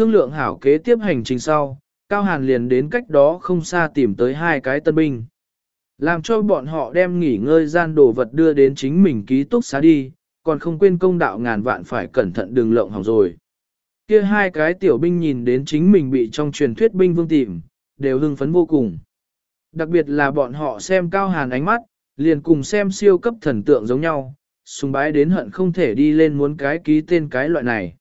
Thương lượng hảo kế tiếp hành trình sau, Cao Hàn liền đến cách đó không xa tìm tới hai cái tân binh. Làm cho bọn họ đem nghỉ ngơi gian đồ vật đưa đến chính mình ký túc xá đi, còn không quên công đạo ngàn vạn phải cẩn thận đừng lộng hỏng rồi. Kia hai cái tiểu binh nhìn đến chính mình bị trong truyền thuyết binh vương tìm, đều hưng phấn vô cùng. Đặc biệt là bọn họ xem cao hàn ánh mắt, liền cùng xem siêu cấp thần tượng giống nhau, sùng bái đến hận không thể đi lên muốn cái ký tên cái loại này.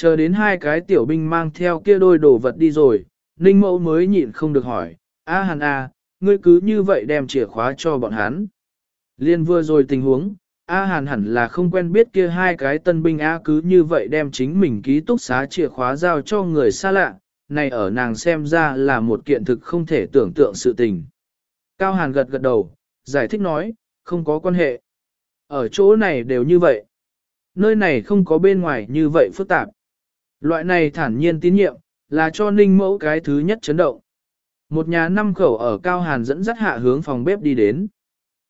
Chờ đến hai cái tiểu binh mang theo kia đôi đồ vật đi rồi, Ninh Mẫu mới nhịn không được hỏi, A Hàn A, ngươi cứ như vậy đem chìa khóa cho bọn hắn. Liên vừa rồi tình huống, A Hàn hẳn là không quen biết kia hai cái tân binh A cứ như vậy đem chính mình ký túc xá chìa khóa giao cho người xa lạ, này ở nàng xem ra là một kiện thực không thể tưởng tượng sự tình. Cao Hàn gật gật đầu, giải thích nói, không có quan hệ. Ở chỗ này đều như vậy. Nơi này không có bên ngoài như vậy phức tạp. Loại này thản nhiên tín nhiệm, là cho ninh mẫu cái thứ nhất chấn động. Một nhà năm khẩu ở Cao Hàn dẫn dắt hạ hướng phòng bếp đi đến.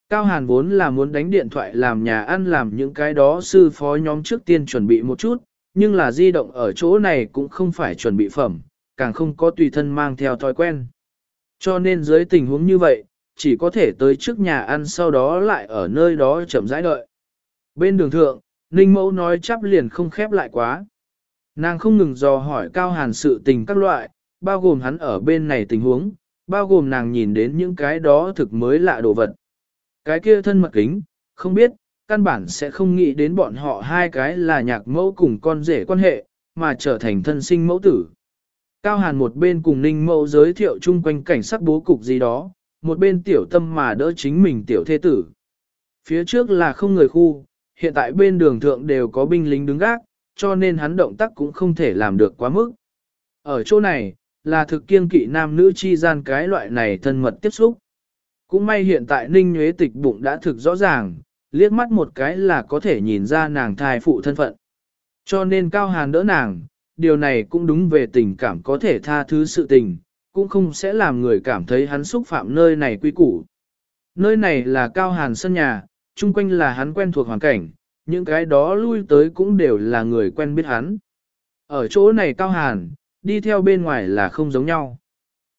Cao Hàn vốn là muốn đánh điện thoại làm nhà ăn làm những cái đó sư phó nhóm trước tiên chuẩn bị một chút, nhưng là di động ở chỗ này cũng không phải chuẩn bị phẩm, càng không có tùy thân mang theo thói quen. Cho nên dưới tình huống như vậy, chỉ có thể tới trước nhà ăn sau đó lại ở nơi đó chậm rãi đợi. Bên đường thượng, Ninh Mẫu nói chắp liền không khép lại quá. Nàng không ngừng dò hỏi Cao Hàn sự tình các loại, bao gồm hắn ở bên này tình huống, bao gồm nàng nhìn đến những cái đó thực mới lạ đồ vật. Cái kia thân mật kính, không biết, căn bản sẽ không nghĩ đến bọn họ hai cái là nhạc mẫu cùng con rể quan hệ, mà trở thành thân sinh mẫu tử. Cao Hàn một bên cùng Ninh Mẫu giới thiệu chung quanh cảnh sắc bố cục gì đó, một bên tiểu tâm mà đỡ chính mình tiểu thế tử. Phía trước là không người khu, hiện tại bên đường thượng đều có binh lính đứng gác, cho nên hắn động tác cũng không thể làm được quá mức. Ở chỗ này, là thực kiên kỵ nam nữ chi gian cái loại này thân mật tiếp xúc. Cũng may hiện tại Ninh Nhuế Tịch bụng đã thực rõ ràng, liếc mắt một cái là có thể nhìn ra nàng thai phụ thân phận. Cho nên Cao Hàn đỡ nàng, điều này cũng đúng về tình cảm có thể tha thứ sự tình, cũng không sẽ làm người cảm thấy hắn xúc phạm nơi này quy củ. Nơi này là Cao Hàn sân nhà, chung quanh là hắn quen thuộc hoàn cảnh, những cái đó lui tới cũng đều là người quen biết hắn. Ở chỗ này Cao Hàn, đi theo bên ngoài là không giống nhau.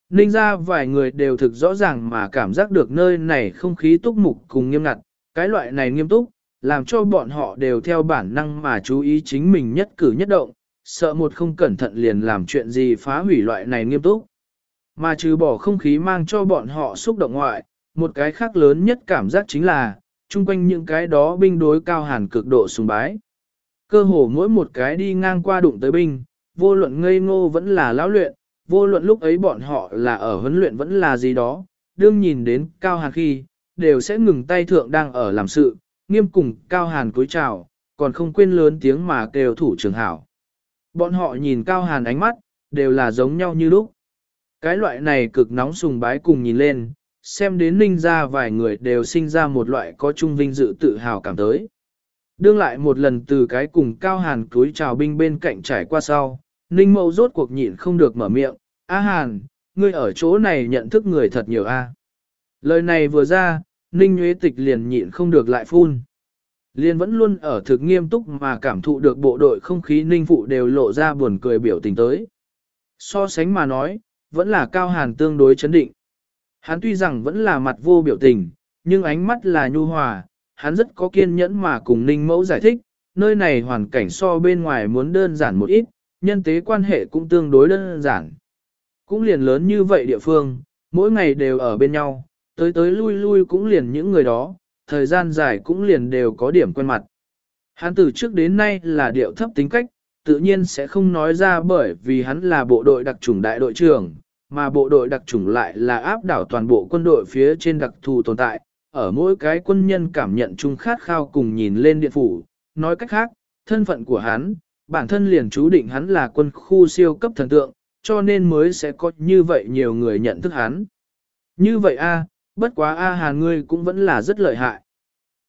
Ninh ra vài người đều thực rõ ràng mà cảm giác được nơi này không khí túc mục cùng nghiêm ngặt, cái loại này nghiêm túc, làm cho bọn họ đều theo bản năng mà chú ý chính mình nhất cử nhất động, sợ một không cẩn thận liền làm chuyện gì phá hủy loại này nghiêm túc. Mà trừ bỏ không khí mang cho bọn họ xúc động ngoại, một cái khác lớn nhất cảm giác chính là, chung quanh những cái đó binh đối cao hàn cực độ sùng bái. Cơ hồ mỗi một cái đi ngang qua đụng tới binh, vô luận ngây ngô vẫn là lão luyện, vô luận lúc ấy bọn họ là ở huấn luyện vẫn là gì đó, đương nhìn đến cao hàn khi, đều sẽ ngừng tay thượng đang ở làm sự, nghiêm cùng cao hàn cúi chào, còn không quên lớn tiếng mà kêu thủ trường hảo. Bọn họ nhìn cao hàn ánh mắt, đều là giống nhau như lúc. Cái loại này cực nóng sùng bái cùng nhìn lên, xem đến ninh ra vài người đều sinh ra một loại có trung vinh dự tự hào cảm tới. Đương lại một lần từ cái cùng cao hàn cúi chào binh bên cạnh trải qua sau, ninh mẫu rốt cuộc nhịn không được mở miệng, A hàn, ngươi ở chỗ này nhận thức người thật nhiều a. Lời này vừa ra, ninh nhuế tịch liền nhịn không được lại phun. Liên vẫn luôn ở thực nghiêm túc mà cảm thụ được bộ đội không khí ninh phụ đều lộ ra buồn cười biểu tình tới. So sánh mà nói, vẫn là cao hàn tương đối chấn định. Hắn tuy rằng vẫn là mặt vô biểu tình, nhưng ánh mắt là nhu hòa, hắn rất có kiên nhẫn mà cùng ninh mẫu giải thích, nơi này hoàn cảnh so bên ngoài muốn đơn giản một ít, nhân tế quan hệ cũng tương đối đơn giản. Cũng liền lớn như vậy địa phương, mỗi ngày đều ở bên nhau, tới tới lui lui cũng liền những người đó, thời gian dài cũng liền đều có điểm quen mặt. Hắn từ trước đến nay là điệu thấp tính cách, tự nhiên sẽ không nói ra bởi vì hắn là bộ đội đặc chủng đại đội trưởng, mà bộ đội đặc chủng lại là áp đảo toàn bộ quân đội phía trên đặc thù tồn tại, ở mỗi cái quân nhân cảm nhận chung khát khao cùng nhìn lên điện phủ, nói cách khác, thân phận của hắn, bản thân liền chú định hắn là quân khu siêu cấp thần tượng, cho nên mới sẽ có như vậy nhiều người nhận thức hắn. Như vậy a, bất quá a hàn ngươi cũng vẫn là rất lợi hại.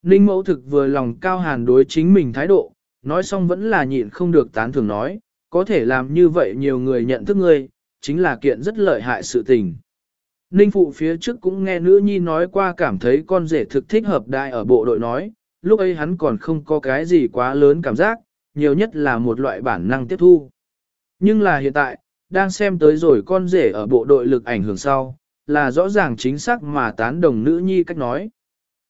Ninh mẫu thực vừa lòng cao hàn đối chính mình thái độ, nói xong vẫn là nhịn không được tán thưởng nói, có thể làm như vậy nhiều người nhận thức ngươi, chính là kiện rất lợi hại sự tình. Ninh phụ phía trước cũng nghe nữ nhi nói qua cảm thấy con rể thực thích hợp đại ở bộ đội nói, lúc ấy hắn còn không có cái gì quá lớn cảm giác, nhiều nhất là một loại bản năng tiếp thu. Nhưng là hiện tại, đang xem tới rồi con rể ở bộ đội lực ảnh hưởng sau, là rõ ràng chính xác mà tán đồng nữ nhi cách nói.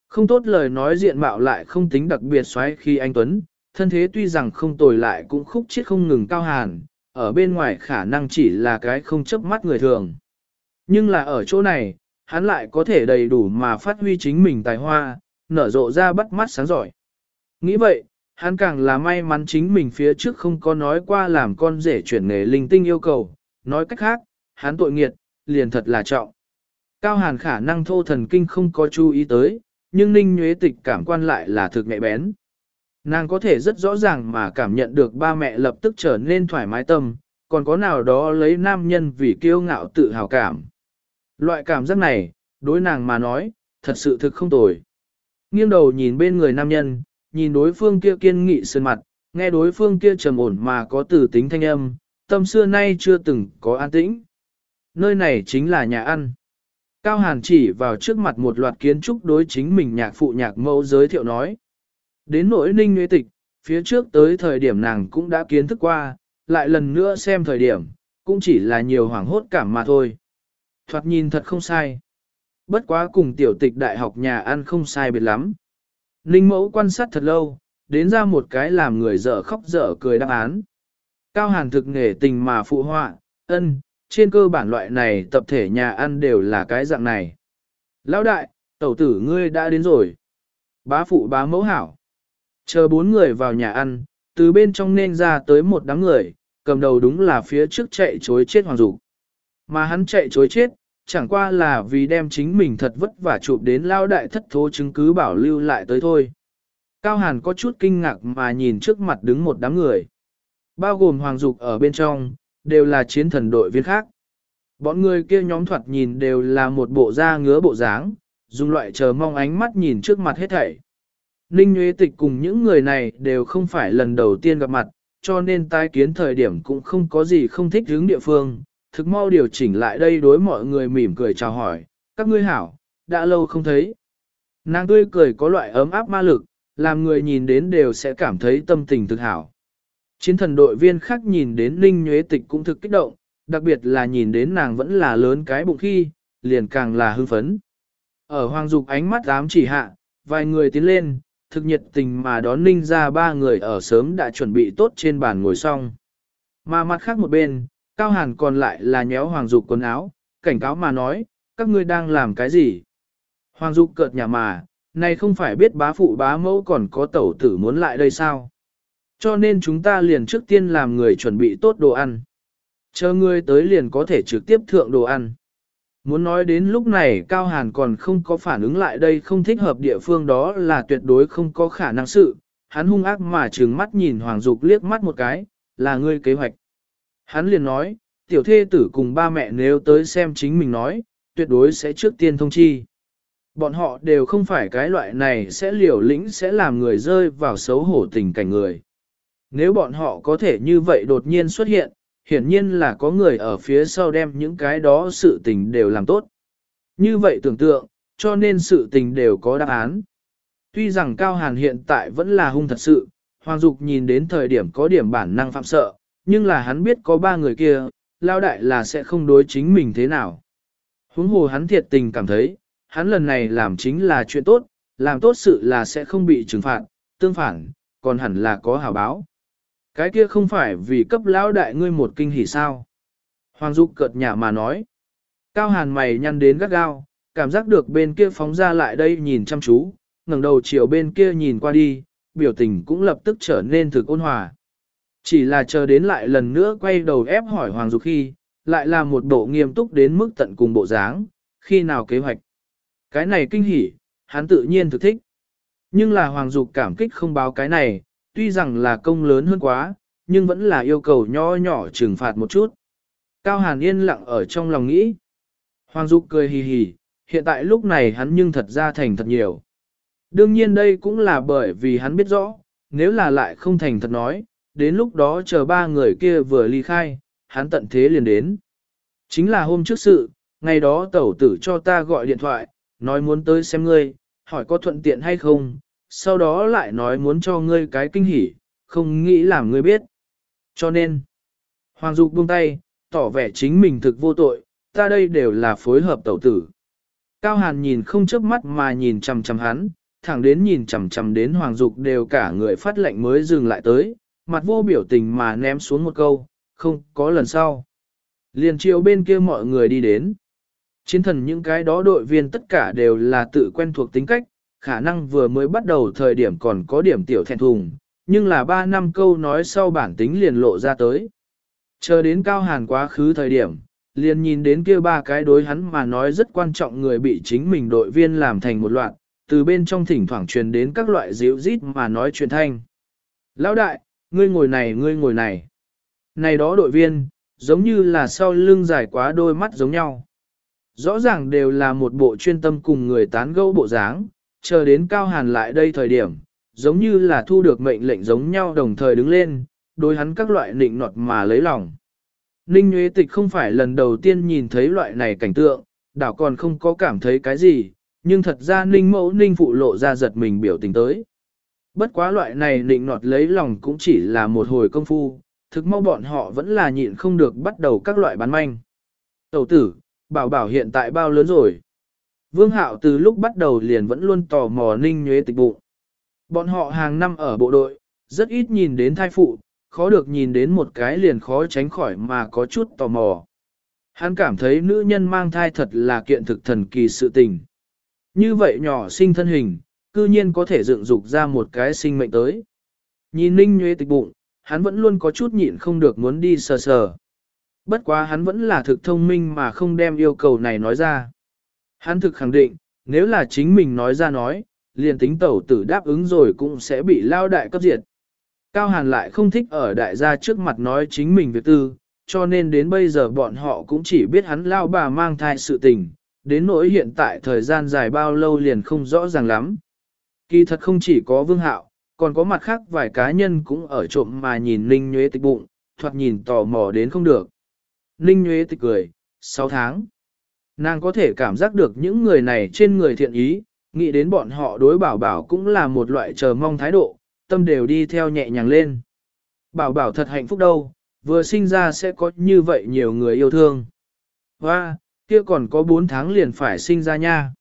Không tốt lời nói diện mạo lại không tính đặc biệt xoáy khi anh Tuấn, thân thế tuy rằng không tồi lại cũng khúc chết không ngừng cao hàn, ở bên ngoài khả năng chỉ là cái không chấp mắt người thường. Nhưng là ở chỗ này, hắn lại có thể đầy đủ mà phát huy chính mình tài hoa, nở rộ ra bắt mắt sáng giỏi. Nghĩ vậy, hắn càng là may mắn chính mình phía trước không có nói qua làm con rể chuyển nghề linh tinh yêu cầu, nói cách khác, hắn tội nghiệt, liền thật là trọng. Cao hàn khả năng thô thần kinh không có chú ý tới, nhưng ninh nhuế tịch cảm quan lại là thực nhạy bén. Nàng có thể rất rõ ràng mà cảm nhận được ba mẹ lập tức trở nên thoải mái tâm, còn có nào đó lấy nam nhân vì kiêu ngạo tự hào cảm. Loại cảm giác này, đối nàng mà nói, thật sự thực không tồi. Nghiêng đầu nhìn bên người nam nhân, nhìn đối phương kia kiên nghị sơn mặt, nghe đối phương kia trầm ổn mà có tử tính thanh âm, tâm xưa nay chưa từng có an tĩnh. Nơi này chính là nhà ăn. Cao Hàn chỉ vào trước mặt một loạt kiến trúc đối chính mình nhạc phụ nhạc mẫu giới thiệu nói. Đến nỗi ninh nguyên tịch, phía trước tới thời điểm nàng cũng đã kiến thức qua, lại lần nữa xem thời điểm, cũng chỉ là nhiều hoảng hốt cảm mà thôi. Thoạt nhìn thật không sai. Bất quá cùng tiểu tịch đại học nhà ăn không sai biệt lắm. Ninh mẫu quan sát thật lâu, đến ra một cái làm người dở khóc dở cười đáp án. Cao hàn thực nghề tình mà phụ họa, ân, trên cơ bản loại này tập thể nhà ăn đều là cái dạng này. Lão đại, tẩu tử ngươi đã đến rồi. Bá phụ bá mẫu hảo. Chờ bốn người vào nhà ăn, từ bên trong nên ra tới một đám người, cầm đầu đúng là phía trước chạy chối chết hoàng dục. Mà hắn chạy chối chết, chẳng qua là vì đem chính mình thật vất vả chụp đến lao đại thất thố chứng cứ bảo lưu lại tới thôi. Cao Hàn có chút kinh ngạc mà nhìn trước mặt đứng một đám người. Bao gồm Hoàng Dục ở bên trong, đều là chiến thần đội viên khác. Bọn người kia nhóm thoạt nhìn đều là một bộ da ngứa bộ dáng, dùng loại chờ mong ánh mắt nhìn trước mặt hết thảy. Ninh Nguyễn Tịch cùng những người này đều không phải lần đầu tiên gặp mặt, cho nên tai kiến thời điểm cũng không có gì không thích hướng địa phương, thực mau điều chỉnh lại đây đối mọi người mỉm cười chào hỏi, các ngươi hảo, đã lâu không thấy. Nàng tươi cười có loại ấm áp ma lực, làm người nhìn đến đều sẽ cảm thấy tâm tình thực hảo. Chiến thần đội viên khác nhìn đến Ninh Nhuế Tịch cũng thực kích động, đặc biệt là nhìn đến nàng vẫn là lớn cái bụng khi, liền càng là hưng phấn. Ở hoàng dục ánh mắt dám chỉ hạ, vài người tiến lên, thực nhiệt tình mà đón Ninh ra ba người ở sớm đã chuẩn bị tốt trên bàn ngồi xong. Mà mặt khác một bên, Cao Hàn còn lại là nhéo Hoàng Dục quần áo, cảnh cáo mà nói, các ngươi đang làm cái gì? Hoàng Dục cợt nhà mà, này không phải biết bá phụ bá mẫu còn có tẩu tử muốn lại đây sao? Cho nên chúng ta liền trước tiên làm người chuẩn bị tốt đồ ăn. Chờ ngươi tới liền có thể trực tiếp thượng đồ ăn. Muốn nói đến lúc này Cao Hàn còn không có phản ứng lại đây không thích hợp địa phương đó là tuyệt đối không có khả năng sự. Hắn hung ác mà trừng mắt nhìn Hoàng Dục liếc mắt một cái, là ngươi kế hoạch. Hắn liền nói, tiểu thê tử cùng ba mẹ nếu tới xem chính mình nói, tuyệt đối sẽ trước tiên thông chi. Bọn họ đều không phải cái loại này sẽ liều lĩnh sẽ làm người rơi vào xấu hổ tình cảnh người. Nếu bọn họ có thể như vậy đột nhiên xuất hiện, hiển nhiên là có người ở phía sau đem những cái đó sự tình đều làm tốt. Như vậy tưởng tượng, cho nên sự tình đều có đáp án. Tuy rằng Cao Hàn hiện tại vẫn là hung thật sự, Hoàng Dục nhìn đến thời điểm có điểm bản năng phạm sợ, nhưng là hắn biết có ba người kia, lao đại là sẽ không đối chính mình thế nào. Huống hồ hắn thiệt tình cảm thấy, hắn lần này làm chính là chuyện tốt, làm tốt sự là sẽ không bị trừng phạt, tương phản, còn hẳn là có hảo báo. Cái kia không phải vì cấp lão đại ngươi một kinh hỉ sao. Hoàng Dục cợt nhả mà nói. Cao hàn mày nhăn đến gắt gao, cảm giác được bên kia phóng ra lại đây nhìn chăm chú, ngẩng đầu chiều bên kia nhìn qua đi, biểu tình cũng lập tức trở nên thực ôn hòa. Chỉ là chờ đến lại lần nữa quay đầu ép hỏi Hoàng Dục khi, lại là một bộ nghiêm túc đến mức tận cùng bộ dáng, khi nào kế hoạch. Cái này kinh hỉ, hắn tự nhiên thực thích. Nhưng là Hoàng Dục cảm kích không báo cái này, tuy rằng là công lớn hơn quá, nhưng vẫn là yêu cầu nho nhỏ trừng phạt một chút. Cao Hàn yên lặng ở trong lòng nghĩ. Hoàng Dục cười hì hì, hiện tại lúc này hắn nhưng thật ra thành thật nhiều. Đương nhiên đây cũng là bởi vì hắn biết rõ, nếu là lại không thành thật nói, đến lúc đó chờ ba người kia vừa ly khai, hắn tận thế liền đến. Chính là hôm trước sự, ngày đó tẩu tử cho ta gọi điện thoại, nói muốn tới xem ngươi, hỏi có thuận tiện hay không, sau đó lại nói muốn cho ngươi cái kinh hỉ, không nghĩ làm ngươi biết. Cho nên, Hoàng Dục buông tay, tỏ vẻ chính mình thực vô tội, ta đây đều là phối hợp tẩu tử. Cao Hàn nhìn không chớp mắt mà nhìn chằm chằm hắn, thẳng đến nhìn chằm chằm đến Hoàng Dục đều cả người phát lệnh mới dừng lại tới, mặt vô biểu tình mà ném xuống một câu, không có lần sau. Liền chiều bên kia mọi người đi đến. Chiến thần những cái đó đội viên tất cả đều là tự quen thuộc tính cách, khả năng vừa mới bắt đầu thời điểm còn có điểm tiểu thẹn thùng, nhưng là 3 năm câu nói sau bản tính liền lộ ra tới. Chờ đến cao hàn quá khứ thời điểm, liền nhìn đến kia ba cái đối hắn mà nói rất quan trọng người bị chính mình đội viên làm thành một loạt, từ bên trong thỉnh thoảng truyền đến các loại dịu rít mà nói chuyện thanh. Lão đại, ngươi ngồi này ngươi ngồi này. Này đó đội viên, giống như là sau lưng dài quá đôi mắt giống nhau. Rõ ràng đều là một bộ chuyên tâm cùng người tán gẫu bộ dáng, chờ đến cao hàn lại đây thời điểm, giống như là thu được mệnh lệnh giống nhau đồng thời đứng lên, đối hắn các loại nịnh nọt mà lấy lòng. Ninh Nguyễn Tịch không phải lần đầu tiên nhìn thấy loại này cảnh tượng, đảo còn không có cảm thấy cái gì, nhưng thật ra Ninh Mẫu Ninh Phụ lộ ra giật mình biểu tình tới. Bất quá loại này nịnh nọt lấy lòng cũng chỉ là một hồi công phu, thực mau bọn họ vẫn là nhịn không được bắt đầu các loại bán manh. Tẩu tử, bảo bảo hiện tại bao lớn rồi. Vương Hạo từ lúc bắt đầu liền vẫn luôn tò mò Ninh nhuế Tịch bụng. Bọn họ hàng năm ở bộ đội, rất ít nhìn đến thai phụ, khó được nhìn đến một cái liền khó tránh khỏi mà có chút tò mò. Hắn cảm thấy nữ nhân mang thai thật là kiện thực thần kỳ sự tình. Như vậy nhỏ sinh thân hình, cư nhiên có thể dựng dục ra một cái sinh mệnh tới. Nhìn ninh nhuế tịch bụng, hắn vẫn luôn có chút nhịn không được muốn đi sờ sờ. Bất quá hắn vẫn là thực thông minh mà không đem yêu cầu này nói ra. Hắn thực khẳng định, nếu là chính mình nói ra nói, liền tính tẩu tử đáp ứng rồi cũng sẽ bị lao đại cấp diệt. Cao Hàn lại không thích ở đại gia trước mặt nói chính mình việc tư, cho nên đến bây giờ bọn họ cũng chỉ biết hắn lao bà mang thai sự tình, đến nỗi hiện tại thời gian dài bao lâu liền không rõ ràng lắm. Kỳ thật không chỉ có vương hạo, còn có mặt khác vài cá nhân cũng ở trộm mà nhìn Ninh Nhuế tịch bụng, thoạt nhìn tò mò đến không được. Ninh Nhuế tịch cười, 6 tháng. Nàng có thể cảm giác được những người này trên người thiện ý, nghĩ đến bọn họ đối bảo bảo cũng là một loại chờ mong thái độ, tâm đều đi theo nhẹ nhàng lên. Bảo bảo thật hạnh phúc đâu, vừa sinh ra sẽ có như vậy nhiều người yêu thương. Và, kia còn có 4 tháng liền phải sinh ra nha.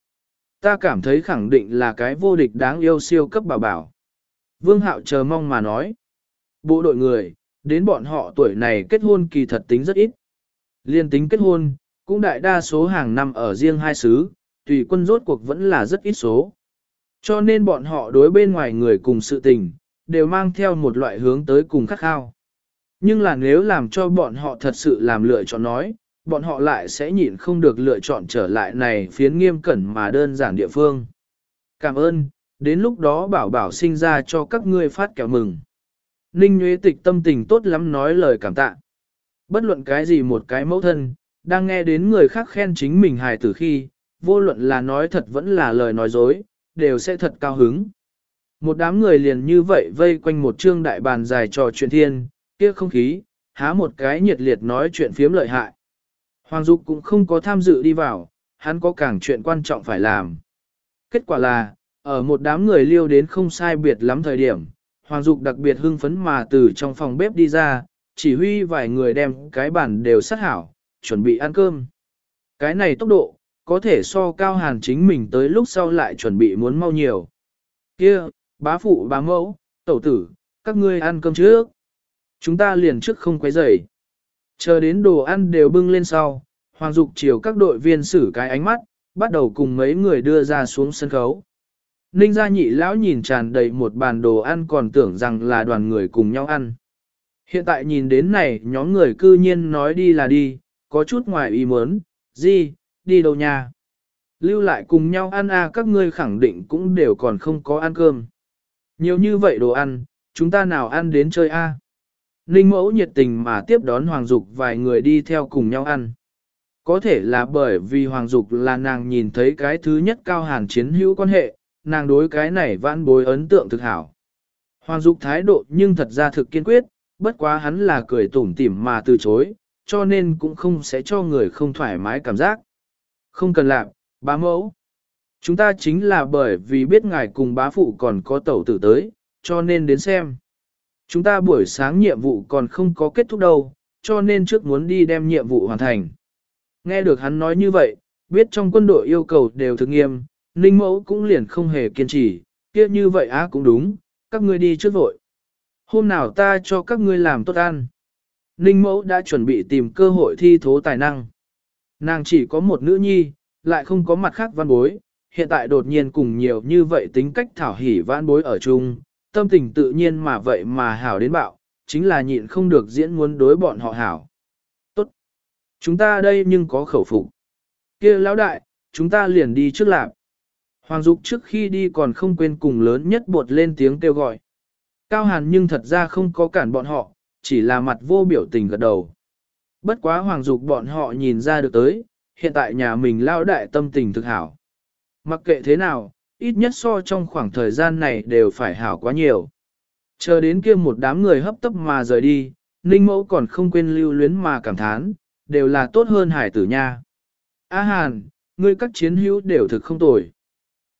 Ta cảm thấy khẳng định là cái vô địch đáng yêu siêu cấp bảo bảo. Vương Hạo chờ mong mà nói. Bộ đội người, đến bọn họ tuổi này kết hôn kỳ thật tính rất ít. Liên tính kết hôn, cũng đại đa số hàng năm ở riêng hai xứ, tùy quân rốt cuộc vẫn là rất ít số. Cho nên bọn họ đối bên ngoài người cùng sự tình, đều mang theo một loại hướng tới cùng khắc khao. Nhưng là nếu làm cho bọn họ thật sự làm lựa chọn nói, bọn họ lại sẽ nhịn không được lựa chọn trở lại này phiến nghiêm cẩn mà đơn giản địa phương. Cảm ơn, đến lúc đó bảo bảo sinh ra cho các ngươi phát kẹo mừng. Ninh Nguyễn Tịch tâm tình tốt lắm nói lời cảm tạ. Bất luận cái gì một cái mẫu thân, đang nghe đến người khác khen chính mình hài tử khi, vô luận là nói thật vẫn là lời nói dối, đều sẽ thật cao hứng. Một đám người liền như vậy vây quanh một trương đại bàn dài trò chuyện thiên, kia không khí, há một cái nhiệt liệt nói chuyện phiếm lợi hại. Hoàng Dục cũng không có tham dự đi vào, hắn có càng chuyện quan trọng phải làm. Kết quả là, ở một đám người liêu đến không sai biệt lắm thời điểm, Hoàng Dục đặc biệt hưng phấn mà từ trong phòng bếp đi ra, chỉ huy vài người đem cái bàn đều sát hảo, chuẩn bị ăn cơm. Cái này tốc độ, có thể so cao hàn chính mình tới lúc sau lại chuẩn bị muốn mau nhiều. Kia, bá phụ bá mẫu, tẩu tử, các ngươi ăn cơm trước. Chúng ta liền trước không quấy rầy. Chờ đến đồ ăn đều bưng lên sau, Hoàng Dục chiều các đội viên xử cái ánh mắt, bắt đầu cùng mấy người đưa ra xuống sân khấu. Ninh gia nhị lão nhìn tràn đầy một bàn đồ ăn còn tưởng rằng là đoàn người cùng nhau ăn. Hiện tại nhìn đến này nhóm người cư nhiên nói đi là đi, có chút ngoài ý muốn, gì, đi đâu nha. Lưu lại cùng nhau ăn à các ngươi khẳng định cũng đều còn không có ăn cơm. Nhiều như vậy đồ ăn, chúng ta nào ăn đến chơi a? À? Ninh mẫu nhiệt tình mà tiếp đón Hoàng Dục vài người đi theo cùng nhau ăn. Có thể là bởi vì Hoàng Dục là nàng nhìn thấy cái thứ nhất cao hàn chiến hữu quan hệ, nàng đối cái này vãn bối ấn tượng thực hảo. Hoàng Dục thái độ nhưng thật ra thực kiên quyết, bất quá hắn là cười tủm tỉm mà từ chối, cho nên cũng không sẽ cho người không thoải mái cảm giác. Không cần làm, bá mẫu. Chúng ta chính là bởi vì biết ngài cùng bá phụ còn có tẩu tử tới, cho nên đến xem. Chúng ta buổi sáng nhiệm vụ còn không có kết thúc đâu, cho nên trước muốn đi đem nhiệm vụ hoàn thành. Nghe được hắn nói như vậy, biết trong quân đội yêu cầu đều thực nghiêm, Ninh Mẫu cũng liền không hề kiên trì, kia như vậy á cũng đúng, các ngươi đi trước vội. Hôm nào ta cho các ngươi làm tốt ăn. Ninh Mẫu đã chuẩn bị tìm cơ hội thi thố tài năng. Nàng chỉ có một nữ nhi, lại không có mặt khác văn bối, hiện tại đột nhiên cùng nhiều như vậy tính cách thảo hỉ văn bối ở chung, tâm tình tự nhiên mà vậy mà hảo đến bạo, chính là nhịn không được diễn muốn đối bọn họ hảo. Tốt! Chúng ta đây nhưng có khẩu phục. kia lão đại, chúng ta liền đi trước lạc. Hoàng Dục trước khi đi còn không quên cùng lớn nhất bột lên tiếng kêu gọi. Cao Hàn nhưng thật ra không có cản bọn họ, chỉ là mặt vô biểu tình gật đầu. Bất quá Hoàng Dục bọn họ nhìn ra được tới, hiện tại nhà mình lao đại tâm tình thực hảo. Mặc kệ thế nào, ít nhất so trong khoảng thời gian này đều phải hảo quá nhiều. Chờ đến kia một đám người hấp tấp mà rời đi, Ninh Mẫu còn không quên lưu luyến mà cảm thán, đều là tốt hơn hải tử nha. A Hàn, ngươi các chiến hữu đều thực không tồi.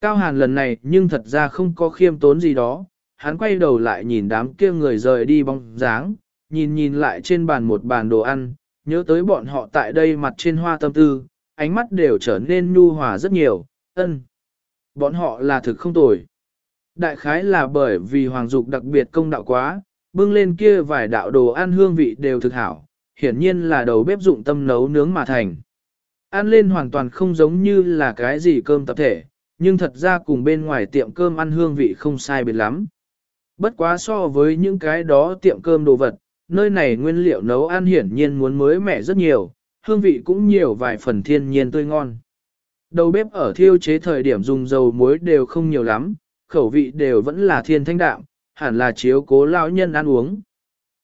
Cao Hàn lần này nhưng thật ra không có khiêm tốn gì đó, hắn quay đầu lại nhìn đám kia người rời đi bóng dáng, nhìn nhìn lại trên bàn một bàn đồ ăn, nhớ tới bọn họ tại đây mặt trên hoa tâm tư, ánh mắt đều trở nên nhu hòa rất nhiều, ân. Bọn họ là thực không tồi. Đại khái là bởi vì Hoàng Dục đặc biệt công đạo quá, bưng lên kia vài đạo đồ ăn hương vị đều thực hảo, hiển nhiên là đầu bếp dụng tâm nấu nướng mà thành. Ăn lên hoàn toàn không giống như là cái gì cơm tập thể, nhưng thật ra cùng bên ngoài tiệm cơm ăn hương vị không sai biệt lắm. Bất quá so với những cái đó tiệm cơm đồ vật, nơi này nguyên liệu nấu ăn hiển nhiên muốn mới mẻ rất nhiều, hương vị cũng nhiều vài phần thiên nhiên tươi ngon. Đầu bếp ở thiêu chế thời điểm dùng dầu muối đều không nhiều lắm, khẩu vị đều vẫn là thiên thanh đạm, hẳn là chiếu cố lão nhân ăn uống.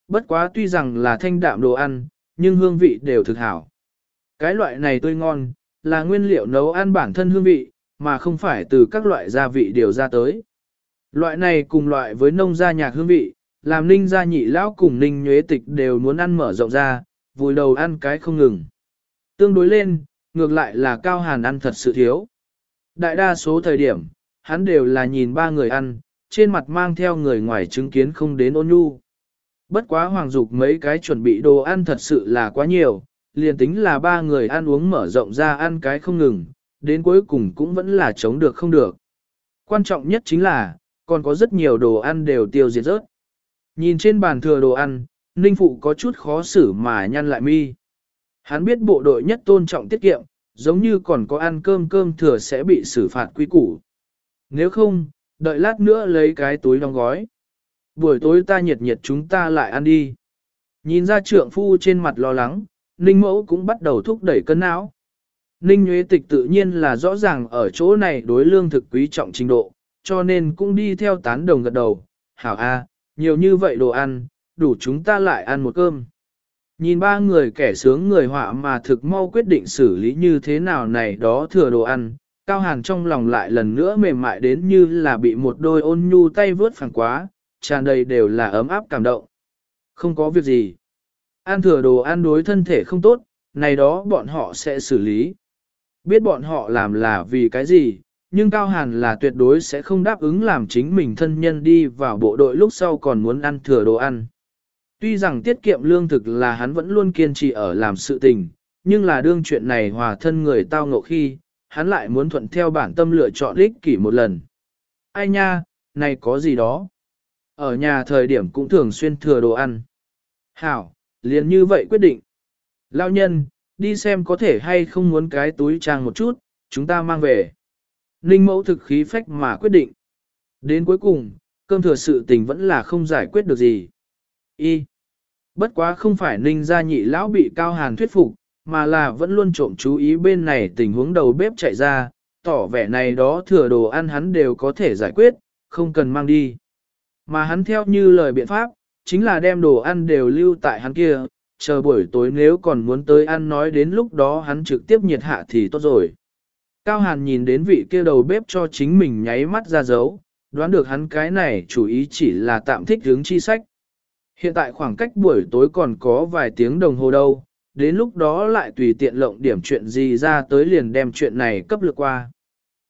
Bất quá tuy rằng là thanh đạm đồ ăn, nhưng hương vị đều thực hảo. Cái loại này tươi ngon, là nguyên liệu nấu ăn bản thân hương vị, mà không phải từ các loại gia vị điều ra tới. Loại này cùng loại với nông gia nhạc hương vị, làm ninh gia nhị lão cùng ninh nhuế tịch đều muốn ăn mở rộng ra, vùi đầu ăn cái không ngừng. Tương đối lên, ngược lại là cao hàn ăn thật sự thiếu. Đại đa số thời điểm, hắn đều là nhìn ba người ăn, trên mặt mang theo người ngoài chứng kiến không đến ôn nhu. Bất quá hoàng dục mấy cái chuẩn bị đồ ăn thật sự là quá nhiều, liền tính là ba người ăn uống mở rộng ra ăn cái không ngừng, đến cuối cùng cũng vẫn là chống được không được. Quan trọng nhất chính là, còn có rất nhiều đồ ăn đều tiêu diệt rớt. Nhìn trên bàn thừa đồ ăn, Ninh Phụ có chút khó xử mà nhăn lại mi. Hắn biết bộ đội nhất tôn trọng tiết kiệm, giống như còn có ăn cơm cơm thừa sẽ bị xử phạt quy củ. Nếu không, đợi lát nữa lấy cái túi đóng gói. Buổi tối ta nhiệt nhiệt chúng ta lại ăn đi. Nhìn ra trượng phu trên mặt lo lắng, Ninh Mẫu cũng bắt đầu thúc đẩy cân não. Ninh Nguyễn Tịch tự nhiên là rõ ràng ở chỗ này đối lương thực quý trọng trình độ, cho nên cũng đi theo tán đồng gật đầu. Hảo A, nhiều như vậy đồ ăn, đủ chúng ta lại ăn một cơm. Nhìn ba người kẻ sướng người họa mà thực mau quyết định xử lý như thế nào này đó thừa đồ ăn, Cao Hàn trong lòng lại lần nữa mềm mại đến như là bị một đôi ôn nhu tay vớt phẳng quá, tràn đầy đều là ấm áp cảm động. Không có việc gì. Ăn thừa đồ ăn đối thân thể không tốt, này đó bọn họ sẽ xử lý. Biết bọn họ làm là vì cái gì, nhưng Cao Hàn là tuyệt đối sẽ không đáp ứng làm chính mình thân nhân đi vào bộ đội lúc sau còn muốn ăn thừa đồ ăn. Tuy rằng tiết kiệm lương thực là hắn vẫn luôn kiên trì ở làm sự tình, nhưng là đương chuyện này hòa thân người tao ngộ khi, hắn lại muốn thuận theo bản tâm lựa chọn ích kỷ một lần. Ai nha, này có gì đó. Ở nhà thời điểm cũng thường xuyên thừa đồ ăn. Hảo, liền như vậy quyết định. Lao nhân, đi xem có thể hay không muốn cái túi trang một chút, chúng ta mang về. Ninh mẫu thực khí phách mà quyết định. Đến cuối cùng, cơm thừa sự tình vẫn là không giải quyết được gì. Y. Bất quá không phải ninh gia nhị lão bị cao hàn thuyết phục, mà là vẫn luôn trộm chú ý bên này tình huống đầu bếp chạy ra, tỏ vẻ này đó thừa đồ ăn hắn đều có thể giải quyết, không cần mang đi. Mà hắn theo như lời biện pháp, chính là đem đồ ăn đều lưu tại hắn kia, chờ buổi tối nếu còn muốn tới ăn nói đến lúc đó hắn trực tiếp nhiệt hạ thì tốt rồi. Cao Hàn nhìn đến vị kia đầu bếp cho chính mình nháy mắt ra dấu, đoán được hắn cái này chủ ý chỉ là tạm thích hướng chi sách. Hiện tại khoảng cách buổi tối còn có vài tiếng đồng hồ đâu, đến lúc đó lại tùy tiện lộng điểm chuyện gì ra tới liền đem chuyện này cấp lực qua.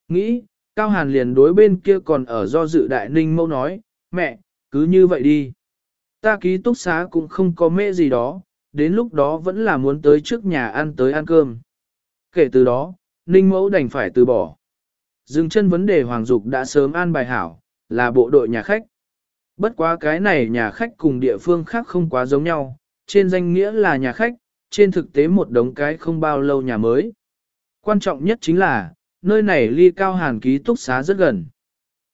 Nghĩ, Cao Hàn liền đối bên kia còn ở do dự đại ninh mâu nói, mẹ, cứ như vậy đi. Ta ký túc xá cũng không có mê gì đó, đến lúc đó vẫn là muốn tới trước nhà ăn tới ăn cơm. Kể từ đó, Ninh Mẫu đành phải từ bỏ. Dừng chân vấn đề Hoàng Dục đã sớm an bài hảo, là bộ đội nhà khách. Bất quá cái này nhà khách cùng địa phương khác không quá giống nhau, trên danh nghĩa là nhà khách, trên thực tế một đống cái không bao lâu nhà mới. Quan trọng nhất chính là, nơi này ly cao hàn ký túc xá rất gần.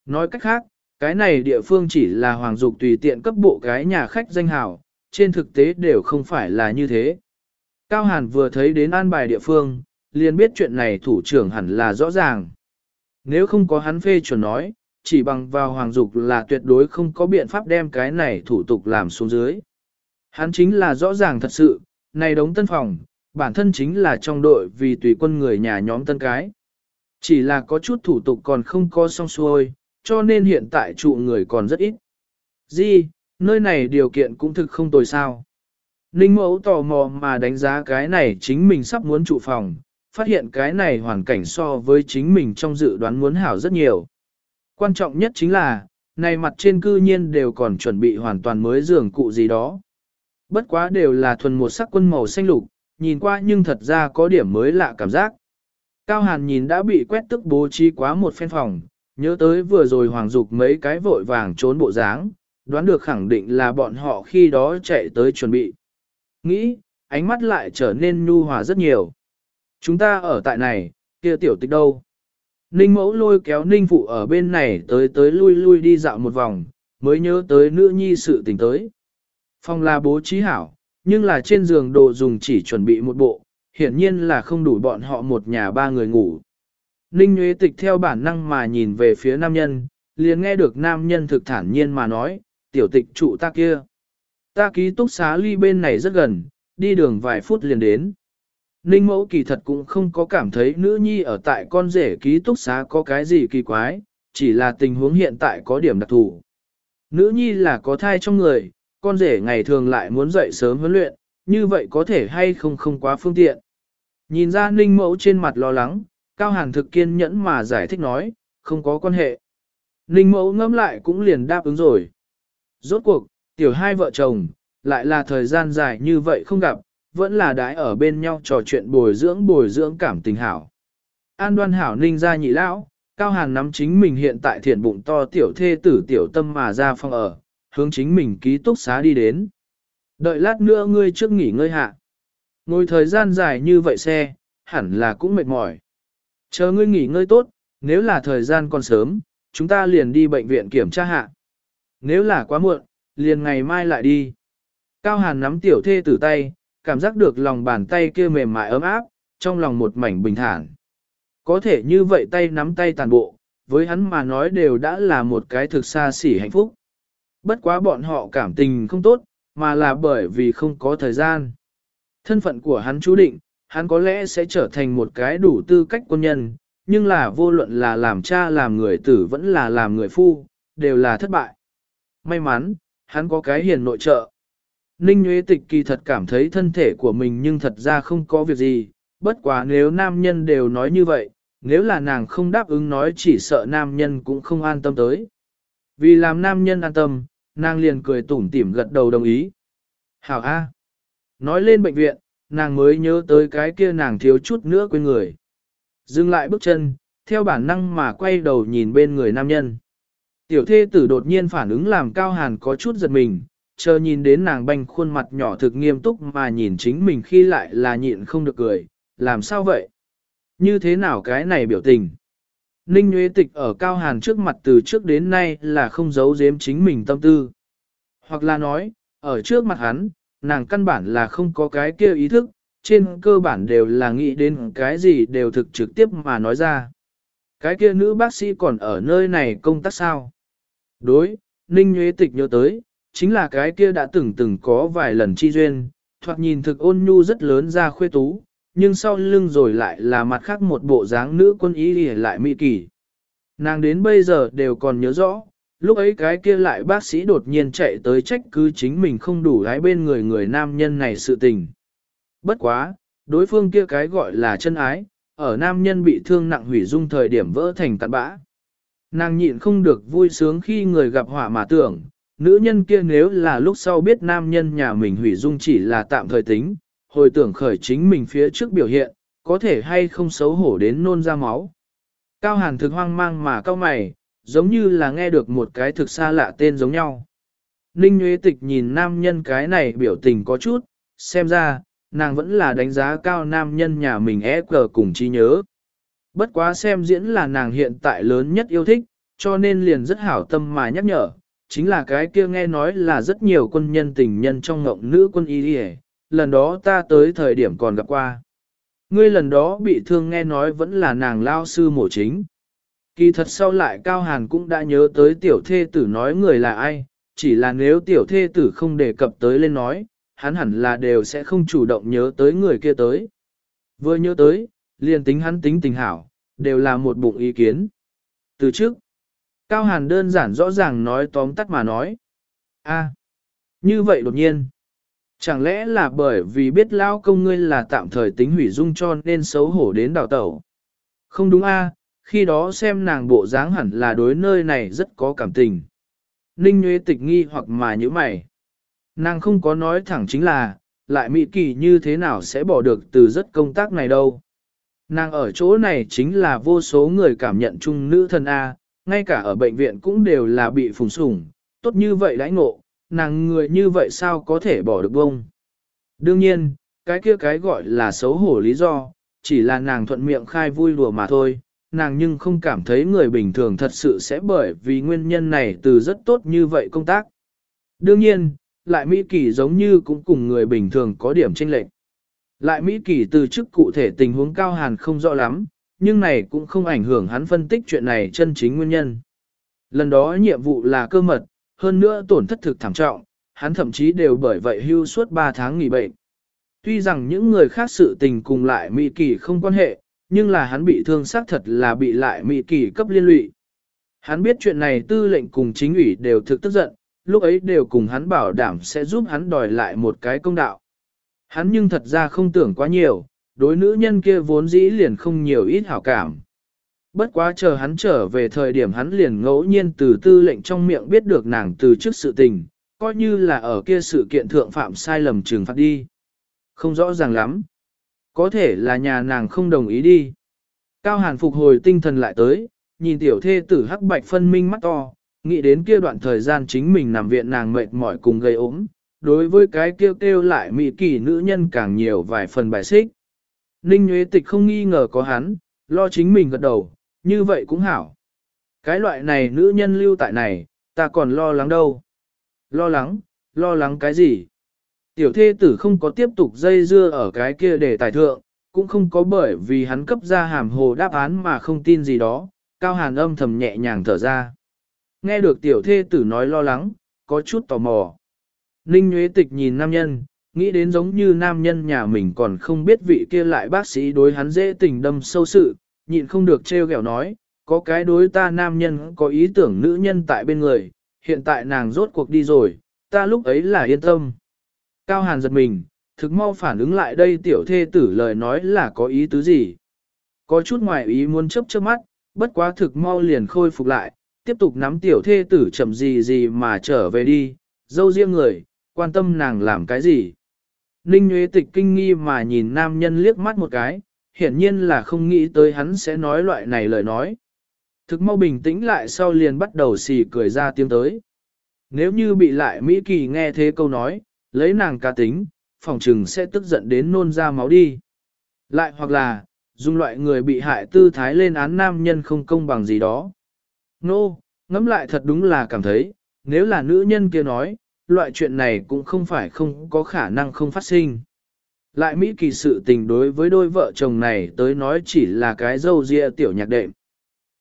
Nói cách khác, cái này địa phương chỉ là hoàng dục tùy tiện cấp bộ cái nhà khách danh hào, trên thực tế đều không phải là như thế. Cao Hàn vừa thấy đến an bài địa phương, liền biết chuyện này thủ trưởng hẳn là rõ ràng. Nếu không có hắn phê chuẩn nói, chỉ bằng vào hoàng dục là tuyệt đối không có biện pháp đem cái này thủ tục làm xuống dưới. Hắn chính là rõ ràng thật sự, này đống tân phòng, bản thân chính là trong đội vì tùy quân người nhà nhóm tân cái. Chỉ là có chút thủ tục còn không có xong xuôi, cho nên hiện tại trụ người còn rất ít. Di, nơi này điều kiện cũng thực không tồi sao. Ninh mẫu tò mò mà đánh giá cái này chính mình sắp muốn trụ phòng, phát hiện cái này hoàn cảnh so với chính mình trong dự đoán muốn hảo rất nhiều. Quan trọng nhất chính là, này mặt trên cư nhiên đều còn chuẩn bị hoàn toàn mới giường cụ gì đó. Bất quá đều là thuần một sắc quân màu xanh lục, nhìn qua nhưng thật ra có điểm mới lạ cảm giác. Cao Hàn nhìn đã bị quét tức bố trí quá một phen phòng, nhớ tới vừa rồi hoàng dục mấy cái vội vàng trốn bộ dáng, đoán được khẳng định là bọn họ khi đó chạy tới chuẩn bị. Nghĩ, ánh mắt lại trở nên nhu hòa rất nhiều. Chúng ta ở tại này, kia tiểu tịch đâu? Ninh mẫu lôi kéo ninh phụ ở bên này tới tới lui lui đi dạo một vòng, mới nhớ tới nữ nhi sự tình tới. Phòng là bố trí hảo, nhưng là trên giường đồ dùng chỉ chuẩn bị một bộ, hiển nhiên là không đủ bọn họ một nhà ba người ngủ. Ninh Nguyễn Tịch theo bản năng mà nhìn về phía nam nhân, liền nghe được nam nhân thực thản nhiên mà nói, tiểu tịch trụ ta kia. Ta ký túc xá ly bên này rất gần, đi đường vài phút liền đến. Ninh mẫu kỳ thật cũng không có cảm thấy nữ nhi ở tại con rể ký túc xá có cái gì kỳ quái, chỉ là tình huống hiện tại có điểm đặc thù. Nữ nhi là có thai trong người, con rể ngày thường lại muốn dậy sớm huấn luyện, như vậy có thể hay không không quá phương tiện. Nhìn ra ninh mẫu trên mặt lo lắng, Cao hàng thực kiên nhẫn mà giải thích nói, không có quan hệ. Ninh mẫu ngẫm lại cũng liền đáp ứng rồi. Rốt cuộc, tiểu hai vợ chồng, lại là thời gian dài như vậy không gặp, vẫn là đái ở bên nhau trò chuyện bồi dưỡng bồi dưỡng cảm tình hảo. An đoan hảo ninh ra nhị lão, Cao Hàn nắm chính mình hiện tại thiện bụng to tiểu thê tử tiểu tâm mà ra phòng ở, hướng chính mình ký túc xá đi đến. Đợi lát nữa ngươi trước nghỉ ngơi hạ. Ngồi thời gian dài như vậy xe, hẳn là cũng mệt mỏi. Chờ ngươi nghỉ ngơi tốt, nếu là thời gian còn sớm, chúng ta liền đi bệnh viện kiểm tra hạ. Nếu là quá muộn, liền ngày mai lại đi. Cao Hàn nắm tiểu thê tử tay, cảm giác được lòng bàn tay kia mềm mại ấm áp, trong lòng một mảnh bình thản. Có thể như vậy tay nắm tay tàn bộ, với hắn mà nói đều đã là một cái thực xa xỉ hạnh phúc. Bất quá bọn họ cảm tình không tốt, mà là bởi vì không có thời gian. Thân phận của hắn chú định, hắn có lẽ sẽ trở thành một cái đủ tư cách quân nhân, nhưng là vô luận là làm cha làm người tử vẫn là làm người phu, đều là thất bại. May mắn, hắn có cái hiền nội trợ. Ninh Nguyễn Tịch kỳ thật cảm thấy thân thể của mình nhưng thật ra không có việc gì, bất quá nếu nam nhân đều nói như vậy, nếu là nàng không đáp ứng nói chỉ sợ nam nhân cũng không an tâm tới. Vì làm nam nhân an tâm, nàng liền cười tủm tỉm gật đầu đồng ý. Hảo A. Nói lên bệnh viện, nàng mới nhớ tới cái kia nàng thiếu chút nữa quên người. Dừng lại bước chân, theo bản năng mà quay đầu nhìn bên người nam nhân. Tiểu thê tử đột nhiên phản ứng làm cao hàn có chút giật mình, chờ nhìn đến nàng banh khuôn mặt nhỏ thực nghiêm túc mà nhìn chính mình khi lại là nhịn không được cười, làm sao vậy? Như thế nào cái này biểu tình? Ninh Nguyễn Tịch ở Cao Hàn trước mặt từ trước đến nay là không giấu giếm chính mình tâm tư. Hoặc là nói, ở trước mặt hắn, nàng căn bản là không có cái kia ý thức, trên cơ bản đều là nghĩ đến cái gì đều thực trực tiếp mà nói ra. Cái kia nữ bác sĩ còn ở nơi này công tác sao? Đối, Ninh Nguyễn Tịch nhớ tới, chính là cái kia đã từng từng có vài lần chi duyên, thoạt nhìn thực ôn nhu rất lớn ra khuê tú, nhưng sau lưng rồi lại là mặt khác một bộ dáng nữ quân ý lại mỹ kỳ. Nàng đến bây giờ đều còn nhớ rõ, lúc ấy cái kia lại bác sĩ đột nhiên chạy tới trách cứ chính mình không đủ gái bên người người nam nhân này sự tình. Bất quá, đối phương kia cái gọi là chân ái, ở nam nhân bị thương nặng hủy dung thời điểm vỡ thành tạt bã. Nàng nhịn không được vui sướng khi người gặp họa mà tưởng, nữ nhân kia nếu là lúc sau biết nam nhân nhà mình hủy dung chỉ là tạm thời tính, hồi tưởng khởi chính mình phía trước biểu hiện, có thể hay không xấu hổ đến nôn ra máu. Cao hàn thực hoang mang mà cao mày, giống như là nghe được một cái thực xa lạ tên giống nhau. Ninh Nguyễn Tịch nhìn nam nhân cái này biểu tình có chút, xem ra, nàng vẫn là đánh giá cao nam nhân nhà mình e cờ cùng trí nhớ. Bất quá xem diễn là nàng hiện tại lớn nhất yêu thích, cho nên liền rất hảo tâm mà nhắc nhở, chính là cái kia nghe nói là rất nhiều quân nhân tình nhân trong ngộng nữ quân y đi lần đó ta tới thời điểm còn gặp qua. Ngươi lần đó bị thương nghe nói vẫn là nàng lao sư mổ chính. Kỳ thật sau lại Cao Hàn cũng đã nhớ tới tiểu thê tử nói người là ai, chỉ là nếu tiểu thê tử không đề cập tới lên nói, hắn hẳn là đều sẽ không chủ động nhớ tới người kia tới. Vừa nhớ tới, liền tính hắn tính tình hảo, đều là một bụng ý kiến. Từ trước, Cao Hàn đơn giản rõ ràng nói tóm tắt mà nói. a như vậy đột nhiên. Chẳng lẽ là bởi vì biết lao công ngươi là tạm thời tính hủy dung cho nên xấu hổ đến đào tẩu? Không đúng a khi đó xem nàng bộ dáng hẳn là đối nơi này rất có cảm tình. Ninh Nguyễn Tịch nghi hoặc mà như mày. Nàng không có nói thẳng chính là, lại mị Kỳ như thế nào sẽ bỏ được từ rất công tác này đâu. Nàng ở chỗ này chính là vô số người cảm nhận chung nữ thân A, ngay cả ở bệnh viện cũng đều là bị phùng sủng, tốt như vậy đãi ngộ, nàng người như vậy sao có thể bỏ được bông. Đương nhiên, cái kia cái gọi là xấu hổ lý do, chỉ là nàng thuận miệng khai vui đùa mà thôi, nàng nhưng không cảm thấy người bình thường thật sự sẽ bởi vì nguyên nhân này từ rất tốt như vậy công tác. Đương nhiên, lại Mỹ Kỳ giống như cũng cùng người bình thường có điểm chênh lệch. Lại Mỹ Kỳ từ chức cụ thể tình huống cao hàn không rõ lắm, nhưng này cũng không ảnh hưởng hắn phân tích chuyện này chân chính nguyên nhân. Lần đó nhiệm vụ là cơ mật, hơn nữa tổn thất thực thảm trọng, hắn thậm chí đều bởi vậy hưu suốt 3 tháng nghỉ bệnh. Tuy rằng những người khác sự tình cùng lại Mỹ Kỳ không quan hệ, nhưng là hắn bị thương xác thật là bị lại Mỹ Kỳ cấp liên lụy. Hắn biết chuyện này tư lệnh cùng chính ủy đều thực tức giận, lúc ấy đều cùng hắn bảo đảm sẽ giúp hắn đòi lại một cái công đạo. Hắn nhưng thật ra không tưởng quá nhiều, đối nữ nhân kia vốn dĩ liền không nhiều ít hảo cảm. Bất quá chờ hắn trở về thời điểm hắn liền ngẫu nhiên từ tư lệnh trong miệng biết được nàng từ trước sự tình, coi như là ở kia sự kiện thượng phạm sai lầm trừng phạt đi. Không rõ ràng lắm. Có thể là nhà nàng không đồng ý đi. Cao Hàn phục hồi tinh thần lại tới, nhìn tiểu thê tử hắc bạch phân minh mắt to, nghĩ đến kia đoạn thời gian chính mình nằm viện nàng mệt mỏi cùng gây ốm, đối với cái kêu kêu lại mỹ kỳ nữ nhân càng nhiều vài phần bài xích. Ninh Nguyễn Tịch không nghi ngờ có hắn, lo chính mình gật đầu, như vậy cũng hảo. Cái loại này nữ nhân lưu tại này, ta còn lo lắng đâu. Lo lắng, lo lắng cái gì? Tiểu thê tử không có tiếp tục dây dưa ở cái kia để tài thượng, cũng không có bởi vì hắn cấp ra hàm hồ đáp án mà không tin gì đó, cao hàn âm thầm nhẹ nhàng thở ra. Nghe được tiểu thê tử nói lo lắng, có chút tò mò. Ninh Nguyễn Tịch nhìn nam nhân, nghĩ đến giống như nam nhân nhà mình còn không biết vị kia lại bác sĩ đối hắn dễ tình đâm sâu sự, nhịn không được trêu ghẹo nói, có cái đối ta nam nhân có ý tưởng nữ nhân tại bên người, hiện tại nàng rốt cuộc đi rồi, ta lúc ấy là yên tâm. Cao Hàn giật mình, thực mau phản ứng lại đây tiểu thê tử lời nói là có ý tứ gì. Có chút ngoài ý muốn chấp chớp mắt, bất quá thực mau liền khôi phục lại, tiếp tục nắm tiểu thê tử chậm gì gì mà trở về đi, dâu riêng người, quan tâm nàng làm cái gì. Ninh Nguyễn Tịch kinh nghi mà nhìn nam nhân liếc mắt một cái, hiển nhiên là không nghĩ tới hắn sẽ nói loại này lời nói. Thực mau bình tĩnh lại sau liền bắt đầu xì cười ra tiếng tới. Nếu như bị lại Mỹ Kỳ nghe thế câu nói, lấy nàng ca tính, phòng trừng sẽ tức giận đến nôn ra máu đi. Lại hoặc là, dùng loại người bị hại tư thái lên án nam nhân không công bằng gì đó. Nô, no, ngẫm lại thật đúng là cảm thấy, nếu là nữ nhân kia nói, loại chuyện này cũng không phải không có khả năng không phát sinh. Lại Mỹ kỳ sự tình đối với đôi vợ chồng này tới nói chỉ là cái dâu ria tiểu nhạc đệm.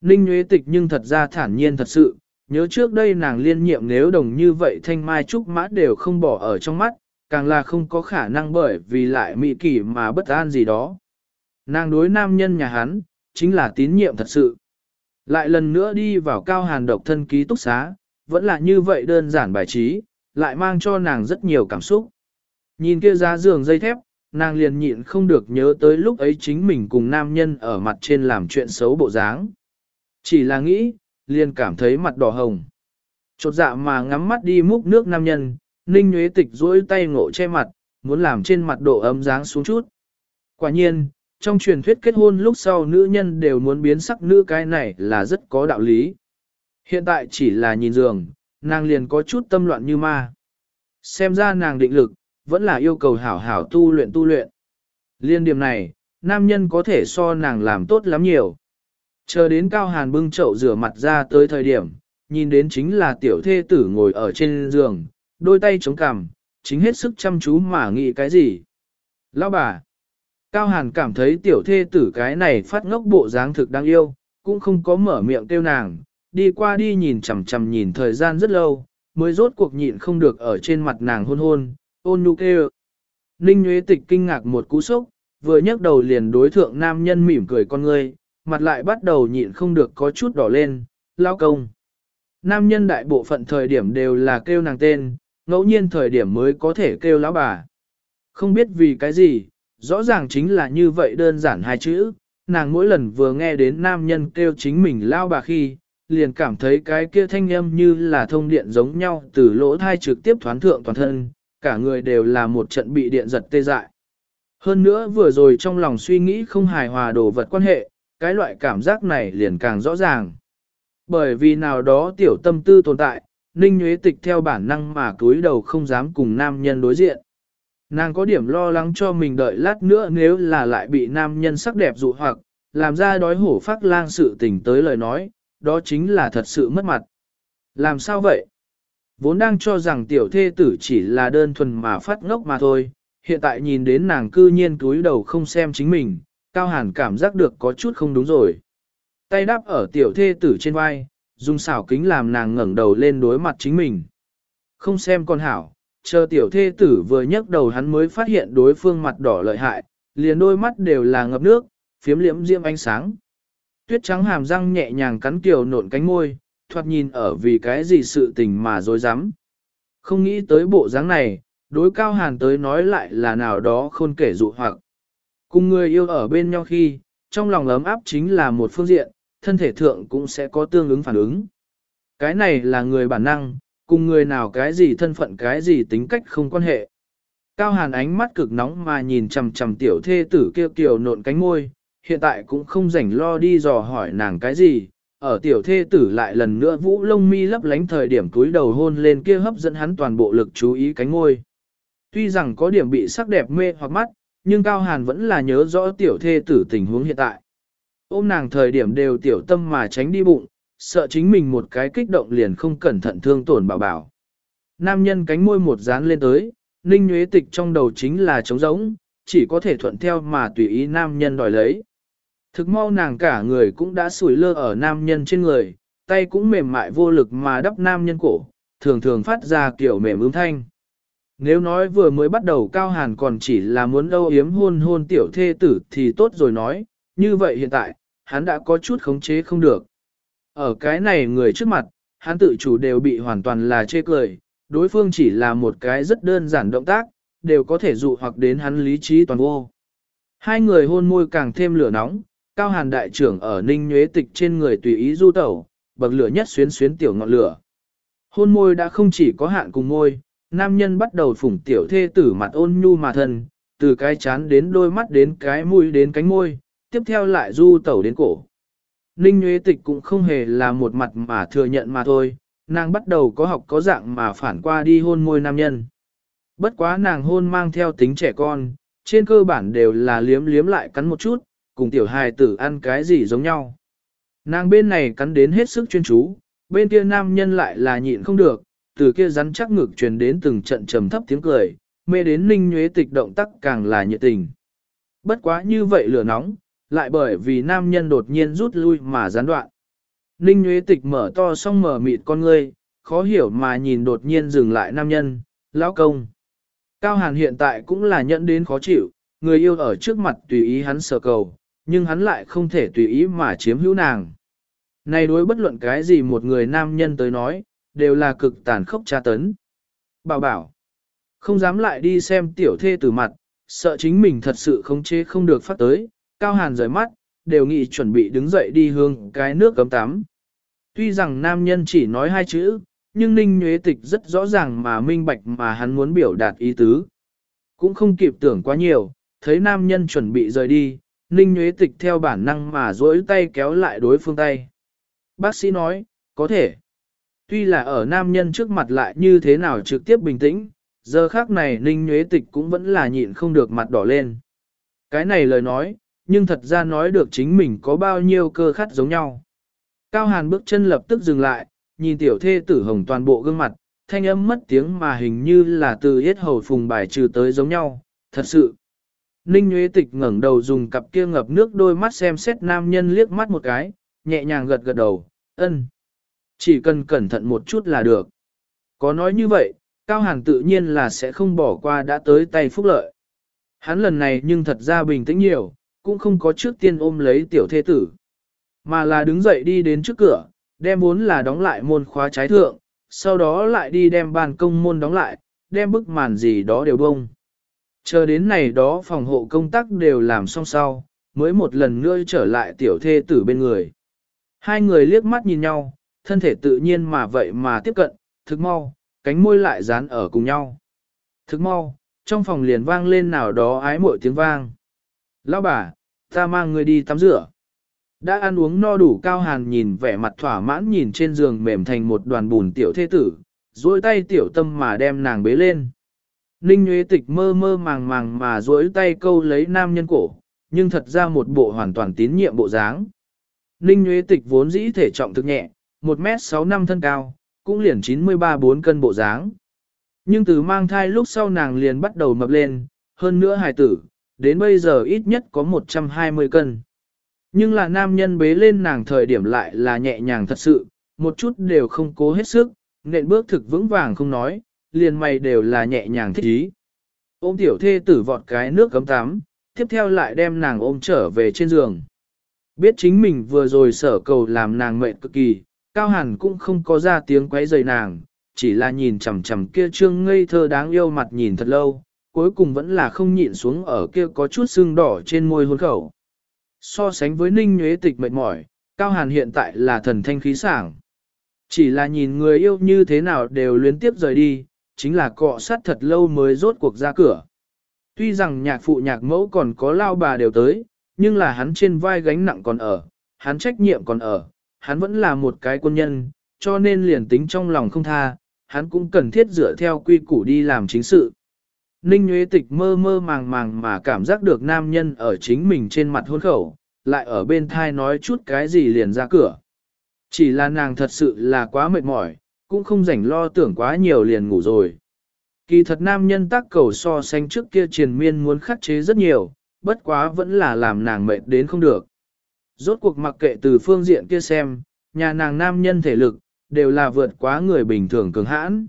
Ninh Nguyễn Tịch nhưng thật ra thản nhiên thật sự, nhớ trước đây nàng liên nhiệm nếu đồng như vậy thanh mai trúc mã đều không bỏ ở trong mắt, càng là không có khả năng bởi vì lại Mỹ kỳ mà bất an gì đó. Nàng đối nam nhân nhà hắn, chính là tín nhiệm thật sự. Lại lần nữa đi vào cao hàn độc thân ký túc xá, vẫn là như vậy đơn giản bài trí, lại mang cho nàng rất nhiều cảm xúc. Nhìn kia giá giường dây thép, nàng liền nhịn không được nhớ tới lúc ấy chính mình cùng nam nhân ở mặt trên làm chuyện xấu bộ dáng. Chỉ là nghĩ, liền cảm thấy mặt đỏ hồng. Chột dạ mà ngắm mắt đi múc nước nam nhân, Ninh nhuế Tịch duỗi tay ngộ che mặt, muốn làm trên mặt độ ấm dáng xuống chút. Quả nhiên, trong truyền thuyết kết hôn lúc sau nữ nhân đều muốn biến sắc nữ cái này là rất có đạo lý. Hiện tại chỉ là nhìn giường, nàng liền có chút tâm loạn như ma. Xem ra nàng định lực, vẫn là yêu cầu hảo hảo tu luyện tu luyện. Liên điểm này, nam nhân có thể so nàng làm tốt lắm nhiều. Chờ đến Cao Hàn bưng chậu rửa mặt ra tới thời điểm, nhìn đến chính là tiểu thê tử ngồi ở trên giường, đôi tay chống cằm, chính hết sức chăm chú mà nghĩ cái gì. Lão bà, Cao Hàn cảm thấy tiểu thê tử cái này phát ngốc bộ dáng thực đáng yêu, cũng không có mở miệng kêu nàng, đi qua đi nhìn chằm chằm nhìn thời gian rất lâu, mới rốt cuộc nhịn không được ở trên mặt nàng hôn hôn, ôn nhu kêu. Ninh Nguyễn Tịch kinh ngạc một cú sốc, vừa nhấc đầu liền đối thượng nam nhân mỉm cười con ngươi, mặt lại bắt đầu nhịn không được có chút đỏ lên, lao công. Nam nhân đại bộ phận thời điểm đều là kêu nàng tên, ngẫu nhiên thời điểm mới có thể kêu lão bà. Không biết vì cái gì, rõ ràng chính là như vậy đơn giản hai chữ, nàng mỗi lần vừa nghe đến nam nhân kêu chính mình lao bà khi, liền cảm thấy cái kia thanh âm như là thông điện giống nhau từ lỗ thai trực tiếp thoán thượng toàn thân, cả người đều là một trận bị điện giật tê dại. Hơn nữa vừa rồi trong lòng suy nghĩ không hài hòa đồ vật quan hệ, cái loại cảm giác này liền càng rõ ràng. Bởi vì nào đó tiểu tâm tư tồn tại, Ninh Nguyễn Tịch theo bản năng mà cúi đầu không dám cùng nam nhân đối diện. Nàng có điểm lo lắng cho mình đợi lát nữa nếu là lại bị nam nhân sắc đẹp dụ hoặc, làm ra đói hổ phát lang sự tình tới lời nói, đó chính là thật sự mất mặt. Làm sao vậy? Vốn đang cho rằng tiểu thê tử chỉ là đơn thuần mà phát ngốc mà thôi, hiện tại nhìn đến nàng cư nhiên túi đầu không xem chính mình, Cao Hàn cảm giác được có chút không đúng rồi. Tay đáp ở tiểu thê tử trên vai, dùng xảo kính làm nàng ngẩng đầu lên đối mặt chính mình. Không xem con hảo, chờ tiểu thê tử vừa nhấc đầu hắn mới phát hiện đối phương mặt đỏ lợi hại, liền đôi mắt đều là ngập nước, phiếm liễm diêm ánh sáng. Tuyết trắng hàm răng nhẹ nhàng cắn kiều nộn cánh môi, thoạt nhìn ở vì cái gì sự tình mà dối rắm Không nghĩ tới bộ dáng này, đối cao hàn tới nói lại là nào đó khôn kể dụ hoặc. Cùng người yêu ở bên nhau khi, trong lòng ấm áp chính là một phương diện, thân thể thượng cũng sẽ có tương ứng phản ứng. Cái này là người bản năng, cùng người nào cái gì thân phận cái gì tính cách không quan hệ. Cao hàn ánh mắt cực nóng mà nhìn chầm chầm tiểu thê tử kêu kiều nộn cánh môi, hiện tại cũng không rảnh lo đi dò hỏi nàng cái gì, ở tiểu thê tử lại lần nữa vũ lông mi lấp lánh thời điểm túi đầu hôn lên kia hấp dẫn hắn toàn bộ lực chú ý cánh ngôi. Tuy rằng có điểm bị sắc đẹp mê hoặc mắt, nhưng Cao Hàn vẫn là nhớ rõ tiểu thê tử tình huống hiện tại. Ôm nàng thời điểm đều tiểu tâm mà tránh đi bụng, sợ chính mình một cái kích động liền không cẩn thận thương tổn bảo bảo. Nam nhân cánh môi một dán lên tới, ninh nhuế tịch trong đầu chính là trống rỗng, chỉ có thể thuận theo mà tùy ý nam nhân đòi lấy. Thực mau nàng cả người cũng đã sủi lơ ở nam nhân trên người, tay cũng mềm mại vô lực mà đắp nam nhân cổ, thường thường phát ra kiểu mềm ương thanh. Nếu nói vừa mới bắt đầu cao hàn còn chỉ là muốn âu yếm hôn hôn tiểu thê tử thì tốt rồi nói, như vậy hiện tại, hắn đã có chút khống chế không được. Ở cái này người trước mặt, hắn tự chủ đều bị hoàn toàn là chê cười, đối phương chỉ là một cái rất đơn giản động tác, đều có thể dụ hoặc đến hắn lý trí toàn vô. Hai người hôn môi càng thêm lửa nóng, cao hàn đại trưởng ở ninh nhuế tịch trên người tùy ý du tẩu, bậc lửa nhất xuyến xuyến tiểu ngọn lửa. Hôn môi đã không chỉ có hạn cùng môi, nam nhân bắt đầu phủng tiểu thê tử mặt ôn nhu mà thân, từ cái chán đến đôi mắt đến cái mũi đến cánh môi, tiếp theo lại du tẩu đến cổ. Ninh Nguyễn Tịch cũng không hề là một mặt mà thừa nhận mà thôi, nàng bắt đầu có học có dạng mà phản qua đi hôn môi nam nhân. Bất quá nàng hôn mang theo tính trẻ con, trên cơ bản đều là liếm liếm lại cắn một chút, cùng tiểu hài tử ăn cái gì giống nhau. Nàng bên này cắn đến hết sức chuyên chú, bên kia nam nhân lại là nhịn không được, từ kia rắn chắc ngực truyền đến từng trận trầm thấp tiếng cười, mê đến ninh nhuế tịch động tác càng là nhiệt tình. Bất quá như vậy lửa nóng, lại bởi vì nam nhân đột nhiên rút lui mà gián đoạn. Ninh nhuế tịch mở to song mở mịt con ngươi, khó hiểu mà nhìn đột nhiên dừng lại nam nhân, lão công. Cao Hàn hiện tại cũng là nhận đến khó chịu, người yêu ở trước mặt tùy ý hắn sờ cầu, nhưng hắn lại không thể tùy ý mà chiếm hữu nàng. Này đối bất luận cái gì một người nam nhân tới nói, đều là cực tàn khốc tra tấn. Bảo bảo, không dám lại đi xem tiểu thê từ mặt, sợ chính mình thật sự không chế không được phát tới, cao hàn rời mắt, đều nghĩ chuẩn bị đứng dậy đi hương cái nước cấm tắm. Tuy rằng nam nhân chỉ nói hai chữ, nhưng Ninh Nhuế Tịch rất rõ ràng mà minh bạch mà hắn muốn biểu đạt ý tứ. Cũng không kịp tưởng quá nhiều, thấy nam nhân chuẩn bị rời đi, Ninh Nguyễn Tịch theo bản năng mà duỗi tay kéo lại đối phương tay. Bác sĩ nói, có thể. Tuy là ở nam nhân trước mặt lại như thế nào trực tiếp bình tĩnh, giờ khác này Ninh Nguyễn Tịch cũng vẫn là nhịn không được mặt đỏ lên. Cái này lời nói, nhưng thật ra nói được chính mình có bao nhiêu cơ khát giống nhau. Cao Hàn bước chân lập tức dừng lại, nhìn tiểu thê tử hồng toàn bộ gương mặt, thanh âm mất tiếng mà hình như là từ hết hầu phùng bài trừ tới giống nhau, thật sự. Ninh Nguyễn Tịch ngẩng đầu dùng cặp kia ngập nước đôi mắt xem xét nam nhân liếc mắt một cái, nhẹ nhàng gật gật đầu, ân. Chỉ cần cẩn thận một chút là được. Có nói như vậy, Cao Hàn tự nhiên là sẽ không bỏ qua đã tới tay phúc lợi. Hắn lần này nhưng thật ra bình tĩnh nhiều, cũng không có trước tiên ôm lấy tiểu thê tử. Mà là đứng dậy đi đến trước cửa, đem vốn là đóng lại môn khóa trái thượng, sau đó lại đi đem bàn công môn đóng lại, đem bức màn gì đó đều bông. Chờ đến này đó phòng hộ công tác đều làm xong sau, mới một lần nữa trở lại tiểu thê tử bên người. Hai người liếc mắt nhìn nhau, thân thể tự nhiên mà vậy mà tiếp cận, thức mau, cánh môi lại dán ở cùng nhau. Thức mau, trong phòng liền vang lên nào đó ái muội tiếng vang. Lão bà, ta mang người đi tắm rửa. Đã ăn uống no đủ cao hàn nhìn vẻ mặt thỏa mãn nhìn trên giường mềm thành một đoàn bùn tiểu thê tử, duỗi tay tiểu tâm mà đem nàng bế lên. Ninh Nguyễn Tịch mơ mơ màng màng mà duỗi tay câu lấy nam nhân cổ, nhưng thật ra một bộ hoàn toàn tín nhiệm bộ dáng. Ninh Nguyễn Tịch vốn dĩ thể trọng thực nhẹ, 1m6 năm thân cao, cũng liền 93-4 cân bộ dáng. Nhưng từ mang thai lúc sau nàng liền bắt đầu mập lên, hơn nữa hài tử, đến bây giờ ít nhất có 120 cân. Nhưng là nam nhân bế lên nàng thời điểm lại là nhẹ nhàng thật sự, một chút đều không cố hết sức, nện bước thực vững vàng không nói, liền mày đều là nhẹ nhàng thích ý. Ôm tiểu thê tử vọt cái nước cấm tắm, tiếp theo lại đem nàng ôm trở về trên giường. Biết chính mình vừa rồi sở cầu làm nàng mệt cực kỳ, Cao Hàn cũng không có ra tiếng quấy rầy nàng, chỉ là nhìn chằm chằm kia trương ngây thơ đáng yêu mặt nhìn thật lâu, cuối cùng vẫn là không nhịn xuống ở kia có chút sưng đỏ trên môi hôn khẩu. So sánh với ninh nhuế tịch mệt mỏi, Cao Hàn hiện tại là thần thanh khí sảng. Chỉ là nhìn người yêu như thế nào đều luyến tiếp rời đi, chính là cọ sát thật lâu mới rốt cuộc ra cửa. Tuy rằng nhạc phụ nhạc mẫu còn có lao bà đều tới, nhưng là hắn trên vai gánh nặng còn ở, hắn trách nhiệm còn ở, hắn vẫn là một cái quân nhân, cho nên liền tính trong lòng không tha, hắn cũng cần thiết dựa theo quy củ đi làm chính sự. Ninh Nguyễn Tịch mơ mơ màng màng mà cảm giác được nam nhân ở chính mình trên mặt hôn khẩu, lại ở bên thai nói chút cái gì liền ra cửa. Chỉ là nàng thật sự là quá mệt mỏi, cũng không rảnh lo tưởng quá nhiều liền ngủ rồi. Kỳ thật nam nhân tác cầu so sánh trước kia triền miên muốn khắc chế rất nhiều, bất quá vẫn là làm nàng mệt đến không được. Rốt cuộc mặc kệ từ phương diện kia xem, nhà nàng nam nhân thể lực, đều là vượt quá người bình thường cường hãn.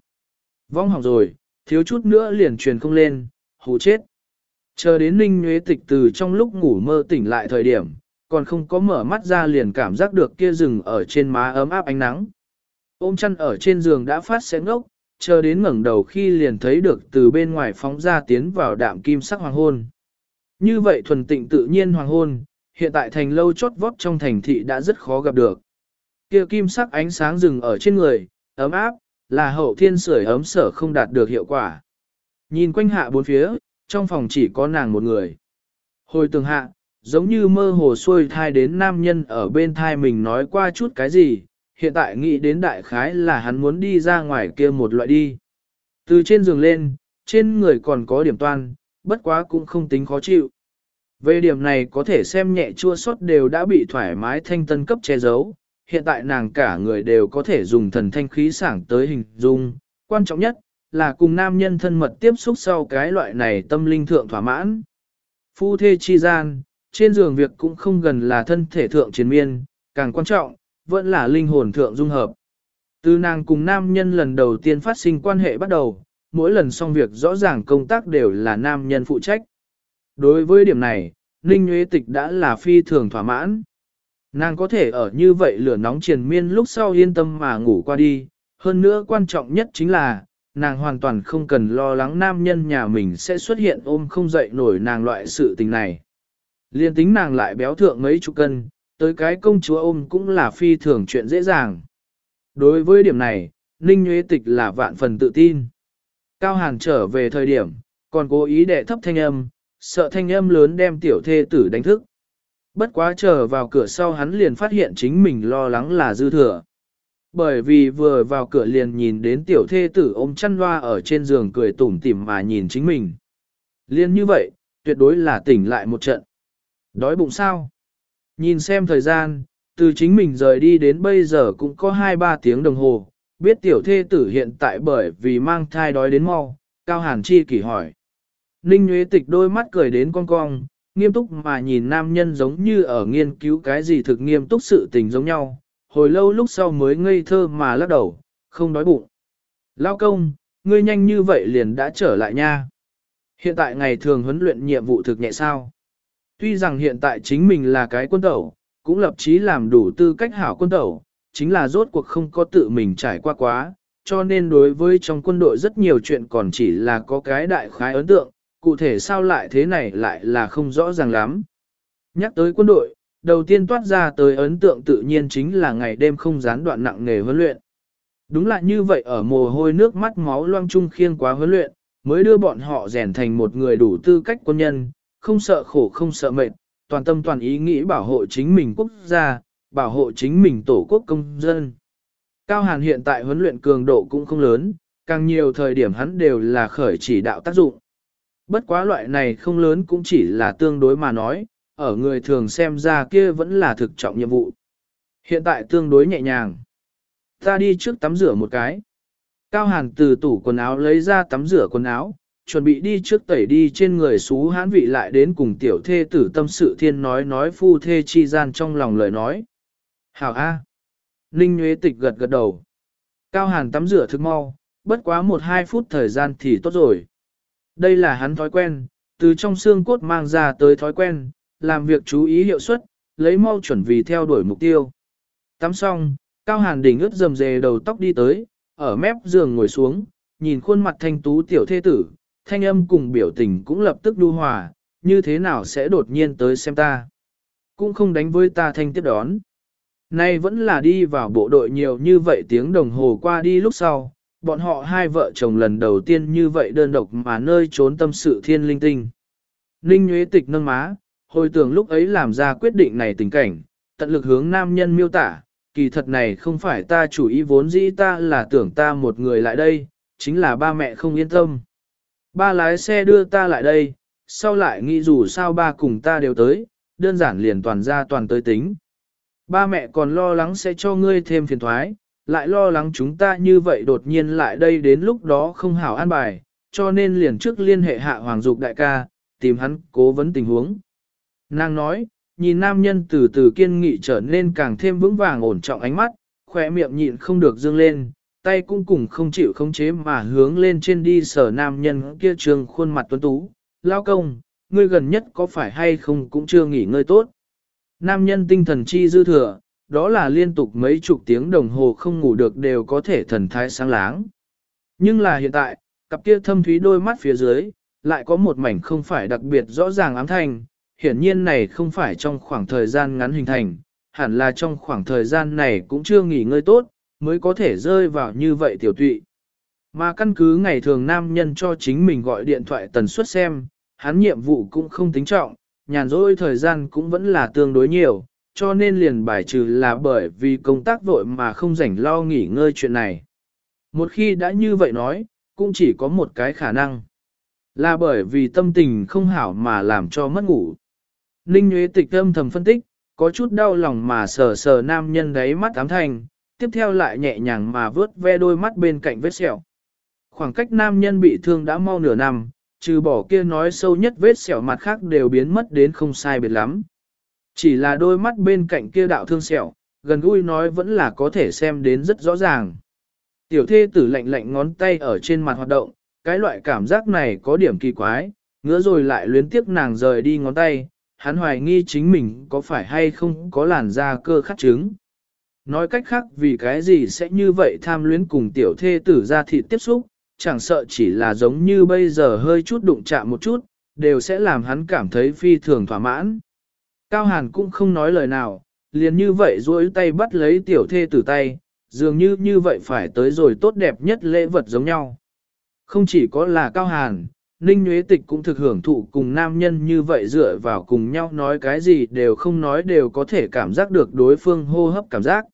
Vong học rồi, thiếu chút nữa liền truyền không lên, hù chết. Chờ đến Ninh Nguyễn Tịch từ trong lúc ngủ mơ tỉnh lại thời điểm, còn không có mở mắt ra liền cảm giác được kia rừng ở trên má ấm áp ánh nắng. Ôm chăn ở trên giường đã phát sẽ ngốc, chờ đến ngẩng đầu khi liền thấy được từ bên ngoài phóng ra tiến vào đạm kim sắc hoàng hôn. Như vậy thuần tịnh tự nhiên hoàng hôn, hiện tại thành lâu chót vót trong thành thị đã rất khó gặp được. Kia kim sắc ánh sáng rừng ở trên người, ấm áp, là hậu thiên sưởi ấm sở không đạt được hiệu quả. Nhìn quanh hạ bốn phía, trong phòng chỉ có nàng một người. Hồi tường hạ, giống như mơ hồ xuôi thai đến nam nhân ở bên thai mình nói qua chút cái gì, hiện tại nghĩ đến đại khái là hắn muốn đi ra ngoài kia một loại đi. Từ trên giường lên, trên người còn có điểm toan, bất quá cũng không tính khó chịu. Về điểm này có thể xem nhẹ chua sót đều đã bị thoải mái thanh tân cấp che giấu, hiện tại nàng cả người đều có thể dùng thần thanh khí sảng tới hình dung, quan trọng nhất là cùng nam nhân thân mật tiếp xúc sau cái loại này tâm linh thượng thỏa mãn. Phu thê chi gian, trên giường việc cũng không gần là thân thể thượng chiến miên, càng quan trọng, vẫn là linh hồn thượng dung hợp. Từ nàng cùng nam nhân lần đầu tiên phát sinh quan hệ bắt đầu, mỗi lần xong việc rõ ràng công tác đều là nam nhân phụ trách. Đối với điểm này, Ninh Nguyễn Tịch đã là phi thường thỏa mãn. Nàng có thể ở như vậy lửa nóng triền miên lúc sau yên tâm mà ngủ qua đi, hơn nữa quan trọng nhất chính là, nàng hoàn toàn không cần lo lắng nam nhân nhà mình sẽ xuất hiện ôm không dậy nổi nàng loại sự tình này. Liên tính nàng lại béo thượng mấy chục cân, tới cái công chúa ôm cũng là phi thường chuyện dễ dàng. Đối với điểm này, Ninh Nguyễn Tịch là vạn phần tự tin. Cao Hàn trở về thời điểm, còn cố ý đệ thấp thanh âm, sợ thanh âm lớn đem tiểu thê tử đánh thức. Bất quá trở vào cửa sau hắn liền phát hiện chính mình lo lắng là dư thừa. Bởi vì vừa vào cửa liền nhìn đến tiểu thê tử ôm chăn loa ở trên giường cười tủm tỉm mà nhìn chính mình. Liên như vậy, tuyệt đối là tỉnh lại một trận. Đói bụng sao? Nhìn xem thời gian, từ chính mình rời đi đến bây giờ cũng có 2-3 tiếng đồng hồ, biết tiểu thê tử hiện tại bởi vì mang thai đói đến mau, Cao Hàn Chi kỳ hỏi. Ninh Nguyễn Tịch đôi mắt cười đến con cong, nghiêm túc mà nhìn nam nhân giống như ở nghiên cứu cái gì thực nghiêm túc sự tình giống nhau, hồi lâu lúc sau mới ngây thơ mà lắc đầu, không đói bụng. Lao công, ngươi nhanh như vậy liền đã trở lại nha. Hiện tại ngày thường huấn luyện nhiệm vụ thực nhẹ sao. Tuy rằng hiện tại chính mình là cái quân tẩu, cũng lập chí làm đủ tư cách hảo quân tẩu, chính là rốt cuộc không có tự mình trải qua quá, cho nên đối với trong quân đội rất nhiều chuyện còn chỉ là có cái đại khái ấn tượng, cụ thể sao lại thế này lại là không rõ ràng lắm. Nhắc tới quân đội, đầu tiên toát ra tới ấn tượng tự nhiên chính là ngày đêm không gián đoạn nặng nghề huấn luyện. Đúng là như vậy ở mồ hôi nước mắt máu loang trung khiêng quá huấn luyện, mới đưa bọn họ rèn thành một người đủ tư cách quân nhân, không sợ khổ không sợ mệt, toàn tâm toàn ý nghĩ bảo hộ chính mình quốc gia, bảo hộ chính mình tổ quốc công dân. Cao Hàn hiện tại huấn luyện cường độ cũng không lớn, càng nhiều thời điểm hắn đều là khởi chỉ đạo tác dụng. Bất quá loại này không lớn cũng chỉ là tương đối mà nói, ở người thường xem ra kia vẫn là thực trọng nhiệm vụ. Hiện tại tương đối nhẹ nhàng. Ta đi trước tắm rửa một cái. Cao Hàn từ tủ quần áo lấy ra tắm rửa quần áo, chuẩn bị đi trước tẩy đi trên người xú hãn vị lại đến cùng tiểu thê tử tâm sự thiên nói nói phu thê chi gian trong lòng lời nói. Hảo A. Ninh Nguyễn Tịch gật gật đầu. Cao Hàn tắm rửa thức mau, bất quá một hai phút thời gian thì tốt rồi. Đây là hắn thói quen, từ trong xương cốt mang ra tới thói quen, làm việc chú ý hiệu suất, lấy mau chuẩn vì theo đuổi mục tiêu. Tắm xong, Cao Hàn đỉnh ướt dầm dề đầu tóc đi tới, ở mép giường ngồi xuống, nhìn khuôn mặt thanh tú tiểu thê tử, thanh âm cùng biểu tình cũng lập tức đu hòa, như thế nào sẽ đột nhiên tới xem ta. Cũng không đánh với ta thanh tiếp đón. Nay vẫn là đi vào bộ đội nhiều như vậy tiếng đồng hồ qua đi lúc sau, bọn họ hai vợ chồng lần đầu tiên như vậy đơn độc mà nơi trốn tâm sự thiên linh tinh. Ninh Nguyễn Tịch nâng má, hồi tưởng lúc ấy làm ra quyết định này tình cảnh, tận lực hướng nam nhân miêu tả, kỳ thật này không phải ta chủ ý vốn dĩ ta là tưởng ta một người lại đây, chính là ba mẹ không yên tâm. Ba lái xe đưa ta lại đây, sau lại nghĩ dù sao ba cùng ta đều tới, đơn giản liền toàn ra toàn tới tính. Ba mẹ còn lo lắng sẽ cho ngươi thêm phiền thoái, lại lo lắng chúng ta như vậy đột nhiên lại đây đến lúc đó không hảo an bài, cho nên liền trước liên hệ hạ Hoàng Dục đại ca, tìm hắn cố vấn tình huống. Nàng nói, nhìn nam nhân từ từ kiên nghị trở nên càng thêm vững vàng ổn trọng ánh mắt, khỏe miệng nhịn không được dương lên, tay cũng cùng không chịu khống chế mà hướng lên trên đi sở nam nhân kia trường khuôn mặt tuấn tú. Lao công, ngươi gần nhất có phải hay không cũng chưa nghỉ ngơi tốt. Nam nhân tinh thần chi dư thừa, đó là liên tục mấy chục tiếng đồng hồ không ngủ được đều có thể thần thái sáng láng. Nhưng là hiện tại, cặp kia thâm thúy đôi mắt phía dưới, lại có một mảnh không phải đặc biệt rõ ràng ám thành, hiển nhiên này không phải trong khoảng thời gian ngắn hình thành, hẳn là trong khoảng thời gian này cũng chưa nghỉ ngơi tốt, mới có thể rơi vào như vậy tiểu tụy. Mà căn cứ ngày thường nam nhân cho chính mình gọi điện thoại tần suất xem, hắn nhiệm vụ cũng không tính trọng, nhàn rỗi thời gian cũng vẫn là tương đối nhiều, cho nên liền bài trừ là bởi vì công tác vội mà không rảnh lo nghỉ ngơi chuyện này. Một khi đã như vậy nói, cũng chỉ có một cái khả năng. Là bởi vì tâm tình không hảo mà làm cho mất ngủ. Ninh Nguyễn Tịch âm thầm phân tích, có chút đau lòng mà sờ sờ nam nhân đấy mắt ám thành, tiếp theo lại nhẹ nhàng mà vớt ve đôi mắt bên cạnh vết sẹo. Khoảng cách nam nhân bị thương đã mau nửa năm, trừ bỏ kia nói sâu nhất vết sẹo mặt khác đều biến mất đến không sai biệt lắm. Chỉ là đôi mắt bên cạnh kia đạo thương sẹo, gần gũi nói vẫn là có thể xem đến rất rõ ràng. Tiểu thê tử lạnh lạnh ngón tay ở trên mặt hoạt động, cái loại cảm giác này có điểm kỳ quái, ngứa rồi lại luyến tiếp nàng rời đi ngón tay, hắn hoài nghi chính mình có phải hay không có làn da cơ khắc chứng. Nói cách khác vì cái gì sẽ như vậy tham luyến cùng tiểu thê tử ra thịt tiếp xúc, chẳng sợ chỉ là giống như bây giờ hơi chút đụng chạm một chút, đều sẽ làm hắn cảm thấy phi thường thỏa mãn. Cao Hàn cũng không nói lời nào, liền như vậy duỗi tay bắt lấy tiểu thê tử tay, dường như như vậy phải tới rồi tốt đẹp nhất lễ vật giống nhau. Không chỉ có là Cao Hàn, Ninh Nguyễn Tịch cũng thực hưởng thụ cùng nam nhân như vậy dựa vào cùng nhau nói cái gì đều không nói đều có thể cảm giác được đối phương hô hấp cảm giác.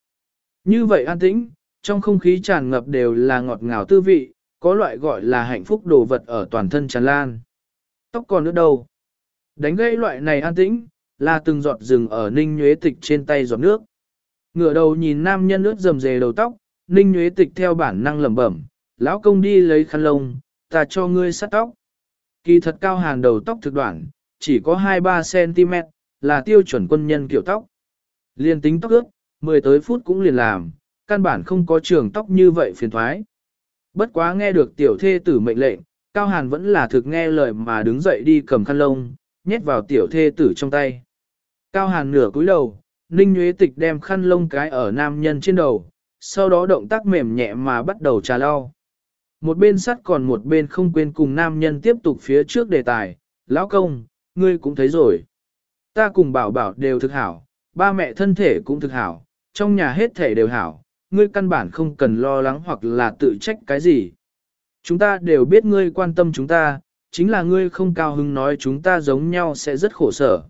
Như vậy an tĩnh, trong không khí tràn ngập đều là ngọt ngào tư vị, có loại gọi là hạnh phúc đồ vật ở toàn thân tràn lan. Tóc còn nữa đâu? Đánh gây loại này an tĩnh, là từng giọt rừng ở Ninh nhuế Tịch trên tay giọt nước. Ngửa đầu nhìn nam nhân ướt rầm rề đầu tóc, Ninh nhuế Tịch theo bản năng lẩm bẩm, lão công đi lấy khăn lông, ta cho ngươi sát tóc. Kỳ thật cao hàng đầu tóc thực đoạn, chỉ có 2-3cm, là tiêu chuẩn quân nhân kiểu tóc. Liên tính tóc ướt, 10 tới phút cũng liền làm, căn bản không có trường tóc như vậy phiền thoái. Bất quá nghe được tiểu thê tử mệnh lệnh, Cao Hàn vẫn là thực nghe lời mà đứng dậy đi cầm khăn lông, nhét vào tiểu thê tử trong tay. Cao Hàn nửa cúi đầu, Ninh Nguyễn Tịch đem khăn lông cái ở nam nhân trên đầu, sau đó động tác mềm nhẹ mà bắt đầu trà lau. Một bên sắt còn một bên không quên cùng nam nhân tiếp tục phía trước đề tài, lão công, ngươi cũng thấy rồi. Ta cùng bảo bảo đều thực hảo, ba mẹ thân thể cũng thực hảo, trong nhà hết thể đều hảo, ngươi căn bản không cần lo lắng hoặc là tự trách cái gì. Chúng ta đều biết ngươi quan tâm chúng ta, chính là ngươi không cao hứng nói chúng ta giống nhau sẽ rất khổ sở.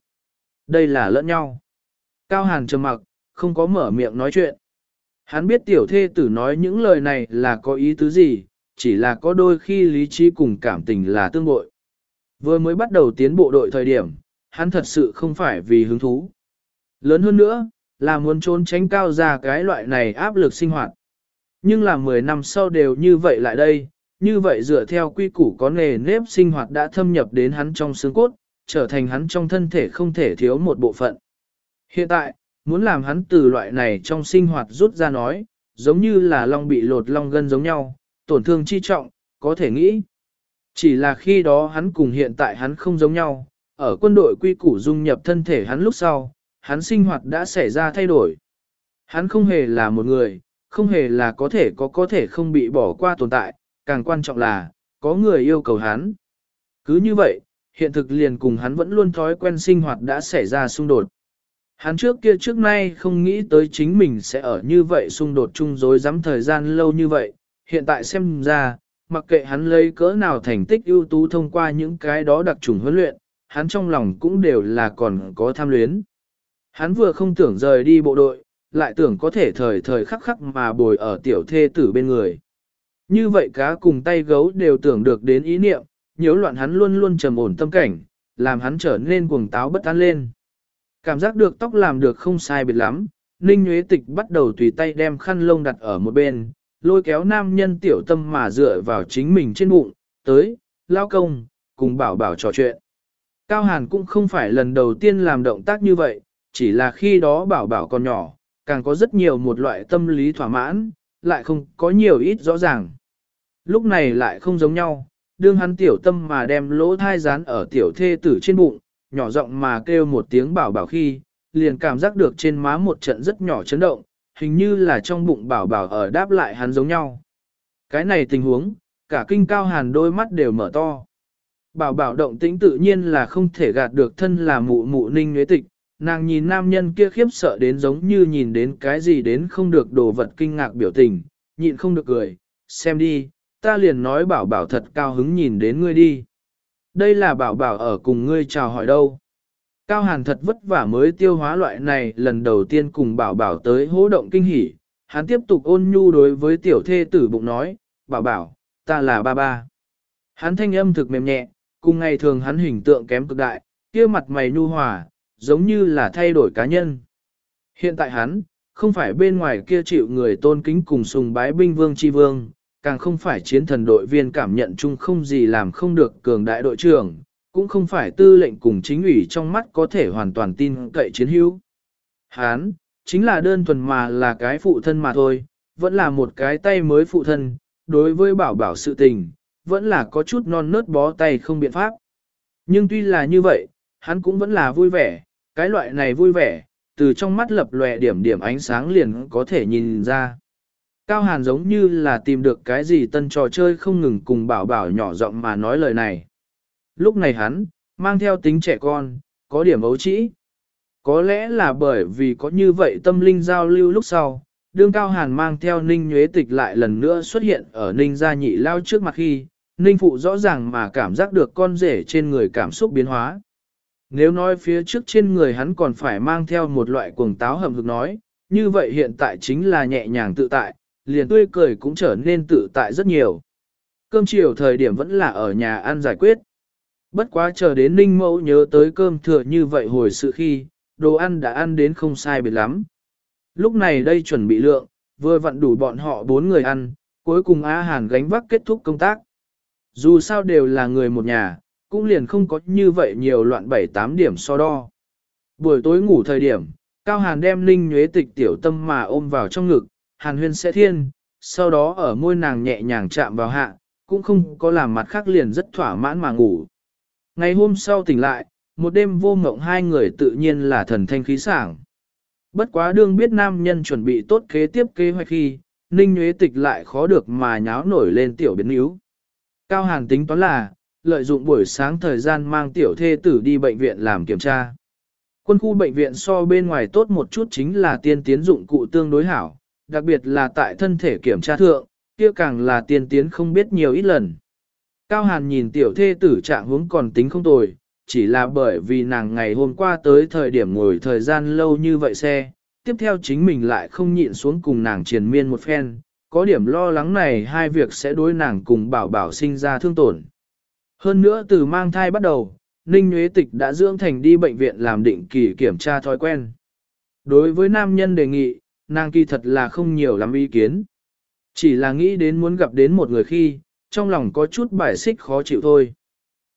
Đây là lẫn nhau. Cao Hàn trầm mặc, không có mở miệng nói chuyện. Hắn biết tiểu thê tử nói những lời này là có ý tứ gì, chỉ là có đôi khi lý trí cùng cảm tình là tương bội. Vừa mới bắt đầu tiến bộ đội thời điểm, hắn thật sự không phải vì hứng thú. Lớn hơn nữa, là muốn trốn tránh cao ra cái loại này áp lực sinh hoạt. Nhưng là 10 năm sau đều như vậy lại đây, như vậy dựa theo quy củ có nề nếp sinh hoạt đã thâm nhập đến hắn trong xương cốt, trở thành hắn trong thân thể không thể thiếu một bộ phận. Hiện tại, muốn làm hắn từ loại này trong sinh hoạt rút ra nói, giống như là long bị lột long gân giống nhau, tổn thương chi trọng, có thể nghĩ. Chỉ là khi đó hắn cùng hiện tại hắn không giống nhau, ở quân đội quy củ dung nhập thân thể hắn lúc sau, hắn sinh hoạt đã xảy ra thay đổi. Hắn không hề là một người, không hề là có thể có có thể không bị bỏ qua tồn tại, càng quan trọng là, có người yêu cầu hắn. Cứ như vậy, hiện thực liền cùng hắn vẫn luôn thói quen sinh hoạt đã xảy ra xung đột. Hắn trước kia trước nay không nghĩ tới chính mình sẽ ở như vậy xung đột chung dối dám thời gian lâu như vậy, hiện tại xem ra, mặc kệ hắn lấy cỡ nào thành tích ưu tú thông qua những cái đó đặc trùng huấn luyện, hắn trong lòng cũng đều là còn có tham luyến. Hắn vừa không tưởng rời đi bộ đội, lại tưởng có thể thời thời khắc khắc mà bồi ở tiểu thê tử bên người. Như vậy cá cùng tay gấu đều tưởng được đến ý niệm, nhiễu loạn hắn luôn luôn trầm ổn tâm cảnh, làm hắn trở nên cuồng táo bất an lên. Cảm giác được tóc làm được không sai biệt lắm, Ninh Nguyễn Tịch bắt đầu tùy tay đem khăn lông đặt ở một bên, lôi kéo nam nhân tiểu tâm mà dựa vào chính mình trên bụng, tới, lao công, cùng bảo bảo trò chuyện. Cao Hàn cũng không phải lần đầu tiên làm động tác như vậy, chỉ là khi đó bảo bảo còn nhỏ, càng có rất nhiều một loại tâm lý thỏa mãn, lại không có nhiều ít rõ ràng. Lúc này lại không giống nhau, đương hắn tiểu tâm mà đem lỗ thai rán ở tiểu thê tử trên bụng, nhỏ giọng mà kêu một tiếng bảo bảo khi, liền cảm giác được trên má một trận rất nhỏ chấn động, hình như là trong bụng bảo bảo ở đáp lại hắn giống nhau. Cái này tình huống, cả kinh cao hàn đôi mắt đều mở to. Bảo bảo động tĩnh tự nhiên là không thể gạt được thân là mụ mụ ninh nhuế tịch, nàng nhìn nam nhân kia khiếp sợ đến giống như nhìn đến cái gì đến không được đồ vật kinh ngạc biểu tình, nhịn không được cười, xem đi, ta liền nói bảo bảo thật cao hứng nhìn đến ngươi đi. Đây là bảo bảo ở cùng ngươi chào hỏi đâu. Cao Hàn thật vất vả mới tiêu hóa loại này lần đầu tiên cùng bảo bảo tới hỗ động kinh hỉ. Hắn tiếp tục ôn nhu đối với tiểu thê tử bụng nói, bảo bảo, ta là ba ba. Hắn thanh âm thực mềm nhẹ, cùng ngày thường hắn hình tượng kém cực đại, kia mặt mày nhu hòa, giống như là thay đổi cá nhân. Hiện tại hắn, không phải bên ngoài kia chịu người tôn kính cùng sùng bái binh vương chi vương, càng không phải chiến thần đội viên cảm nhận chung không gì làm không được cường đại đội trưởng, cũng không phải tư lệnh cùng chính ủy trong mắt có thể hoàn toàn tin cậy chiến hữu. Hán, chính là đơn thuần mà là cái phụ thân mà thôi, vẫn là một cái tay mới phụ thân, đối với bảo bảo sự tình, vẫn là có chút non nớt bó tay không biện pháp. Nhưng tuy là như vậy, hắn cũng vẫn là vui vẻ, cái loại này vui vẻ, từ trong mắt lập lòe điểm điểm ánh sáng liền có thể nhìn ra. Cao Hàn giống như là tìm được cái gì tân trò chơi không ngừng cùng bảo bảo nhỏ giọng mà nói lời này. Lúc này hắn, mang theo tính trẻ con, có điểm ấu trĩ. Có lẽ là bởi vì có như vậy tâm linh giao lưu lúc sau, đương Cao Hàn mang theo Ninh Nhuế Tịch lại lần nữa xuất hiện ở Ninh gia nhị lao trước mặt khi, Ninh Phụ rõ ràng mà cảm giác được con rể trên người cảm xúc biến hóa. Nếu nói phía trước trên người hắn còn phải mang theo một loại cuồng táo hầm hực nói, như vậy hiện tại chính là nhẹ nhàng tự tại, liền tươi cười cũng trở nên tự tại rất nhiều. Cơm chiều thời điểm vẫn là ở nhà ăn giải quyết. Bất quá chờ đến Ninh Mẫu nhớ tới cơm thừa như vậy hồi sự khi, đồ ăn đã ăn đến không sai biệt lắm. Lúc này đây chuẩn bị lượng, vừa vặn đủ bọn họ bốn người ăn, cuối cùng Á Hàn gánh vác kết thúc công tác. Dù sao đều là người một nhà, cũng liền không có như vậy nhiều loạn bảy tám điểm so đo. Buổi tối ngủ thời điểm, Cao Hàn đem Ninh Nhuế Tịch tiểu tâm mà ôm vào trong ngực, Hàn Huyên sẽ thiên, sau đó ở môi nàng nhẹ nhàng chạm vào hạ, cũng không có làm mặt khác liền rất thỏa mãn mà ngủ. Ngày hôm sau tỉnh lại, một đêm vô mộng hai người tự nhiên là thần thanh khí sảng. Bất quá đương biết nam nhân chuẩn bị tốt kế tiếp kế hoạch khi, Ninh nhuế Tịch lại khó được mà nháo nổi lên tiểu biến yếu. Cao Hàn tính toán là, lợi dụng buổi sáng thời gian mang tiểu thê tử đi bệnh viện làm kiểm tra. Quân khu bệnh viện so bên ngoài tốt một chút chính là tiên tiến dụng cụ tương đối hảo, đặc biệt là tại thân thể kiểm tra thượng, kia càng là tiên tiến không biết nhiều ít lần. Cao Hàn nhìn tiểu thê tử trạng huống còn tính không tồi, chỉ là bởi vì nàng ngày hôm qua tới thời điểm ngồi thời gian lâu như vậy xe, tiếp theo chính mình lại không nhịn xuống cùng nàng triền miên một phen, có điểm lo lắng này hai việc sẽ đối nàng cùng bảo bảo sinh ra thương tổn. Hơn nữa từ mang thai bắt đầu, Ninh Nguyễn Tịch đã dưỡng thành đi bệnh viện làm định kỳ kiểm tra thói quen. Đối với nam nhân đề nghị, nàng kỳ thật là không nhiều lắm ý kiến. Chỉ là nghĩ đến muốn gặp đến một người khi, trong lòng có chút bài xích khó chịu thôi.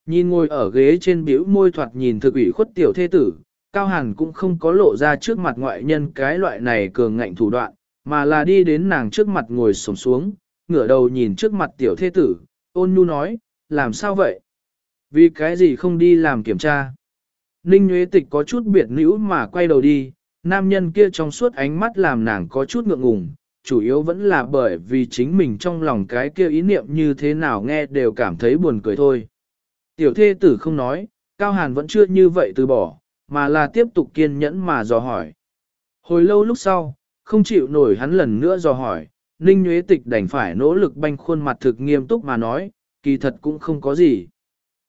Nhìn ngồi ở ghế trên biểu môi thoạt nhìn thực ủy khuất tiểu thê tử, Cao Hàn cũng không có lộ ra trước mặt ngoại nhân cái loại này cường ngạnh thủ đoạn, mà là đi đến nàng trước mặt ngồi sổng xuống, ngửa đầu nhìn trước mặt tiểu thê tử, ôn nhu nói, làm sao vậy? Vì cái gì không đi làm kiểm tra? Ninh Nguyễn Tịch có chút biệt nữ mà quay đầu đi, nam nhân kia trong suốt ánh mắt làm nàng có chút ngượng ngùng, chủ yếu vẫn là bởi vì chính mình trong lòng cái kia ý niệm như thế nào nghe đều cảm thấy buồn cười thôi. Tiểu thê tử không nói, Cao Hàn vẫn chưa như vậy từ bỏ, mà là tiếp tục kiên nhẫn mà dò hỏi. Hồi lâu lúc sau, không chịu nổi hắn lần nữa dò hỏi, Ninh Nguyễn Tịch đành phải nỗ lực banh khuôn mặt thực nghiêm túc mà nói, kỳ thật cũng không có gì.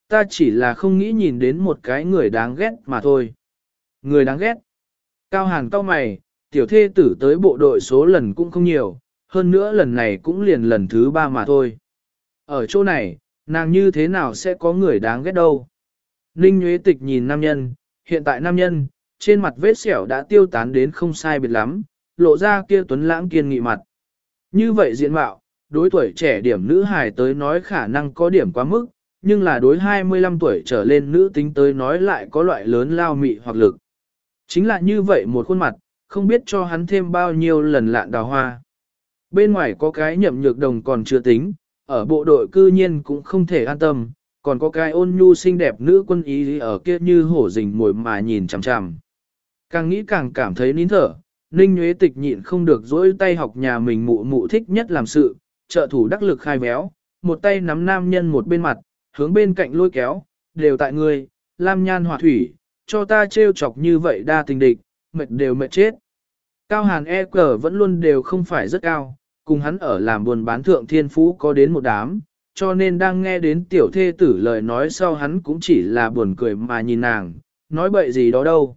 Ta chỉ là không nghĩ nhìn đến một cái người đáng ghét mà thôi. Người đáng ghét. Cao Hàn cao mày, tiểu thê tử tới bộ đội số lần cũng không nhiều, hơn nữa lần này cũng liền lần thứ ba mà thôi. Ở chỗ này, nàng như thế nào sẽ có người đáng ghét đâu. Ninh Nguyễn Tịch nhìn nam nhân, hiện tại nam nhân, trên mặt vết sẹo đã tiêu tán đến không sai biệt lắm, lộ ra kia tuấn lãng kiên nghị mặt. Như vậy diện mạo, đối tuổi trẻ điểm nữ hài tới nói khả năng có điểm quá mức, nhưng là đối 25 tuổi trở lên nữ tính tới nói lại có loại lớn lao mị hoặc lực. Chính là như vậy một khuôn mặt, không biết cho hắn thêm bao nhiêu lần lạn đào hoa. Bên ngoài có cái nhậm nhược đồng còn chưa tính, ở bộ đội cư nhiên cũng không thể an tâm, còn có cái ôn nhu xinh đẹp nữ quân ý ở kia như hổ rình mồi mà nhìn chằm chằm. Càng nghĩ càng cảm thấy nín thở, Ninh Nguyễn Tịch nhịn không được dỗi tay học nhà mình mụ mụ thích nhất làm sự, trợ thủ đắc lực khai béo, một tay nắm nam nhân một bên mặt, hướng bên cạnh lôi kéo, đều tại ngươi, lam nhan hỏa thủy, cho ta trêu chọc như vậy đa tình địch, mệt đều mệt chết. Cao hàn e cờ vẫn luôn đều không phải rất cao, cùng hắn ở làm buồn bán thượng thiên phú có đến một đám, cho nên đang nghe đến tiểu thê tử lời nói sau hắn cũng chỉ là buồn cười mà nhìn nàng, nói bậy gì đó đâu.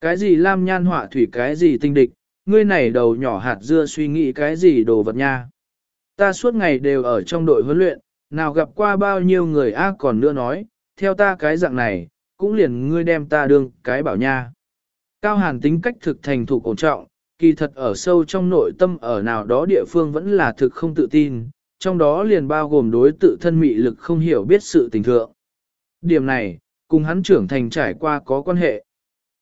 Cái gì lam nhan họa thủy cái gì tinh địch, ngươi này đầu nhỏ hạt dưa suy nghĩ cái gì đồ vật nha. Ta suốt ngày đều ở trong đội huấn luyện, nào gặp qua bao nhiêu người a còn nữa nói, theo ta cái dạng này, cũng liền ngươi đem ta đương cái bảo nha. Cao hàn tính cách thực thành thủ cổ trọng, kỳ thật ở sâu trong nội tâm ở nào đó địa phương vẫn là thực không tự tin, trong đó liền bao gồm đối tự thân mị lực không hiểu biết sự tình thượng. Điểm này, cùng hắn trưởng thành trải qua có quan hệ.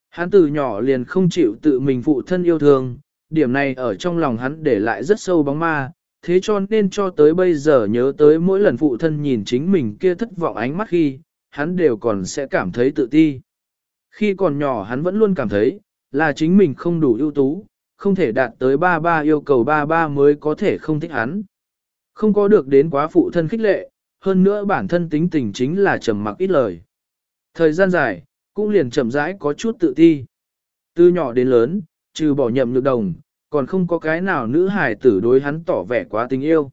Hắn từ nhỏ liền không chịu tự mình phụ thân yêu thương, điểm này ở trong lòng hắn để lại rất sâu bóng ma, thế cho nên cho tới bây giờ nhớ tới mỗi lần phụ thân nhìn chính mình kia thất vọng ánh mắt khi, hắn đều còn sẽ cảm thấy tự ti. Khi còn nhỏ hắn vẫn luôn cảm thấy, là chính mình không đủ ưu tú, không thể đạt tới ba ba yêu cầu ba ba mới có thể không thích hắn. Không có được đến quá phụ thân khích lệ, hơn nữa bản thân tính tình chính là trầm mặc ít lời. Thời gian dài, cũng liền chậm rãi có chút tự ti. Từ nhỏ đến lớn, trừ bỏ nhậm nhược đồng, còn không có cái nào nữ hài tử đối hắn tỏ vẻ quá tình yêu.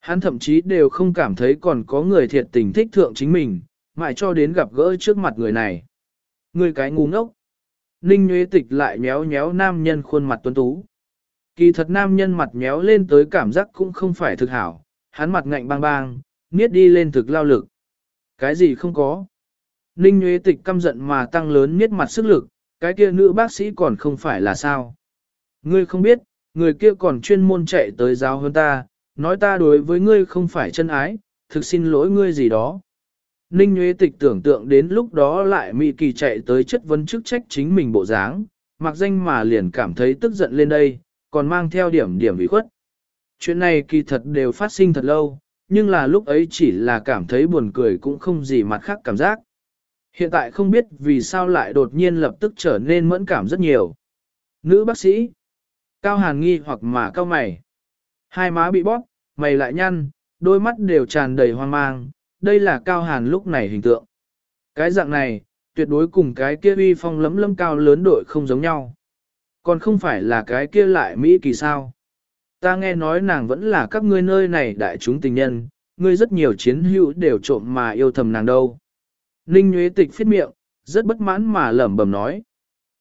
Hắn thậm chí đều không cảm thấy còn có người thiệt tình thích thượng chính mình, mãi cho đến gặp gỡ trước mặt người này. Người cái ngu ngốc. Ninh Nguyễn Tịch lại nhéo nhéo nam nhân khuôn mặt tuấn tú. Kỳ thật nam nhân mặt nhéo lên tới cảm giác cũng không phải thực hảo, hắn mặt ngạnh bang bang, niết đi lên thực lao lực. Cái gì không có. Ninh Nguyễn Tịch căm giận mà tăng lớn niết mặt sức lực, cái kia nữ bác sĩ còn không phải là sao. Ngươi không biết, người kia còn chuyên môn chạy tới giáo hơn ta, nói ta đối với ngươi không phải chân ái, thực xin lỗi ngươi gì đó. Ninh Nguyễn Tịch tưởng tượng đến lúc đó lại Mỹ Kỳ chạy tới chất vấn chức trách chính mình bộ dáng, mặc danh mà liền cảm thấy tức giận lên đây, còn mang theo điểm điểm ủy khuất. Chuyện này kỳ thật đều phát sinh thật lâu, nhưng là lúc ấy chỉ là cảm thấy buồn cười cũng không gì mặt khác cảm giác. Hiện tại không biết vì sao lại đột nhiên lập tức trở nên mẫn cảm rất nhiều. Nữ bác sĩ, cao hàn nghi hoặc mà cao mày. Hai má bị bóp, mày lại nhăn, đôi mắt đều tràn đầy hoang mang, đây là cao hàn lúc này hình tượng. Cái dạng này, tuyệt đối cùng cái kia uy phong lấm lấm cao lớn đội không giống nhau. Còn không phải là cái kia lại Mỹ kỳ sao. Ta nghe nói nàng vẫn là các ngươi nơi này đại chúng tình nhân, ngươi rất nhiều chiến hữu đều trộm mà yêu thầm nàng đâu. Ninh Nguyễn Tịch phiết miệng, rất bất mãn mà lẩm bẩm nói.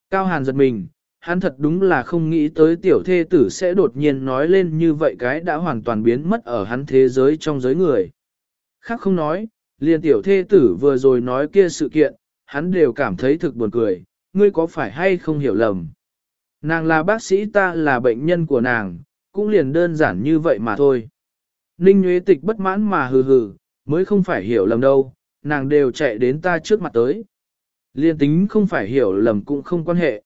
Cao Hàn giật mình, hắn thật đúng là không nghĩ tới tiểu thê tử sẽ đột nhiên nói lên như vậy cái đã hoàn toàn biến mất ở hắn thế giới trong giới người. Khác không nói, liền tiểu thê tử vừa rồi nói kia sự kiện, hắn đều cảm thấy thực buồn cười, ngươi có phải hay không hiểu lầm. Nàng là bác sĩ ta là bệnh nhân của nàng, cũng liền đơn giản như vậy mà thôi. Ninh Nguyễn Tịch bất mãn mà hừ hừ, mới không phải hiểu lầm đâu, nàng đều chạy đến ta trước mặt tới. Liên tính không phải hiểu lầm cũng không quan hệ.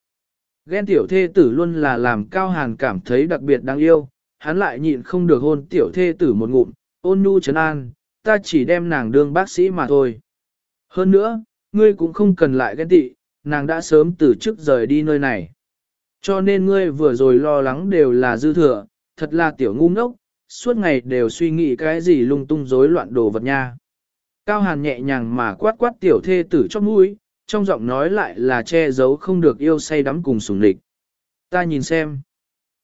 Ghen tiểu thê tử luôn là làm cao hàn cảm thấy đặc biệt đáng yêu, hắn lại nhịn không được hôn tiểu thê tử một ngụm, ôn nhu trấn an, ta chỉ đem nàng đương bác sĩ mà thôi. Hơn nữa, ngươi cũng không cần lại ghen tị, nàng đã sớm từ trước rời đi nơi này. Cho nên ngươi vừa rồi lo lắng đều là dư thừa, thật là tiểu ngu ngốc, suốt ngày đều suy nghĩ cái gì lung tung rối loạn đồ vật nha. Cao Hàn nhẹ nhàng mà quát quát tiểu thê tử trong mũi, trong giọng nói lại là che giấu không được yêu say đắm cùng sùng lịch. Ta nhìn xem.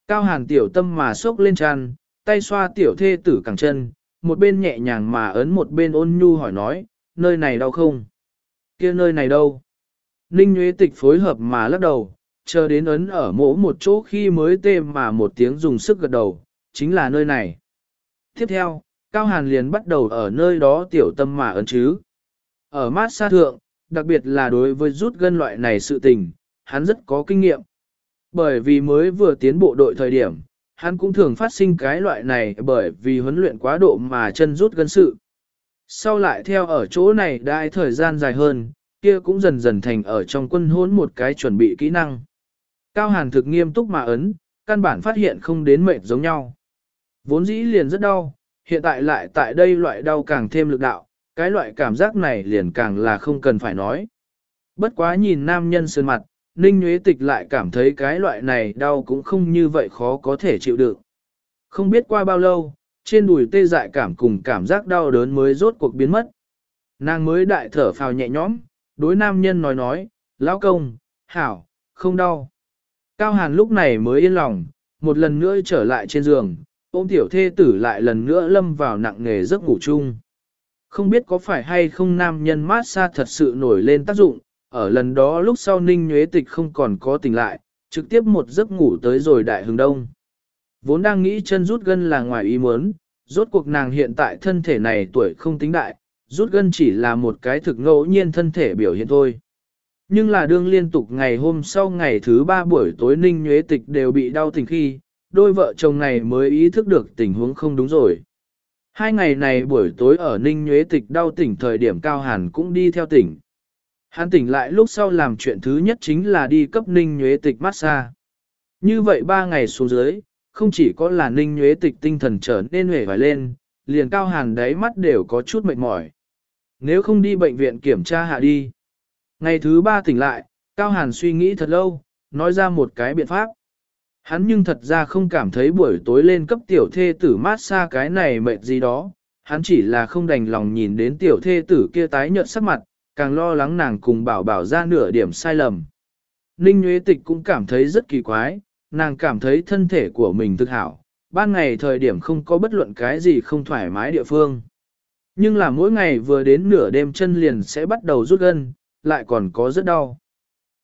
Cao Hàn tiểu tâm mà sốc lên tràn, tay xoa tiểu thê tử cẳng chân, một bên nhẹ nhàng mà ấn một bên ôn nhu hỏi nói, nơi này đau không? kia nơi này đâu? Ninh Nguyễn Tịch phối hợp mà lắc đầu, chờ đến ấn ở mỗ một chỗ khi mới tê mà một tiếng dùng sức gật đầu, chính là nơi này. Tiếp theo, Cao Hàn liền bắt đầu ở nơi đó tiểu tâm mà ấn chứ. Ở mát xa thượng, đặc biệt là đối với rút gân loại này sự tình, hắn rất có kinh nghiệm. Bởi vì mới vừa tiến bộ đội thời điểm, hắn cũng thường phát sinh cái loại này bởi vì huấn luyện quá độ mà chân rút gân sự. Sau lại theo ở chỗ này đại thời gian dài hơn, kia cũng dần dần thành ở trong quân hôn một cái chuẩn bị kỹ năng. Cao Hàn thực nghiêm túc mà ấn, căn bản phát hiện không đến mệt giống nhau. Vốn dĩ liền rất đau, hiện tại lại tại đây loại đau càng thêm lực đạo, cái loại cảm giác này liền càng là không cần phải nói. Bất quá nhìn nam nhân sơn mặt, Ninh Nguyễn Tịch lại cảm thấy cái loại này đau cũng không như vậy khó có thể chịu đựng. Không biết qua bao lâu, trên đùi tê dại cảm cùng cảm giác đau đớn mới rốt cuộc biến mất. Nàng mới đại thở phào nhẹ nhõm, đối nam nhân nói nói, lão công, hảo, không đau. Cao Hàn lúc này mới yên lòng, một lần nữa trở lại trên giường, ôm tiểu thê tử lại lần nữa lâm vào nặng nghề giấc ngủ chung. Không biết có phải hay không nam nhân mát xa thật sự nổi lên tác dụng, ở lần đó lúc sau ninh nhuế tịch không còn có tỉnh lại, trực tiếp một giấc ngủ tới rồi đại hướng đông. Vốn đang nghĩ chân rút gân là ngoài ý muốn, rốt cuộc nàng hiện tại thân thể này tuổi không tính đại, rút gân chỉ là một cái thực ngẫu nhiên thân thể biểu hiện thôi. Nhưng là đương liên tục ngày hôm sau ngày thứ ba buổi tối ninh nhuế tịch đều bị đau tỉnh khi, đôi vợ chồng này mới ý thức được tình huống không đúng rồi. Hai ngày này buổi tối ở ninh nhuế tịch đau tỉnh thời điểm cao hàn cũng đi theo tỉnh. Hắn tỉnh lại lúc sau làm chuyện thứ nhất chính là đi cấp ninh nhuế tịch massage. Như vậy ba ngày xuống dưới, không chỉ có là ninh nhuế tịch tinh thần trở nên hề vải lên, liền cao hàn đáy mắt đều có chút mệt mỏi. Nếu không đi bệnh viện kiểm tra hạ đi. Ngày thứ ba tỉnh lại, Cao Hàn suy nghĩ thật lâu, nói ra một cái biện pháp. Hắn nhưng thật ra không cảm thấy buổi tối lên cấp tiểu thê tử mát xa cái này mệt gì đó, hắn chỉ là không đành lòng nhìn đến tiểu thê tử kia tái nhợt sắc mặt, càng lo lắng nàng cùng bảo bảo ra nửa điểm sai lầm. Ninh Nguyễn Tịch cũng cảm thấy rất kỳ quái, nàng cảm thấy thân thể của mình thực hảo, ban ngày thời điểm không có bất luận cái gì không thoải mái địa phương. Nhưng là mỗi ngày vừa đến nửa đêm chân liền sẽ bắt đầu rút gân, lại còn có rất đau.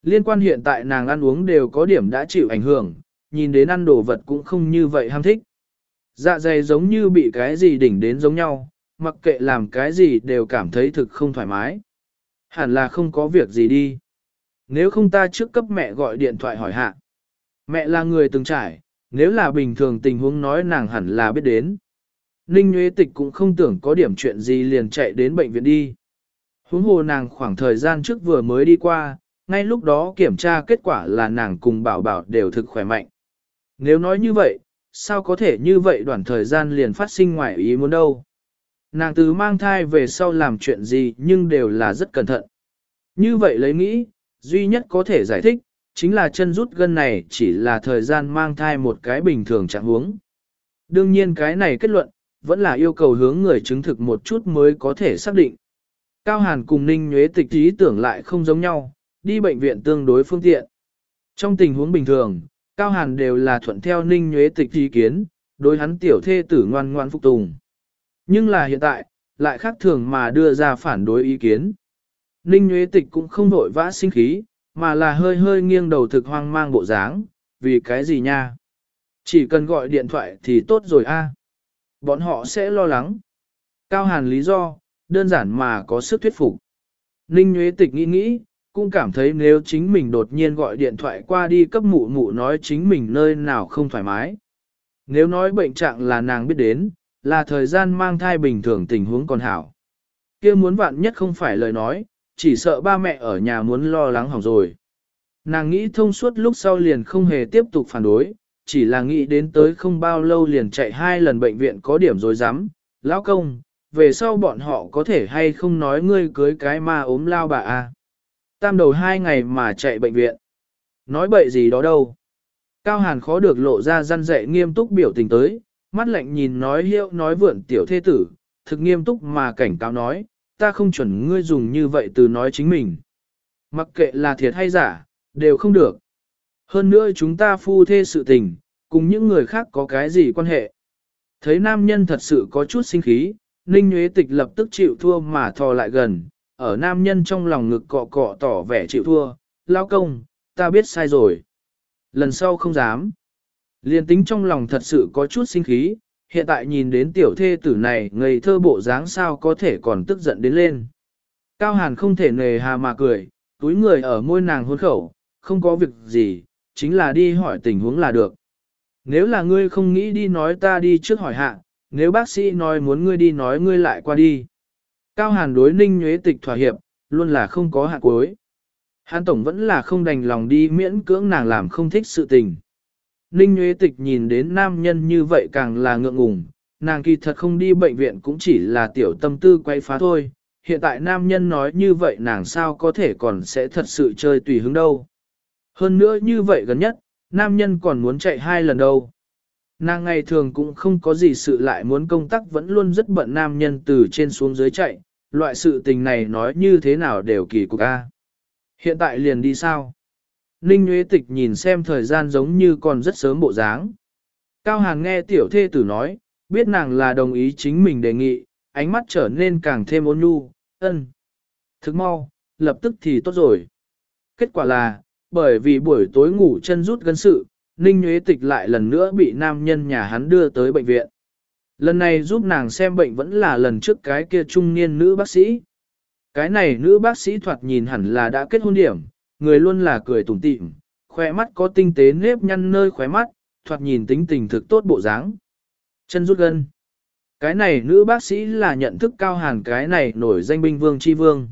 Liên quan hiện tại nàng ăn uống đều có điểm đã chịu ảnh hưởng, nhìn đến ăn đồ vật cũng không như vậy ham thích. Dạ dày giống như bị cái gì đỉnh đến giống nhau, mặc kệ làm cái gì đều cảm thấy thực không thoải mái. Hẳn là không có việc gì đi. Nếu không ta trước cấp mẹ gọi điện thoại hỏi hạ. Mẹ là người từng trải, nếu là bình thường tình huống nói nàng hẳn là biết đến. Ninh Nguyễn Tịch cũng không tưởng có điểm chuyện gì liền chạy đến bệnh viện đi. Huống hồ nàng khoảng thời gian trước vừa mới đi qua, ngay lúc đó kiểm tra kết quả là nàng cùng bảo bảo đều thực khỏe mạnh. Nếu nói như vậy, sao có thể như vậy đoạn thời gian liền phát sinh ngoài ý muốn đâu. Nàng từ mang thai về sau làm chuyện gì nhưng đều là rất cẩn thận. Như vậy lấy nghĩ, duy nhất có thể giải thích, chính là chân rút gân này chỉ là thời gian mang thai một cái bình thường trạng huống. Đương nhiên cái này kết luận, vẫn là yêu cầu hướng người chứng thực một chút mới có thể xác định. Cao Hàn cùng Ninh Nhuế tịch ý tưởng lại không giống nhau, đi bệnh viện tương đối phương tiện. Trong tình huống bình thường, Cao Hàn đều là thuận theo Ninh Nhuế tịch ý kiến, đối hắn tiểu thê tử ngoan ngoan phục tùng. Nhưng là hiện tại, lại khác thường mà đưa ra phản đối ý kiến. Ninh Nhuế tịch cũng không vội vã sinh khí, mà là hơi hơi nghiêng đầu thực hoang mang bộ dáng, vì cái gì nha? Chỉ cần gọi điện thoại thì tốt rồi a. Bọn họ sẽ lo lắng. Cao Hàn lý do, đơn giản mà có sức thuyết phục. Ninh Nguyễn Tịch nghĩ nghĩ, cũng cảm thấy nếu chính mình đột nhiên gọi điện thoại qua đi cấp mụ mụ nói chính mình nơi nào không thoải mái. Nếu nói bệnh trạng là nàng biết đến, là thời gian mang thai bình thường tình huống còn hảo. kia muốn vạn nhất không phải lời nói, chỉ sợ ba mẹ ở nhà muốn lo lắng hỏng rồi. Nàng nghĩ thông suốt lúc sau liền không hề tiếp tục phản đối, chỉ là nghĩ đến tới không bao lâu liền chạy hai lần bệnh viện có điểm rồi dám. Lão công, về sau bọn họ có thể hay không nói ngươi cưới cái ma ốm lao bà à Tam đầu hai ngày mà chạy bệnh viện. Nói bậy gì đó đâu. Cao Hàn khó được lộ ra răn dạy nghiêm túc biểu tình tới, mắt lạnh nhìn nói hiệu nói vượn tiểu thế tử, thực nghiêm túc mà cảnh cáo nói, ta không chuẩn ngươi dùng như vậy từ nói chính mình. Mặc kệ là thiệt hay giả, đều không được. Hơn nữa chúng ta phu thê sự tình, cùng những người khác có cái gì quan hệ. Thấy nam nhân thật sự có chút sinh khí, Ninh Nguyễn Tịch lập tức chịu thua mà thò lại gần, ở nam nhân trong lòng ngực cọ cọ tỏ vẻ chịu thua, lao công, ta biết sai rồi. Lần sau không dám. Liên tính trong lòng thật sự có chút sinh khí, hiện tại nhìn đến tiểu thê tử này ngây thơ bộ dáng sao có thể còn tức giận đến lên. Cao Hàn không thể nề hà mà cười, túi người ở môi nàng hôn khẩu, không có việc gì, chính là đi hỏi tình huống là được. Nếu là ngươi không nghĩ đi nói ta đi trước hỏi hạ, nếu bác sĩ nói muốn ngươi đi nói ngươi lại qua đi. Cao Hàn đối ninh nhuế tịch thỏa hiệp, luôn là không có hạ cuối. Hàn Tổng vẫn là không đành lòng đi miễn cưỡng nàng làm không thích sự tình. Ninh Nhuế Tịch nhìn đến nam nhân như vậy càng là ngượng ngùng, nàng kỳ thật không đi bệnh viện cũng chỉ là tiểu tâm tư quay phá thôi. Hiện tại nam nhân nói như vậy nàng sao có thể còn sẽ thật sự chơi tùy hứng đâu. Hơn nữa như vậy gần nhất, nam nhân còn muốn chạy hai lần đâu. Nàng ngày thường cũng không có gì sự lại muốn công tác vẫn luôn rất bận nam nhân từ trên xuống dưới chạy, loại sự tình này nói như thế nào đều kỳ cục a. Hiện tại liền đi sao? Ninh Nguyễn Tịch nhìn xem thời gian giống như còn rất sớm bộ dáng. Cao Hàng nghe tiểu thê tử nói, biết nàng là đồng ý chính mình đề nghị, ánh mắt trở nên càng thêm ôn nhu, ân. Thức mau, lập tức thì tốt rồi. Kết quả là, bởi vì buổi tối ngủ chân rút gân sự, Ninh Nguyễn Tịch lại lần nữa bị nam nhân nhà hắn đưa tới bệnh viện. Lần này giúp nàng xem bệnh vẫn là lần trước cái kia trung niên nữ bác sĩ. Cái này nữ bác sĩ thoạt nhìn hẳn là đã kết hôn điểm, người luôn là cười tủm tỉm, khóe mắt có tinh tế nếp nhăn nơi khóe mắt, thoạt nhìn tính tình thực tốt bộ dáng. Chân rút gân. Cái này nữ bác sĩ là nhận thức cao hàn cái này nổi danh binh vương chi vương.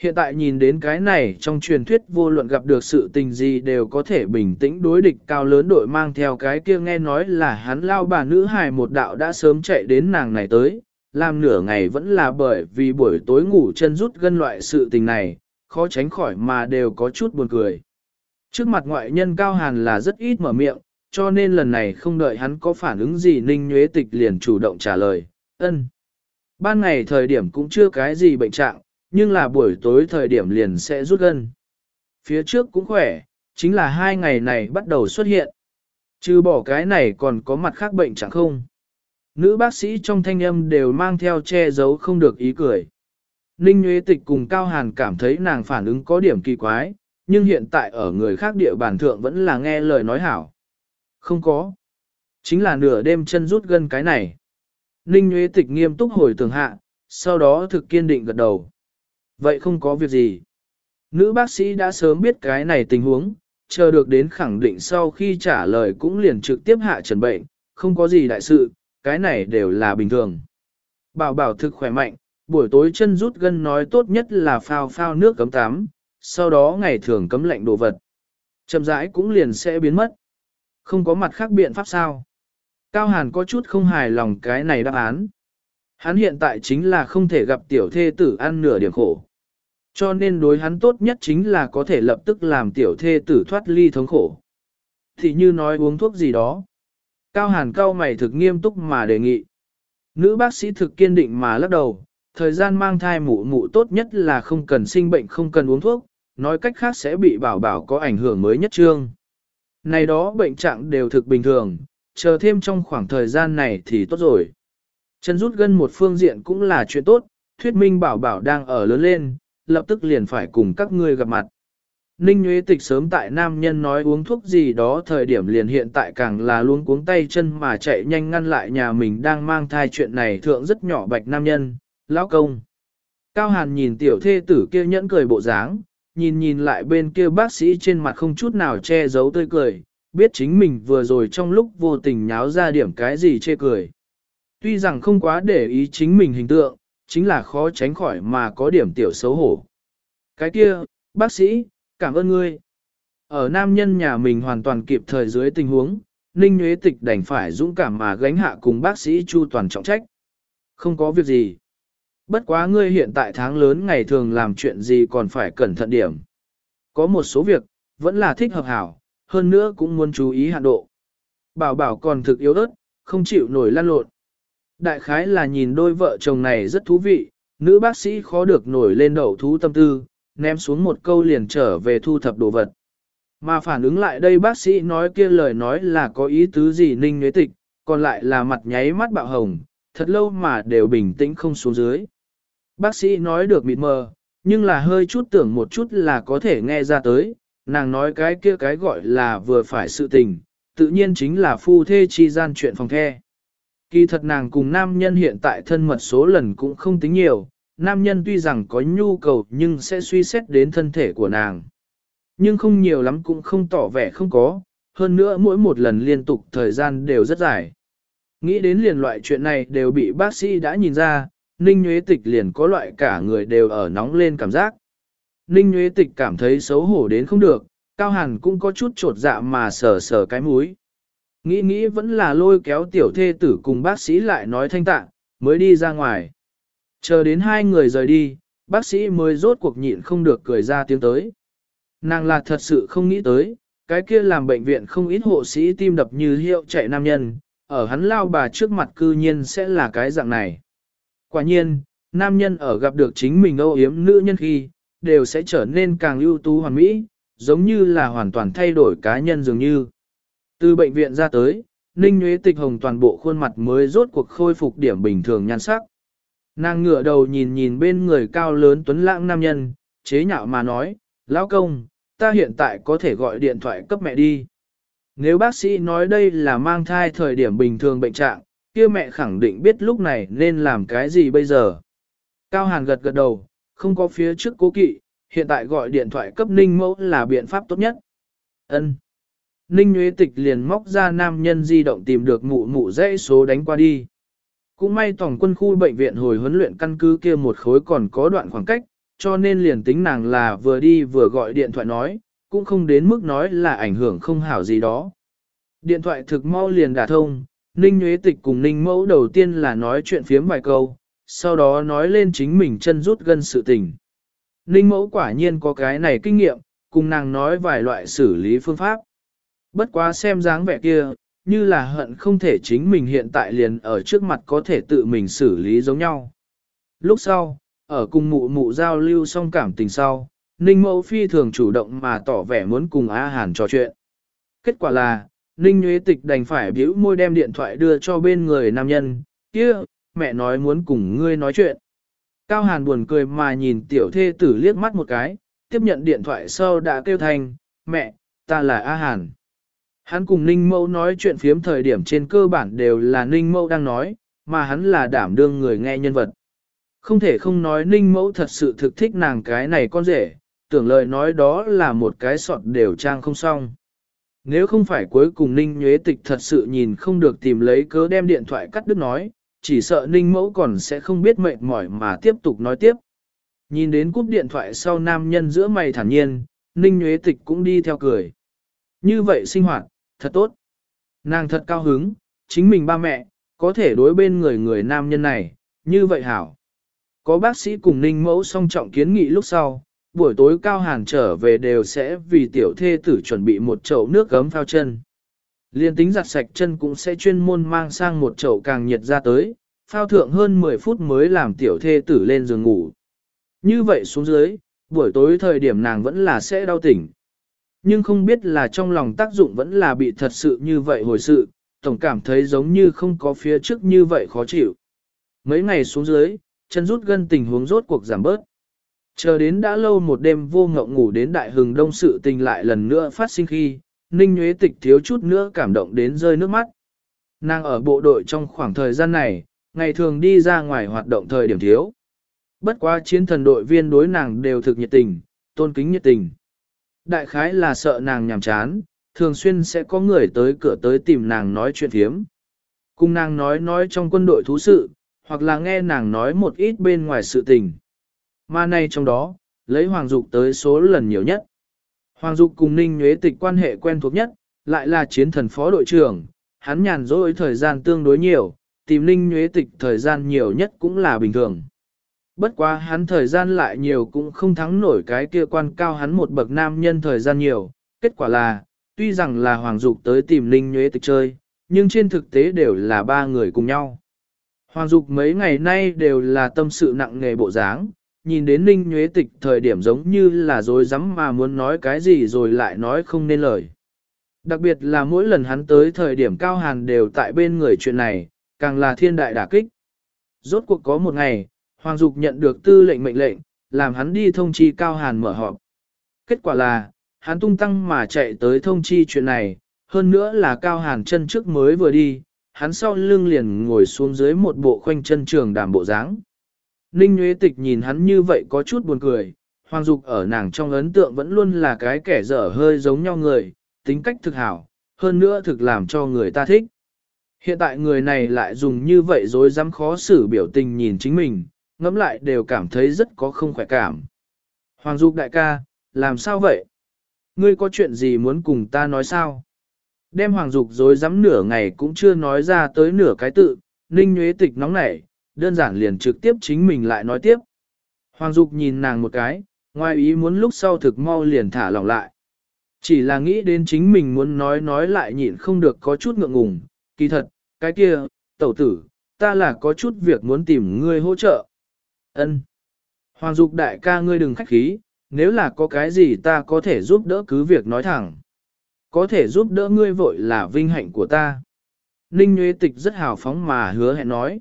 Hiện tại nhìn đến cái này trong truyền thuyết vô luận gặp được sự tình gì đều có thể bình tĩnh đối địch cao lớn đội mang theo cái kia nghe nói là hắn lao bà nữ hài một đạo đã sớm chạy đến nàng này tới, làm nửa ngày vẫn là bởi vì buổi tối ngủ chân rút gân loại sự tình này, khó tránh khỏi mà đều có chút buồn cười. Trước mặt ngoại nhân cao hàn là rất ít mở miệng, cho nên lần này không đợi hắn có phản ứng gì ninh nhuế tịch liền chủ động trả lời, ân. Ban ngày thời điểm cũng chưa cái gì bệnh trạng, nhưng là buổi tối thời điểm liền sẽ rút gân. Phía trước cũng khỏe, chính là hai ngày này bắt đầu xuất hiện. Chứ bỏ cái này còn có mặt khác bệnh chẳng không? Nữ bác sĩ trong thanh âm đều mang theo che giấu không được ý cười. Ninh Nguyễn Tịch cùng Cao Hàn cảm thấy nàng phản ứng có điểm kỳ quái, nhưng hiện tại ở người khác địa bàn thượng vẫn là nghe lời nói hảo. Không có. Chính là nửa đêm chân rút gân cái này. Ninh Nguyễn Tịch nghiêm túc hồi tường hạ, sau đó thực kiên định gật đầu. Vậy không có việc gì. Nữ bác sĩ đã sớm biết cái này tình huống, chờ được đến khẳng định sau khi trả lời cũng liền trực tiếp hạ trần bệnh, không có gì đại sự, cái này đều là bình thường. Bảo bảo thực khỏe mạnh, buổi tối chân rút gân nói tốt nhất là phao phao nước cấm tắm, sau đó ngày thường cấm lạnh đồ vật. Chậm rãi cũng liền sẽ biến mất. Không có mặt khác biện pháp sao. Cao Hàn có chút không hài lòng cái này đáp án. Hắn hiện tại chính là không thể gặp tiểu thê tử ăn nửa điểm khổ. Cho nên đối hắn tốt nhất chính là có thể lập tức làm tiểu thê tử thoát ly thống khổ. Thì như nói uống thuốc gì đó. Cao Hàn cao mày thực nghiêm túc mà đề nghị. Nữ bác sĩ thực kiên định mà lắc đầu, thời gian mang thai mụ mụ tốt nhất là không cần sinh bệnh không cần uống thuốc, nói cách khác sẽ bị bảo bảo có ảnh hưởng mới nhất trương. Này đó bệnh trạng đều thực bình thường, chờ thêm trong khoảng thời gian này thì tốt rồi. Chân rút gân một phương diện cũng là chuyện tốt, thuyết minh bảo bảo đang ở lớn lên, lập tức liền phải cùng các ngươi gặp mặt. Ninh Nguyễn Tịch sớm tại nam nhân nói uống thuốc gì đó thời điểm liền hiện tại càng là luôn cuống tay chân mà chạy nhanh ngăn lại nhà mình đang mang thai chuyện này thượng rất nhỏ bạch nam nhân, lão công. Cao Hàn nhìn tiểu thê tử kia nhẫn cười bộ dáng, nhìn nhìn lại bên kia bác sĩ trên mặt không chút nào che giấu tươi cười, biết chính mình vừa rồi trong lúc vô tình nháo ra điểm cái gì chê cười. Tuy rằng không quá để ý chính mình hình tượng, chính là khó tránh khỏi mà có điểm tiểu xấu hổ. Cái kia, bác sĩ, cảm ơn ngươi. Ở nam nhân nhà mình hoàn toàn kịp thời dưới tình huống, Ninh Nguyễn Tịch đành phải dũng cảm mà gánh hạ cùng bác sĩ Chu toàn trọng trách. Không có việc gì. Bất quá ngươi hiện tại tháng lớn ngày thường làm chuyện gì còn phải cẩn thận điểm. Có một số việc, vẫn là thích hợp hảo, hơn nữa cũng muốn chú ý hạn độ. Bảo bảo còn thực yếu ớt, không chịu nổi lan lộn. Đại khái là nhìn đôi vợ chồng này rất thú vị, nữ bác sĩ khó được nổi lên đậu thú tâm tư, ném xuống một câu liền trở về thu thập đồ vật. Mà phản ứng lại đây bác sĩ nói kia lời nói là có ý tứ gì ninh nhuế tịch, còn lại là mặt nháy mắt bạo hồng, thật lâu mà đều bình tĩnh không xuống dưới. Bác sĩ nói được mịt mờ, nhưng là hơi chút tưởng một chút là có thể nghe ra tới, nàng nói cái kia cái gọi là vừa phải sự tình, tự nhiên chính là phu thê chi gian chuyện phòng the. Kỳ thật nàng cùng nam nhân hiện tại thân mật số lần cũng không tính nhiều, nam nhân tuy rằng có nhu cầu nhưng sẽ suy xét đến thân thể của nàng. Nhưng không nhiều lắm cũng không tỏ vẻ không có, hơn nữa mỗi một lần liên tục thời gian đều rất dài. Nghĩ đến liền loại chuyện này đều bị bác sĩ đã nhìn ra, Ninh Nguyễn Tịch liền có loại cả người đều ở nóng lên cảm giác. Ninh Nguyễn Tịch cảm thấy xấu hổ đến không được, Cao Hàn cũng có chút trột dạ mà sờ sờ cái mũi. Nghĩ nghĩ vẫn là lôi kéo tiểu thê tử cùng bác sĩ lại nói thanh tạng, mới đi ra ngoài. Chờ đến hai người rời đi, bác sĩ mới rốt cuộc nhịn không được cười ra tiếng tới. Nàng là thật sự không nghĩ tới, cái kia làm bệnh viện không ít hộ sĩ tim đập như hiệu chạy nam nhân, ở hắn lao bà trước mặt cư nhiên sẽ là cái dạng này. Quả nhiên, nam nhân ở gặp được chính mình âu yếm nữ nhân khi, đều sẽ trở nên càng ưu tú hoàn mỹ, giống như là hoàn toàn thay đổi cá nhân dường như. Từ bệnh viện ra tới, Ninh Nguyễn Tịch Hồng toàn bộ khuôn mặt mới rốt cuộc khôi phục điểm bình thường nhan sắc. Nàng ngửa đầu nhìn nhìn bên người cao lớn tuấn lãng nam nhân, chế nhạo mà nói, lão công, ta hiện tại có thể gọi điện thoại cấp mẹ đi. Nếu bác sĩ nói đây là mang thai thời điểm bình thường bệnh trạng, kia mẹ khẳng định biết lúc này nên làm cái gì bây giờ. Cao Hàn gật gật đầu, không có phía trước cố kỵ, hiện tại gọi điện thoại cấp Ninh Mẫu là biện pháp tốt nhất. Ân. Ninh Nguyễn Tịch liền móc ra nam nhân di động tìm được mụ mụ dãy số đánh qua đi. Cũng may tổng quân khu bệnh viện hồi huấn luyện căn cứ kia một khối còn có đoạn khoảng cách, cho nên liền tính nàng là vừa đi vừa gọi điện thoại nói, cũng không đến mức nói là ảnh hưởng không hảo gì đó. Điện thoại thực mau liền đả thông, Ninh Nguyễn Tịch cùng Ninh Mẫu đầu tiên là nói chuyện phiếm vài câu, sau đó nói lên chính mình chân rút gân sự tình. Ninh Mẫu quả nhiên có cái này kinh nghiệm, cùng nàng nói vài loại xử lý phương pháp. Bất quá xem dáng vẻ kia, như là hận không thể chính mình hiện tại liền ở trước mặt có thể tự mình xử lý giống nhau. Lúc sau, ở cùng mụ mụ giao lưu xong cảm tình sau, Ninh Mẫu phi thường chủ động mà tỏ vẻ muốn cùng A Hàn trò chuyện. Kết quả là, Ninh Nguyễn Tịch đành phải biểu môi đem điện thoại đưa cho bên người nam nhân, kia, mẹ nói muốn cùng ngươi nói chuyện. Cao Hàn buồn cười mà nhìn tiểu thê tử liếc mắt một cái, tiếp nhận điện thoại sau đã kêu thành, mẹ, ta là A Hàn. Hắn cùng Ninh Mẫu nói chuyện phiếm thời điểm trên cơ bản đều là Ninh Mẫu đang nói, mà hắn là đảm đương người nghe nhân vật. Không thể không nói Ninh Mẫu thật sự thực thích nàng cái này con rể, tưởng lời nói đó là một cái sọt đều trang không xong. Nếu không phải cuối cùng Ninh Nhuế Tịch thật sự nhìn không được tìm lấy cớ đem điện thoại cắt đứt nói, chỉ sợ Ninh Mẫu còn sẽ không biết mệt mỏi mà tiếp tục nói tiếp. Nhìn đến cúp điện thoại sau nam nhân giữa mày thản nhiên, Ninh Nhuế Tịch cũng đi theo cười. Như vậy sinh hoạt, thật tốt. Nàng thật cao hứng, chính mình ba mẹ, có thể đối bên người người nam nhân này, như vậy hảo. Có bác sĩ cùng Ninh Mẫu song trọng kiến nghị lúc sau, buổi tối cao hàn trở về đều sẽ vì tiểu thê tử chuẩn bị một chậu nước gấm phao chân. Liên tính giặt sạch chân cũng sẽ chuyên môn mang sang một chậu càng nhiệt ra tới, phao thượng hơn 10 phút mới làm tiểu thê tử lên giường ngủ. Như vậy xuống dưới, buổi tối thời điểm nàng vẫn là sẽ đau tỉnh. Nhưng không biết là trong lòng tác dụng vẫn là bị thật sự như vậy hồi sự, tổng cảm thấy giống như không có phía trước như vậy khó chịu. Mấy ngày xuống dưới, chân rút gân tình huống rốt cuộc giảm bớt. Chờ đến đã lâu một đêm vô ngộng ngủ đến đại hừng đông sự tình lại lần nữa phát sinh khi, Ninh Nguyễn Tịch thiếu chút nữa cảm động đến rơi nước mắt. Nàng ở bộ đội trong khoảng thời gian này, ngày thường đi ra ngoài hoạt động thời điểm thiếu. Bất quá chiến thần đội viên đối nàng đều thực nhiệt tình, tôn kính nhiệt tình. Đại khái là sợ nàng nhàm chán, thường xuyên sẽ có người tới cửa tới tìm nàng nói chuyện thiếm. Cùng nàng nói nói trong quân đội thú sự, hoặc là nghe nàng nói một ít bên ngoài sự tình. Mà này trong đó, lấy Hoàng Dục tới số lần nhiều nhất. Hoàng Dục cùng Ninh Nhuế Tịch quan hệ quen thuộc nhất, lại là chiến thần phó đội trưởng, hắn nhàn rỗi thời gian tương đối nhiều, tìm Ninh Nhuế Tịch thời gian nhiều nhất cũng là bình thường. Bất quá hắn thời gian lại nhiều cũng không thắng nổi cái kia quan cao hắn một bậc nam nhân thời gian nhiều, kết quả là, tuy rằng là Hoàng Dục tới tìm Ninh Nhuế Tịch chơi, nhưng trên thực tế đều là ba người cùng nhau. Hoàng Dục mấy ngày nay đều là tâm sự nặng nề bộ dáng, nhìn đến Ninh Nhuế Tịch thời điểm giống như là dối rắm mà muốn nói cái gì rồi lại nói không nên lời. Đặc biệt là mỗi lần hắn tới thời điểm cao hàn đều tại bên người chuyện này, càng là thiên đại đả kích. Rốt cuộc có một ngày, Hoàng Dục nhận được tư lệnh mệnh lệnh, làm hắn đi thông chi cao hàn mở họp. Kết quả là, hắn tung tăng mà chạy tới thông chi chuyện này, hơn nữa là cao hàn chân trước mới vừa đi, hắn sau lưng liền ngồi xuống dưới một bộ khoanh chân trường đàm bộ dáng. Ninh Nguyễn Tịch nhìn hắn như vậy có chút buồn cười, Hoàng Dục ở nàng trong ấn tượng vẫn luôn là cái kẻ dở hơi giống nhau người, tính cách thực hảo, hơn nữa thực làm cho người ta thích. Hiện tại người này lại dùng như vậy dối dám khó xử biểu tình nhìn chính mình, ngẫm lại đều cảm thấy rất có không khỏe cảm. Hoàng Dục đại ca, làm sao vậy? Ngươi có chuyện gì muốn cùng ta nói sao? Đem Hoàng Dục dối rắm nửa ngày cũng chưa nói ra tới nửa cái tự, Ninh Nguyễn Tịch nóng nảy, đơn giản liền trực tiếp chính mình lại nói tiếp. Hoàng Dục nhìn nàng một cái, ngoài ý muốn lúc sau thực mau liền thả lỏng lại. Chỉ là nghĩ đến chính mình muốn nói nói lại nhịn không được có chút ngượng ngùng, kỳ thật, cái kia, tẩu tử, ta là có chút việc muốn tìm ngươi hỗ trợ. Ân. Hoàng Dục đại ca ngươi đừng khách khí, nếu là có cái gì ta có thể giúp đỡ cứ việc nói thẳng. Có thể giúp đỡ ngươi vội là vinh hạnh của ta. Ninh Nguyễn Tịch rất hào phóng mà hứa hẹn nói.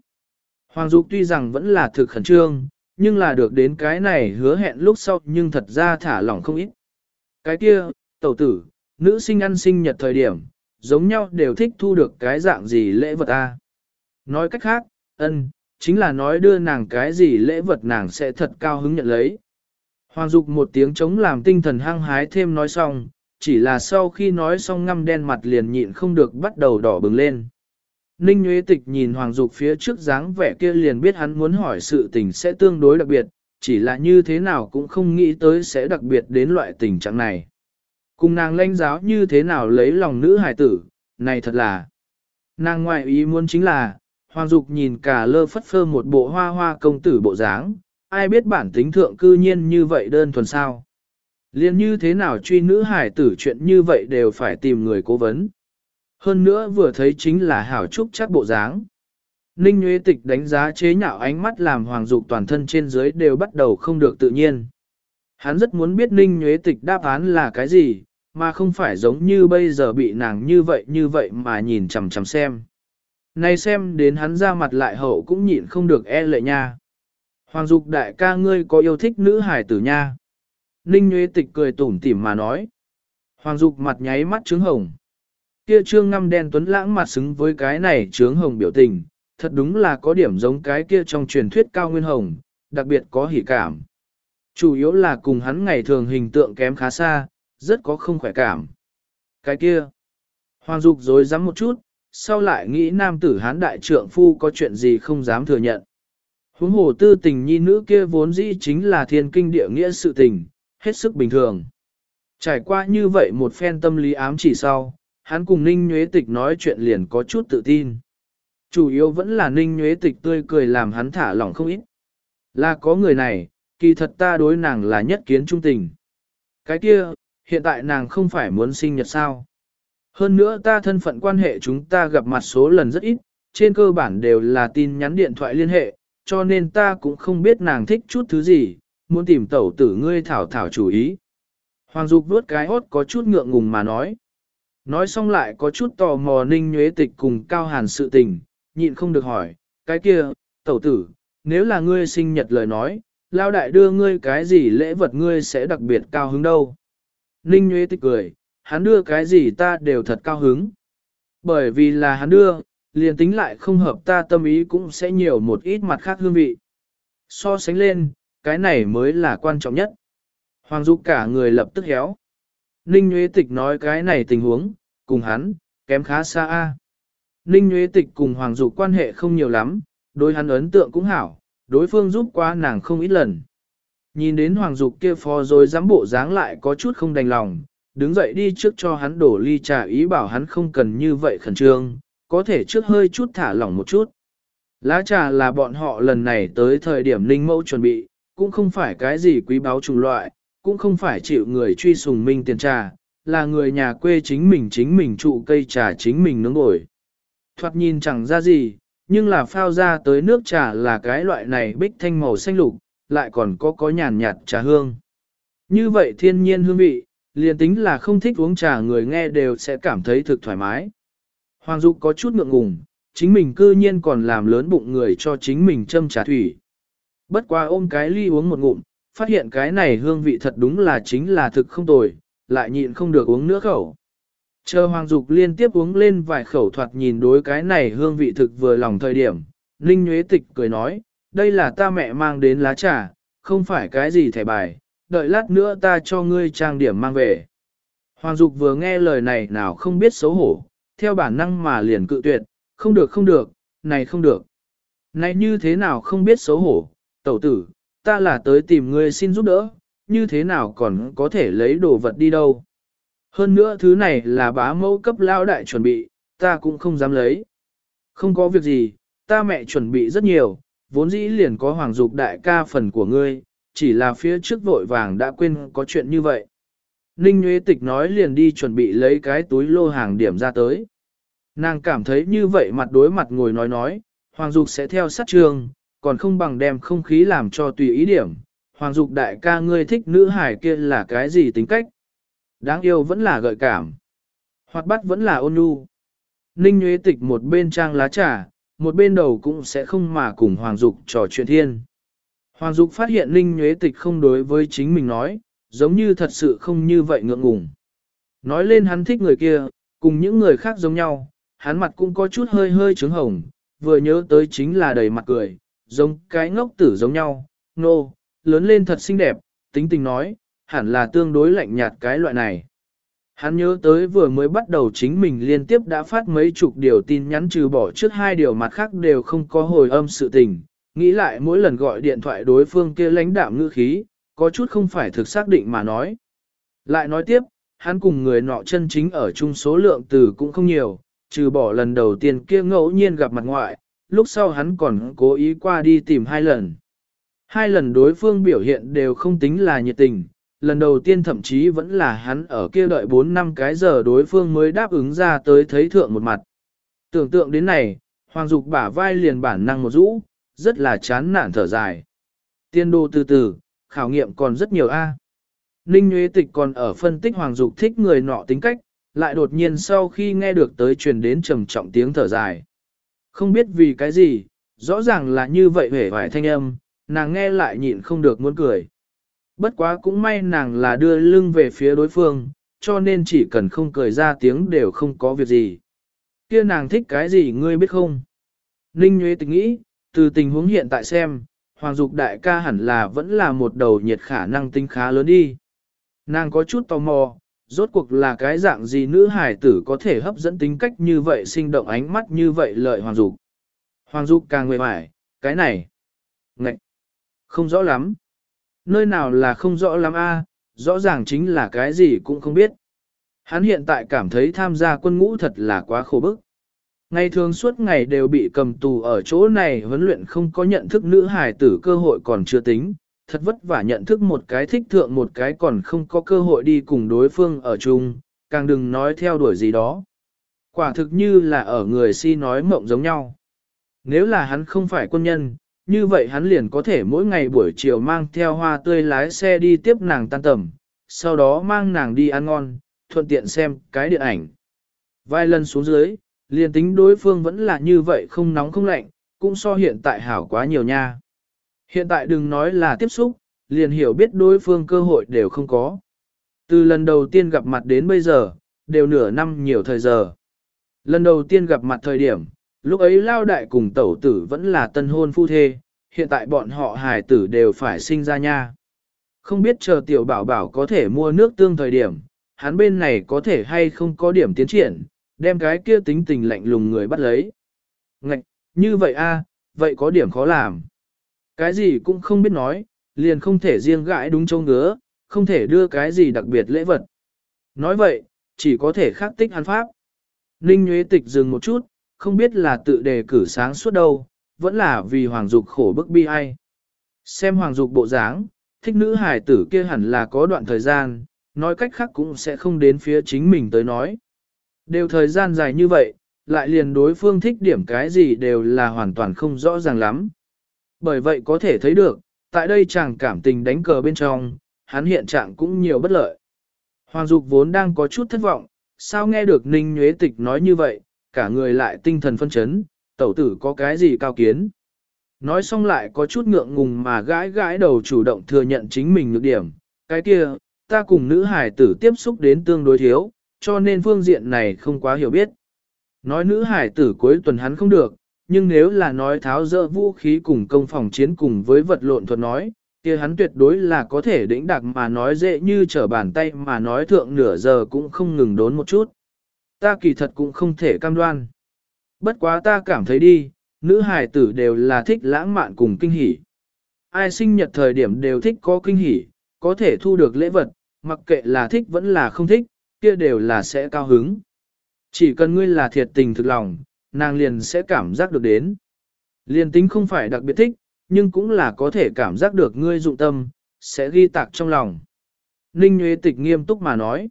Hoàng Dục tuy rằng vẫn là thực khẩn trương, nhưng là được đến cái này hứa hẹn lúc sau nhưng thật ra thả lỏng không ít. Cái kia, tẩu tử, nữ sinh ăn sinh nhật thời điểm, giống nhau đều thích thu được cái dạng gì lễ vật a. Nói cách khác, ân, chính là nói đưa nàng cái gì lễ vật nàng sẽ thật cao hứng nhận lấy. Hoàng Dục một tiếng chống làm tinh thần hăng hái thêm nói xong, chỉ là sau khi nói xong ngăm đen mặt liền nhịn không được bắt đầu đỏ bừng lên. Ninh Nguyễn Tịch nhìn Hoàng Dục phía trước dáng vẻ kia liền biết hắn muốn hỏi sự tình sẽ tương đối đặc biệt, chỉ là như thế nào cũng không nghĩ tới sẽ đặc biệt đến loại tình trạng này. Cùng nàng lãnh giáo như thế nào lấy lòng nữ hài tử, này thật là. Nàng ngoại ý muốn chính là, Hoàng Dục nhìn cả lơ phất phơ một bộ hoa hoa công tử bộ dáng, ai biết bản tính thượng cư nhiên như vậy đơn thuần sao. Liên như thế nào truy nữ hải tử chuyện như vậy đều phải tìm người cố vấn. Hơn nữa vừa thấy chính là hảo trúc chắc bộ dáng. Ninh Nguyễn Tịch đánh giá chế nhạo ánh mắt làm hoàng dục toàn thân trên dưới đều bắt đầu không được tự nhiên. Hắn rất muốn biết Ninh Nguyễn Tịch đáp án là cái gì, mà không phải giống như bây giờ bị nàng như vậy như vậy mà nhìn chằm chằm xem. Này xem đến hắn ra mặt lại hậu cũng nhịn không được e lệ nha. Hoàng dục đại ca ngươi có yêu thích nữ hải tử nha. Ninh Nguyễn Tịch cười tủm tỉm mà nói. Hoàng dục mặt nháy mắt trướng hồng. Kia trương ngăm đen tuấn lãng mặt xứng với cái này trướng hồng biểu tình, thật đúng là có điểm giống cái kia trong truyền thuyết cao nguyên hồng, đặc biệt có hỉ cảm. Chủ yếu là cùng hắn ngày thường hình tượng kém khá xa, rất có không khỏe cảm. Cái kia, Hoàng Dục dối rắm một chút, sau lại nghĩ nam tử hán đại trượng phu có chuyện gì không dám thừa nhận. Huống hồ tư tình nhi nữ kia vốn dĩ chính là thiên kinh địa nghĩa sự tình, hết sức bình thường. Trải qua như vậy một phen tâm lý ám chỉ sau, hắn cùng Ninh Nhuế Tịch nói chuyện liền có chút tự tin. Chủ yếu vẫn là Ninh Nhuế Tịch tươi cười làm hắn thả lỏng không ít. Là có người này, kỳ thật ta đối nàng là nhất kiến trung tình. Cái kia, hiện tại nàng không phải muốn sinh nhật sao. Hơn nữa ta thân phận quan hệ chúng ta gặp mặt số lần rất ít, trên cơ bản đều là tin nhắn điện thoại liên hệ, cho nên ta cũng không biết nàng thích chút thứ gì, muốn tìm tẩu tử ngươi thảo thảo chủ ý. Hoàng Dục vuốt cái hốt có chút ngượng ngùng mà nói. Nói xong lại có chút tò mò ninh nhuế tịch cùng cao hàn sự tình, nhịn không được hỏi, cái kia, tẩu tử, nếu là ngươi sinh nhật lời nói, lao đại đưa ngươi cái gì lễ vật ngươi sẽ đặc biệt cao hứng đâu. Ninh nhuế tịch cười, hắn đưa cái gì ta đều thật cao hứng. Bởi vì là hắn đưa, liền tính lại không hợp ta tâm ý cũng sẽ nhiều một ít mặt khác hương vị. So sánh lên, cái này mới là quan trọng nhất. Hoàng Dục cả người lập tức héo. Ninh Nguyễn Tịch nói cái này tình huống, cùng hắn, kém khá xa a. Ninh Nguyễn Tịch cùng Hoàng Dục quan hệ không nhiều lắm, đối hắn ấn tượng cũng hảo, đối phương giúp qua nàng không ít lần. Nhìn đến Hoàng Dục kia phò rồi dám bộ dáng lại có chút không đành lòng, đứng dậy đi trước cho hắn đổ ly trà ý bảo hắn không cần như vậy khẩn trương, có thể trước hơi chút thả lỏng một chút. Lá trà là bọn họ lần này tới thời điểm ninh mẫu chuẩn bị, cũng không phải cái gì quý báu trùng loại, cũng không phải chịu người truy sùng minh tiền trà, là người nhà quê chính mình chính mình trụ cây trà chính mình nướng bổi. Thoạt nhìn chẳng ra gì, nhưng là phao ra tới nước trà là cái loại này bích thanh màu xanh lục, lại còn có có nhàn nhạt trà hương. Như vậy thiên nhiên hương vị, liền tính là không thích uống trà người nghe đều sẽ cảm thấy thực thoải mái. Hoàng Dục có chút ngượng ngùng, chính mình cư nhiên còn làm lớn bụng người cho chính mình châm trà thủy. Bất qua ôm cái ly uống một ngụm, phát hiện cái này hương vị thật đúng là chính là thực không tồi, lại nhịn không được uống nữa khẩu. Chờ Hoàng Dục liên tiếp uống lên vài khẩu thoạt nhìn đối cái này hương vị thực vừa lòng thời điểm, Ninh nhuế Tịch cười nói, đây là ta mẹ mang đến lá trà, không phải cái gì thẻ bài, đợi lát nữa ta cho ngươi trang điểm mang về. Hoàng Dục vừa nghe lời này nào không biết xấu hổ, theo bản năng mà liền cự tuyệt, không được không được, này không được. Này như thế nào không biết xấu hổ, tẩu tử, ta là tới tìm ngươi xin giúp đỡ, như thế nào còn có thể lấy đồ vật đi đâu. Hơn nữa thứ này là bá mẫu cấp lao đại chuẩn bị, ta cũng không dám lấy. Không có việc gì, ta mẹ chuẩn bị rất nhiều, vốn dĩ liền có hoàng dục đại ca phần của ngươi, chỉ là phía trước vội vàng đã quên có chuyện như vậy. Ninh Nguyễn Tịch nói liền đi chuẩn bị lấy cái túi lô hàng điểm ra tới. Nàng cảm thấy như vậy mặt đối mặt ngồi nói nói, Hoàng Dục sẽ theo sát trường, còn không bằng đem không khí làm cho tùy ý điểm. Hoàng Dục đại ca ngươi thích nữ hải kia là cái gì tính cách? Đáng yêu vẫn là gợi cảm. Hoạt bắt vẫn là ôn nhu. Ninh Nguyễn Tịch một bên trang lá trà, một bên đầu cũng sẽ không mà cùng Hoàng Dục trò chuyện thiên. Hoàng Dục phát hiện Linh Nhuế Tịch không đối với chính mình nói, giống như thật sự không như vậy ngượng ngùng. Nói lên hắn thích người kia, cùng những người khác giống nhau, hắn mặt cũng có chút hơi hơi trứng hồng, vừa nhớ tới chính là đầy mặt cười, giống cái ngốc tử giống nhau, nô, no, lớn lên thật xinh đẹp, tính tình nói, hẳn là tương đối lạnh nhạt cái loại này. Hắn nhớ tới vừa mới bắt đầu chính mình liên tiếp đã phát mấy chục điều tin nhắn trừ bỏ trước hai điều mặt khác đều không có hồi âm sự tình, nghĩ lại mỗi lần gọi điện thoại đối phương kia lãnh đạm ngữ khí, có chút không phải thực xác định mà nói. Lại nói tiếp, hắn cùng người nọ chân chính ở chung số lượng từ cũng không nhiều, trừ bỏ lần đầu tiên kia ngẫu nhiên gặp mặt ngoại, lúc sau hắn còn cố ý qua đi tìm hai lần. Hai lần đối phương biểu hiện đều không tính là nhiệt tình, lần đầu tiên thậm chí vẫn là hắn ở kia đợi 4 năm cái giờ đối phương mới đáp ứng ra tới thấy thượng một mặt. Tưởng tượng đến này, Hoàng Dục bả vai liền bản năng một rũ, rất là chán nản thở dài. Tiên đô từ từ, khảo nghiệm còn rất nhiều A. Ninh Nguyễn Tịch còn ở phân tích Hoàng Dục thích người nọ tính cách, lại đột nhiên sau khi nghe được tới truyền đến trầm trọng tiếng thở dài. Không biết vì cái gì, rõ ràng là như vậy vẻ vải thanh âm, nàng nghe lại nhịn không được muốn cười. Bất quá cũng may nàng là đưa lưng về phía đối phương, cho nên chỉ cần không cười ra tiếng đều không có việc gì. Kia nàng thích cái gì ngươi biết không? Ninh Nguyễn Tịch nghĩ, từ tình huống hiện tại xem, Hoàng Dục đại ca hẳn là vẫn là một đầu nhiệt khả năng tính khá lớn đi. Nàng có chút tò mò, rốt cuộc là cái dạng gì nữ hải tử có thể hấp dẫn tính cách như vậy sinh động ánh mắt như vậy lợi Hoàng Dục. Hoàng Dục càng nguệ mải, cái này. ngạch, Không rõ lắm. Nơi nào là không rõ lắm a, rõ ràng chính là cái gì cũng không biết. Hắn hiện tại cảm thấy tham gia quân ngũ thật là quá khổ bức. Ngày thường suốt ngày đều bị cầm tù ở chỗ này huấn luyện không có nhận thức nữ hài tử cơ hội còn chưa tính, thật vất vả nhận thức một cái thích thượng một cái còn không có cơ hội đi cùng đối phương ở chung, càng đừng nói theo đuổi gì đó. Quả thực như là ở người si nói mộng giống nhau. Nếu là hắn không phải quân nhân, như vậy hắn liền có thể mỗi ngày buổi chiều mang theo hoa tươi lái xe đi tiếp nàng tan tầm, sau đó mang nàng đi ăn ngon, thuận tiện xem cái điện ảnh. Vài lần xuống dưới, liền tính đối phương vẫn là như vậy không nóng không lạnh, cũng so hiện tại hảo quá nhiều nha. Hiện tại đừng nói là tiếp xúc, liền hiểu biết đối phương cơ hội đều không có. Từ lần đầu tiên gặp mặt đến bây giờ, đều nửa năm nhiều thời giờ. Lần đầu tiên gặp mặt thời điểm, lúc ấy lao đại cùng tẩu tử vẫn là tân hôn phu thê, hiện tại bọn họ hài tử đều phải sinh ra nha. Không biết chờ tiểu bảo bảo có thể mua nước tương thời điểm, hắn bên này có thể hay không có điểm tiến triển, đem cái kia tính tình lạnh lùng người bắt lấy. Ngạch, như vậy a, vậy có điểm khó làm. Cái gì cũng không biết nói, liền không thể riêng gãi đúng châu ngứa, không thể đưa cái gì đặc biệt lễ vật. Nói vậy, chỉ có thể khắc tích ăn pháp. Ninh Nguyễn Tịch dừng một chút, không biết là tự đề cử sáng suốt đâu, vẫn là vì Hoàng Dục khổ bức bi ai. Xem Hoàng Dục bộ dáng, thích nữ hải tử kia hẳn là có đoạn thời gian, nói cách khác cũng sẽ không đến phía chính mình tới nói. Đều thời gian dài như vậy, lại liền đối phương thích điểm cái gì đều là hoàn toàn không rõ ràng lắm. Bởi vậy có thể thấy được, tại đây chàng cảm tình đánh cờ bên trong, hắn hiện trạng cũng nhiều bất lợi. Hoàng Dục vốn đang có chút thất vọng, sao nghe được Ninh Nhuế Tịch nói như vậy, cả người lại tinh thần phân chấn, tẩu tử có cái gì cao kiến. Nói xong lại có chút ngượng ngùng mà gãi gãi đầu chủ động thừa nhận chính mình nhược điểm, cái kia, ta cùng nữ hải tử tiếp xúc đến tương đối thiếu, cho nên phương diện này không quá hiểu biết. Nói nữ hải tử cuối tuần hắn không được, nhưng nếu là nói tháo dỡ vũ khí cùng công phòng chiến cùng với vật lộn thuật nói, kia hắn tuyệt đối là có thể đĩnh đặc mà nói dễ như trở bàn tay mà nói thượng nửa giờ cũng không ngừng đốn một chút. Ta kỳ thật cũng không thể cam đoan. Bất quá ta cảm thấy đi, nữ hài tử đều là thích lãng mạn cùng kinh hỉ. Ai sinh nhật thời điểm đều thích có kinh hỉ, có thể thu được lễ vật, mặc kệ là thích vẫn là không thích, kia đều là sẽ cao hứng. Chỉ cần ngươi là thiệt tình thực lòng, nàng liền sẽ cảm giác được đến. Liền tính không phải đặc biệt thích, nhưng cũng là có thể cảm giác được ngươi dụng tâm, sẽ ghi tạc trong lòng. Ninh Nguyễn Tịch nghiêm túc mà nói.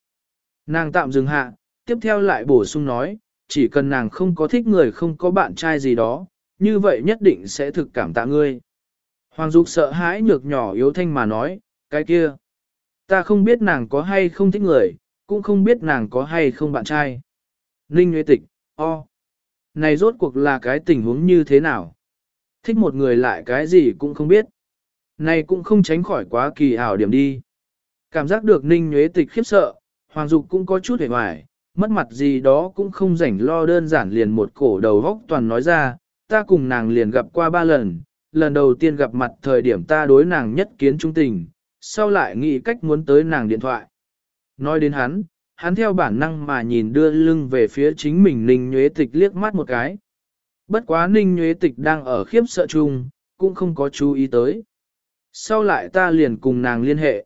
Nàng tạm dừng hạ, tiếp theo lại bổ sung nói, chỉ cần nàng không có thích người không có bạn trai gì đó, như vậy nhất định sẽ thực cảm tạ ngươi. Hoàng Dục sợ hãi nhược nhỏ yếu thanh mà nói, cái kia. Ta không biết nàng có hay không thích người, cũng không biết nàng có hay không bạn trai. Ninh Nguyễn Tịch, o. Này rốt cuộc là cái tình huống như thế nào? Thích một người lại cái gì cũng không biết. Này cũng không tránh khỏi quá kỳ ảo điểm đi. Cảm giác được Ninh Nguyễn Tịch khiếp sợ, Hoàng Dục cũng có chút hề hoài, mất mặt gì đó cũng không rảnh lo đơn giản liền một cổ đầu góc toàn nói ra, ta cùng nàng liền gặp qua ba lần, lần đầu tiên gặp mặt thời điểm ta đối nàng nhất kiến trung tình, sau lại nghĩ cách muốn tới nàng điện thoại. Nói đến hắn, hắn theo bản năng mà nhìn đưa lưng về phía chính mình Ninh Nhuế Tịch liếc mắt một cái. Bất quá Ninh Nhuế Tịch đang ở khiếp sợ chung, cũng không có chú ý tới. Sau lại ta liền cùng nàng liên hệ.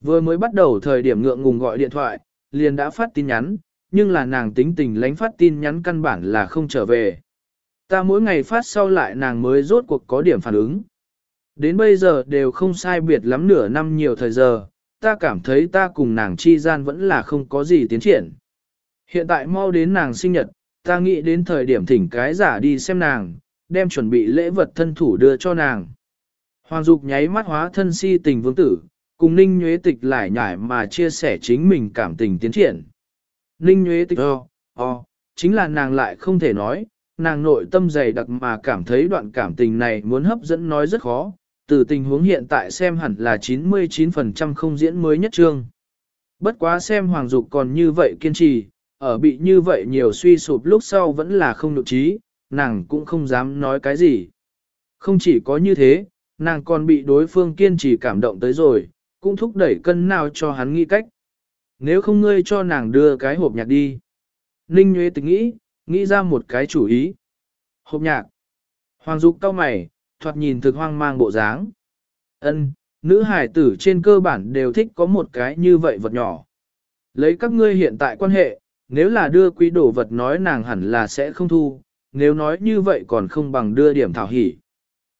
Vừa mới bắt đầu thời điểm ngượng ngùng gọi điện thoại, liền đã phát tin nhắn, nhưng là nàng tính tình lánh phát tin nhắn căn bản là không trở về. Ta mỗi ngày phát sau lại nàng mới rốt cuộc có điểm phản ứng. Đến bây giờ đều không sai biệt lắm nửa năm nhiều thời giờ, ta cảm thấy ta cùng nàng chi gian vẫn là không có gì tiến triển. Hiện tại mau đến nàng sinh nhật, ta nghĩ đến thời điểm thỉnh cái giả đi xem nàng, đem chuẩn bị lễ vật thân thủ đưa cho nàng. Hoàng Dục nháy mắt hóa thân si tình vương tử, Cùng Ninh Nhuế Tịch lại nhải mà chia sẻ chính mình cảm tình tiến triển. Ninh Nhuế Tịch o, o, chính là nàng lại không thể nói, nàng nội tâm dày đặc mà cảm thấy đoạn cảm tình này muốn hấp dẫn nói rất khó, từ tình huống hiện tại xem hẳn là 99% không diễn mới nhất trương. Bất quá xem Hoàng Dục còn như vậy kiên trì, ở bị như vậy nhiều suy sụp lúc sau vẫn là không nụ trí, nàng cũng không dám nói cái gì. Không chỉ có như thế, nàng còn bị đối phương kiên trì cảm động tới rồi, cũng thúc đẩy cân nào cho hắn nghĩ cách. Nếu không ngươi cho nàng đưa cái hộp nhạc đi. Ninh Nguyễn tự nghĩ, nghĩ ra một cái chủ ý. Hộp nhạc. Hoàng Dục cao mày, thoạt nhìn thực hoang mang bộ dáng. Ân, nữ hải tử trên cơ bản đều thích có một cái như vậy vật nhỏ. Lấy các ngươi hiện tại quan hệ, nếu là đưa quý đồ vật nói nàng hẳn là sẽ không thu, nếu nói như vậy còn không bằng đưa điểm thảo hỉ.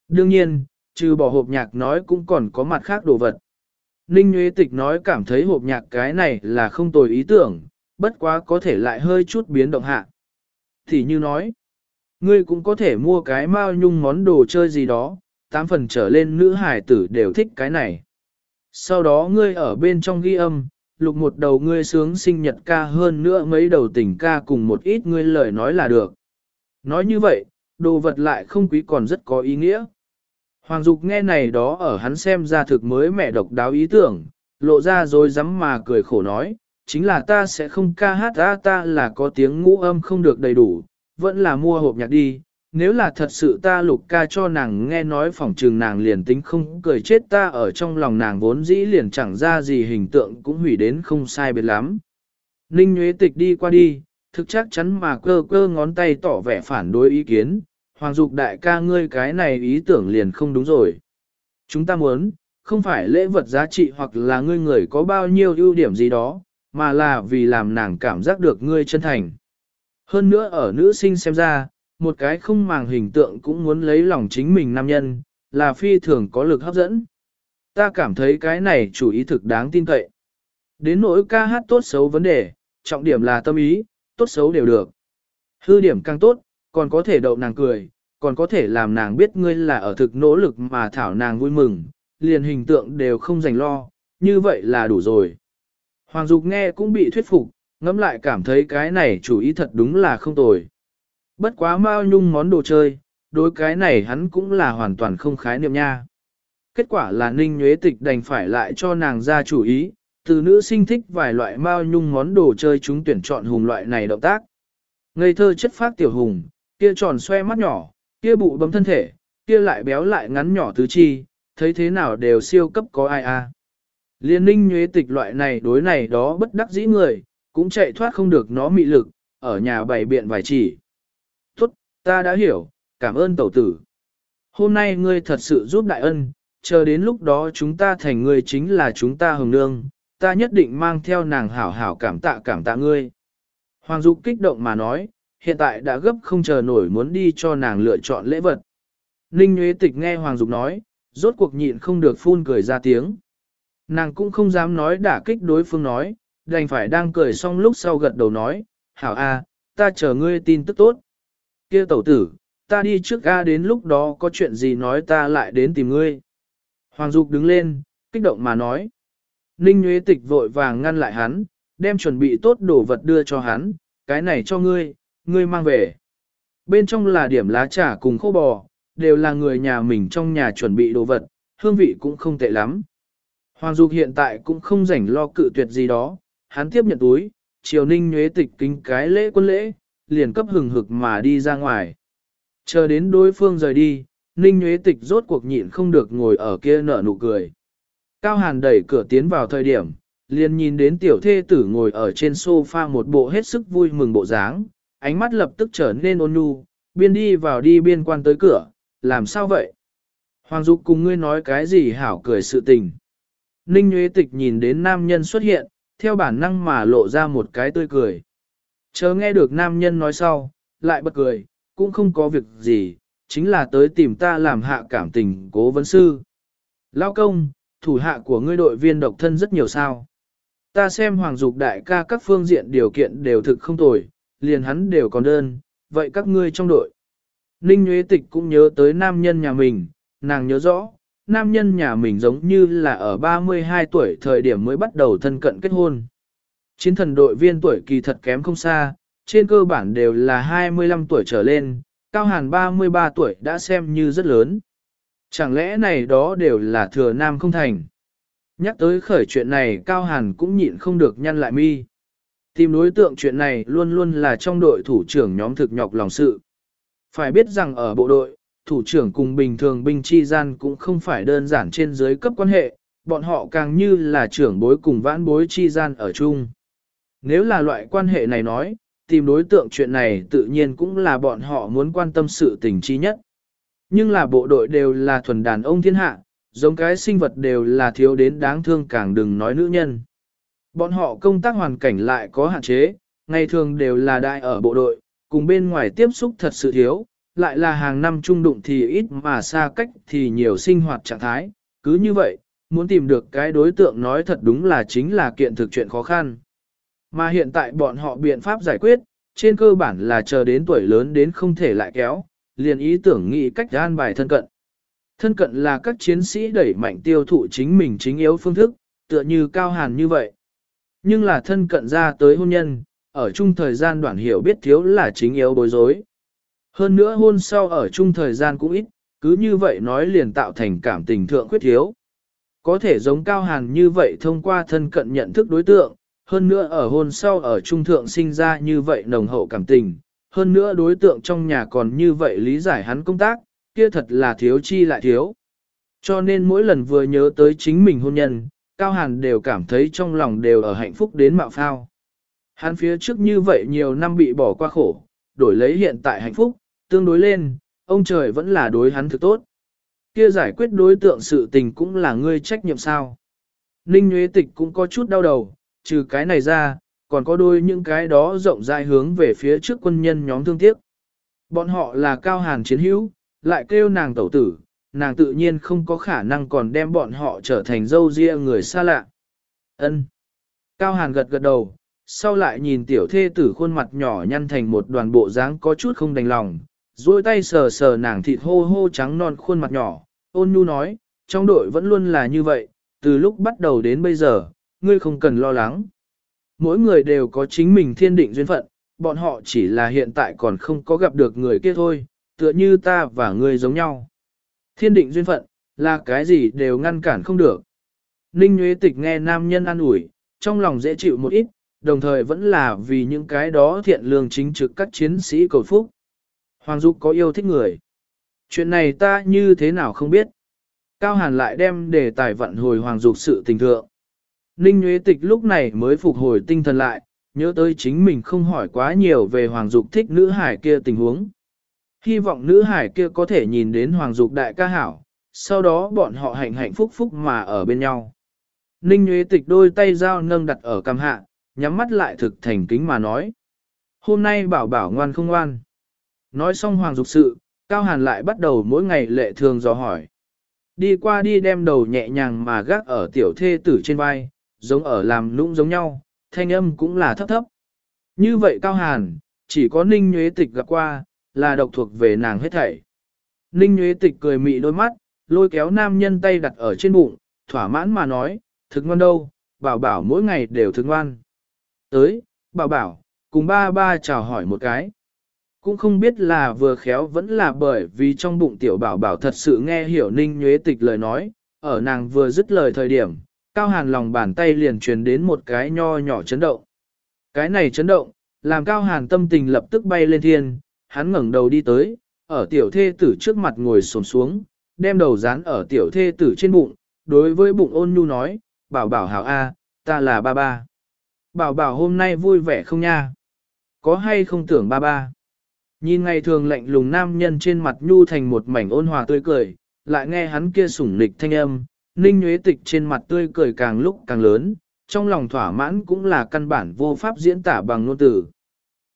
Đương nhiên, trừ bỏ hộp nhạc nói cũng còn có mặt khác đồ vật. Ninh Nguyễn Tịch nói cảm thấy hộp nhạc cái này là không tồi ý tưởng, bất quá có thể lại hơi chút biến động hạ. Thì như nói, ngươi cũng có thể mua cái mao nhung món đồ chơi gì đó, tám phần trở lên nữ hải tử đều thích cái này. Sau đó ngươi ở bên trong ghi âm, lục một đầu ngươi sướng sinh nhật ca hơn nữa mấy đầu tình ca cùng một ít ngươi lời nói là được. Nói như vậy, đồ vật lại không quý còn rất có ý nghĩa. Hoàng Dục nghe này đó ở hắn xem ra thực mới mẹ độc đáo ý tưởng, lộ ra rồi rắm mà cười khổ nói, chính là ta sẽ không ca hát ra ta là có tiếng ngũ âm không được đầy đủ, vẫn là mua hộp nhạc đi. Nếu là thật sự ta lục ca cho nàng nghe nói phỏng trừng nàng liền tính không cười chết ta ở trong lòng nàng vốn dĩ liền chẳng ra gì hình tượng cũng hủy đến không sai biệt lắm. Ninh Nguyễn Tịch đi qua đi, thực chắc chắn mà cơ cơ ngón tay tỏ vẻ phản đối ý kiến, Hoàng Dục đại ca ngươi cái này ý tưởng liền không đúng rồi. Chúng ta muốn, không phải lễ vật giá trị hoặc là ngươi người có bao nhiêu ưu điểm gì đó, mà là vì làm nàng cảm giác được ngươi chân thành. Hơn nữa ở nữ sinh xem ra, một cái không màng hình tượng cũng muốn lấy lòng chính mình nam nhân, là phi thường có lực hấp dẫn. Ta cảm thấy cái này chủ ý thực đáng tin cậy. Đến nỗi ca hát tốt xấu vấn đề, trọng điểm là tâm ý, tốt xấu đều được. Hư điểm càng tốt, còn có thể đậu nàng cười, còn có thể làm nàng biết ngươi là ở thực nỗ lực mà thảo nàng vui mừng, liền hình tượng đều không dành lo, như vậy là đủ rồi. Hoàng Dục nghe cũng bị thuyết phục, ngẫm lại cảm thấy cái này chủ ý thật đúng là không tồi. Bất quá mao nhung món đồ chơi, đối cái này hắn cũng là hoàn toàn không khái niệm nha. Kết quả là Ninh Nhuế Tịch đành phải lại cho nàng ra chủ ý, từ nữ sinh thích vài loại mao nhung món đồ chơi chúng tuyển chọn hùng loại này động tác. Ngây thơ chất phát tiểu hùng, kia tròn xoe mắt nhỏ, kia bụ bấm thân thể, kia lại béo lại ngắn nhỏ tứ chi, thấy thế nào đều siêu cấp có ai a. Liên ninh nhuế tịch loại này đối này đó bất đắc dĩ người, cũng chạy thoát không được nó mị lực, ở nhà bày biện vài chỉ. Tốt, ta đã hiểu, cảm ơn tẩu tử. Hôm nay ngươi thật sự giúp đại ân, chờ đến lúc đó chúng ta thành người chính là chúng ta hồng nương, ta nhất định mang theo nàng hảo hảo cảm tạ cảm tạ ngươi. Hoàng Dục kích động mà nói, hiện tại đã gấp không chờ nổi muốn đi cho nàng lựa chọn lễ vật. Ninh Nguyễn Tịch nghe Hoàng Dục nói, rốt cuộc nhịn không được phun cười ra tiếng. Nàng cũng không dám nói đả kích đối phương nói, đành phải đang cười xong lúc sau gật đầu nói, hảo a, ta chờ ngươi tin tức tốt. kia tẩu tử, ta đi trước a đến lúc đó có chuyện gì nói ta lại đến tìm ngươi. Hoàng Dục đứng lên, kích động mà nói. Ninh Nguyễn Tịch vội vàng ngăn lại hắn, đem chuẩn bị tốt đồ vật đưa cho hắn, cái này cho ngươi, ngươi mang về. Bên trong là điểm lá trà cùng khô bò, đều là người nhà mình trong nhà chuẩn bị đồ vật, hương vị cũng không tệ lắm. Hoàng Dục hiện tại cũng không rảnh lo cự tuyệt gì đó, hắn tiếp nhận túi, triều ninh nhuế tịch kính cái lễ quân lễ, liền cấp hừng hực mà đi ra ngoài. Chờ đến đối phương rời đi, ninh nhuế tịch rốt cuộc nhịn không được ngồi ở kia nở nụ cười. Cao Hàn đẩy cửa tiến vào thời điểm, liền nhìn đến tiểu thê tử ngồi ở trên sofa một bộ hết sức vui mừng bộ dáng, ánh mắt lập tức trở nên ôn nhu, biên đi vào đi biên quan tới cửa, làm sao vậy? Hoàng Dục cùng ngươi nói cái gì hảo cười sự tình. Ninh Nguyễn Tịch nhìn đến nam nhân xuất hiện, theo bản năng mà lộ ra một cái tươi cười. Chờ nghe được nam nhân nói sau, lại bật cười, cũng không có việc gì, chính là tới tìm ta làm hạ cảm tình cố vấn sư. Lao công, thủ hạ của ngươi đội viên độc thân rất nhiều sao. Ta xem Hoàng Dục đại ca các phương diện điều kiện đều thực không tồi, liền hắn đều còn đơn, vậy các ngươi trong đội. Ninh Nguyễn Tịch cũng nhớ tới nam nhân nhà mình, nàng nhớ rõ, nam nhân nhà mình giống như là ở 32 tuổi thời điểm mới bắt đầu thân cận kết hôn. Chiến thần đội viên tuổi kỳ thật kém không xa, trên cơ bản đều là 25 tuổi trở lên, Cao Hàn 33 tuổi đã xem như rất lớn. Chẳng lẽ này đó đều là thừa nam không thành? Nhắc tới khởi chuyện này Cao Hàn cũng nhịn không được nhăn lại mi. Tìm đối tượng chuyện này luôn luôn là trong đội thủ trưởng nhóm thực nhọc lòng sự. Phải biết rằng ở bộ đội, thủ trưởng cùng bình thường binh chi gian cũng không phải đơn giản trên dưới cấp quan hệ, bọn họ càng như là trưởng bối cùng vãn bối chi gian ở chung. Nếu là loại quan hệ này nói, tìm đối tượng chuyện này tự nhiên cũng là bọn họ muốn quan tâm sự tình chi nhất. Nhưng là bộ đội đều là thuần đàn ông thiên hạ, giống cái sinh vật đều là thiếu đến đáng thương càng đừng nói nữ nhân. Bọn họ công tác hoàn cảnh lại có hạn chế, ngày thường đều là đại ở bộ đội, cùng bên ngoài tiếp xúc thật sự thiếu, lại là hàng năm trung đụng thì ít mà xa cách thì nhiều sinh hoạt trạng thái, cứ như vậy, muốn tìm được cái đối tượng nói thật đúng là chính là kiện thực chuyện khó khăn. Mà hiện tại bọn họ biện pháp giải quyết, trên cơ bản là chờ đến tuổi lớn đến không thể lại kéo, liền ý tưởng nghĩ cách an bài thân cận. Thân cận là các chiến sĩ đẩy mạnh tiêu thụ chính mình chính yếu phương thức, tựa như cao hàn như vậy. Nhưng là thân cận ra tới hôn nhân, ở chung thời gian đoạn hiểu biết thiếu là chính yếu bối rối. Hơn nữa hôn sau ở chung thời gian cũng ít, cứ như vậy nói liền tạo thành cảm tình thượng khuyết thiếu. Có thể giống cao hàn như vậy thông qua thân cận nhận thức đối tượng, hơn nữa ở hôn sau ở trung thượng sinh ra như vậy nồng hậu cảm tình, hơn nữa đối tượng trong nhà còn như vậy lý giải hắn công tác, kia thật là thiếu chi lại thiếu. Cho nên mỗi lần vừa nhớ tới chính mình hôn nhân, Cao Hàn đều cảm thấy trong lòng đều ở hạnh phúc đến mạo phao. Hắn phía trước như vậy nhiều năm bị bỏ qua khổ, đổi lấy hiện tại hạnh phúc, tương đối lên, ông trời vẫn là đối hắn thực tốt. Kia giải quyết đối tượng sự tình cũng là ngươi trách nhiệm sao. Ninh Nguyễn Tịch cũng có chút đau đầu, trừ cái này ra, còn có đôi những cái đó rộng rãi hướng về phía trước quân nhân nhóm thương tiếc. Bọn họ là cao hàn chiến hữu, lại kêu nàng tẩu tử, nàng tự nhiên không có khả năng còn đem bọn họ trở thành dâu ria người xa lạ. Ân. Cao hàn gật gật đầu, sau lại nhìn tiểu thê tử khuôn mặt nhỏ nhăn thành một đoàn bộ dáng có chút không đành lòng, duỗi tay sờ sờ nàng thịt hô hô trắng non khuôn mặt nhỏ, ôn nhu nói, trong đội vẫn luôn là như vậy, từ lúc bắt đầu đến bây giờ, ngươi không cần lo lắng. Mỗi người đều có chính mình thiên định duyên phận, bọn họ chỉ là hiện tại còn không có gặp được người kia thôi, tựa như ta và ngươi giống nhau. Thiên định duyên phận, là cái gì đều ngăn cản không được. Ninh Nguyễn Tịch nghe nam nhân an ủi, trong lòng dễ chịu một ít, đồng thời vẫn là vì những cái đó thiện lương chính trực các chiến sĩ cầu phúc. Hoàng Dục có yêu thích người. Chuyện này ta như thế nào không biết. Cao Hàn lại đem đề tài vận hồi Hoàng Dục sự tình thượng. Ninh Nguyễn Tịch lúc này mới phục hồi tinh thần lại, nhớ tới chính mình không hỏi quá nhiều về Hoàng Dục thích nữ hải kia tình huống. Hy vọng nữ hải kia có thể nhìn đến Hoàng Dục đại ca hảo, sau đó bọn họ hạnh hạnh phúc phúc mà ở bên nhau. Ninh Nguyễn Tịch đôi tay dao nâng đặt ở cằm hạ, nhắm mắt lại thực thành kính mà nói. Hôm nay bảo bảo ngoan không ngoan. Nói xong Hoàng Dục sự, Cao Hàn lại bắt đầu mỗi ngày lệ thường dò hỏi. Đi qua đi đem đầu nhẹ nhàng mà gác ở tiểu thê tử trên vai, giống ở làm nũng giống nhau, thanh âm cũng là thấp thấp. Như vậy Cao Hàn, chỉ có Ninh Nhuế Tịch gặp qua, là độc thuộc về nàng hết thảy. Ninh Nhuế Tịch cười mị đôi mắt, lôi kéo nam nhân tay đặt ở trên bụng, thỏa mãn mà nói, thực ngoan đâu, bảo bảo mỗi ngày đều thực ngoan. Tới, bảo bảo, cùng ba ba chào hỏi một cái. Cũng không biết là vừa khéo vẫn là bởi vì trong bụng tiểu bảo bảo thật sự nghe hiểu ninh nhuế tịch lời nói, ở nàng vừa dứt lời thời điểm, cao hàn lòng bàn tay liền truyền đến một cái nho nhỏ chấn động. Cái này chấn động, làm cao hàn tâm tình lập tức bay lên thiên, hắn ngẩng đầu đi tới, ở tiểu thê tử trước mặt ngồi xổm xuống, đem đầu dán ở tiểu thê tử trên bụng, đối với bụng ôn nhu nói, bảo bảo hảo A, ta là ba ba. Bảo bảo hôm nay vui vẻ không nha? Có hay không tưởng ba ba? Nhìn ngày thường lạnh lùng nam nhân trên mặt nhu thành một mảnh ôn hòa tươi cười, lại nghe hắn kia sủng nịch thanh âm, ninh nhuế tịch trên mặt tươi cười càng lúc càng lớn, trong lòng thỏa mãn cũng là căn bản vô pháp diễn tả bằng ngôn từ.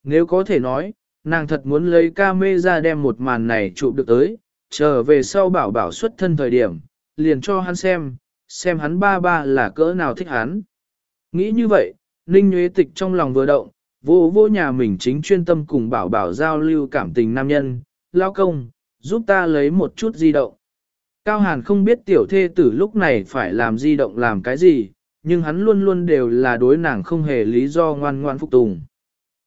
Nếu có thể nói, nàng thật muốn lấy ca mê ra đem một màn này chụp được tới, trở về sau bảo bảo xuất thân thời điểm, liền cho hắn xem, xem hắn ba ba là cỡ nào thích hắn. Nghĩ như vậy, Ninh Nguyễn Tịch trong lòng vừa động, vô vô nhà mình chính chuyên tâm cùng bảo bảo giao lưu cảm tình nam nhân, lao công, giúp ta lấy một chút di động. Cao Hàn không biết tiểu thê tử lúc này phải làm di động làm cái gì, nhưng hắn luôn luôn đều là đối nàng không hề lý do ngoan ngoan phục tùng.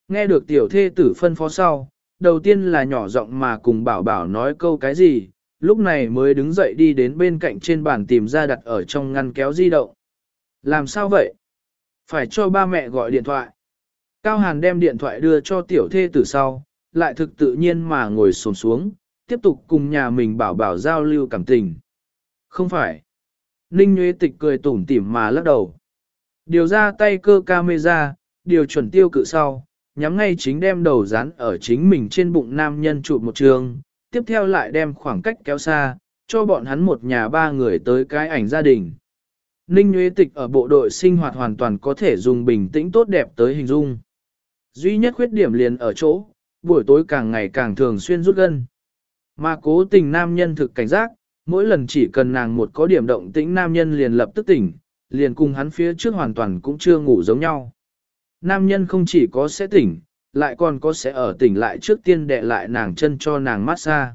Nghe được tiểu thê tử phân phó sau, đầu tiên là nhỏ giọng mà cùng bảo bảo nói câu cái gì, lúc này mới đứng dậy đi đến bên cạnh trên bàn tìm ra đặt ở trong ngăn kéo di động. Làm sao vậy? Phải cho ba mẹ gọi điện thoại. Cao Hàn đem điện thoại đưa cho tiểu thê từ sau, lại thực tự nhiên mà ngồi xổm xuống, tiếp tục cùng nhà mình bảo bảo giao lưu cảm tình. Không phải. Ninh Nguyễn Tịch cười tủm tỉm mà lắc đầu. Điều ra tay cơ camera, điều chuẩn tiêu cự sau, nhắm ngay chính đem đầu dán ở chính mình trên bụng nam nhân chụp một trường, tiếp theo lại đem khoảng cách kéo xa, cho bọn hắn một nhà ba người tới cái ảnh gia đình. Ninh Nguyễn Tịch ở bộ đội sinh hoạt hoàn toàn có thể dùng bình tĩnh tốt đẹp tới hình dung. Duy nhất khuyết điểm liền ở chỗ, buổi tối càng ngày càng thường xuyên rút gân. Mà cố tình nam nhân thực cảnh giác, mỗi lần chỉ cần nàng một có điểm động tĩnh nam nhân liền lập tức tỉnh, liền cùng hắn phía trước hoàn toàn cũng chưa ngủ giống nhau. Nam nhân không chỉ có sẽ tỉnh, lại còn có sẽ ở tỉnh lại trước tiên đệ lại nàng chân cho nàng massage.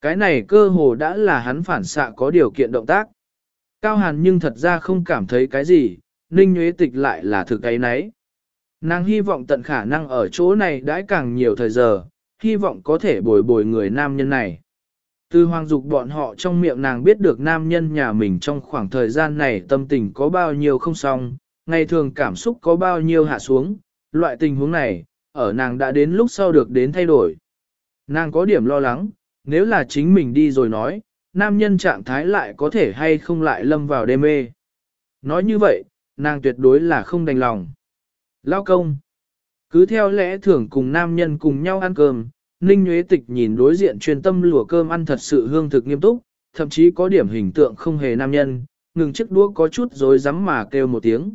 Cái này cơ hồ đã là hắn phản xạ có điều kiện động tác. Cao Hàn nhưng thật ra không cảm thấy cái gì, Ninh Nguyễn Tịch lại là thực ấy nấy. Nàng hy vọng tận khả năng ở chỗ này đãi càng nhiều thời giờ, hy vọng có thể bồi bồi người nam nhân này. Từ hoàng dục bọn họ trong miệng nàng biết được nam nhân nhà mình trong khoảng thời gian này tâm tình có bao nhiêu không xong, ngày thường cảm xúc có bao nhiêu hạ xuống, loại tình huống này, ở nàng đã đến lúc sau được đến thay đổi. Nàng có điểm lo lắng, nếu là chính mình đi rồi nói, nam nhân trạng thái lại có thể hay không lại lâm vào đê mê. Nói như vậy, nàng tuyệt đối là không đành lòng. Lao công. Cứ theo lẽ thường cùng nam nhân cùng nhau ăn cơm, Ninh Nguyễn Tịch nhìn đối diện truyền tâm lùa cơm ăn thật sự hương thực nghiêm túc, thậm chí có điểm hình tượng không hề nam nhân, ngừng chiếc đũa có chút rồi dám mà kêu một tiếng.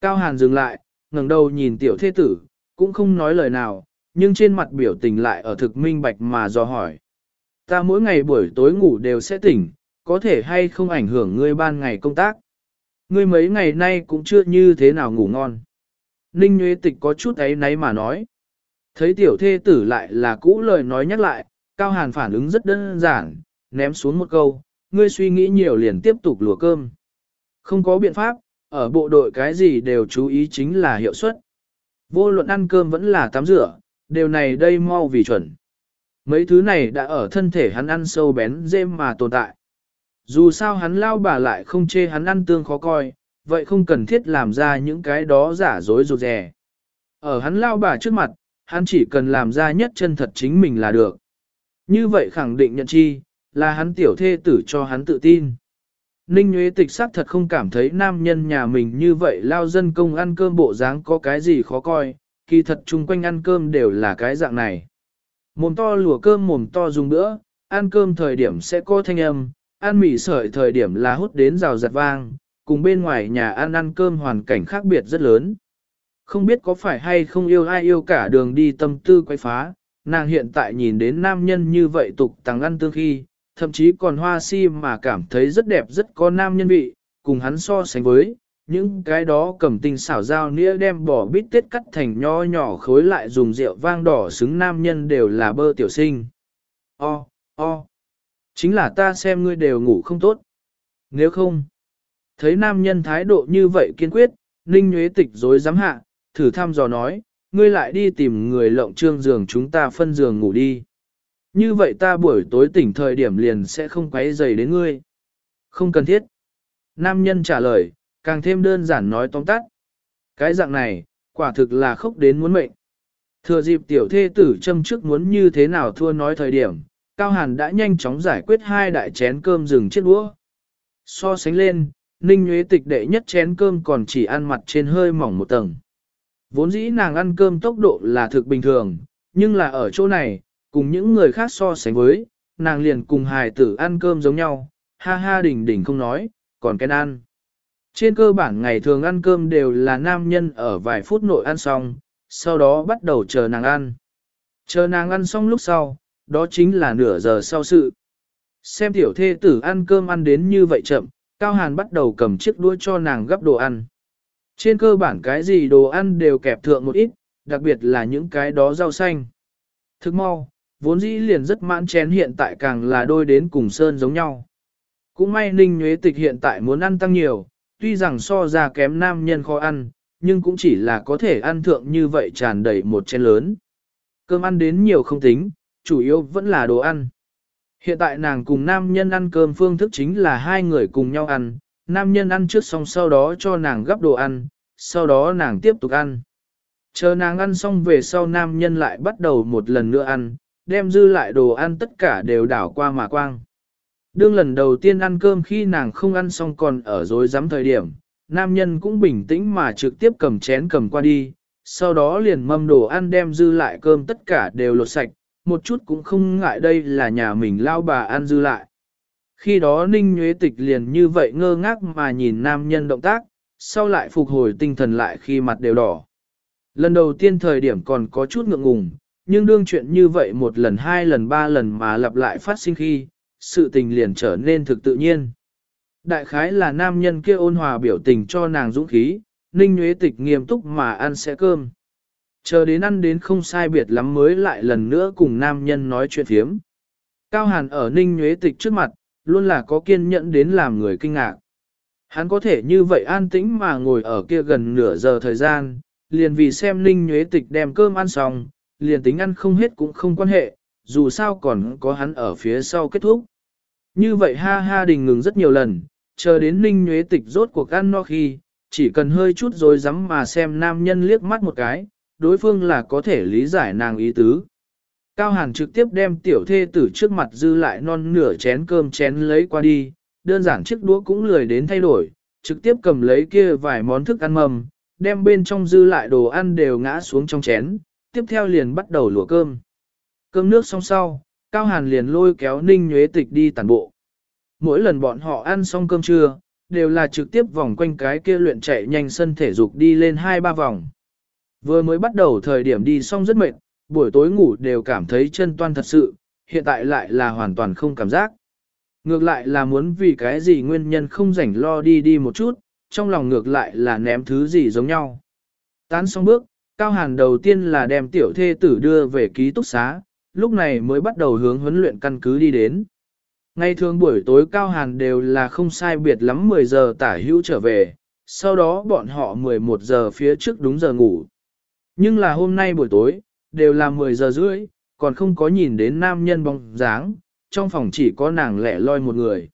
Cao Hàn dừng lại, ngẩng đầu nhìn tiểu thế tử, cũng không nói lời nào, nhưng trên mặt biểu tình lại ở thực minh bạch mà do hỏi. Ta mỗi ngày buổi tối ngủ đều sẽ tỉnh, có thể hay không ảnh hưởng ngươi ban ngày công tác. Ngươi mấy ngày nay cũng chưa như thế nào ngủ ngon. Ninh Nguyễn Tịch có chút ấy nấy mà nói. Thấy tiểu thê tử lại là cũ lời nói nhắc lại, Cao Hàn phản ứng rất đơn giản, ném xuống một câu, ngươi suy nghĩ nhiều liền tiếp tục lùa cơm. Không có biện pháp, ở bộ đội cái gì đều chú ý chính là hiệu suất. Vô luận ăn cơm vẫn là tắm rửa, điều này đây mau vì chuẩn. Mấy thứ này đã ở thân thể hắn ăn sâu bén dê mà tồn tại. Dù sao hắn lao bà lại không chê hắn ăn tương khó coi, vậy không cần thiết làm ra những cái đó giả dối rụt rè. Ở hắn lao bà trước mặt, hắn chỉ cần làm ra nhất chân thật chính mình là được. Như vậy khẳng định nhận chi, là hắn tiểu thê tử cho hắn tự tin. Ninh Nguyễn Tịch sắc thật không cảm thấy nam nhân nhà mình như vậy lao dân công ăn cơm bộ dáng có cái gì khó coi, kỳ thật chung quanh ăn cơm đều là cái dạng này. Mồm to lùa cơm mồm to dùng nữa, ăn cơm thời điểm sẽ có thanh âm, ăn mì sợi thời điểm là hút đến rào giặt vang, cùng bên ngoài nhà ăn ăn cơm hoàn cảnh khác biệt rất lớn. Không biết có phải hay không yêu ai yêu cả đường đi tâm tư quay phá, nàng hiện tại nhìn đến nam nhân như vậy tục tăng ăn tương khi, thậm chí còn hoa si mà cảm thấy rất đẹp rất có nam nhân vị, cùng hắn so sánh với, những cái đó cầm tinh xảo dao nĩa đem bỏ bít tết cắt thành nho nhỏ khối lại dùng rượu vang đỏ xứng nam nhân đều là bơ tiểu sinh. O, o, chính là ta xem ngươi đều ngủ không tốt. Nếu không, thấy nam nhân thái độ như vậy kiên quyết, Ninh Nhuế Tịch dối dám hạ, thử thăm dò nói, ngươi lại đi tìm người lộng trương giường chúng ta phân giường ngủ đi. Như vậy ta buổi tối tỉnh thời điểm liền sẽ không quấy dày đến ngươi. Không cần thiết. Nam nhân trả lời, càng thêm đơn giản nói tóm tắt. Cái dạng này, quả thực là khóc đến muốn mệnh. Thừa dịp tiểu thê tử châm trước muốn như thế nào thua nói thời điểm, Cao Hàn đã nhanh chóng giải quyết hai đại chén cơm rừng chiếc đũa. So sánh lên, Ninh Nguyễn Tịch đệ nhất chén cơm còn chỉ ăn mặt trên hơi mỏng một tầng. Vốn dĩ nàng ăn cơm tốc độ là thực bình thường, nhưng là ở chỗ này, cùng những người khác so sánh với, nàng liền cùng hài tử ăn cơm giống nhau, ha ha đỉnh đỉnh không nói, còn cái ăn. Trên cơ bản ngày thường ăn cơm đều là nam nhân ở vài phút nội ăn xong, sau đó bắt đầu chờ nàng ăn. Chờ nàng ăn xong lúc sau, đó chính là nửa giờ sau sự. Xem tiểu thê tử ăn cơm ăn đến như vậy chậm, Cao Hàn bắt đầu cầm chiếc đũa cho nàng gấp đồ ăn. Trên cơ bản cái gì đồ ăn đều kẹp thượng một ít, đặc biệt là những cái đó rau xanh. Thức mau, vốn dĩ liền rất mãn chén hiện tại càng là đôi đến cùng sơn giống nhau. Cũng may Ninh Nhuế Tịch hiện tại muốn ăn tăng nhiều, tuy rằng so ra kém nam nhân khó ăn, nhưng cũng chỉ là có thể ăn thượng như vậy tràn đầy một chén lớn. Cơm ăn đến nhiều không tính, chủ yếu vẫn là đồ ăn. Hiện tại nàng cùng nam nhân ăn cơm phương thức chính là hai người cùng nhau ăn, nam nhân ăn trước xong sau đó cho nàng gấp đồ ăn, sau đó nàng tiếp tục ăn. Chờ nàng ăn xong về sau nam nhân lại bắt đầu một lần nữa ăn, đem dư lại đồ ăn tất cả đều đảo qua mà quang. Đương lần đầu tiên ăn cơm khi nàng không ăn xong còn ở dối rắm thời điểm, nam nhân cũng bình tĩnh mà trực tiếp cầm chén cầm qua đi, sau đó liền mâm đồ ăn đem dư lại cơm tất cả đều lột sạch, một chút cũng không ngại đây là nhà mình lao bà ăn dư lại. Khi đó Ninh Nguyễn Tịch liền như vậy ngơ ngác mà nhìn nam nhân động tác, sau lại phục hồi tinh thần lại khi mặt đều đỏ. Lần đầu tiên thời điểm còn có chút ngượng ngùng, nhưng đương chuyện như vậy một lần hai lần ba lần mà lặp lại phát sinh khi, sự tình liền trở nên thực tự nhiên. Đại khái là nam nhân kia ôn hòa biểu tình cho nàng dũng khí, Ninh Nguyễn Tịch nghiêm túc mà ăn sẽ cơm. Chờ đến ăn đến không sai biệt lắm mới lại lần nữa cùng nam nhân nói chuyện phiếm. Cao Hàn ở Ninh Nguyễn Tịch trước mặt, luôn là có kiên nhẫn đến làm người kinh ngạc. Hắn có thể như vậy an tĩnh mà ngồi ở kia gần nửa giờ thời gian, liền vì xem Ninh Nhuế Tịch đem cơm ăn xong, liền tính ăn không hết cũng không quan hệ, dù sao còn có hắn ở phía sau kết thúc. Như vậy ha ha đình ngừng rất nhiều lần, chờ đến Ninh nhuế Tịch rốt cuộc ăn no khi, chỉ cần hơi chút rồi dám mà xem nam nhân liếc mắt một cái, đối phương là có thể lý giải nàng ý tứ. Cao Hàn trực tiếp đem tiểu thê tử trước mặt dư lại non nửa chén cơm chén lấy qua đi, đơn giản chiếc đũa cũng lười đến thay đổi, trực tiếp cầm lấy kia vài món thức ăn mầm, đem bên trong dư lại đồ ăn đều ngã xuống trong chén, tiếp theo liền bắt đầu lùa cơm. Cơm nước xong sau, Cao Hàn liền lôi kéo Ninh Nhuế Tịch đi tàn bộ. Mỗi lần bọn họ ăn xong cơm trưa, đều là trực tiếp vòng quanh cái kia luyện chạy nhanh sân thể dục đi lên hai ba vòng. Vừa mới bắt đầu thời điểm đi xong rất mệt, buổi tối ngủ đều cảm thấy chân toan thật sự, hiện tại lại là hoàn toàn không cảm giác. Ngược lại là muốn vì cái gì nguyên nhân không rảnh lo đi đi một chút, trong lòng ngược lại là ném thứ gì giống nhau. Tán xong bước, Cao Hàn đầu tiên là đem tiểu thê tử đưa về ký túc xá, lúc này mới bắt đầu hướng huấn luyện căn cứ đi đến. Ngày thường buổi tối Cao Hàn đều là không sai biệt lắm 10 giờ tả hữu trở về, sau đó bọn họ 11 giờ phía trước đúng giờ ngủ. Nhưng là hôm nay buổi tối, đều là 10 giờ rưỡi, còn không có nhìn đến nam nhân bóng dáng, trong phòng chỉ có nàng lẻ loi một người.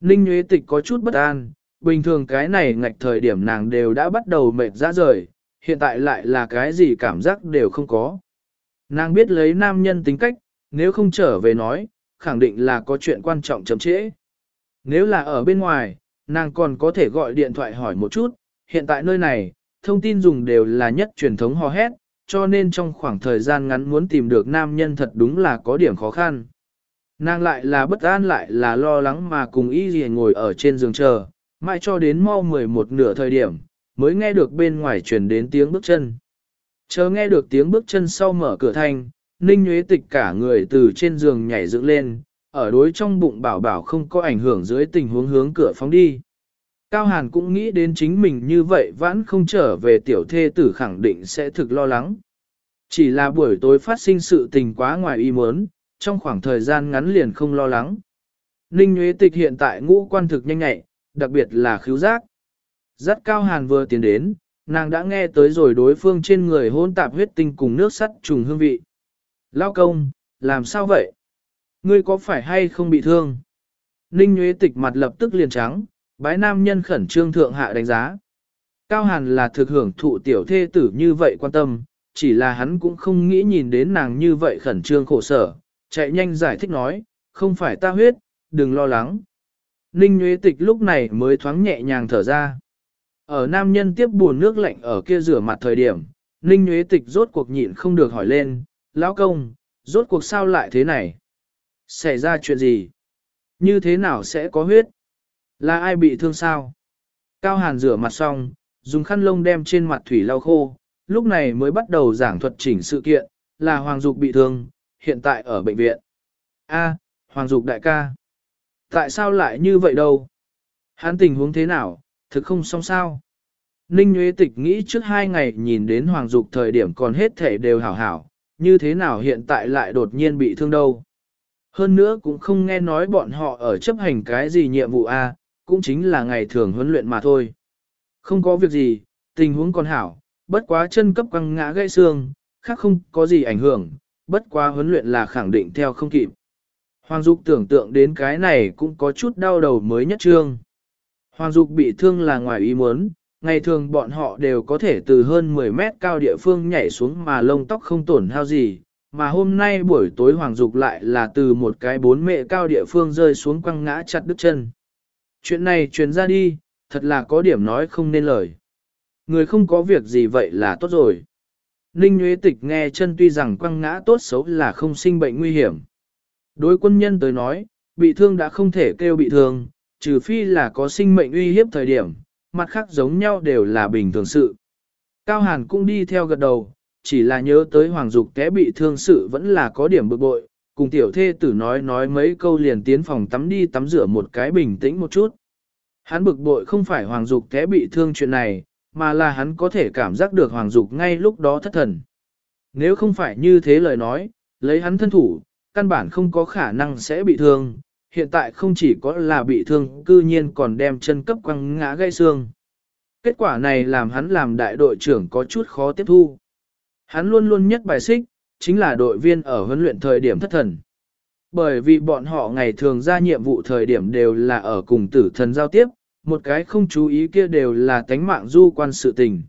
Ninh Nguyễn Tịch có chút bất an, bình thường cái này ngạch thời điểm nàng đều đã bắt đầu mệt ra rời, hiện tại lại là cái gì cảm giác đều không có. Nàng biết lấy nam nhân tính cách, nếu không trở về nói, khẳng định là có chuyện quan trọng chậm trễ. Nếu là ở bên ngoài, nàng còn có thể gọi điện thoại hỏi một chút, hiện tại nơi này, thông tin dùng đều là nhất truyền thống hò hét, cho nên trong khoảng thời gian ngắn muốn tìm được nam nhân thật đúng là có điểm khó khăn. Nàng lại là bất an lại là lo lắng mà cùng y gì ngồi ở trên giường chờ, mãi cho đến mau 11 nửa thời điểm, mới nghe được bên ngoài truyền đến tiếng bước chân. Chờ nghe được tiếng bước chân sau mở cửa thành, Ninh Nguyễn Tịch cả người từ trên giường nhảy dựng lên, ở đối trong bụng bảo bảo không có ảnh hưởng dưới tình huống hướng cửa phóng đi. Cao Hàn cũng nghĩ đến chính mình như vậy vẫn không trở về tiểu thê tử khẳng định sẽ thực lo lắng. Chỉ là buổi tối phát sinh sự tình quá ngoài ý muốn, trong khoảng thời gian ngắn liền không lo lắng. Ninh Nguyễn Tịch hiện tại ngũ quan thực nhanh nhẹ, đặc biệt là khứu giác. Rất cao hàn vừa tiến đến, nàng đã nghe tới rồi đối phương trên người hôn tạp huyết tinh cùng nước sắt trùng hương vị. Lao công, làm sao vậy? Ngươi có phải hay không bị thương? Ninh Nguyễn Tịch mặt lập tức liền trắng, bái nam nhân khẩn trương thượng hạ đánh giá. Cao Hàn là thực hưởng thụ tiểu thê tử như vậy quan tâm, chỉ là hắn cũng không nghĩ nhìn đến nàng như vậy khẩn trương khổ sở, chạy nhanh giải thích nói, không phải ta huyết, đừng lo lắng. Ninh Nguyễn Tịch lúc này mới thoáng nhẹ nhàng thở ra. Ở nam nhân tiếp buồn nước lạnh ở kia rửa mặt thời điểm, Ninh Nguyễn Tịch rốt cuộc nhịn không được hỏi lên, lão công, rốt cuộc sao lại thế này? Xảy ra chuyện gì? Như thế nào sẽ có huyết? Là ai bị thương sao? Cao Hàn rửa mặt xong, dùng khăn lông đem trên mặt thủy lau khô, lúc này mới bắt đầu giảng thuật chỉnh sự kiện, là Hoàng Dục bị thương, hiện tại ở bệnh viện. A, Hoàng Dục đại ca. Tại sao lại như vậy đâu? Hắn tình huống thế nào, thực không xong sao? Ninh Nguyễn Tịch nghĩ trước hai ngày nhìn đến Hoàng Dục thời điểm còn hết thể đều hảo hảo, như thế nào hiện tại lại đột nhiên bị thương đâu? hơn nữa cũng không nghe nói bọn họ ở chấp hành cái gì nhiệm vụ A, cũng chính là ngày thường huấn luyện mà thôi. Không có việc gì, tình huống còn hảo, bất quá chân cấp quăng ngã gãy xương, khác không có gì ảnh hưởng, bất quá huấn luyện là khẳng định theo không kịp. Hoàng Dục tưởng tượng đến cái này cũng có chút đau đầu mới nhất trương. Hoàng Dục bị thương là ngoài ý muốn, ngày thường bọn họ đều có thể từ hơn 10 mét cao địa phương nhảy xuống mà lông tóc không tổn hao gì, mà hôm nay buổi tối Hoàng Dục lại là từ một cái bốn mẹ cao địa phương rơi xuống quăng ngã chặt đứt chân. Chuyện này truyền ra đi, thật là có điểm nói không nên lời. Người không có việc gì vậy là tốt rồi. Ninh Nguyễn Tịch nghe chân tuy rằng quăng ngã tốt xấu là không sinh bệnh nguy hiểm. Đối quân nhân tới nói, bị thương đã không thể kêu bị thương, trừ phi là có sinh mệnh uy hiếp thời điểm, mặt khác giống nhau đều là bình thường sự. Cao Hàn cũng đi theo gật đầu, chỉ là nhớ tới Hoàng Dục té bị thương sự vẫn là có điểm bực bội, cùng tiểu thê tử nói nói mấy câu liền tiến phòng tắm đi tắm rửa một cái bình tĩnh một chút. Hắn bực bội không phải Hoàng Dục té bị thương chuyện này, mà là hắn có thể cảm giác được Hoàng Dục ngay lúc đó thất thần. Nếu không phải như thế lời nói, lấy hắn thân thủ, căn bản không có khả năng sẽ bị thương, hiện tại không chỉ có là bị thương, cư nhiên còn đem chân cấp quăng ngã gãy xương. Kết quả này làm hắn làm đại đội trưởng có chút khó tiếp thu. Hắn luôn luôn nhất bài xích, chính là đội viên ở huấn luyện thời điểm thất thần. Bởi vì bọn họ ngày thường ra nhiệm vụ thời điểm đều là ở cùng tử thần giao tiếp, một cái không chú ý kia đều là tánh mạng du quan sự tình.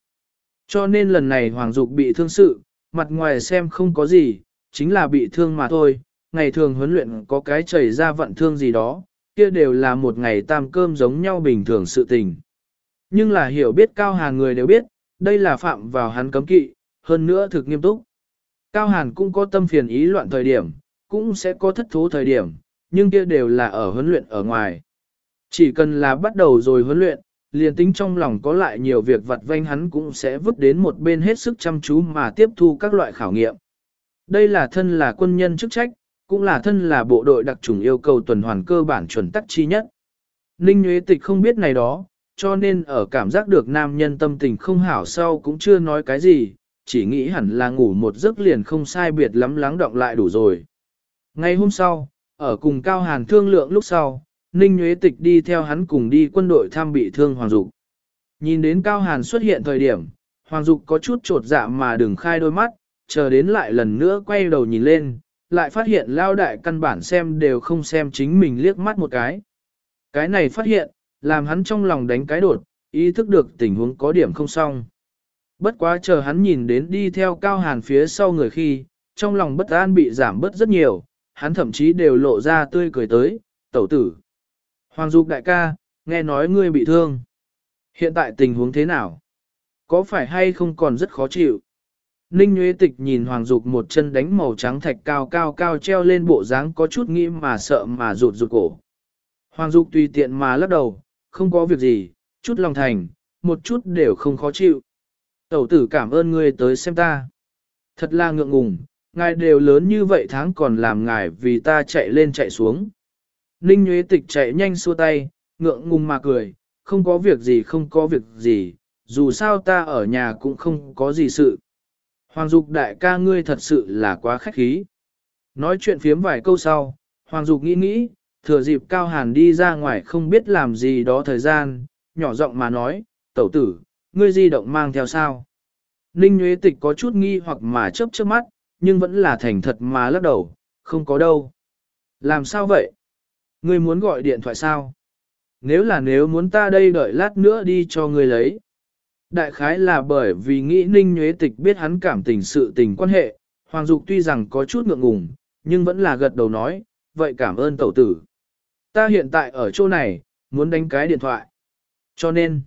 Cho nên lần này Hoàng Dục bị thương sự, mặt ngoài xem không có gì, chính là bị thương mà thôi, ngày thường huấn luyện có cái chảy ra vận thương gì đó, kia đều là một ngày tam cơm giống nhau bình thường sự tình. Nhưng là hiểu biết cao hàn người đều biết, đây là phạm vào hắn cấm kỵ, hơn nữa thực nghiêm túc. Cao Hàn cũng có tâm phiền ý loạn thời điểm, cũng sẽ có thất thố thời điểm, nhưng kia đều là ở huấn luyện ở ngoài. Chỉ cần là bắt đầu rồi huấn luyện, liền tính trong lòng có lại nhiều việc vặt vanh hắn cũng sẽ vứt đến một bên hết sức chăm chú mà tiếp thu các loại khảo nghiệm. Đây là thân là quân nhân chức trách, cũng là thân là bộ đội đặc trùng yêu cầu tuần hoàn cơ bản chuẩn tắc chi nhất. Ninh Nguyễn Tịch không biết này đó, cho nên ở cảm giác được nam nhân tâm tình không hảo sau cũng chưa nói cái gì, chỉ nghĩ hẳn là ngủ một giấc liền không sai biệt lắm lắng động lại đủ rồi. Ngày hôm sau, ở cùng Cao Hàn thương lượng lúc sau, Ninh Nguyễn Tịch đi theo hắn cùng đi quân đội thăm bị thương Hoàng Dục. Nhìn đến Cao Hàn xuất hiện thời điểm, Hoàng Dục có chút trột dạ mà đừng khai đôi mắt, chờ đến lại lần nữa quay đầu nhìn lên, lại phát hiện lao đại căn bản xem đều không xem chính mình liếc mắt một cái. Cái này phát hiện, làm hắn trong lòng đánh cái đột, ý thức được tình huống có điểm không xong. Bất quá chờ hắn nhìn đến đi theo cao hàn phía sau người khi, trong lòng bất an bị giảm bớt rất nhiều, hắn thậm chí đều lộ ra tươi cười tới, tẩu tử. Hoàng Dục đại ca, nghe nói ngươi bị thương. Hiện tại tình huống thế nào? Có phải hay không còn rất khó chịu? Ninh Nguyễn Tịch nhìn Hoàng Dục một chân đánh màu trắng thạch cao cao cao treo lên bộ dáng có chút nghĩ mà sợ mà rụt rụt cổ. Hoàng Dục tùy tiện mà lắc đầu, không có việc gì, chút lòng thành, một chút đều không khó chịu. Tẩu tử cảm ơn ngươi tới xem ta. Thật là ngượng ngùng, ngài đều lớn như vậy tháng còn làm ngài vì ta chạy lên chạy xuống. Ninh Nguyễn Tịch chạy nhanh xua tay, ngượng ngùng mà cười, không có việc gì không có việc gì, dù sao ta ở nhà cũng không có gì sự. Hoàng Dục đại ca ngươi thật sự là quá khách khí. Nói chuyện phiếm vài câu sau, Hoàng Dục nghĩ nghĩ, thừa dịp Cao Hàn đi ra ngoài không biết làm gì đó thời gian, nhỏ giọng mà nói, tẩu tử, ngươi di động mang theo sao? Ninh Nguyễn Tịch có chút nghi hoặc mà chớp chớp mắt, nhưng vẫn là thành thật mà lắc đầu, không có đâu. Làm sao vậy? Ngươi muốn gọi điện thoại sao? Nếu là nếu muốn ta đây đợi lát nữa đi cho ngươi lấy. Đại khái là bởi vì nghĩ Ninh Nhuế Tịch biết hắn cảm tình sự tình quan hệ, Hoàng Dục tuy rằng có chút ngượng ngùng, nhưng vẫn là gật đầu nói, vậy cảm ơn tẩu tử. Ta hiện tại ở chỗ này, muốn đánh cái điện thoại. Cho nên,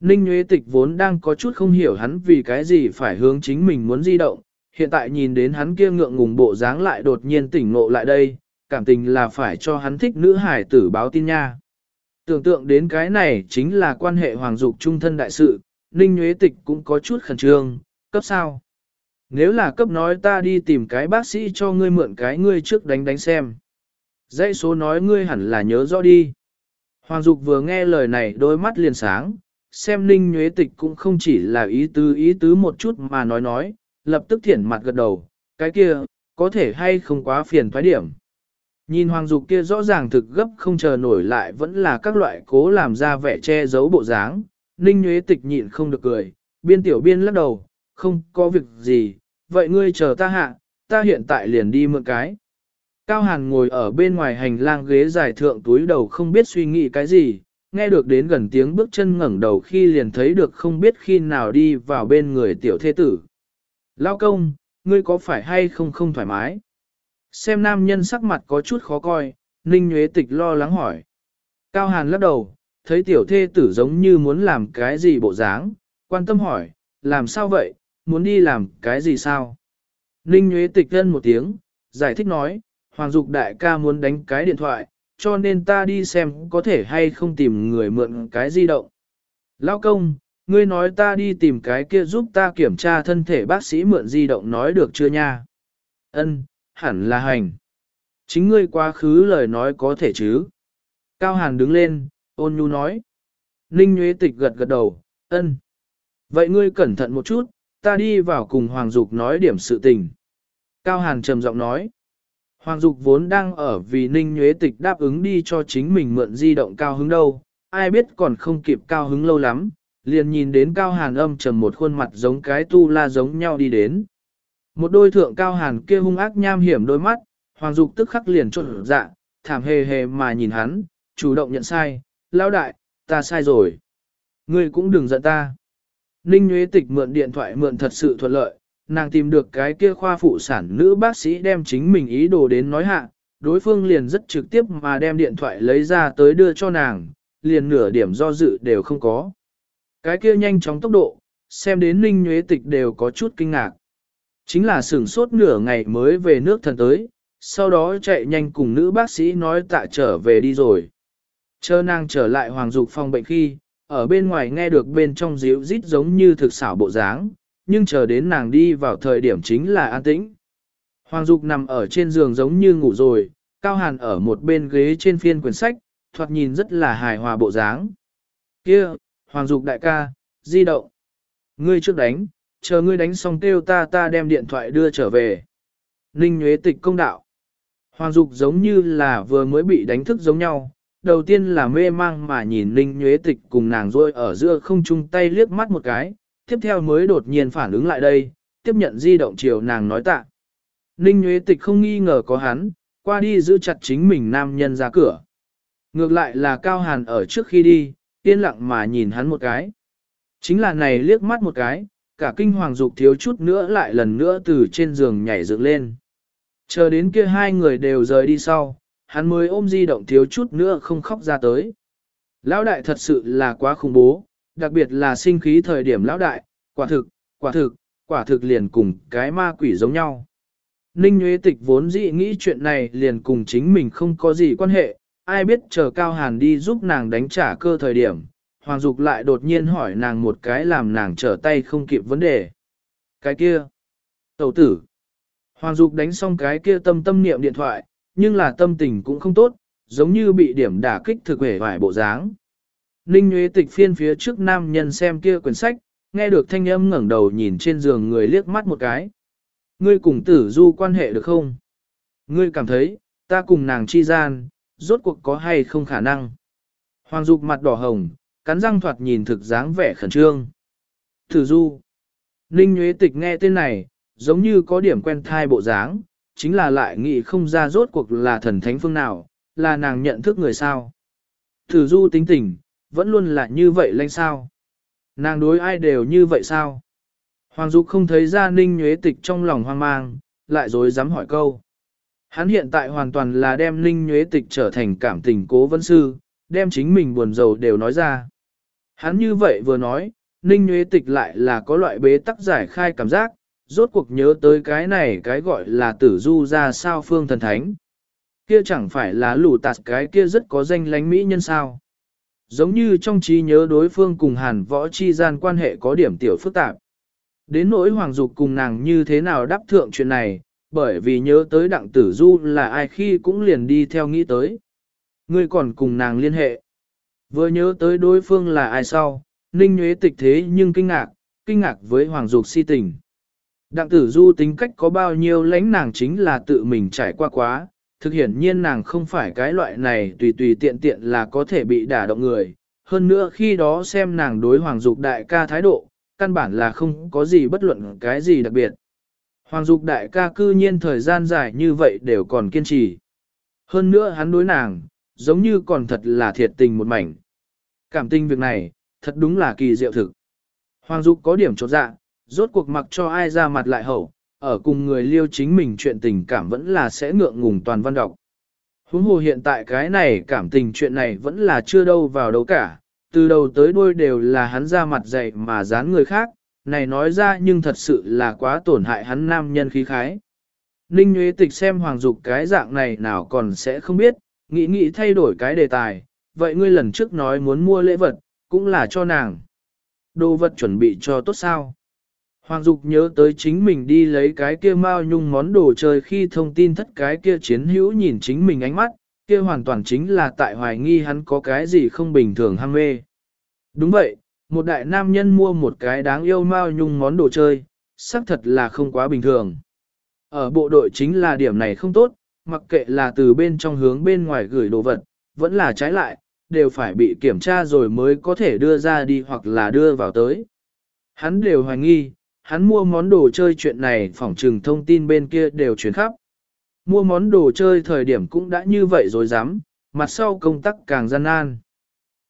Ninh Nhuế Tịch vốn đang có chút không hiểu hắn vì cái gì phải hướng chính mình muốn di động, hiện tại nhìn đến hắn kia ngượng ngùng bộ dáng lại đột nhiên tỉnh ngộ lại đây, cảm tình là phải cho hắn thích nữ hải tử báo tin nha. Tưởng tượng đến cái này chính là quan hệ hoàng dục trung thân đại sự, Ninh Nguyễn Tịch cũng có chút khẩn trương, cấp sao? Nếu là cấp nói ta đi tìm cái bác sĩ cho ngươi mượn cái ngươi trước đánh đánh xem. Dãy số nói ngươi hẳn là nhớ rõ đi. Hoàng Dục vừa nghe lời này đôi mắt liền sáng, xem Ninh Nguyễn Tịch cũng không chỉ là ý tứ ý tứ một chút mà nói nói, lập tức thiển mặt gật đầu, cái kia, có thể hay không quá phiền thoái điểm. Nhìn Hoàng Dục kia rõ ràng thực gấp không chờ nổi lại vẫn là các loại cố làm ra vẻ che giấu bộ dáng, Ninh Nguyễn Tịch nhịn không được cười, biên tiểu biên lắc đầu, không có việc gì, vậy ngươi chờ ta hạ, ta hiện tại liền đi mượn cái. Cao Hàn ngồi ở bên ngoài hành lang ghế dài thượng túi đầu không biết suy nghĩ cái gì, nghe được đến gần tiếng bước chân ngẩng đầu khi liền thấy được không biết khi nào đi vào bên người tiểu thế tử. Lao công, ngươi có phải hay không không thoải mái? Xem nam nhân sắc mặt có chút khó coi, Ninh Nguyễn Tịch lo lắng hỏi. Cao Hàn lắc đầu, thấy tiểu thê tử giống như muốn làm cái gì bộ dáng, quan tâm hỏi, làm sao vậy, muốn đi làm cái gì sao? Ninh Nguyễn Tịch gân một tiếng, giải thích nói, Hoàng Dục đại ca muốn đánh cái điện thoại, cho nên ta đi xem có thể hay không tìm người mượn cái di động. Lao công, ngươi nói ta đi tìm cái kia giúp ta kiểm tra thân thể bác sĩ mượn di động nói được chưa nha? Ân, hẳn là hành. Chính ngươi quá khứ lời nói có thể chứ? Cao Hàn đứng lên, ôn nhu nói. Ninh Nguyễn Tịch gật gật đầu, ân. Vậy ngươi cẩn thận một chút, ta đi vào cùng Hoàng Dục nói điểm sự tình. Cao Hàn trầm giọng nói. Hoàng Dục vốn đang ở vì Ninh Nguyễn Tịch đáp ứng đi cho chính mình mượn di động cao hứng đâu, ai biết còn không kịp cao hứng lâu lắm, liền nhìn đến Cao Hàn âm trầm một khuôn mặt giống cái tu la giống nhau đi đến. Một đôi thượng Cao Hàn kia hung ác nham hiểm đôi mắt, Hoàng Dục tức khắc liền trộn dạ, thảm hề hề mà nhìn hắn, chủ động nhận sai, lão đại, ta sai rồi. Ngươi cũng đừng giận ta. Ninh Nguyễn Tịch mượn điện thoại mượn thật sự thuận lợi, nàng tìm được cái kia khoa phụ sản nữ bác sĩ đem chính mình ý đồ đến nói hạ, đối phương liền rất trực tiếp mà đem điện thoại lấy ra tới đưa cho nàng, liền nửa điểm do dự đều không có. Cái kia nhanh chóng tốc độ, xem đến Ninh Nguyễn Tịch đều có chút kinh ngạc. Chính là sửng sốt nửa ngày mới về nước thần tới, sau đó chạy nhanh cùng nữ bác sĩ nói tạ trở về đi rồi. Chờ nàng trở lại hoàng dục phòng bệnh khi, ở bên ngoài nghe được bên trong díu rít giống như thực xảo bộ dáng, nhưng chờ đến nàng đi vào thời điểm chính là an tĩnh. Hoàng Dục nằm ở trên giường giống như ngủ rồi, Cao Hàn ở một bên ghế trên phiên quyển sách, thoạt nhìn rất là hài hòa bộ dáng. Kia, Hoàng Dục đại ca, di động. Ngươi trước đánh, chờ ngươi đánh xong kêu ta ta đem điện thoại đưa trở về. Ninh Nhuế Tịch công đạo. Hoàng Dục giống như là vừa mới bị đánh thức giống nhau, đầu tiên là mê mang mà nhìn Ninh Nhuế Tịch cùng nàng rôi ở giữa không chung tay liếc mắt một cái, tiếp theo mới đột nhiên phản ứng lại đây, tiếp nhận di động chiều nàng nói tạ. Ninh Nhuế Tịch không nghi ngờ có hắn, qua đi giữ chặt chính mình nam nhân ra cửa. Ngược lại là Cao Hàn ở trước khi đi, yên lặng mà nhìn hắn một cái. Chính là này liếc mắt một cái, cả kinh hoàng dục thiếu chút nữa lại lần nữa từ trên giường nhảy dựng lên. Chờ đến kia hai người đều rời đi sau, hắn mới ôm di động thiếu chút nữa không khóc ra tới. Lão đại thật sự là quá khủng bố, đặc biệt là sinh khí thời điểm lão đại, quả thực, quả thực, quả thực liền cùng cái ma quỷ giống nhau. Ninh Nguyễn Tịch vốn dĩ nghĩ chuyện này liền cùng chính mình không có gì quan hệ, ai biết chờ Cao Hàn đi giúp nàng đánh trả cơ thời điểm, Hoàng Dục lại đột nhiên hỏi nàng một cái làm nàng trở tay không kịp vấn đề. Cái kia, tẩu tử, Hoàng Dục đánh xong cái kia tâm tâm niệm điện thoại, nhưng là tâm tình cũng không tốt, giống như bị điểm đả kích thực hề vài bộ dáng. Ninh Nguyễn Tịch phiên phía trước nam nhân xem kia quyển sách, nghe được thanh âm ngẩng đầu nhìn trên giường người liếc mắt một cái. Ngươi cùng tử du quan hệ được không? Ngươi cảm thấy, ta cùng nàng chi gian, rốt cuộc có hay không khả năng? Hoàng Dục mặt đỏ hồng, cắn răng thoạt nhìn thực dáng vẻ khẩn trương. Tử du. Ninh Nguyễn Tịch nghe tên này, giống như có điểm quen thai bộ dáng, chính là lại nghĩ không ra rốt cuộc là thần thánh phương nào, là nàng nhận thức người sao. thử du tính tình, vẫn luôn là như vậy lanh sao. Nàng đối ai đều như vậy sao? Hoàng Dục không thấy ra ninh nhuế tịch trong lòng hoang mang, lại dối dám hỏi câu. Hắn hiện tại hoàn toàn là đem ninh nhuế tịch trở thành cảm tình cố vấn sư, đem chính mình buồn rầu đều nói ra. Hắn như vậy vừa nói, ninh nhuế tịch lại là có loại bế tắc giải khai cảm giác, rốt cuộc nhớ tới cái này cái gọi là tử du ra sao phương thần thánh. Kia chẳng phải là lù tạt cái kia rất có danh lánh mỹ nhân sao. Giống như trong trí nhớ đối phương cùng hàn võ chi gian quan hệ có điểm tiểu phức tạp. Đến nỗi hoàng dục cùng nàng như thế nào đáp thượng chuyện này, bởi vì nhớ tới đặng tử du là ai khi cũng liền đi theo nghĩ tới. Ngươi còn cùng nàng liên hệ. Vừa nhớ tới đối phương là ai sau, ninh nhuế tịch thế nhưng kinh ngạc, kinh ngạc với hoàng dục si tình. Đặng tử du tính cách có bao nhiêu lãnh nàng chính là tự mình trải qua quá, thực hiển nhiên nàng không phải cái loại này tùy tùy tiện tiện là có thể bị đả động người. Hơn nữa khi đó xem nàng đối Hoàng Dục đại ca thái độ, căn bản là không có gì bất luận cái gì đặc biệt. Hoàng Dục đại ca cư nhiên thời gian dài như vậy đều còn kiên trì. Hơn nữa hắn đối nàng, giống như còn thật là thiệt tình một mảnh. Cảm tình việc này, thật đúng là kỳ diệu thực. Hoàng Dục có điểm trột dạ, rốt cuộc mặc cho ai ra mặt lại hậu, ở cùng người liêu chính mình chuyện tình cảm vẫn là sẽ ngượng ngùng toàn văn đọc. Huống hồ hiện tại cái này cảm tình chuyện này vẫn là chưa đâu vào đâu cả, từ đầu tới đuôi đều là hắn ra mặt dày mà dán người khác, này nói ra nhưng thật sự là quá tổn hại hắn nam nhân khí khái. Ninh Nguyễn Tịch xem Hoàng Dục cái dạng này nào còn sẽ không biết, nghĩ nghĩ thay đổi cái đề tài, vậy ngươi lần trước nói muốn mua lễ vật, cũng là cho nàng. Đồ vật chuẩn bị cho tốt sao? Hoàng Dục nhớ tới chính mình đi lấy cái kia mao nhung món đồ chơi khi thông tin thất cái kia chiến hữu nhìn chính mình ánh mắt, kia hoàn toàn chính là tại hoài nghi hắn có cái gì không bình thường ham mê. Đúng vậy, một đại nam nhân mua một cái đáng yêu mao nhung món đồ chơi, xác thật là không quá bình thường. Ở bộ đội chính là điểm này không tốt, mặc kệ là từ bên trong hướng bên ngoài gửi đồ vật, vẫn là trái lại, đều phải bị kiểm tra rồi mới có thể đưa ra đi hoặc là đưa vào tới. Hắn đều hoài nghi, hắn mua món đồ chơi chuyện này phỏng trừng thông tin bên kia đều chuyển khắp. Mua món đồ chơi thời điểm cũng đã như vậy rồi dám, mặt sau công tác càng gian nan.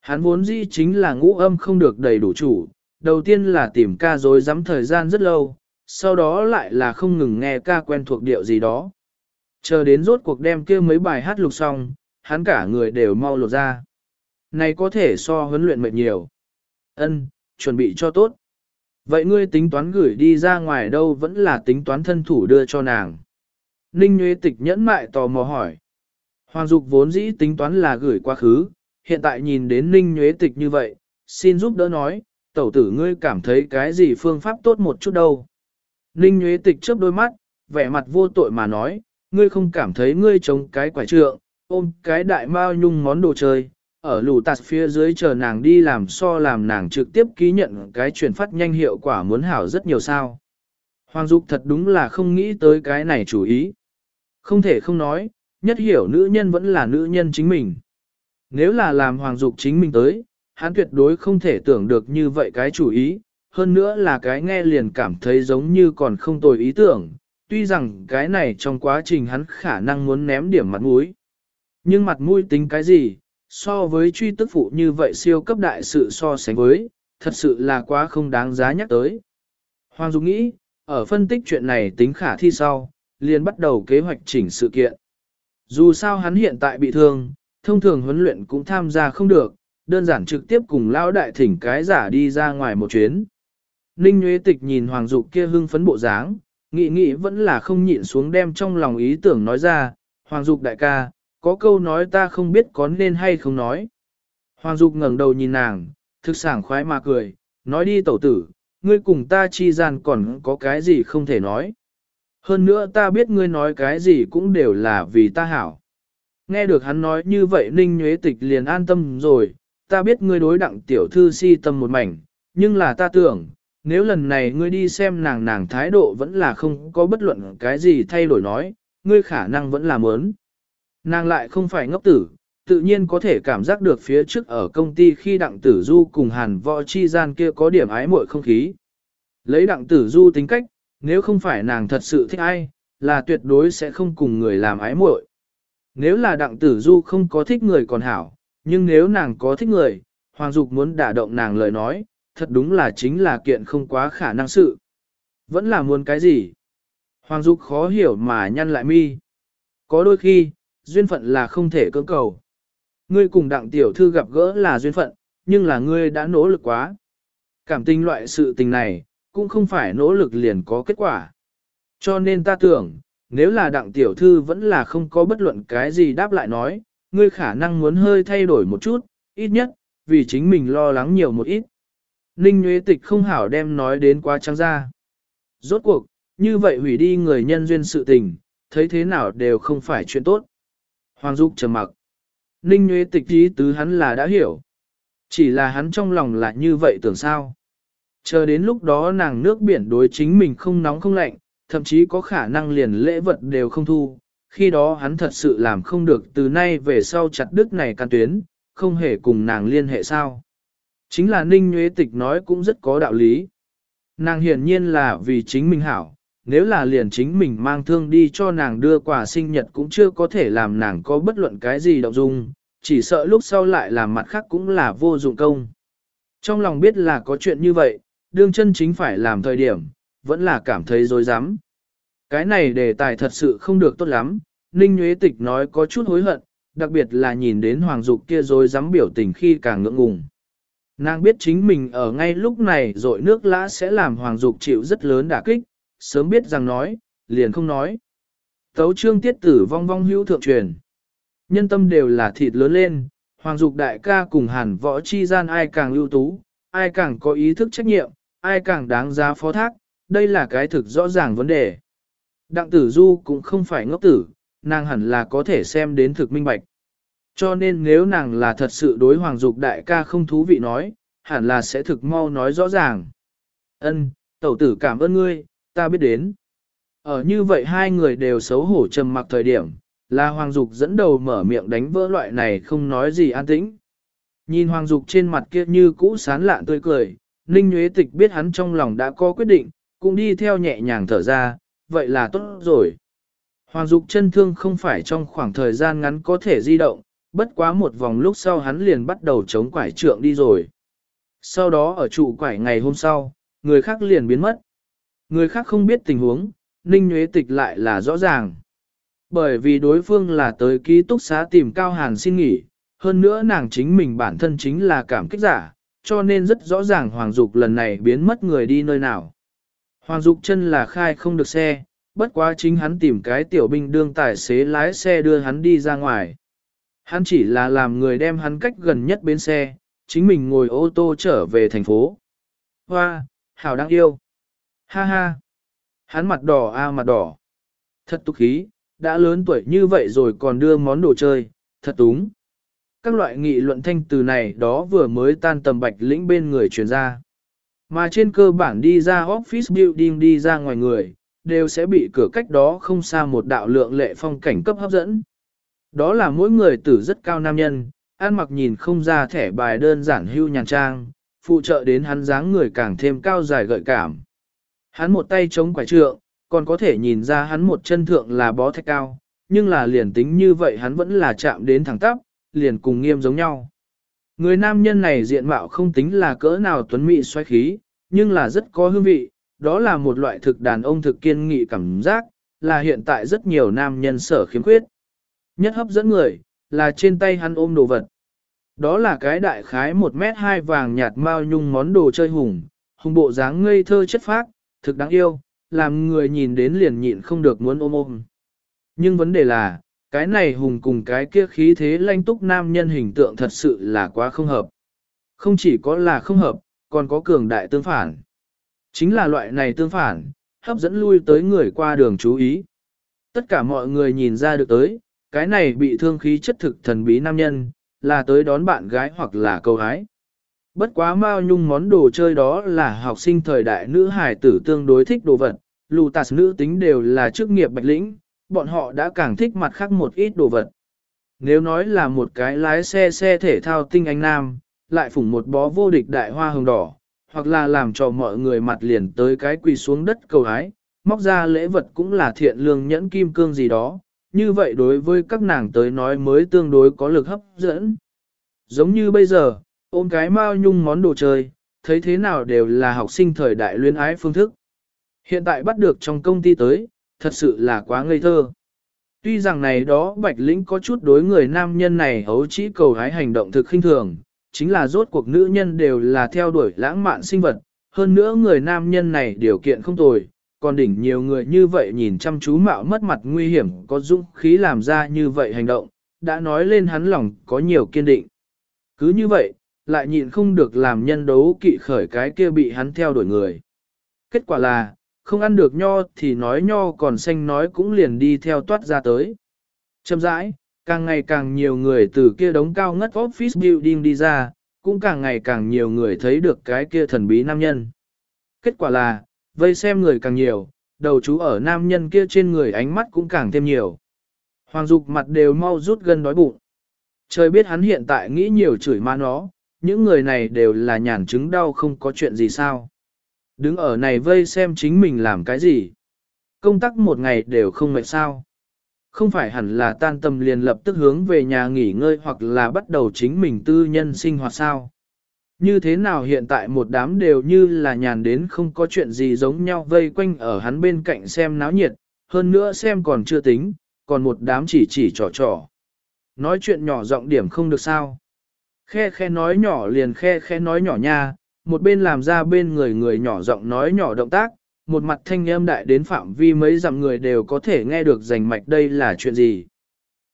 Hắn vốn dĩ chính là ngũ âm không được đầy đủ chủ, đầu tiên là tìm ca dối dám thời gian rất lâu, sau đó lại là không ngừng nghe ca quen thuộc điệu gì đó. Chờ đến rốt cuộc đem kia mấy bài hát lục xong, hắn cả người đều mau lột ra. Này có thể so huấn luyện mệt nhiều. Ân, chuẩn bị cho tốt. Vậy ngươi tính toán gửi đi ra ngoài đâu vẫn là tính toán thân thủ đưa cho nàng. Ninh Nguyễn Tịch nhẫn mại tò mò hỏi. Hoàng Dục vốn dĩ tính toán là gửi quá khứ, hiện tại nhìn đến Ninh Nguyễn Tịch như vậy, xin giúp đỡ nói, tẩu tử ngươi cảm thấy cái gì phương pháp tốt một chút đâu. Ninh Nguyễn Tịch chớp đôi mắt, vẻ mặt vô tội mà nói, ngươi không cảm thấy ngươi chống cái quả trượng, ôm cái đại mao nhung món đồ chơi, ở lù tạt phía dưới chờ nàng đi làm so làm nàng trực tiếp ký nhận cái chuyển phát nhanh hiệu quả muốn hảo rất nhiều sao. Hoàng Dục thật đúng là không nghĩ tới cái này chủ ý. Không thể không nói, nhất hiểu nữ nhân vẫn là nữ nhân chính mình. Nếu là làm Hoàng Dục chính mình tới, hắn tuyệt đối không thể tưởng được như vậy cái chủ ý, hơn nữa là cái nghe liền cảm thấy giống như còn không tồi ý tưởng, tuy rằng cái này trong quá trình hắn khả năng muốn ném điểm mặt mũi. Nhưng mặt mũi tính cái gì, so với truy tức phụ như vậy siêu cấp đại sự so sánh với, thật sự là quá không đáng giá nhắc tới. Hoàng Dục nghĩ, ở phân tích chuyện này tính khả thi sau, liền bắt đầu kế hoạch chỉnh sự kiện. Dù sao hắn hiện tại bị thương, thông thường huấn luyện cũng tham gia không được, đơn giản trực tiếp cùng lão đại thỉnh cái giả đi ra ngoài một chuyến. Ninh Nguyễn Tịch nhìn Hoàng Dục kia hưng phấn bộ dáng, nghĩ nghĩ vẫn là không nhịn xuống đem trong lòng ý tưởng nói ra, Hoàng Dục đại ca, có câu nói ta không biết có nên hay không nói. Hoàng Dục ngẩng đầu nhìn nàng, thực sảng khoái mà cười, nói đi tẩu tử, ngươi cùng ta chi gian còn có cái gì không thể nói. Hơn nữa ta biết ngươi nói cái gì cũng đều là vì ta hảo. Nghe được hắn nói như vậy Ninh Nhuế Tịch liền an tâm rồi, ta biết ngươi đối đặng tiểu thư si tâm một mảnh, nhưng là ta tưởng, nếu lần này ngươi đi xem nàng nàng thái độ vẫn là không có bất luận cái gì thay đổi nói, ngươi khả năng vẫn là mớn. Nàng lại không phải ngốc tử, tự nhiên có thể cảm giác được phía trước ở công ty khi đặng tử du cùng hàn võ chi gian kia có điểm ái muội không khí. Lấy đặng tử du tính cách, nếu không phải nàng thật sự thích ai, là tuyệt đối sẽ không cùng người làm ái muội. Nếu là đặng tử du không có thích người còn hảo, nhưng nếu nàng có thích người, Hoàng Dục muốn đả động nàng lời nói, thật đúng là chính là kiện không quá khả năng sự. Vẫn là muốn cái gì? Hoàng Dục khó hiểu mà nhăn lại mi. Có đôi khi, duyên phận là không thể cưỡng cầu. Ngươi cùng đặng tiểu thư gặp gỡ là duyên phận, nhưng là ngươi đã nỗ lực quá. Cảm tình loại sự tình này, cũng không phải nỗ lực liền có kết quả. Cho nên ta tưởng, nếu là đặng tiểu thư vẫn là không có bất luận cái gì đáp lại nói, ngươi khả năng muốn hơi thay đổi một chút, ít nhất, vì chính mình lo lắng nhiều một ít. Ninh Nguyễn Tịch không hảo đem nói đến quá trắng ra. Rốt cuộc, như vậy hủy đi người nhân duyên sự tình, thấy thế nào đều không phải chuyện tốt. Hoàng Dục trầm mặc. Ninh Nguyễn Tịch ý tứ hắn là đã hiểu. Chỉ là hắn trong lòng là như vậy tưởng sao. Chờ đến lúc đó nàng nước biển đối chính mình không nóng không lạnh, thậm chí có khả năng liền lễ vật đều không thu. khi đó hắn thật sự làm không được từ nay về sau chặt đứt này can tuyến, không hề cùng nàng liên hệ sao. Chính là Ninh Nguyễn Tịch nói cũng rất có đạo lý. Nàng hiển nhiên là vì chính mình hảo, nếu là liền chính mình mang thương đi cho nàng đưa quà sinh nhật cũng chưa có thể làm nàng có bất luận cái gì động dung, chỉ sợ lúc sau lại làm mặt khác cũng là vô dụng công. Trong lòng biết là có chuyện như vậy, đương chân chính phải làm thời điểm, vẫn là cảm thấy dối rắm Cái này đề tài thật sự không được tốt lắm, Ninh Nguyễn Tịch nói có chút hối hận, đặc biệt là nhìn đến Hoàng Dục kia dối rắm biểu tình khi càng ngưỡng ngùng. Nàng biết chính mình ở ngay lúc này rồi nước lã sẽ làm Hoàng Dục chịu rất lớn đả kích, sớm biết rằng nói, liền không nói. Tấu trương tiết tử vong vong hữu thượng truyền. Nhân tâm đều là thịt lớn lên, Hoàng Dục đại ca cùng hàn võ chi gian ai càng lưu tú, ai càng có ý thức trách nhiệm, ai càng đáng giá phó thác, đây là cái thực rõ ràng vấn đề. Đặng tử du cũng không phải ngốc tử, nàng hẳn là có thể xem đến thực minh bạch. Cho nên nếu nàng là thật sự đối hoàng dục đại ca không thú vị nói, hẳn là sẽ thực mau nói rõ ràng. Ân, tẩu tử cảm ơn ngươi, ta biết đến. Ở như vậy hai người đều xấu hổ trầm mặc thời điểm, là hoàng dục dẫn đầu mở miệng đánh vỡ loại này không nói gì an tĩnh. Nhìn hoàng dục trên mặt kia như cũ sán lạn tươi cười, Ninh Nguyễn Tịch biết hắn trong lòng đã có quyết định, cũng đi theo nhẹ nhàng thở ra, vậy là tốt rồi. Hoàng dục chân thương không phải trong khoảng thời gian ngắn có thể di động, bất quá một vòng lúc sau hắn liền bắt đầu chống quải trượng đi rồi. Sau đó ở trụ quải ngày hôm sau, người khác liền biến mất. Người khác không biết tình huống, Ninh Nguyễn Tịch lại là rõ ràng. Bởi vì đối phương là tới ký túc xá tìm Cao Hàn xin nghỉ, hơn nữa nàng chính mình bản thân chính là cảm kích giả, cho nên rất rõ ràng Hoàng Dục lần này biến mất người đi nơi nào. Hoàng Dục chân là khai không được xe, bất quá chính hắn tìm cái tiểu binh đương tài xế lái xe đưa hắn đi ra ngoài. Hắn chỉ là làm người đem hắn cách gần nhất bến xe, chính mình ngồi ô tô trở về thành phố. Hoa, hảo đáng yêu. Ha ha. Hắn mặt đỏ a mặt đỏ. Thật tục khí, đã lớn tuổi như vậy rồi còn đưa món đồ chơi, thật túng. Các loại nghị luận thanh từ này đó vừa mới tan tầm bạch lĩnh bên người truyền ra. Mà trên cơ bản đi ra office building đi ra ngoài người, đều sẽ bị cửa cách đó không xa một đạo lượng lệ phong cảnh cấp hấp dẫn. Đó là mỗi người tử rất cao nam nhân, ăn mặc nhìn không ra thẻ bài đơn giản hưu nhàn trang, phụ trợ đến hắn dáng người càng thêm cao dài gợi cảm. Hắn một tay chống quải trượng, còn có thể nhìn ra hắn một chân thượng là bó thạch cao, nhưng là liền tính như vậy hắn vẫn là chạm đến thẳng tắp, liền cùng nghiêm giống nhau. Người nam nhân này diện mạo không tính là cỡ nào tuấn mỹ xoay khí, nhưng là rất có hương vị, đó là một loại thực đàn ông thực kiên nghị cảm giác, là hiện tại rất nhiều nam nhân sở khiếm khuyết. Nhất hấp dẫn người, là trên tay hắn ôm đồ vật. Đó là cái đại khái 1 mét 2 vàng nhạt mao nhung món đồ chơi hùng, hùng bộ dáng ngây thơ chất phác, thực đáng yêu, làm người nhìn đến liền nhịn không được muốn ôm ôm. Nhưng vấn đề là, cái này hùng cùng cái kia khí thế lanh túc nam nhân hình tượng thật sự là quá không hợp. Không chỉ có là không hợp, còn có cường đại tương phản. Chính là loại này tương phản, hấp dẫn lui tới người qua đường chú ý. Tất cả mọi người nhìn ra được tới, cái này bị thương khí chất thực thần bí nam nhân, là tới đón bạn gái hoặc là câu hái. Bất quá mao nhung món đồ chơi đó là học sinh thời đại nữ hài tử tương đối thích đồ vật, lù tạt nữ tính đều là chức nghiệp bạch lĩnh, bọn họ đã càng thích mặt khác một ít đồ vật. Nếu nói là một cái lái xe xe thể thao tinh anh nam, lại phủng một bó vô địch đại hoa hồng đỏ, hoặc là làm cho mọi người mặt liền tới cái quỳ xuống đất cầu hái, móc ra lễ vật cũng là thiện lương nhẫn kim cương gì đó, như vậy đối với các nàng tới nói mới tương đối có lực hấp dẫn. Giống như bây giờ, ôm cái mao nhung món đồ chơi, thấy thế nào đều là học sinh thời đại luyến ái phương thức. Hiện tại bắt được trong công ty tới, thật sự là quá ngây thơ. Tuy rằng này đó Bạch Lĩnh có chút đối người nam nhân này hấu chỉ cầu hái hành động thực khinh thường, chính là rốt cuộc nữ nhân đều là theo đuổi lãng mạn sinh vật, hơn nữa người nam nhân này điều kiện không tồi, còn đỉnh nhiều người như vậy nhìn chăm chú mạo mất mặt nguy hiểm có dũng khí làm ra như vậy hành động, đã nói lên hắn lòng có nhiều kiên định. Cứ như vậy, lại nhịn không được làm nhân đấu kỵ khởi cái kia bị hắn theo đuổi người. Kết quả là, không ăn được nho thì nói nho còn xanh nói cũng liền đi theo toát ra tới. châm rãi, càng ngày càng nhiều người từ kia đống cao ngất office building đi ra, cũng càng ngày càng nhiều người thấy được cái kia thần bí nam nhân. Kết quả là, vây xem người càng nhiều, đầu chú ở nam nhân kia trên người ánh mắt cũng càng thêm nhiều. Hoàng Dục mặt đều mau rút gân đói bụng. Trời biết hắn hiện tại nghĩ nhiều chửi ma nó, những người này đều là nhàn chứng đau không có chuyện gì sao. Đứng ở này vây xem chính mình làm cái gì. Công tác một ngày đều không mệt sao. Không phải hẳn là tan tâm liền lập tức hướng về nhà nghỉ ngơi hoặc là bắt đầu chính mình tư nhân sinh hoạt sao. Như thế nào hiện tại một đám đều như là nhàn đến không có chuyện gì giống nhau vây quanh ở hắn bên cạnh xem náo nhiệt, hơn nữa xem còn chưa tính, còn một đám chỉ chỉ trò trò. Nói chuyện nhỏ giọng điểm không được sao. Khe khe nói nhỏ liền khe khe nói nhỏ nha, một bên làm ra bên người người nhỏ giọng nói nhỏ động tác, một mặt thanh âm đại đến phạm vi mấy dặm người đều có thể nghe được rành mạch đây là chuyện gì.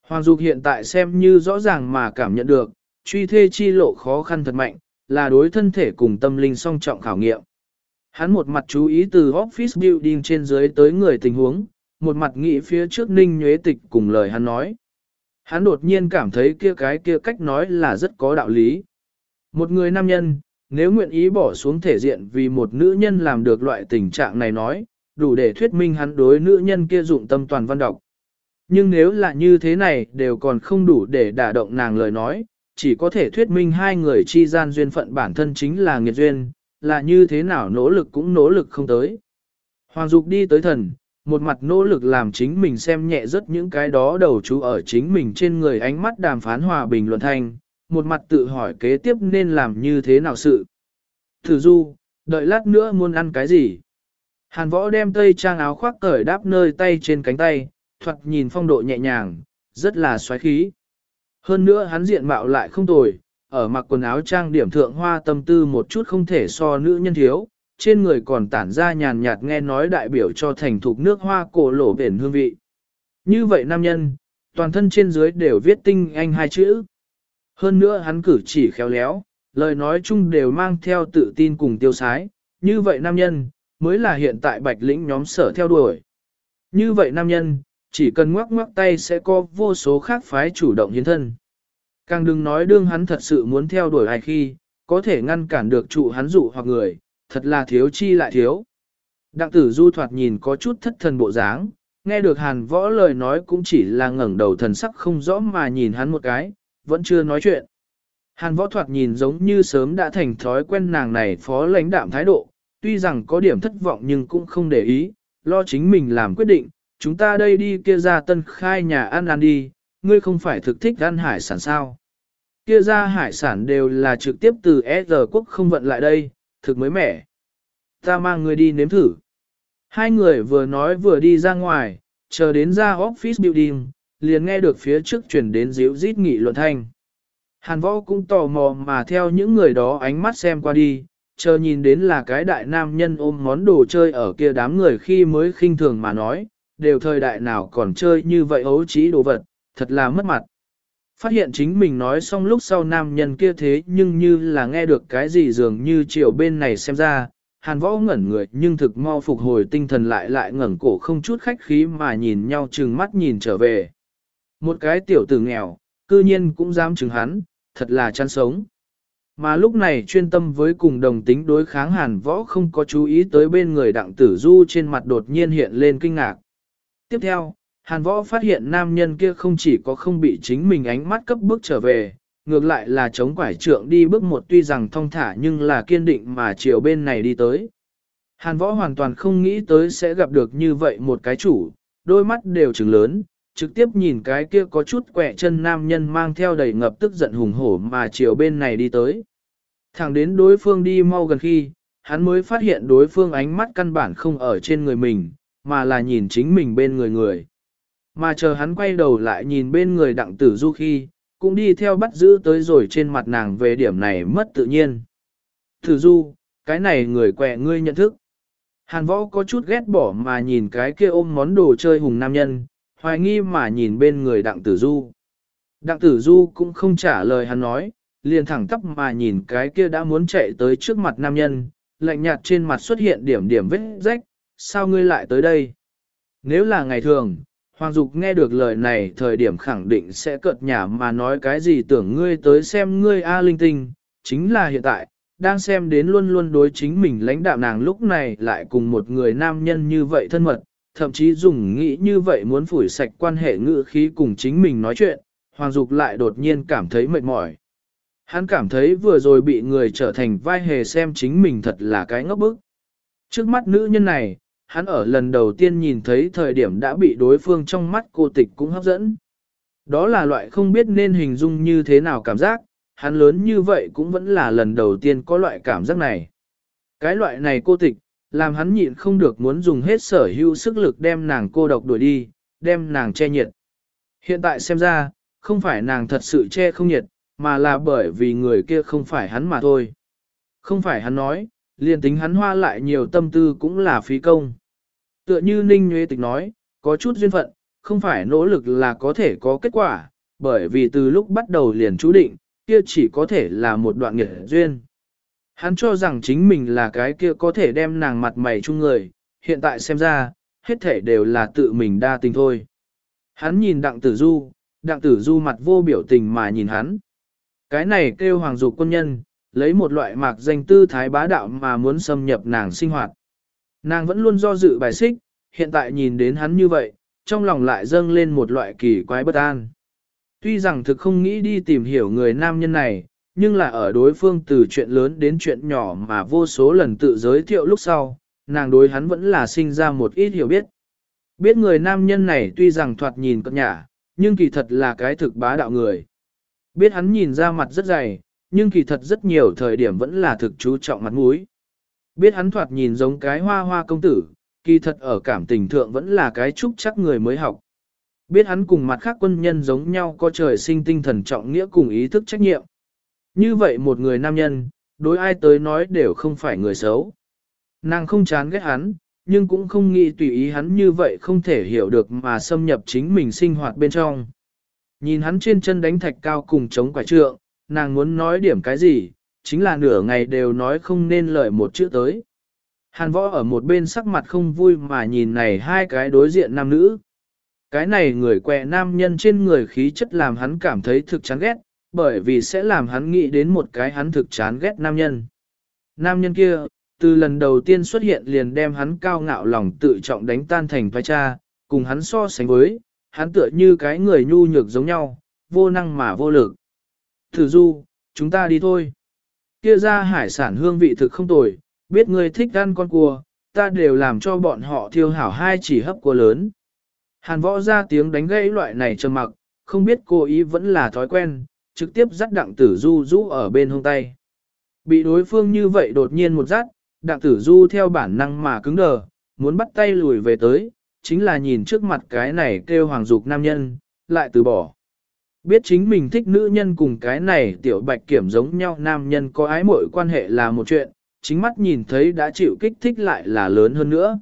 Hoàng Dục hiện tại xem như rõ ràng mà cảm nhận được, truy thê chi lộ khó khăn thật mạnh, là đối thân thể cùng tâm linh song trọng khảo nghiệm. Hắn một mặt chú ý từ office building trên dưới tới người tình huống, một mặt nghĩ phía trước ninh nhuế tịch cùng lời hắn nói. Hắn đột nhiên cảm thấy kia cái kia cách nói là rất có đạo lý. Một người nam nhân, nếu nguyện ý bỏ xuống thể diện vì một nữ nhân làm được loại tình trạng này nói, đủ để thuyết minh hắn đối nữ nhân kia dụng tâm toàn văn độc. Nhưng nếu là như thế này đều còn không đủ để đả động nàng lời nói, chỉ có thể thuyết minh hai người chi gian duyên phận bản thân chính là nghiệt duyên, là như thế nào nỗ lực cũng nỗ lực không tới. Hoàng Dục đi tới thần, một mặt nỗ lực làm chính mình xem nhẹ rất những cái đó đầu chú ở chính mình trên người ánh mắt đàm phán hòa bình luận thanh, một mặt tự hỏi kế tiếp nên làm như thế nào sự. Thử du, đợi lát nữa muốn ăn cái gì? Hàn võ đem tây trang áo khoác cởi đáp nơi tay trên cánh tay, thoạt nhìn phong độ nhẹ nhàng, rất là xoáy khí. Hơn nữa hắn diện mạo lại không tồi, ở mặc quần áo trang điểm thượng hoa tâm tư một chút không thể so nữ nhân thiếu, trên người còn tản ra nhàn nhạt nghe nói đại biểu cho thành thục nước hoa cổ lổ biển hương vị. Như vậy nam nhân, toàn thân trên dưới đều viết tinh anh hai chữ. Hơn nữa hắn cử chỉ khéo léo, lời nói chung đều mang theo tự tin cùng tiêu sái, như vậy nam nhân, mới là hiện tại bạch lĩnh nhóm sở theo đuổi. Như vậy nam nhân, chỉ cần ngoắc ngoắc tay sẽ có vô số khác phái chủ động hiến thân. Càng đừng nói đương hắn thật sự muốn theo đuổi ai khi, có thể ngăn cản được trụ hắn dụ hoặc người, thật là thiếu chi lại thiếu. Đặng tử du thoạt nhìn có chút thất thần bộ dáng, nghe được hàn võ lời nói cũng chỉ là ngẩng đầu thần sắc không rõ mà nhìn hắn một cái, vẫn chưa nói chuyện. Hàn võ thoạt nhìn giống như sớm đã thành thói quen nàng này phó lãnh đạm thái độ, tuy rằng có điểm thất vọng nhưng cũng không để ý, lo chính mình làm quyết định, chúng ta đây đi kia ra tân khai nhà ăn ăn đi, ngươi không phải thực thích ăn hải sản sao. Kia ra hải sản đều là trực tiếp từ S quốc không vận lại đây, thực mới mẻ. Ta mang người đi nếm thử. Hai người vừa nói vừa đi ra ngoài, chờ đến ra office building, liền nghe được phía trước chuyển đến díu rít nghị luận thanh. Hàn võ cũng tò mò mà theo những người đó ánh mắt xem qua đi, chờ nhìn đến là cái đại nam nhân ôm món đồ chơi ở kia đám người khi mới khinh thường mà nói, đều thời đại nào còn chơi như vậy ấu trí đồ vật, thật là mất mặt. Phát hiện chính mình nói xong lúc sau nam nhân kia thế nhưng như là nghe được cái gì dường như chiều bên này xem ra, hàn võ ngẩn người nhưng thực mau phục hồi tinh thần lại lại ngẩn cổ không chút khách khí mà nhìn nhau chừng mắt nhìn trở về. Một cái tiểu tử nghèo, cư nhiên cũng dám chừng hắn, thật là chăn sống. Mà lúc này chuyên tâm với cùng đồng tính đối kháng hàn võ không có chú ý tới bên người đặng tử du trên mặt đột nhiên hiện lên kinh ngạc. Tiếp theo, hàn võ phát hiện nam nhân kia không chỉ có không bị chính mình ánh mắt cấp bước trở về, ngược lại là chống quải trượng đi bước một tuy rằng thong thả nhưng là kiên định mà chiều bên này đi tới. Hàn võ hoàn toàn không nghĩ tới sẽ gặp được như vậy một cái chủ, đôi mắt đều trừng lớn, trực tiếp nhìn cái kia có chút quẹ chân nam nhân mang theo đầy ngập tức giận hùng hổ mà chiều bên này đi tới. Thẳng đến đối phương đi mau gần khi, hắn mới phát hiện đối phương ánh mắt căn bản không ở trên người mình, mà là nhìn chính mình bên người người. Mà chờ hắn quay đầu lại nhìn bên người đặng tử du khi, cũng đi theo bắt giữ tới rồi trên mặt nàng về điểm này mất tự nhiên. Tử du, cái này người quẹ ngươi nhận thức. Hàn võ có chút ghét bỏ mà nhìn cái kia ôm món đồ chơi hùng nam nhân, hoài nghi mà nhìn bên người đặng tử du. Đặng tử du cũng không trả lời hắn nói, liền thẳng tắp mà nhìn cái kia đã muốn chạy tới trước mặt nam nhân, lạnh nhạt trên mặt xuất hiện điểm điểm vết rách, sao ngươi lại tới đây? Nếu là ngày thường, Hoàng Dục nghe được lời này thời điểm khẳng định sẽ cợt nhả mà nói cái gì tưởng ngươi tới xem ngươi A linh tinh, chính là hiện tại, đang xem đến luôn luôn đối chính mình lãnh đạo nàng lúc này lại cùng một người nam nhân như vậy thân mật, thậm chí dùng nghĩ như vậy muốn phủi sạch quan hệ ngữ khí cùng chính mình nói chuyện, Hoàng Dục lại đột nhiên cảm thấy mệt mỏi. Hắn cảm thấy vừa rồi bị người trở thành vai hề xem chính mình thật là cái ngốc bức. Trước mắt nữ nhân này, hắn ở lần đầu tiên nhìn thấy thời điểm đã bị đối phương trong mắt cô tịch cũng hấp dẫn. Đó là loại không biết nên hình dung như thế nào cảm giác, hắn lớn như vậy cũng vẫn là lần đầu tiên có loại cảm giác này. Cái loại này cô tịch, làm hắn nhịn không được muốn dùng hết sở hữu sức lực đem nàng cô độc đuổi đi, đem nàng che nhiệt. Hiện tại xem ra, không phải nàng thật sự che không nhiệt, mà là bởi vì người kia không phải hắn mà thôi. Không phải hắn nói, liền tính hắn hoa lại nhiều tâm tư cũng là phí công. Tựa như Ninh Nguyễn Tịch nói, có chút duyên phận, không phải nỗ lực là có thể có kết quả, bởi vì từ lúc bắt đầu liền chú định, kia chỉ có thể là một đoạn nghiệp duyên. Hắn cho rằng chính mình là cái kia có thể đem nàng mặt mày chung người, hiện tại xem ra, hết thể đều là tự mình đa tình thôi. Hắn nhìn đặng tử du, đặng tử du mặt vô biểu tình mà nhìn hắn. Cái này kêu hoàng dục quân nhân, lấy một loại mạc danh tư thái bá đạo mà muốn xâm nhập nàng sinh hoạt. Nàng vẫn luôn do dự bài xích, hiện tại nhìn đến hắn như vậy, trong lòng lại dâng lên một loại kỳ quái bất an. Tuy rằng thực không nghĩ đi tìm hiểu người nam nhân này, nhưng là ở đối phương từ chuyện lớn đến chuyện nhỏ mà vô số lần tự giới thiệu lúc sau, nàng đối hắn vẫn là sinh ra một ít hiểu biết. Biết người nam nhân này tuy rằng thoạt nhìn cất nhả, nhưng kỳ thật là cái thực bá đạo người. Biết hắn nhìn ra mặt rất dày, nhưng kỳ thật rất nhiều thời điểm vẫn là thực chú trọng mặt mũi. Biết hắn thoạt nhìn giống cái hoa hoa công tử, kỳ thật ở cảm tình thượng vẫn là cái trúc chắc người mới học. Biết hắn cùng mặt khác quân nhân giống nhau có trời sinh tinh thần trọng nghĩa cùng ý thức trách nhiệm. Như vậy một người nam nhân, đối ai tới nói đều không phải người xấu. Nàng không chán ghét hắn, nhưng cũng không nghĩ tùy ý hắn như vậy không thể hiểu được mà xâm nhập chính mình sinh hoạt bên trong. Nhìn hắn trên chân đánh thạch cao cùng chống quả trượng, nàng muốn nói điểm cái gì, chính là nửa ngày đều nói không nên lời một chữ tới. Hàn võ ở một bên sắc mặt không vui mà nhìn này hai cái đối diện nam nữ. Cái này người quẹ nam nhân trên người khí chất làm hắn cảm thấy thực chán ghét, bởi vì sẽ làm hắn nghĩ đến một cái hắn thực chán ghét nam nhân. Nam nhân kia, từ lần đầu tiên xuất hiện liền đem hắn cao ngạo lòng tự trọng đánh tan thành vai cha, cùng hắn so sánh với, hắn tựa như cái người nhu nhược giống nhau, vô năng mà vô lực. Thử du, chúng ta đi thôi. Kia ra hải sản hương vị thực không tồi, biết ngươi thích ăn con cua, ta đều làm cho bọn họ thiêu hảo hai chỉ hấp cua lớn. Hàn võ ra tiếng đánh gãy loại này trầm mặc, không biết cô ý vẫn là thói quen, trực tiếp dắt đặng tử du rũ ở bên hông tay. Bị đối phương như vậy đột nhiên một dắt, đặng tử du theo bản năng mà cứng đờ, muốn bắt tay lùi về tới, chính là nhìn trước mặt cái này kêu hoàng dục nam nhân, lại từ bỏ. Biết chính mình thích nữ nhân cùng cái này tiểu bạch kiểm giống nhau nam nhân có ái mội quan hệ là một chuyện, chính mắt nhìn thấy đã chịu kích thích lại là lớn hơn nữa.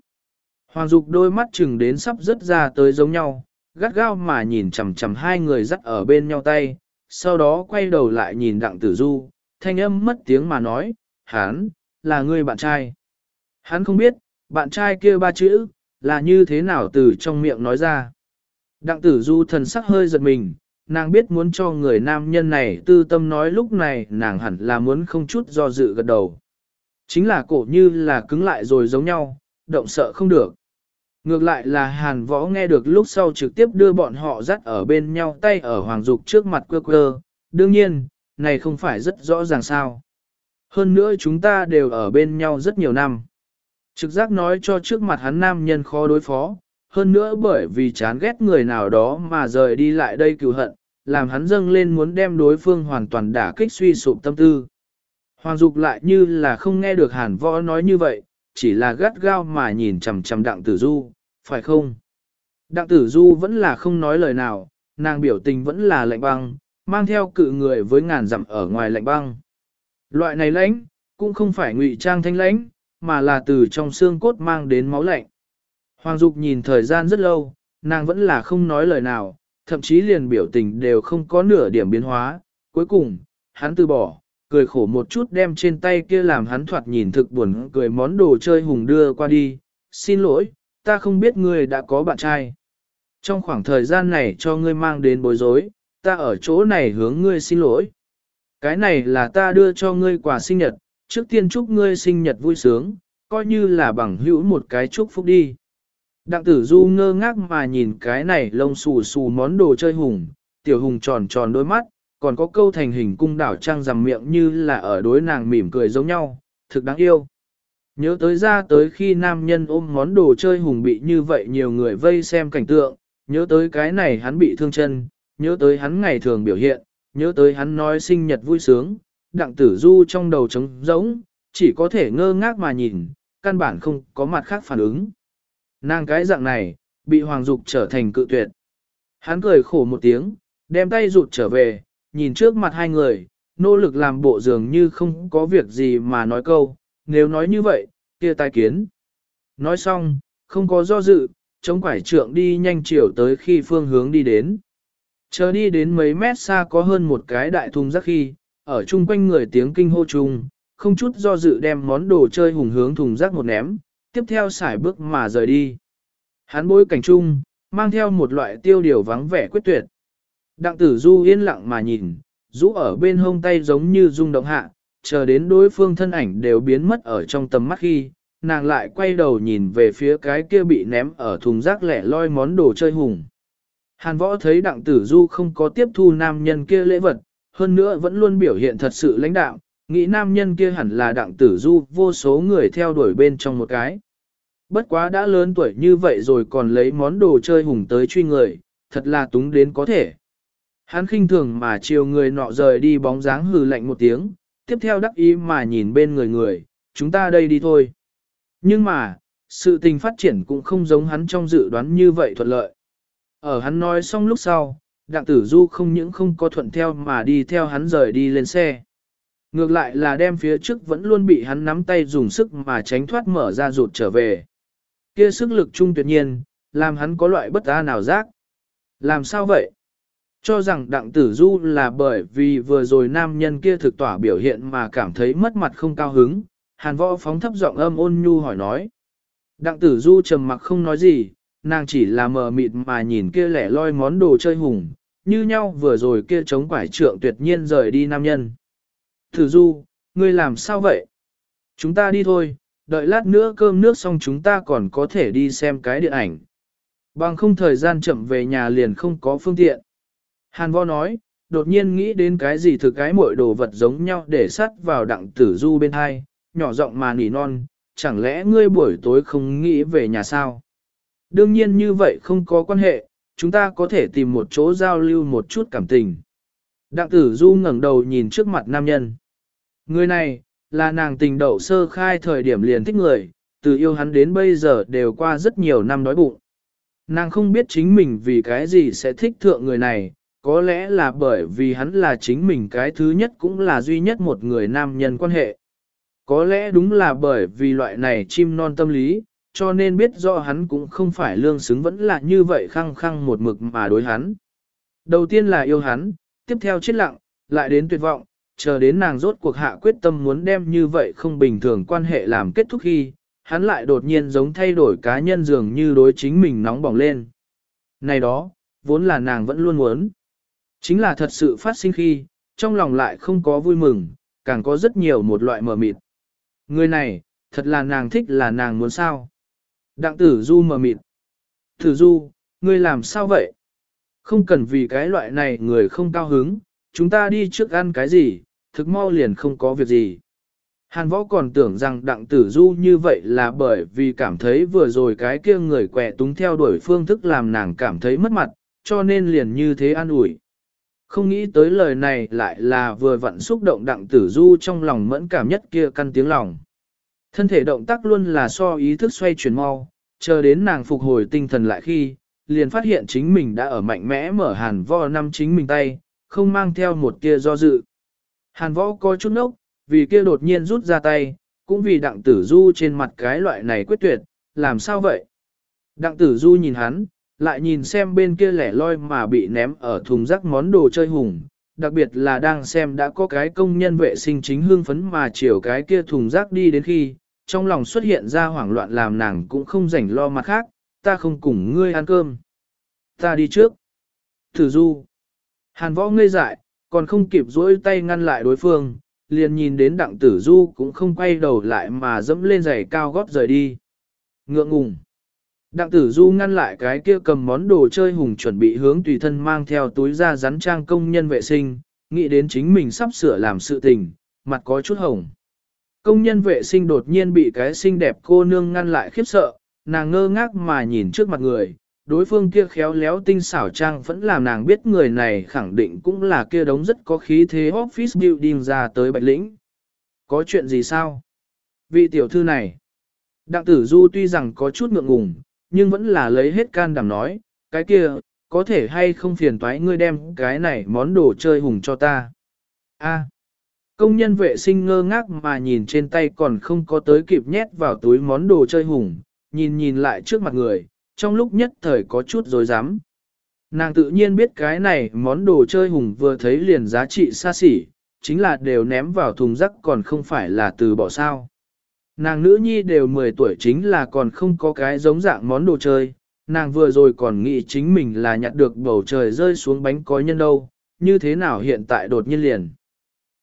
Hoàng dục đôi mắt chừng đến sắp rớt ra tới giống nhau, gắt gao mà nhìn chằm chằm hai người dắt ở bên nhau tay, sau đó quay đầu lại nhìn đặng tử du, thanh âm mất tiếng mà nói, hắn, là người bạn trai. Hắn không biết, bạn trai kia ba chữ, là như thế nào từ trong miệng nói ra. Đặng tử du thần sắc hơi giật mình, nàng biết muốn cho người nam nhân này tư tâm nói lúc này nàng hẳn là muốn không chút do dự gật đầu. Chính là cổ như là cứng lại rồi giống nhau, động sợ không được. Ngược lại là hàn võ nghe được lúc sau trực tiếp đưa bọn họ dắt ở bên nhau tay ở hoàng dục trước mặt quơ quơ, đương nhiên, này không phải rất rõ ràng sao. Hơn nữa chúng ta đều ở bên nhau rất nhiều năm. Trực giác nói cho trước mặt hắn nam nhân khó đối phó, hơn nữa bởi vì chán ghét người nào đó mà rời đi lại đây cựu hận, làm hắn dâng lên muốn đem đối phương hoàn toàn đả kích suy sụp tâm tư. Hoàng Dục lại như là không nghe được hàn võ nói như vậy, chỉ là gắt gao mà nhìn chằm chằm đặng tử du, phải không? Đặng tử du vẫn là không nói lời nào, nàng biểu tình vẫn là lạnh băng, mang theo cự người với ngàn dặm ở ngoài lạnh băng. Loại này lãnh, cũng không phải ngụy trang thanh lãnh, mà là từ trong xương cốt mang đến máu lạnh. Hoàng Dục nhìn thời gian rất lâu, nàng vẫn là không nói lời nào, thậm chí liền biểu tình đều không có nửa điểm biến hóa. Cuối cùng, hắn từ bỏ, cười khổ một chút đem trên tay kia làm hắn thoạt nhìn thực buồn cười món đồ chơi hùng đưa qua đi. Xin lỗi, ta không biết ngươi đã có bạn trai. Trong khoảng thời gian này cho ngươi mang đến bối rối, ta ở chỗ này hướng ngươi xin lỗi. Cái này là ta đưa cho ngươi quà sinh nhật, trước tiên chúc ngươi sinh nhật vui sướng, coi như là bằng hữu một cái chúc phúc đi. Đặng tử du ngơ ngác mà nhìn cái này lông xù xù món đồ chơi hùng, tiểu hùng tròn tròn đôi mắt, còn có câu thành hình cung đảo trang rằm miệng như là ở đối nàng mỉm cười giống nhau, thực đáng yêu. Nhớ tới ra tới khi nam nhân ôm món đồ chơi hùng bị như vậy nhiều người vây xem cảnh tượng, nhớ tới cái này hắn bị thương chân, nhớ tới hắn ngày thường biểu hiện, nhớ tới hắn nói sinh nhật vui sướng, đặng tử du trong đầu trống rỗng, chỉ có thể ngơ ngác mà nhìn, căn bản không có mặt khác phản ứng. Nàng cái dạng này, bị hoàng dục trở thành cự tuyệt. Hắn cười khổ một tiếng, đem tay rụt trở về, nhìn trước mặt hai người, nỗ lực làm bộ dường như không có việc gì mà nói câu, nếu nói như vậy, kia tai kiến. Nói xong, không có do dự, chống quải trượng đi nhanh chiều tới khi phương hướng đi đến. Chờ đi đến mấy mét xa có hơn một cái đại thùng rác khi, ở chung quanh người tiếng kinh hô chung, không chút do dự đem món đồ chơi hùng hướng thùng rác một ném, tiếp theo xài bước mà rời đi. Hắn bối cảnh chung, mang theo một loại tiêu điều vắng vẻ quyết tuyệt. Đặng tử du yên lặng mà nhìn, rũ ở bên hông tay giống như rung động hạ, chờ đến đối phương thân ảnh đều biến mất ở trong tầm mắt khi, nàng lại quay đầu nhìn về phía cái kia bị ném ở thùng rác lẻ loi món đồ chơi hùng. Hàn võ thấy đặng tử du không có tiếp thu nam nhân kia lễ vật, hơn nữa vẫn luôn biểu hiện thật sự lãnh đạo, nghĩ nam nhân kia hẳn là đặng tử du vô số người theo đuổi bên trong một cái. Bất quá đã lớn tuổi như vậy rồi còn lấy món đồ chơi hùng tới truy người, thật là túng đến có thể. Hắn khinh thường mà chiều người nọ rời đi bóng dáng hừ lạnh một tiếng, tiếp theo đắc ý mà nhìn bên người người, chúng ta đây đi thôi. Nhưng mà, sự tình phát triển cũng không giống hắn trong dự đoán như vậy thuận lợi. Ở hắn nói xong lúc sau, đặng tử du không những không có thuận theo mà đi theo hắn rời đi lên xe. Ngược lại là đem phía trước vẫn luôn bị hắn nắm tay dùng sức mà tránh thoát mở ra rụt trở về. Kia sức lực trung tuyệt nhiên, làm hắn có loại bất an nào giác. Làm sao vậy? Cho rằng đặng tử du là bởi vì vừa rồi nam nhân kia thực tỏa biểu hiện mà cảm thấy mất mặt không cao hứng, hàn võ phóng thấp giọng âm ôn nhu hỏi nói. Đặng tử du trầm mặc không nói gì, nàng chỉ là mờ mịt mà nhìn kia lẻ loi món đồ chơi hùng, như nhau vừa rồi kia chống quải trượng tuyệt nhiên rời đi nam nhân. Thử du, ngươi làm sao vậy? Chúng ta đi thôi, đợi lát nữa cơm nước xong chúng ta còn có thể đi xem cái điện ảnh. Bằng không thời gian chậm về nhà liền không có phương tiện. Hàn võ nói, đột nhiên nghĩ đến cái gì thực cái mỗi đồ vật giống nhau để sắt vào đặng tử du bên hai, nhỏ giọng mà nỉ non, chẳng lẽ ngươi buổi tối không nghĩ về nhà sao? Đương nhiên như vậy không có quan hệ, chúng ta có thể tìm một chỗ giao lưu một chút cảm tình. Đặng tử du ngẩng đầu nhìn trước mặt nam nhân. Người này, là nàng tình đậu sơ khai thời điểm liền thích người, từ yêu hắn đến bây giờ đều qua rất nhiều năm đói bụng. Nàng không biết chính mình vì cái gì sẽ thích thượng người này, có lẽ là bởi vì hắn là chính mình cái thứ nhất cũng là duy nhất một người nam nhân quan hệ. Có lẽ đúng là bởi vì loại này chim non tâm lý, cho nên biết rõ hắn cũng không phải lương xứng vẫn là như vậy khăng khăng một mực mà đối hắn. Đầu tiên là yêu hắn, tiếp theo chết lặng, lại đến tuyệt vọng, chờ đến nàng rốt cuộc hạ quyết tâm muốn đem như vậy không bình thường quan hệ làm kết thúc khi, hắn lại đột nhiên giống thay đổi cá nhân dường như đối chính mình nóng bỏng lên. Này đó, vốn là nàng vẫn luôn muốn. Chính là thật sự phát sinh khi, trong lòng lại không có vui mừng, càng có rất nhiều một loại mờ mịt. Người này, thật là nàng thích là nàng muốn sao. Đặng tử du mờ mịt. Tử du, ngươi làm sao vậy? Không cần vì cái loại này người không cao hứng, chúng ta đi trước ăn cái gì, thực mau liền không có việc gì. Hàn võ còn tưởng rằng đặng tử du như vậy là bởi vì cảm thấy vừa rồi cái kia người quẹ túng theo đuổi phương thức làm nàng cảm thấy mất mặt, cho nên liền như thế an ủi. Không nghĩ tới lời này lại là vừa vặn xúc động đặng tử du trong lòng mẫn cảm nhất kia căn tiếng lòng. Thân thể động tác luôn là so ý thức xoay chuyển mau, chờ đến nàng phục hồi tinh thần lại khi, liền phát hiện chính mình đã ở mạnh mẽ mở hàn võ năm chính mình tay, không mang theo một tia do dự. Hàn võ có chút nốc, vì kia đột nhiên rút ra tay, cũng vì đặng tử du trên mặt cái loại này quyết tuyệt, làm sao vậy? Đặng tử du nhìn hắn, lại nhìn xem bên kia lẻ loi mà bị ném ở thùng rác món đồ chơi hùng, đặc biệt là đang xem đã có cái công nhân vệ sinh chính hương phấn mà chiều cái kia thùng rác đi đến khi, trong lòng xuất hiện ra hoảng loạn làm nàng cũng không rảnh lo mặt khác, ta không cùng ngươi ăn cơm. Ta đi trước. Thử du. Hàn võ ngây dại, còn không kịp duỗi tay ngăn lại đối phương, liền nhìn đến đặng tử du cũng không quay đầu lại mà dẫm lên giày cao gót rời đi. Ngượng ngùng. Đặng tử du ngăn lại cái kia cầm món đồ chơi hùng chuẩn bị hướng tùy thân mang theo túi ra rắn trang công nhân vệ sinh, nghĩ đến chính mình sắp sửa làm sự tình, mặt có chút hồng. Công nhân vệ sinh đột nhiên bị cái xinh đẹp cô nương ngăn lại khiếp sợ, nàng ngơ ngác mà nhìn trước mặt người, đối phương kia khéo léo tinh xảo trang vẫn làm nàng biết người này khẳng định cũng là kia đống rất có khí thế office building ra tới bạch lĩnh. Có chuyện gì sao? Vị tiểu thư này. Đặng tử du tuy rằng có chút ngượng ngùng, nhưng vẫn là lấy hết can đảm nói, cái kia, có thể hay không phiền toái ngươi đem cái này món đồ chơi hùng cho ta. A. công nhân vệ sinh ngơ ngác mà nhìn trên tay còn không có tới kịp nhét vào túi món đồ chơi hùng, nhìn nhìn lại trước mặt người, trong lúc nhất thời có chút dối rắm Nàng tự nhiên biết cái này món đồ chơi hùng vừa thấy liền giá trị xa xỉ, chính là đều ném vào thùng rác còn không phải là từ bỏ sao. Nàng nữ nhi đều 10 tuổi chính là còn không có cái giống dạng món đồ chơi, nàng vừa rồi còn nghĩ chính mình là nhặt được bầu trời rơi xuống bánh có nhân đâu, như thế nào hiện tại đột nhiên liền.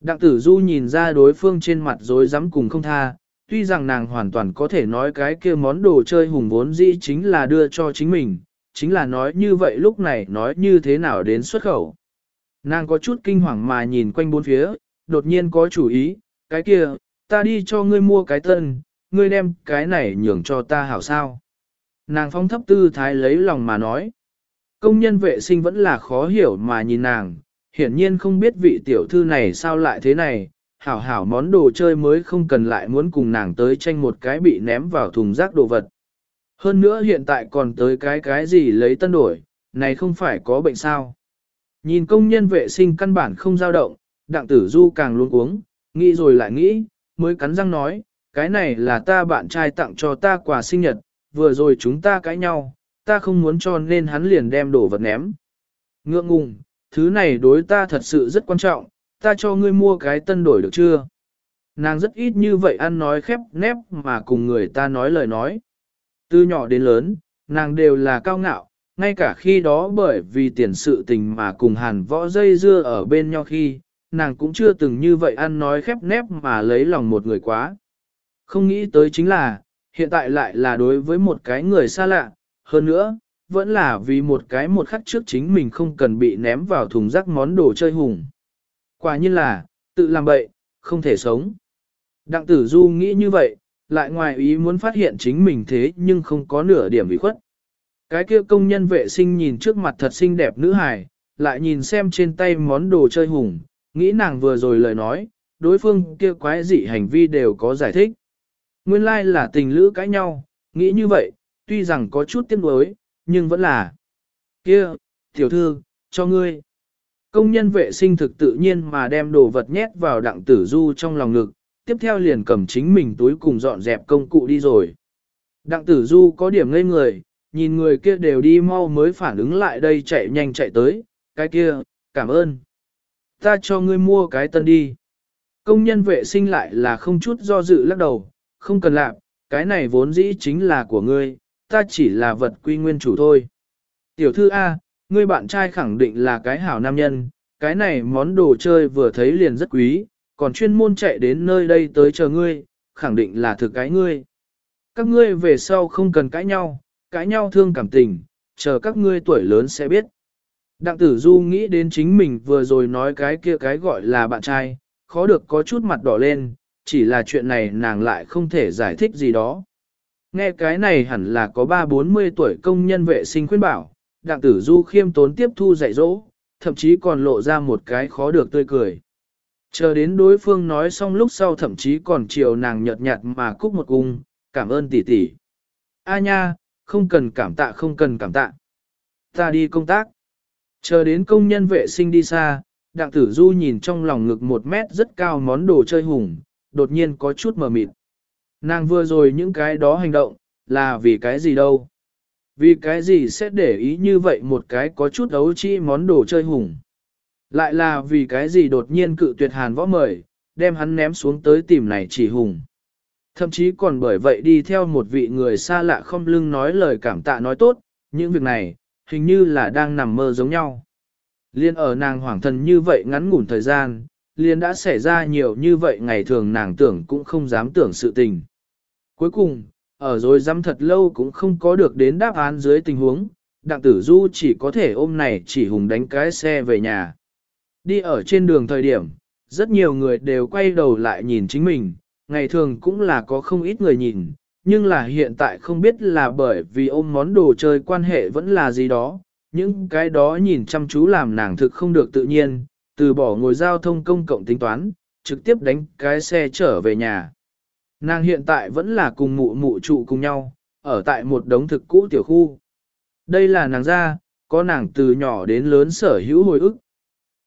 Đặng tử du nhìn ra đối phương trên mặt dối rắm cùng không tha, tuy rằng nàng hoàn toàn có thể nói cái kia món đồ chơi hùng vốn dĩ chính là đưa cho chính mình, chính là nói như vậy lúc này nói như thế nào đến xuất khẩu. Nàng có chút kinh hoàng mà nhìn quanh bốn phía, đột nhiên có chủ ý, cái kia, ta đi cho ngươi mua cái tân, ngươi đem cái này nhường cho ta hảo sao. Nàng phong thấp tư thái lấy lòng mà nói. Công nhân vệ sinh vẫn là khó hiểu mà nhìn nàng, hiển nhiên không biết vị tiểu thư này sao lại thế này, hảo hảo món đồ chơi mới không cần lại muốn cùng nàng tới tranh một cái bị ném vào thùng rác đồ vật. Hơn nữa hiện tại còn tới cái cái gì lấy tân đổi, này không phải có bệnh sao. Nhìn công nhân vệ sinh căn bản không dao động, đặng tử du càng luôn uống, nghĩ rồi lại nghĩ, mới cắn răng nói, cái này là ta bạn trai tặng cho ta quà sinh nhật, vừa rồi chúng ta cãi nhau, ta không muốn cho nên hắn liền đem đồ vật ném. Ngượng ngùng, thứ này đối ta thật sự rất quan trọng, ta cho ngươi mua cái tân đổi được chưa? Nàng rất ít như vậy ăn nói khép nép mà cùng người ta nói lời nói. Từ nhỏ đến lớn, nàng đều là cao ngạo, ngay cả khi đó bởi vì tiền sự tình mà cùng hàn võ dây dưa ở bên nhau khi, nàng cũng chưa từng như vậy ăn nói khép nép mà lấy lòng một người quá. Không nghĩ tới chính là, hiện tại lại là đối với một cái người xa lạ, hơn nữa, vẫn là vì một cái một khắc trước chính mình không cần bị ném vào thùng rác món đồ chơi hùng. Quả nhiên là, tự làm bậy, không thể sống. Đặng tử du nghĩ như vậy, lại ngoài ý muốn phát hiện chính mình thế nhưng không có nửa điểm bị khuất. Cái kia công nhân vệ sinh nhìn trước mặt thật xinh đẹp nữ hài, lại nhìn xem trên tay món đồ chơi hùng, nghĩ nàng vừa rồi lời nói, đối phương kia quái dị hành vi đều có giải thích. Nguyên lai like là tình lữ cãi nhau, nghĩ như vậy, tuy rằng có chút tiếc nuối, nhưng vẫn là. Kia, tiểu thư, cho ngươi. Công nhân vệ sinh thực tự nhiên mà đem đồ vật nhét vào đặng tử du trong lòng ngực, tiếp theo liền cầm chính mình túi cùng dọn dẹp công cụ đi rồi. Đặng tử du có điểm ngây người, nhìn người kia đều đi mau mới phản ứng lại đây chạy nhanh chạy tới, cái kia, cảm ơn. Ta cho ngươi mua cái tân đi. Công nhân vệ sinh lại là không chút do dự lắc đầu, không cần làm, cái này vốn dĩ chính là của ngươi, ta chỉ là vật quy nguyên chủ thôi. Tiểu thư A, ngươi bạn trai khẳng định là cái hảo nam nhân, cái này món đồ chơi vừa thấy liền rất quý, còn chuyên môn chạy đến nơi đây tới chờ ngươi, khẳng định là thực cái ngươi. Các ngươi về sau không cần cãi nhau, cãi nhau thương cảm tình, chờ các ngươi tuổi lớn sẽ biết. Đặng tử du nghĩ đến chính mình vừa rồi nói cái kia cái gọi là bạn trai, khó được có chút mặt đỏ lên, chỉ là chuyện này nàng lại không thể giải thích gì đó. Nghe cái này hẳn là có ba bốn mươi tuổi công nhân vệ sinh khuyên bảo, đặng tử du khiêm tốn tiếp thu dạy dỗ, thậm chí còn lộ ra một cái khó được tươi cười. Chờ đến đối phương nói xong lúc sau thậm chí còn chiều nàng nhợt nhạt mà cúc một cung, cảm ơn tỷ tỷ. A nha, không cần cảm tạ không cần cảm tạ. Ta đi công tác. Chờ đến công nhân vệ sinh đi xa, đặng tử du nhìn trong lòng ngực một mét rất cao món đồ chơi hùng, đột nhiên có chút mờ mịt. Nàng vừa rồi những cái đó hành động, là vì cái gì đâu? Vì cái gì sẽ để ý như vậy một cái có chút ấu chi món đồ chơi hùng? Lại là vì cái gì đột nhiên cự tuyệt hàn võ mời, đem hắn ném xuống tới tìm này chỉ hùng. Thậm chí còn bởi vậy đi theo một vị người xa lạ không lưng nói lời cảm tạ nói tốt, những việc này, hình như là đang nằm mơ giống nhau. Liên ở nàng hoảng thần như vậy ngắn ngủn thời gian, liên đã xảy ra nhiều như vậy ngày thường nàng tưởng cũng không dám tưởng sự tình. Cuối cùng, ở rồi dám thật lâu cũng không có được đến đáp án dưới tình huống, đặng tử du chỉ có thể ôm này chỉ hùng đánh cái xe về nhà. Đi ở trên đường thời điểm, rất nhiều người đều quay đầu lại nhìn chính mình, ngày thường cũng là có không ít người nhìn, nhưng là hiện tại không biết là bởi vì ôm món đồ chơi quan hệ vẫn là gì đó, những cái đó nhìn chăm chú làm nàng thực không được tự nhiên, từ bỏ ngồi giao thông công cộng tính toán, trực tiếp đánh cái xe trở về nhà. Nàng hiện tại vẫn là cùng mụ mụ trụ cùng nhau, ở tại một đống thực cũ tiểu khu. Đây là nàng ra, có nàng từ nhỏ đến lớn sở hữu hồi ức.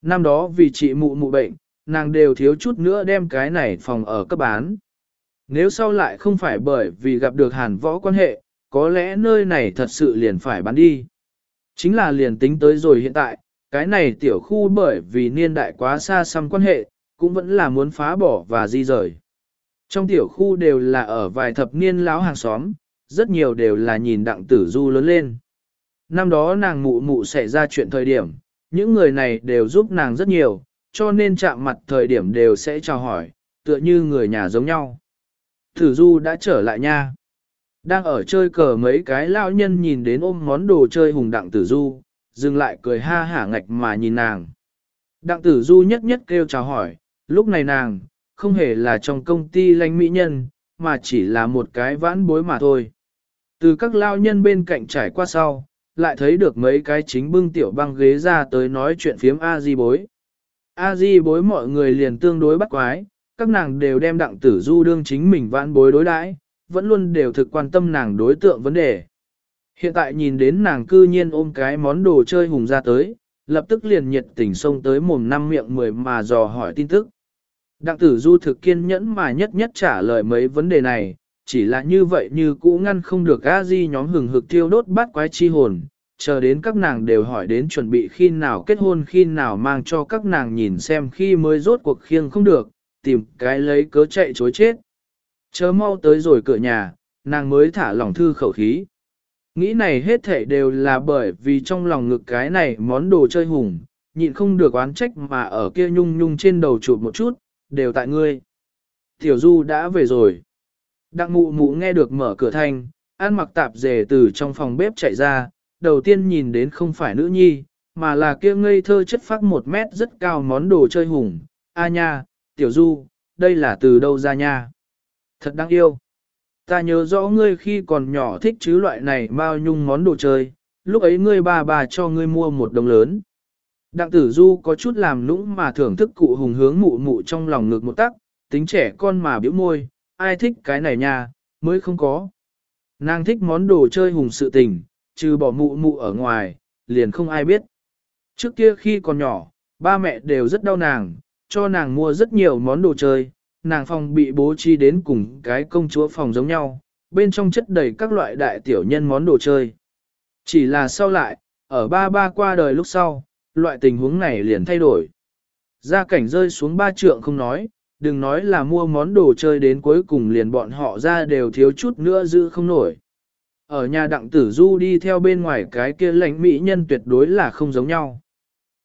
Năm đó vì chị mụ mụ bệnh, nàng đều thiếu chút nữa đem cái này phòng ở cấp bán. Nếu sau lại không phải bởi vì gặp được hàn võ quan hệ, có lẽ nơi này thật sự liền phải bán đi. Chính là liền tính tới rồi hiện tại, cái này tiểu khu bởi vì niên đại quá xa xăm quan hệ, cũng vẫn là muốn phá bỏ và di rời. Trong tiểu khu đều là ở vài thập niên lão hàng xóm, rất nhiều đều là nhìn đặng tử du lớn lên. Năm đó nàng mụ mụ xảy ra chuyện thời điểm, những người này đều giúp nàng rất nhiều, cho nên chạm mặt thời điểm đều sẽ chào hỏi, tựa như người nhà giống nhau. Tử du đã trở lại nha. Đang ở chơi cờ mấy cái lão nhân nhìn đến ôm món đồ chơi hùng đặng tử du, dừng lại cười ha hả ngạch mà nhìn nàng. Đặng tử du nhất nhất kêu chào hỏi, lúc này nàng, không hề là trong công ty lãnh mỹ nhân, mà chỉ là một cái vãn bối mà thôi. Từ các lao nhân bên cạnh trải qua sau, lại thấy được mấy cái chính bưng tiểu băng ghế ra tới nói chuyện phiếm A-di bối. A-di bối mọi người liền tương đối bắt quái, các nàng đều đem đặng tử du đương chính mình vãn bối đối đãi, vẫn luôn đều thực quan tâm nàng đối tượng vấn đề. Hiện tại nhìn đến nàng cư nhiên ôm cái món đồ chơi hùng ra tới, lập tức liền nhiệt tình xông tới mồm năm miệng mười mà dò hỏi tin tức. Đặng tử du thực kiên nhẫn mà nhất nhất trả lời mấy vấn đề này, chỉ là như vậy như cũ ngăn không được a di nhóm hừng hực thiêu đốt bát quái chi hồn, chờ đến các nàng đều hỏi đến chuẩn bị khi nào kết hôn khi nào mang cho các nàng nhìn xem khi mới rốt cuộc khiêng không được, tìm cái lấy cớ chạy chối chết. Chờ mau tới rồi cửa nhà, nàng mới thả lỏng thư khẩu khí. Nghĩ này hết thể đều là bởi vì trong lòng ngực cái này món đồ chơi hùng, nhịn không được oán trách mà ở kia nhung nhung trên đầu chụp một chút, đều tại ngươi. Tiểu Du đã về rồi. Đặng mụ mụ nghe được mở cửa thanh, ăn mặc tạp dề từ trong phòng bếp chạy ra, đầu tiên nhìn đến không phải nữ nhi, mà là kia ngây thơ chất phát một mét rất cao món đồ chơi hùng. A nha, Tiểu Du, đây là từ đâu ra nha? Thật đáng yêu. Ta nhớ rõ ngươi khi còn nhỏ thích chứ loại này bao nhung món đồ chơi, lúc ấy ngươi bà bà cho ngươi mua một đồng lớn. Đặng tử du có chút làm nũng mà thưởng thức cụ hùng hướng mụ mụ trong lòng ngực một tắc, tính trẻ con mà biểu môi, ai thích cái này nha, mới không có. Nàng thích món đồ chơi hùng sự tình, trừ bỏ mụ mụ ở ngoài, liền không ai biết. Trước kia khi còn nhỏ, ba mẹ đều rất đau nàng, cho nàng mua rất nhiều món đồ chơi, nàng phòng bị bố trí đến cùng cái công chúa phòng giống nhau, bên trong chất đầy các loại đại tiểu nhân món đồ chơi. Chỉ là sau lại, ở ba ba qua đời lúc sau, loại tình huống này liền thay đổi. Gia cảnh rơi xuống ba trượng không nói, đừng nói là mua món đồ chơi đến cuối cùng liền bọn họ ra đều thiếu chút nữa giữ không nổi. Ở nhà đặng tử du đi theo bên ngoài cái kia lãnh mỹ nhân tuyệt đối là không giống nhau.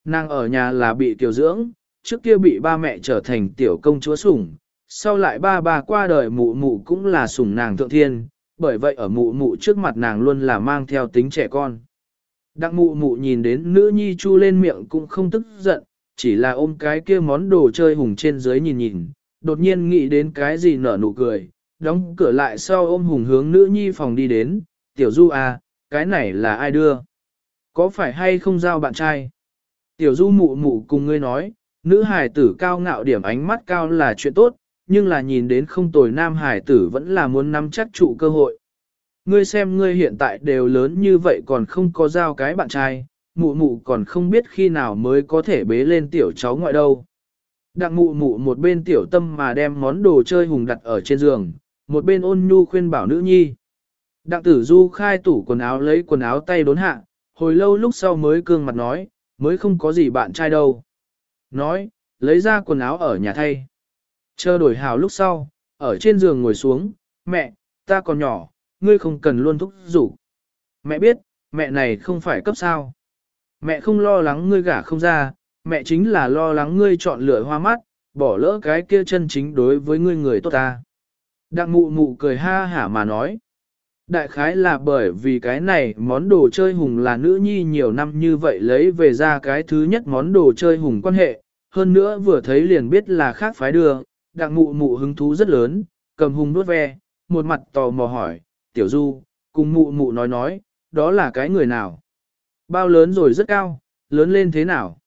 Nàng ở nhà là bị tiểu dưỡng, trước kia bị ba mẹ trở thành tiểu công chúa sủng, sau lại ba bà qua đời mụ mụ cũng là sủng nàng thượng thiên, bởi vậy ở mụ mụ trước mặt nàng luôn là mang theo tính trẻ con. Đặng mụ mụ nhìn đến nữ nhi chu lên miệng cũng không tức giận, chỉ là ôm cái kia món đồ chơi hùng trên dưới nhìn nhìn, đột nhiên nghĩ đến cái gì nở nụ cười, đóng cửa lại sau ôm hùng hướng nữ nhi phòng đi đến, tiểu du à, cái này là ai đưa? Có phải hay không giao bạn trai? Tiểu du mụ mụ cùng ngươi nói, nữ hải tử cao ngạo điểm ánh mắt cao là chuyện tốt, nhưng là nhìn đến không tồi nam hải tử vẫn là muốn nắm chắc trụ cơ hội. Ngươi xem ngươi hiện tại đều lớn như vậy còn không có giao cái bạn trai, mụ mụ còn không biết khi nào mới có thể bế lên tiểu cháu ngoại đâu. Đặng mụ mụ một bên tiểu tâm mà đem món đồ chơi hùng đặt ở trên giường, một bên ôn nhu khuyên bảo nữ nhi. Đặng tử du khai tủ quần áo lấy quần áo tay đốn hạ, hồi lâu lúc sau mới cương mặt nói, mới không có gì bạn trai đâu. Nói, lấy ra quần áo ở nhà thay. Chờ đổi hào lúc sau, ở trên giường ngồi xuống, mẹ, ta còn nhỏ, ngươi không cần luôn thúc giục. Mẹ biết, mẹ này không phải cấp sao. Mẹ không lo lắng ngươi gả không ra, mẹ chính là lo lắng ngươi chọn lựa hoa mắt, bỏ lỡ cái kia chân chính đối với ngươi người tốt ta. Đặng mụ mụ cười ha hả mà nói, Đại khái là bởi vì cái này món đồ chơi hùng là nữ nhi nhiều năm như vậy lấy về ra cái thứ nhất món đồ chơi hùng quan hệ, hơn nữa vừa thấy liền biết là khác phái đưa, đặng mụ mụ hứng thú rất lớn, cầm hùng nuốt ve, một mặt tò mò hỏi, tiểu du, cùng mụ mụ nói nói, đó là cái người nào? Bao lớn rồi rất cao, lớn lên thế nào?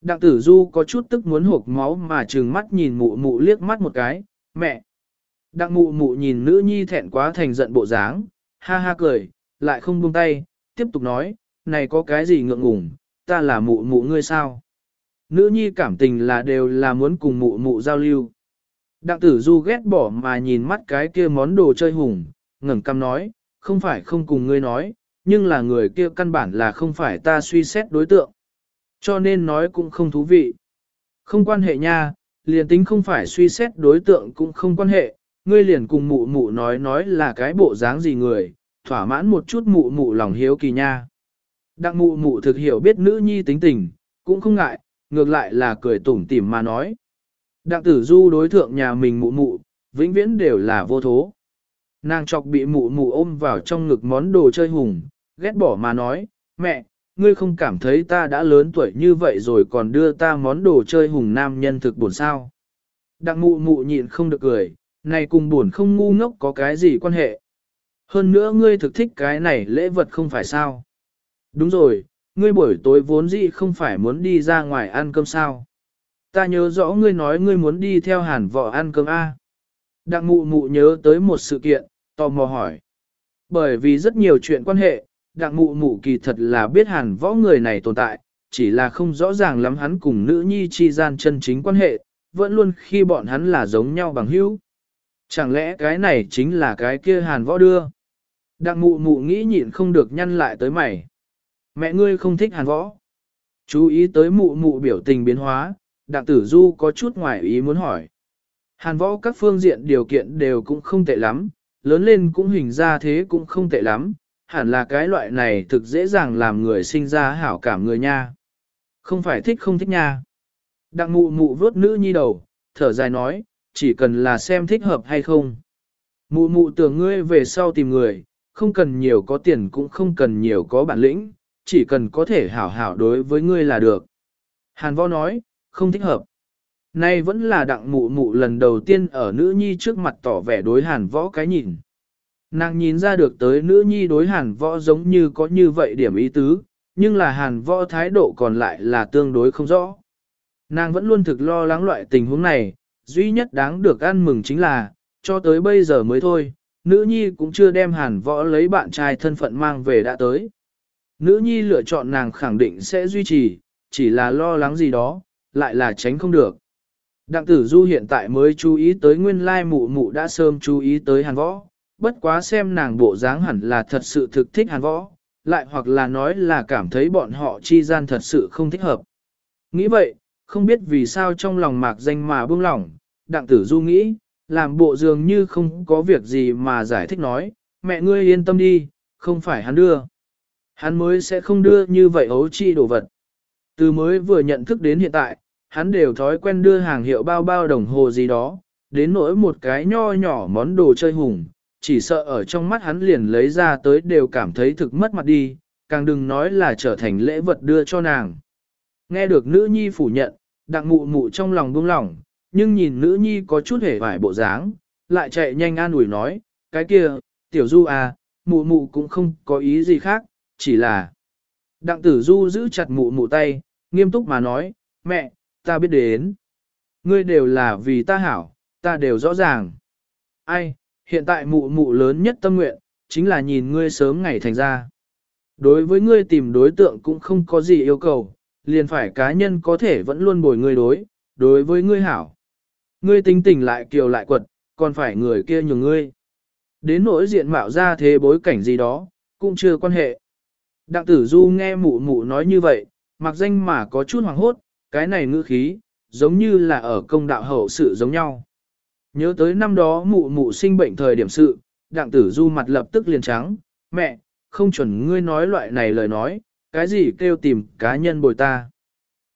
Đặng tử du có chút tức muốn hộp máu mà trừng mắt nhìn mụ mụ liếc mắt một cái, mẹ. Đặng mụ mụ nhìn nữ nhi thẹn quá thành giận bộ dáng, ha ha cười, lại không buông tay, tiếp tục nói, này có cái gì ngượng ngùng, ta là mụ mụ ngươi sao? Nữ nhi cảm tình là đều là muốn cùng mụ mụ giao lưu. Đặng tử du ghét bỏ mà nhìn mắt cái kia món đồ chơi hùng, ngẩng cằm nói, không phải không cùng ngươi nói, nhưng là người kia căn bản là không phải ta suy xét đối tượng. Cho nên nói cũng không thú vị. Không quan hệ nha, liền tính không phải suy xét đối tượng cũng không quan hệ, ngươi liền cùng mụ mụ nói nói là cái bộ dáng gì người, thỏa mãn một chút mụ mụ lòng hiếu kỳ nha. Đặng mụ mụ thực hiểu biết nữ nhi tính tình, cũng không ngại, ngược lại là cười tủm tỉm mà nói. Đặng tử du đối thượng nhà mình mụ mụ, vĩnh viễn đều là vô thố. Nàng chọc bị mụ mụ ôm vào trong ngực món đồ chơi hùng, ghét bỏ mà nói, mẹ, ngươi không cảm thấy ta đã lớn tuổi như vậy rồi còn đưa ta món đồ chơi hùng nam nhân thực buồn sao. Đặng mụ mụ nhịn không được cười, này cùng buồn không ngu ngốc có cái gì quan hệ. Hơn nữa ngươi thực thích cái này lễ vật không phải sao. Đúng rồi, ngươi buổi tối vốn dĩ không phải muốn đi ra ngoài ăn cơm sao. Ta nhớ rõ ngươi nói ngươi muốn đi theo hàn vợ ăn cơm A. Đặng mụ mụ nhớ tới một sự kiện, tò mò hỏi. Bởi vì rất nhiều chuyện quan hệ, đặng mụ mụ kỳ thật là biết hàn võ người này tồn tại, chỉ là không rõ ràng lắm hắn cùng nữ nhi chi gian chân chính quan hệ, vẫn luôn khi bọn hắn là giống nhau bằng hữu. Chẳng lẽ cái này chính là cái kia hàn võ đưa? Đặng mụ mụ nghĩ nhịn không được nhăn lại tới mày. Mẹ ngươi không thích hàn võ. Chú ý tới mụ mụ biểu tình biến hóa, đặng tử du có chút ngoài ý muốn hỏi. Hàn võ các phương diện điều kiện đều cũng không tệ lắm, lớn lên cũng hình ra thế cũng không tệ lắm, hẳn là cái loại này thực dễ dàng làm người sinh ra hảo cảm người nha. Không phải thích không thích nha. Đặng mụ mụ vớt nữ nhi đầu, thở dài nói, chỉ cần là xem thích hợp hay không. Mụ mụ tưởng ngươi về sau tìm người, không cần nhiều có tiền cũng không cần nhiều có bản lĩnh, chỉ cần có thể hảo hảo đối với ngươi là được. Hàn võ nói, không thích hợp. Nay vẫn là đặng mụ mụ lần đầu tiên ở nữ nhi trước mặt tỏ vẻ đối hàn võ cái nhìn. Nàng nhìn ra được tới nữ nhi đối hàn võ giống như có như vậy điểm ý tứ, nhưng là hàn võ thái độ còn lại là tương đối không rõ. Nàng vẫn luôn thực lo lắng loại tình huống này, duy nhất đáng được ăn mừng chính là, cho tới bây giờ mới thôi, nữ nhi cũng chưa đem hàn võ lấy bạn trai thân phận mang về đã tới. Nữ nhi lựa chọn nàng khẳng định sẽ duy trì, chỉ là lo lắng gì đó, lại là tránh không được. Đặng tử du hiện tại mới chú ý tới nguyên lai mụ mụ đã sớm chú ý tới hàn võ, bất quá xem nàng bộ dáng hẳn là thật sự thực thích hàn võ, lại hoặc là nói là cảm thấy bọn họ chi gian thật sự không thích hợp. Nghĩ vậy, không biết vì sao trong lòng mạc danh mà buông lỏng, đặng tử du nghĩ, làm bộ dường như không có việc gì mà giải thích nói, mẹ ngươi yên tâm đi, không phải hắn đưa. Hắn mới sẽ không đưa như vậy ấu chi đồ vật. Từ mới vừa nhận thức đến hiện tại, hắn đều thói quen đưa hàng hiệu bao bao đồng hồ gì đó, đến nỗi một cái nho nhỏ món đồ chơi hùng, chỉ sợ ở trong mắt hắn liền lấy ra tới đều cảm thấy thực mất mặt đi, càng đừng nói là trở thành lễ vật đưa cho nàng. Nghe được nữ nhi phủ nhận, đặng mụ mụ trong lòng buông lỏng, nhưng nhìn nữ nhi có chút hề vải bộ dáng, lại chạy nhanh an ủi nói, cái kia, tiểu du à, mụ mụ cũng không có ý gì khác, chỉ là... Đặng tử du giữ chặt mụ mụ tay, nghiêm túc mà nói, mẹ, ta biết đến. Ngươi đều là vì ta hảo, ta đều rõ ràng. Ai, hiện tại mụ mụ lớn nhất tâm nguyện, chính là nhìn ngươi sớm ngày thành ra. Đối với ngươi tìm đối tượng cũng không có gì yêu cầu, liền phải cá nhân có thể vẫn luôn bồi ngươi đối, đối với ngươi hảo. Ngươi tính tình lại kiều lại quật, còn phải người kia nhường ngươi. Đến nỗi diện mạo ra thế bối cảnh gì đó, cũng chưa quan hệ. Đặng tử du nghe mụ mụ nói như vậy, mặc danh mà có chút hoàng hốt, cái này ngữ khí, giống như là ở công đạo hậu sự giống nhau. Nhớ tới năm đó mụ mụ sinh bệnh thời điểm sự, đặng tử du mặt lập tức liền trắng, mẹ, không chuẩn ngươi nói loại này lời nói, cái gì kêu tìm cá nhân bồi ta.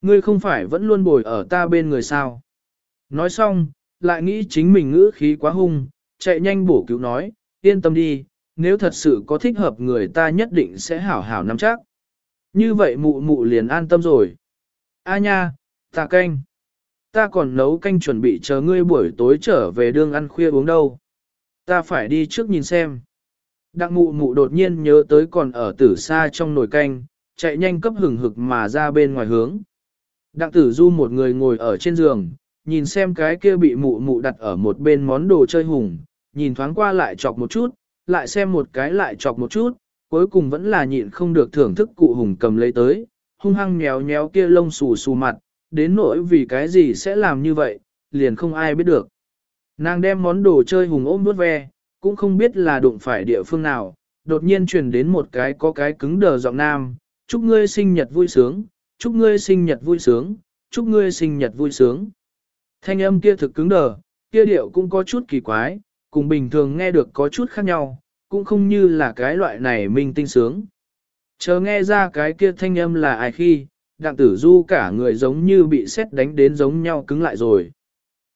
Ngươi không phải vẫn luôn bồi ở ta bên người sao. Nói xong, lại nghĩ chính mình ngữ khí quá hung, chạy nhanh bổ cứu nói, yên tâm đi, nếu thật sự có thích hợp người ta nhất định sẽ hảo hảo nắm chắc. Như vậy mụ mụ liền an tâm rồi. A nha, ta canh. Ta còn nấu canh chuẩn bị chờ ngươi buổi tối trở về đương ăn khuya uống đâu. Ta phải đi trước nhìn xem. Đặng mụ mụ đột nhiên nhớ tới còn ở tử xa trong nồi canh, chạy nhanh cấp hừng hực mà ra bên ngoài hướng. Đặng tử du một người ngồi ở trên giường, nhìn xem cái kia bị mụ mụ đặt ở một bên món đồ chơi hùng, nhìn thoáng qua lại chọc một chút, lại xem một cái lại chọc một chút, cuối cùng vẫn là nhịn không được thưởng thức cụ hùng cầm lấy tới, hung hăng nhéo nhéo kia lông xù xù mặt, đến nỗi vì cái gì sẽ làm như vậy, liền không ai biết được. Nàng đem món đồ chơi hùng ôm bút ve, cũng không biết là đụng phải địa phương nào, đột nhiên truyền đến một cái có cái cứng đờ giọng nam, chúc ngươi sinh nhật vui sướng, chúc ngươi sinh nhật vui sướng, chúc ngươi sinh nhật vui sướng. Thanh âm kia thực cứng đờ, kia điệu cũng có chút kỳ quái, cùng bình thường nghe được có chút khác nhau, cũng không như là cái loại này minh tinh sướng. Chờ nghe ra cái kia thanh âm là ai khi, đặng tử du cả người giống như bị xét đánh đến giống nhau cứng lại rồi.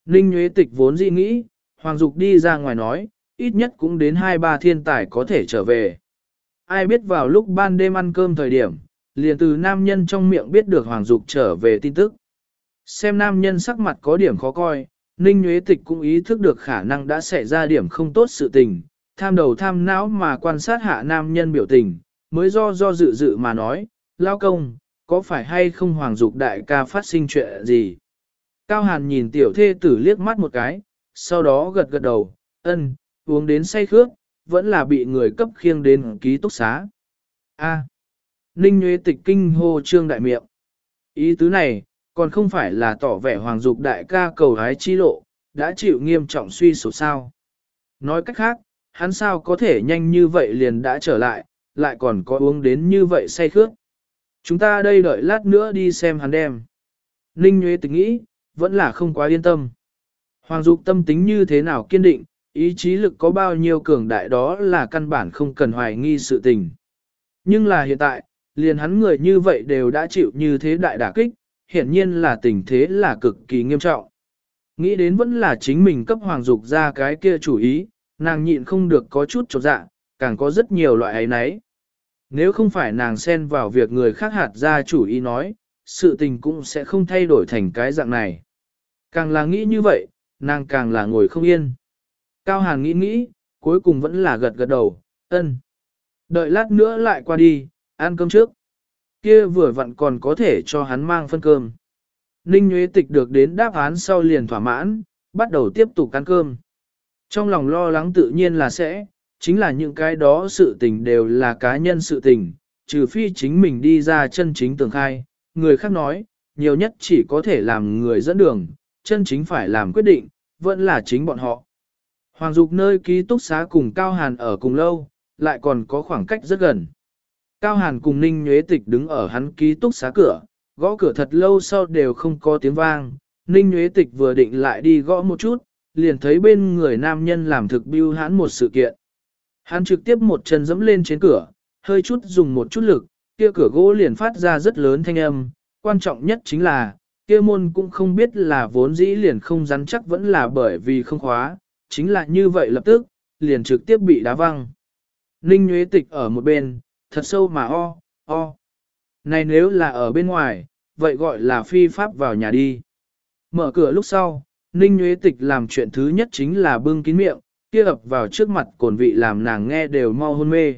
Ninh Nguyễn Tịch vốn dị nghĩ, Hoàng Dục đi ra ngoài nói, ít nhất cũng đến hai ba thiên tài có thể trở về. Ai biết vào lúc ban đêm ăn cơm thời điểm, liền từ nam nhân trong miệng biết được Hoàng Dục trở về tin tức. Xem nam nhân sắc mặt có điểm khó coi, Ninh Nguyễn Tịch cũng ý thức được khả năng đã xảy ra điểm không tốt sự tình, tham đầu tham não mà quan sát hạ nam nhân biểu tình, mới do do dự dự mà nói, lao công, có phải hay không Hoàng Dục đại ca phát sinh chuyện gì? Cao Hàn nhìn tiểu thê tử liếc mắt một cái, sau đó gật gật đầu, ân, uống đến say khước, vẫn là bị người cấp khiêng đến ký túc xá. A. Ninh Nguyễn Tịch kinh hô trương đại miệng. Ý tứ này, còn không phải là tỏ vẻ hoàng dục đại ca cầu hái chi lộ, đã chịu nghiêm trọng suy sụp sao. Nói cách khác, hắn sao có thể nhanh như vậy liền đã trở lại, lại còn có uống đến như vậy say khước. Chúng ta đây đợi lát nữa đi xem hắn đem. Ninh Nguyễn Tịch nghĩ, vẫn là không quá yên tâm. Hoàng dục tâm tính như thế nào kiên định, ý chí lực có bao nhiêu cường đại đó là căn bản không cần hoài nghi sự tình. Nhưng là hiện tại, liền hắn người như vậy đều đã chịu như thế đại đả kích, hiện nhiên là tình thế là cực kỳ nghiêm trọng. Nghĩ đến vẫn là chính mình cấp hoàng dục ra cái kia chủ ý, nàng nhịn không được có chút trột dạ, càng có rất nhiều loại ấy nấy. Nếu không phải nàng xen vào việc người khác hạt ra chủ ý nói, sự tình cũng sẽ không thay đổi thành cái dạng này. Càng là nghĩ như vậy, nàng càng là ngồi không yên. Cao Hàn nghĩ nghĩ, cuối cùng vẫn là gật gật đầu, ân. Đợi lát nữa lại qua đi, ăn cơm trước. Kia vừa vặn còn có thể cho hắn mang phân cơm. Ninh Nguyễn Tịch được đến đáp án sau liền thỏa mãn, bắt đầu tiếp tục ăn cơm. Trong lòng lo lắng tự nhiên là sẽ, chính là những cái đó sự tình đều là cá nhân sự tình, trừ phi chính mình đi ra chân chính tường khai, người khác nói, nhiều nhất chỉ có thể làm người dẫn đường, chân chính phải làm quyết định, vẫn là chính bọn họ. Hoàng Dục nơi ký túc xá cùng Cao Hàn ở cùng lâu, lại còn có khoảng cách rất gần. Cao Hàn cùng Ninh Nhuế Tịch đứng ở hắn ký túc xá cửa, gõ cửa thật lâu sau đều không có tiếng vang. Ninh Nhuế Tịch vừa định lại đi gõ một chút, liền thấy bên người nam nhân làm thực biêu hắn một sự kiện. Hắn trực tiếp một chân dẫm lên trên cửa, hơi chút dùng một chút lực, kia cửa gỗ liền phát ra rất lớn thanh âm, quan trọng nhất chính là, kia môn cũng không biết là vốn dĩ liền không rắn chắc vẫn là bởi vì không khóa, chính là như vậy lập tức, liền trực tiếp bị đá văng. Ninh Nguyễn Tịch ở một bên, thật sâu mà o, o. Này nếu là ở bên ngoài, vậy gọi là phi pháp vào nhà đi. Mở cửa lúc sau, Ninh Nguyễn Tịch làm chuyện thứ nhất chính là bưng kín miệng, kia ập vào trước mặt cồn vị làm nàng nghe đều mau hôn mê.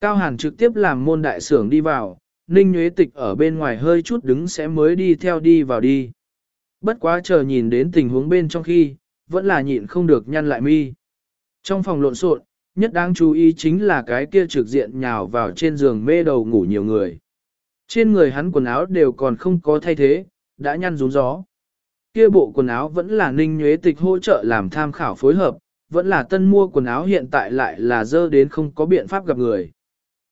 Cao Hàn trực tiếp làm môn đại sưởng đi vào, Ninh Nguyễn Tịch ở bên ngoài hơi chút đứng sẽ mới đi theo đi vào đi. Bất quá chờ nhìn đến tình huống bên trong khi, vẫn là nhịn không được nhăn lại mi. Trong phòng lộn xộn, nhất đáng chú ý chính là cái kia trực diện nhào vào trên giường mê đầu ngủ nhiều người. Trên người hắn quần áo đều còn không có thay thế, đã nhăn rúng gió. Kia bộ quần áo vẫn là ninh Nguyễn tịch hỗ trợ làm tham khảo phối hợp, vẫn là tân mua quần áo hiện tại lại là dơ đến không có biện pháp gặp người.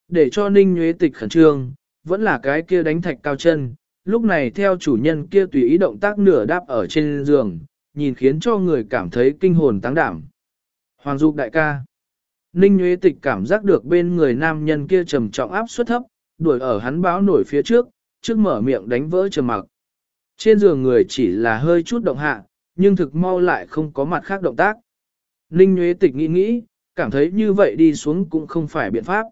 Để cho ninh nhuế tịch khẩn trương, vẫn là cái kia đánh thạch cao chân, lúc này theo chủ nhân kia tùy ý động tác nửa đáp ở trên giường, nhìn khiến cho người cảm thấy kinh hồn táng đảm. Hoàng Dục đại ca. Ninh Nguyễn Tịch cảm giác được bên người nam nhân kia trầm trọng áp suất thấp, đuổi ở hắn báo nổi phía trước, trước mở miệng đánh vỡ trầm mặc. Trên giường người chỉ là hơi chút động hạ, nhưng thực mau lại không có mặt khác động tác. Ninh Nguyễn Tịch nghĩ nghĩ, cảm thấy như vậy đi xuống cũng không phải biện pháp.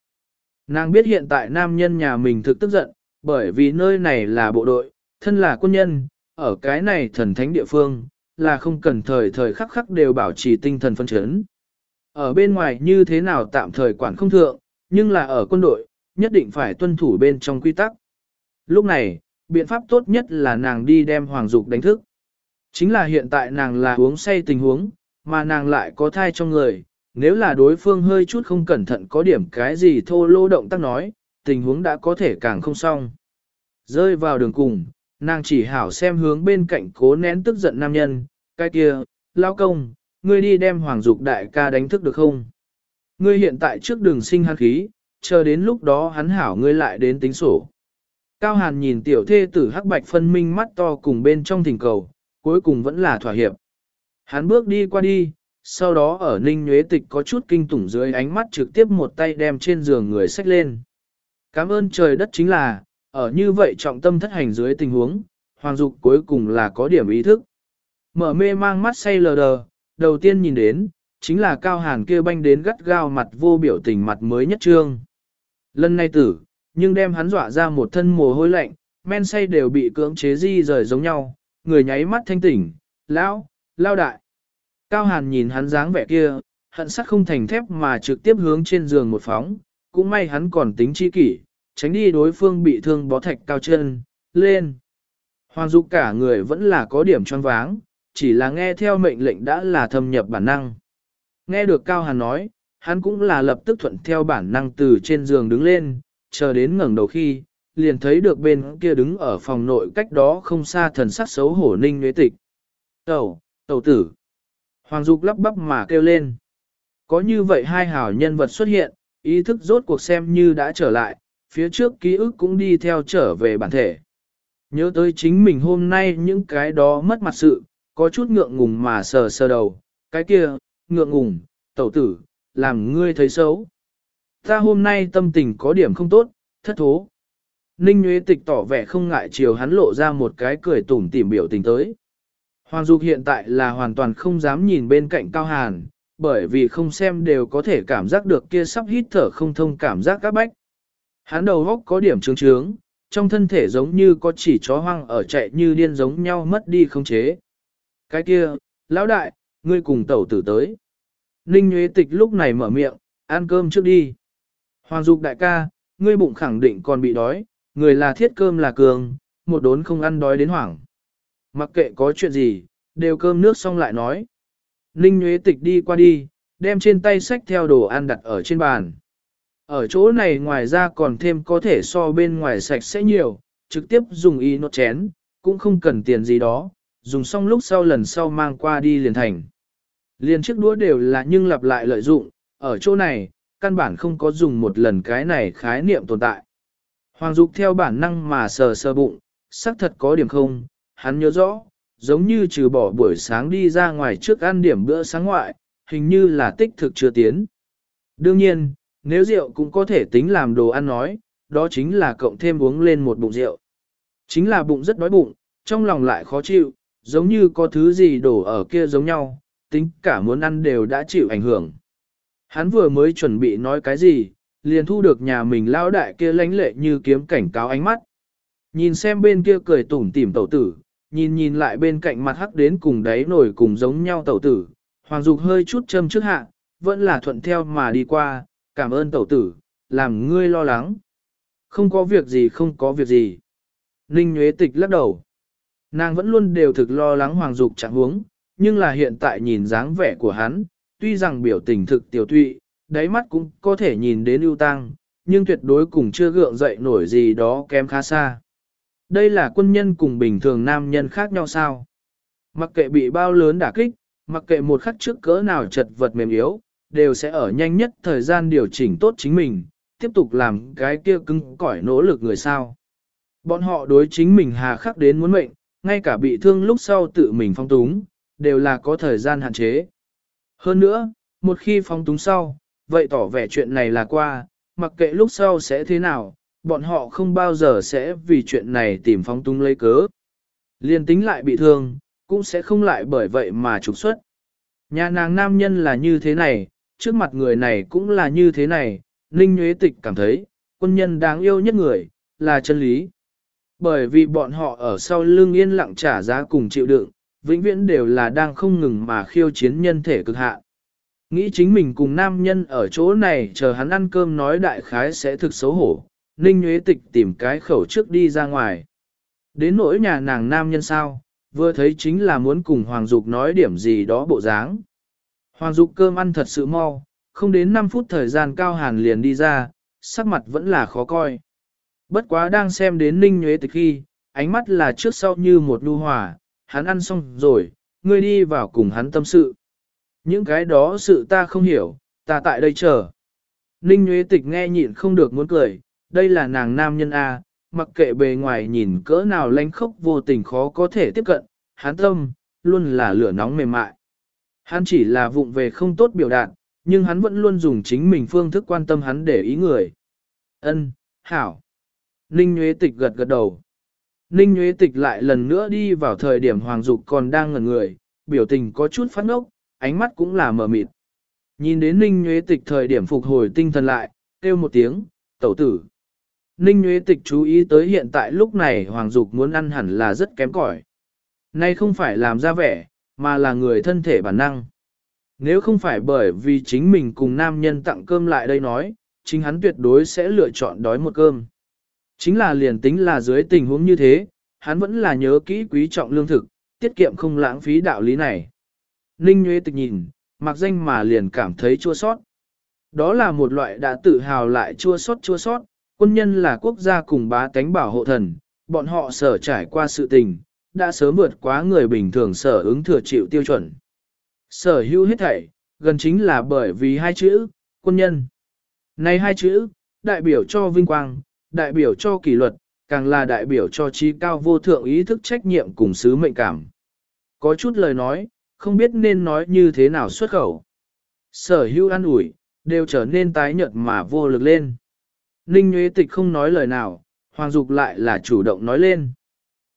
Nàng biết hiện tại nam nhân nhà mình thực tức giận, bởi vì nơi này là bộ đội, thân là quân nhân, ở cái này thần thánh địa phương, là không cần thời thời khắc khắc đều bảo trì tinh thần phân chấn. Ở bên ngoài như thế nào tạm thời quản không thượng, nhưng là ở quân đội, nhất định phải tuân thủ bên trong quy tắc. Lúc này, biện pháp tốt nhất là nàng đi đem Hoàng Dục đánh thức. Chính là hiện tại nàng là uống say tình huống, mà nàng lại có thai trong người, nếu là đối phương hơi chút không cẩn thận có điểm cái gì thô lô động tác nói, tình huống đã có thể càng không xong. Rơi vào đường cùng, nàng chỉ hảo xem hướng bên cạnh cố nén tức giận nam nhân, cái kia, lao công, ngươi đi đem hoàng dục đại ca đánh thức được không? Ngươi hiện tại trước đường sinh hắn khí, chờ đến lúc đó hắn hảo ngươi lại đến tính sổ. Cao Hàn nhìn tiểu thê tử hắc bạch phân minh mắt to cùng bên trong thỉnh cầu, cuối cùng vẫn là thỏa hiệp. Hắn bước đi qua đi, sau đó ở ninh nhuế tịch có chút kinh tủng dưới ánh mắt trực tiếp một tay đem trên giường người xách lên. Cảm ơn trời đất chính là, ở như vậy trọng tâm thất hành dưới tình huống, hoàng dục cuối cùng là có điểm ý thức. Mở mê mang mắt say lờ đờ, đầu tiên nhìn đến, chính là cao hàn kia banh đến gắt gao mặt vô biểu tình mặt mới nhất trương. Lần này tử, nhưng đem hắn dọa ra một thân mồ hôi lạnh, men say đều bị cưỡng chế di rời giống nhau, người nháy mắt thanh tỉnh, lão, lao đại. Cao hàn nhìn hắn dáng vẻ kia, hận sắc không thành thép mà trực tiếp hướng trên giường một phóng, cũng may hắn còn tính chi kỷ, tránh đi đối phương bị thương bó thạch cao chân, lên. Hoàng dục cả người vẫn là có điểm choáng váng, chỉ là nghe theo mệnh lệnh đã là thâm nhập bản năng. Nghe được Cao Hàn nói, hắn cũng là lập tức thuận theo bản năng từ trên giường đứng lên, chờ đến ngẩng đầu khi, liền thấy được bên kia đứng ở phòng nội cách đó không xa thần sắc xấu hổ ninh nhuế tịch. Tẩu, tẩu tử. Hoàng Dục lắp bắp mà kêu lên. Có như vậy hai hảo nhân vật xuất hiện, ý thức rốt cuộc xem như đã trở lại, phía trước ký ức cũng đi theo trở về bản thể. Nhớ tới chính mình hôm nay những cái đó mất mặt sự, có chút ngượng ngùng mà sờ sờ đầu, cái kia, ngượng ngùng, tẩu tử, làm ngươi thấy xấu. Ta hôm nay tâm tình có điểm không tốt, thất thố. Ninh Nguyễn Tịch tỏ vẻ không ngại chiều hắn lộ ra một cái cười tủm tỉm biểu tình tới. Hoàng Dục hiện tại là hoàn toàn không dám nhìn bên cạnh Cao Hàn, bởi vì không xem đều có thể cảm giác được kia sắp hít thở không thông cảm giác các bách. Hắn đầu góc có điểm trướng trướng, trong thân thể giống như có chỉ chó hoang ở chạy như điên giống nhau mất đi không chế. Cái kia, lão đại, ngươi cùng tẩu tử tới. Ninh Nguyễn Tịch lúc này mở miệng, ăn cơm trước đi. Hoàng Dục đại ca, ngươi bụng khẳng định còn bị đói, người là thiết cơm là cường, một đốn không ăn đói đến hoảng. Mặc kệ có chuyện gì, đều cơm nước xong lại nói. Ninh Nguyễn Tịch đi qua đi, đem trên tay sách theo đồ ăn đặt ở trên bàn. Ở chỗ này ngoài ra còn thêm có thể so bên ngoài sạch sẽ nhiều, trực tiếp dùng y nốt chén, cũng không cần tiền gì đó, dùng xong lúc sau lần sau mang qua đi liền thành. Liền chiếc đũa đều là nhưng lặp lại lợi dụng, ở chỗ này, căn bản không có dùng một lần cái này khái niệm tồn tại. Hoàng Dục theo bản năng mà sờ sờ bụng, xác thật có điểm không, hắn nhớ rõ, giống như trừ bỏ buổi sáng đi ra ngoài trước ăn điểm bữa sáng ngoại, hình như là tích thực chưa tiến. Đương nhiên, nếu rượu cũng có thể tính làm đồ ăn nói, đó chính là cộng thêm uống lên một bụng rượu. Chính là bụng rất đói bụng, trong lòng lại khó chịu, giống như có thứ gì đổ ở kia giống nhau, tính cả muốn ăn đều đã chịu ảnh hưởng. Hắn vừa mới chuẩn bị nói cái gì, liền thu được nhà mình lao đại kia lánh lệ như kiếm cảnh cáo ánh mắt. Nhìn xem bên kia cười tủm tỉm tẩu tử, nhìn nhìn lại bên cạnh mặt hắc đến cùng đáy nổi cùng giống nhau tẩu tử, Hoàng Dục hơi chút châm trước hạ, vẫn là thuận theo mà đi qua, cảm ơn tẩu tử, làm ngươi lo lắng. Không có việc gì không có việc gì. Ninh Nguyễn Tịch lắc đầu. Nàng vẫn luôn đều thực lo lắng Hoàng Dục chẳng huống, nhưng là hiện tại nhìn dáng vẻ của hắn, tuy rằng biểu tình thực tiểu tụy, đáy mắt cũng có thể nhìn đến ưu tăng, nhưng tuyệt đối cũng chưa gượng dậy nổi gì đó kém khá xa. Đây là quân nhân cùng bình thường nam nhân khác nhau sao? Mặc kệ bị bao lớn đả kích, mặc kệ một khắc trước cỡ nào chật vật mềm yếu, đều sẽ ở nhanh nhất thời gian điều chỉnh tốt chính mình, tiếp tục làm cái kia cứng cỏi nỗ lực người sao. Bọn họ đối chính mình hà khắc đến muốn mệnh, ngay cả bị thương lúc sau tự mình phong túng, đều là có thời gian hạn chế. Hơn nữa, một khi phong túng sau, vậy tỏ vẻ chuyện này là qua, mặc kệ lúc sau sẽ thế nào, bọn họ không bao giờ sẽ vì chuyện này tìm phong tung lấy cớ. Liên tính lại bị thương, cũng sẽ không lại bởi vậy mà trục xuất. Nhà nàng nam nhân là như thế này, trước mặt người này cũng là như thế này, Ninh Nguyễn Tịch cảm thấy, quân nhân đáng yêu nhất người, là chân lý. Bởi vì bọn họ ở sau lưng yên lặng trả giá cùng chịu đựng, vĩnh viễn đều là đang không ngừng mà khiêu chiến nhân thể cực hạn. Nghĩ chính mình cùng nam nhân ở chỗ này chờ hắn ăn cơm nói đại khái sẽ thực xấu hổ, Ninh Nguyễn Tịch tìm cái khẩu trước đi ra ngoài. Đến nỗi nhà nàng nam nhân sao, vừa thấy chính là muốn cùng Hoàng Dục nói điểm gì đó bộ dáng. Hoàng Dục cơm ăn thật sự mau, không đến 5 phút thời gian cao hàn liền đi ra, sắc mặt vẫn là khó coi. Bất quá đang xem đến Ninh Nguyễn Tịch khi, ánh mắt là trước sau như một nu hòa, hắn ăn xong rồi, ngươi đi vào cùng hắn tâm sự. Những cái đó sự ta không hiểu, ta tại đây chờ. Ninh Nguyễn Tịch nghe nhịn không được muốn cười, đây là nàng nam nhân A, mặc kệ bề ngoài nhìn cỡ nào lánh khốc vô tình khó có thể tiếp cận, hắn tâm, luôn là lửa nóng mềm mại. Hắn chỉ là vụng về không tốt biểu đạt, nhưng hắn vẫn luôn dùng chính mình phương thức quan tâm hắn để ý người. Ân, hảo. Ninh Nguyễn Tịch gật gật đầu. Ninh Nguyễn Tịch lại lần nữa đi vào thời điểm Hoàng Dục còn đang ngẩn người, biểu tình có chút phát ngốc, ánh mắt cũng là mờ mịt. Nhìn đến Ninh Nguyễn Tịch thời điểm phục hồi tinh thần lại, kêu một tiếng, tẩu tử. Ninh Nguyễn Tịch chú ý tới hiện tại lúc này Hoàng Dục muốn ăn hẳn là rất kém cỏi. Nay không phải làm ra vẻ, mà là người thân thể bản năng. Nếu không phải bởi vì chính mình cùng nam nhân tặng cơm lại đây nói, chính hắn tuyệt đối sẽ lựa chọn đói một cơm. Chính là liền tính là dưới tình huống như thế, hắn vẫn là nhớ kỹ quý trọng lương thực, tiết kiệm không lãng phí đạo lý này. Ninh Nguyễn Tịch nhìn, mặc danh mà liền cảm thấy chua sót. Đó là một loại đã tự hào lại chua sót chua sót, quân nhân là quốc gia cùng bá tánh bảo hộ thần, bọn họ sở trải qua sự tình, đã sớm vượt quá người bình thường sở ứng thừa chịu tiêu chuẩn. Sở hữu hết thảy, gần chính là bởi vì hai chữ, quân nhân. Này hai chữ, đại biểu cho vinh quang, đại biểu cho kỷ luật, càng là đại biểu cho trí cao vô thượng ý thức trách nhiệm cùng sứ mệnh cảm. Có chút lời nói, không biết nên nói như thế nào xuất khẩu. Sở hữu an ủi, đều trở nên tái nhợt mà vô lực lên. Ninh Nguyễn Tịch không nói lời nào, Hoàng Dục lại là chủ động nói lên.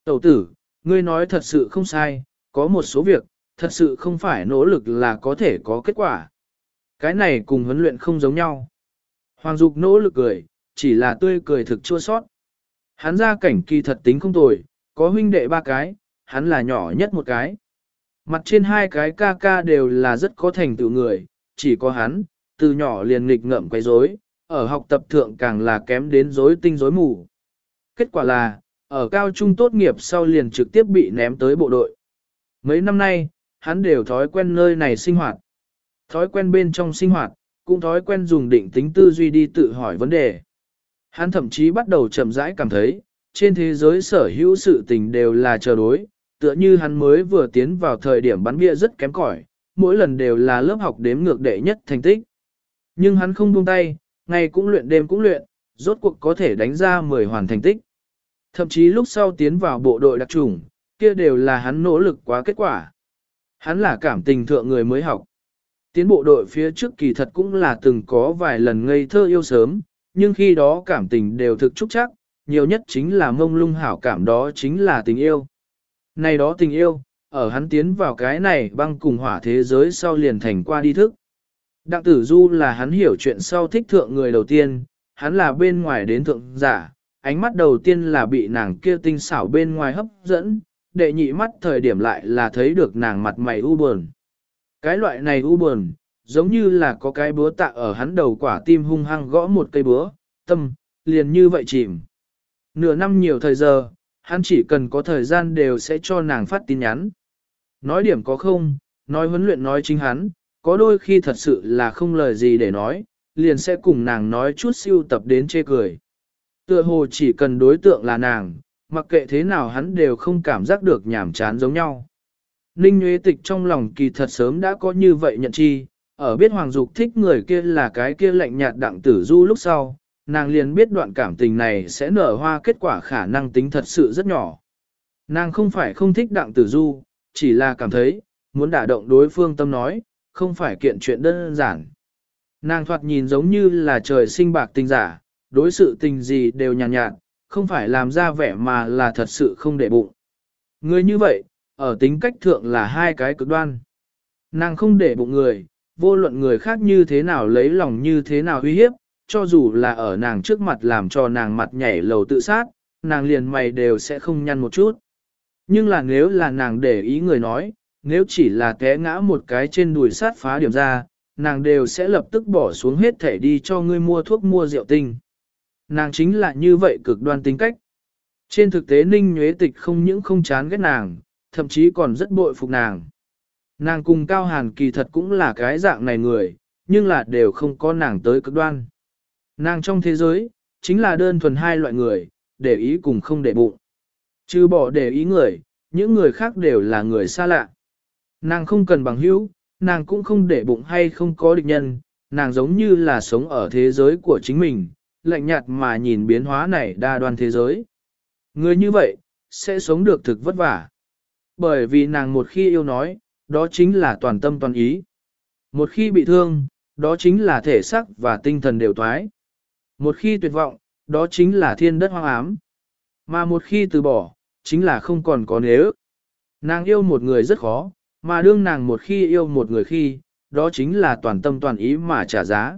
Tẩu tử, ngươi nói thật sự không sai, có một số việc, thật sự không phải nỗ lực là có thể có kết quả. Cái này cùng huấn luyện không giống nhau. Hoàng Dục nỗ lực cười, chỉ là tươi cười thực chua sót. Hắn ra cảnh kỳ thật tính không tồi, có huynh đệ ba cái, hắn là nhỏ nhất một cái. Mặt trên hai cái ca ca đều là rất có thành tựu người, chỉ có hắn, từ nhỏ liền nghịch ngợm quấy rối, ở học tập thượng càng là kém đến rối tinh rối mù. Kết quả là, ở cao trung tốt nghiệp sau liền trực tiếp bị ném tới bộ đội. Mấy năm nay, hắn đều thói quen nơi này sinh hoạt. Thói quen bên trong sinh hoạt, cũng thói quen dùng định tính tư duy đi tự hỏi vấn đề. Hắn thậm chí bắt đầu chậm rãi cảm thấy, trên thế giới sở hữu sự tình đều là chờ đối, tựa như hắn mới vừa tiến vào thời điểm bắn bia rất kém cỏi, mỗi lần đều là lớp học đếm ngược đệ nhất thành tích. Nhưng hắn không buông tay, ngày cũng luyện đêm cũng luyện, rốt cuộc có thể đánh ra 10 hoàn thành tích. Thậm chí lúc sau tiến vào bộ đội đặc trùng, kia đều là hắn nỗ lực quá kết quả. Hắn là cảm tình thượng người mới học. Tiến bộ đội phía trước kỳ thật cũng là từng có vài lần ngây thơ yêu sớm, nhưng khi đó cảm tình đều thực trúc chắc, nhiều nhất chính là mông lung hảo cảm đó chính là tình yêu. Này đó tình yêu, ở hắn tiến vào cái này băng cùng hỏa thế giới sau liền thành qua đi thức. Đặng tử du là hắn hiểu chuyện sau thích thượng người đầu tiên, hắn là bên ngoài đến thượng giả, ánh mắt đầu tiên là bị nàng kia tinh xảo bên ngoài hấp dẫn, đệ nhị mắt thời điểm lại là thấy được nàng mặt mày u buồn. Cái loại này u buồn, giống như là có cái búa tạ ở hắn đầu quả tim hung hăng gõ một cây búa, tâm, liền như vậy chìm. Nửa năm nhiều thời giờ, hắn chỉ cần có thời gian đều sẽ cho nàng phát tin nhắn. Nói điểm có không, nói huấn luyện nói chính hắn, có đôi khi thật sự là không lời gì để nói, liền sẽ cùng nàng nói chút siêu tập đến chê cười. Tựa hồ chỉ cần đối tượng là nàng, mặc kệ thế nào hắn đều không cảm giác được nhảm chán giống nhau. Ninh Nguyễn Tịch trong lòng kỳ thật sớm đã có như vậy nhận chi, ở biết Hoàng Dục thích người kia là cái kia lạnh nhạt đặng tử du lúc sau, nàng liền biết đoạn cảm tình này sẽ nở hoa kết quả khả năng tính thật sự rất nhỏ. Nàng không phải không thích đặng tử du, chỉ là cảm thấy, muốn đả động đối phương tâm nói, không phải kiện chuyện đơn giản. Nàng thoạt nhìn giống như là trời sinh bạc tình giả, đối sự tình gì đều nhàn nhạt, nhạt, không phải làm ra vẻ mà là thật sự không để bụng. Người như vậy, ở tính cách thượng là hai cái cực đoan. Nàng không để bụng người, vô luận người khác như thế nào lấy lòng như thế nào uy hiếp, cho dù là ở nàng trước mặt làm cho nàng mặt nhảy lầu tự sát, nàng liền mày đều sẽ không nhăn một chút. Nhưng là nếu là nàng để ý người nói, nếu chỉ là té ngã một cái trên đùi sát phá điểm ra, nàng đều sẽ lập tức bỏ xuống hết thể đi cho ngươi mua thuốc mua rượu tinh. Nàng chính là như vậy cực đoan tính cách. Trên thực tế Ninh Nhuế Tịch không những không chán ghét nàng, thậm chí còn rất bội phục nàng. Nàng cùng Cao Hàn kỳ thật cũng là cái dạng này người, nhưng là đều không có nàng tới cực đoan. Nàng trong thế giới, chính là đơn thuần hai loại người, để ý cùng không để bụng. Chứ bỏ để ý người, những người khác đều là người xa lạ. Nàng không cần bằng hữu, nàng cũng không để bụng hay không có địch nhân, nàng giống như là sống ở thế giới của chính mình, lạnh nhạt mà nhìn biến hóa này đa đoan thế giới. Người như vậy, sẽ sống được thực vất vả. Bởi vì nàng một khi yêu nói, đó chính là toàn tâm toàn ý. Một khi bị thương, đó chính là thể xác và tinh thần đều toái. Một khi tuyệt vọng, đó chính là thiên đất hoang ám. Mà một khi từ bỏ, chính là không còn có nếu. Nàng yêu một người rất khó, mà đương nàng một khi yêu một người khi, đó chính là toàn tâm toàn ý mà trả giá.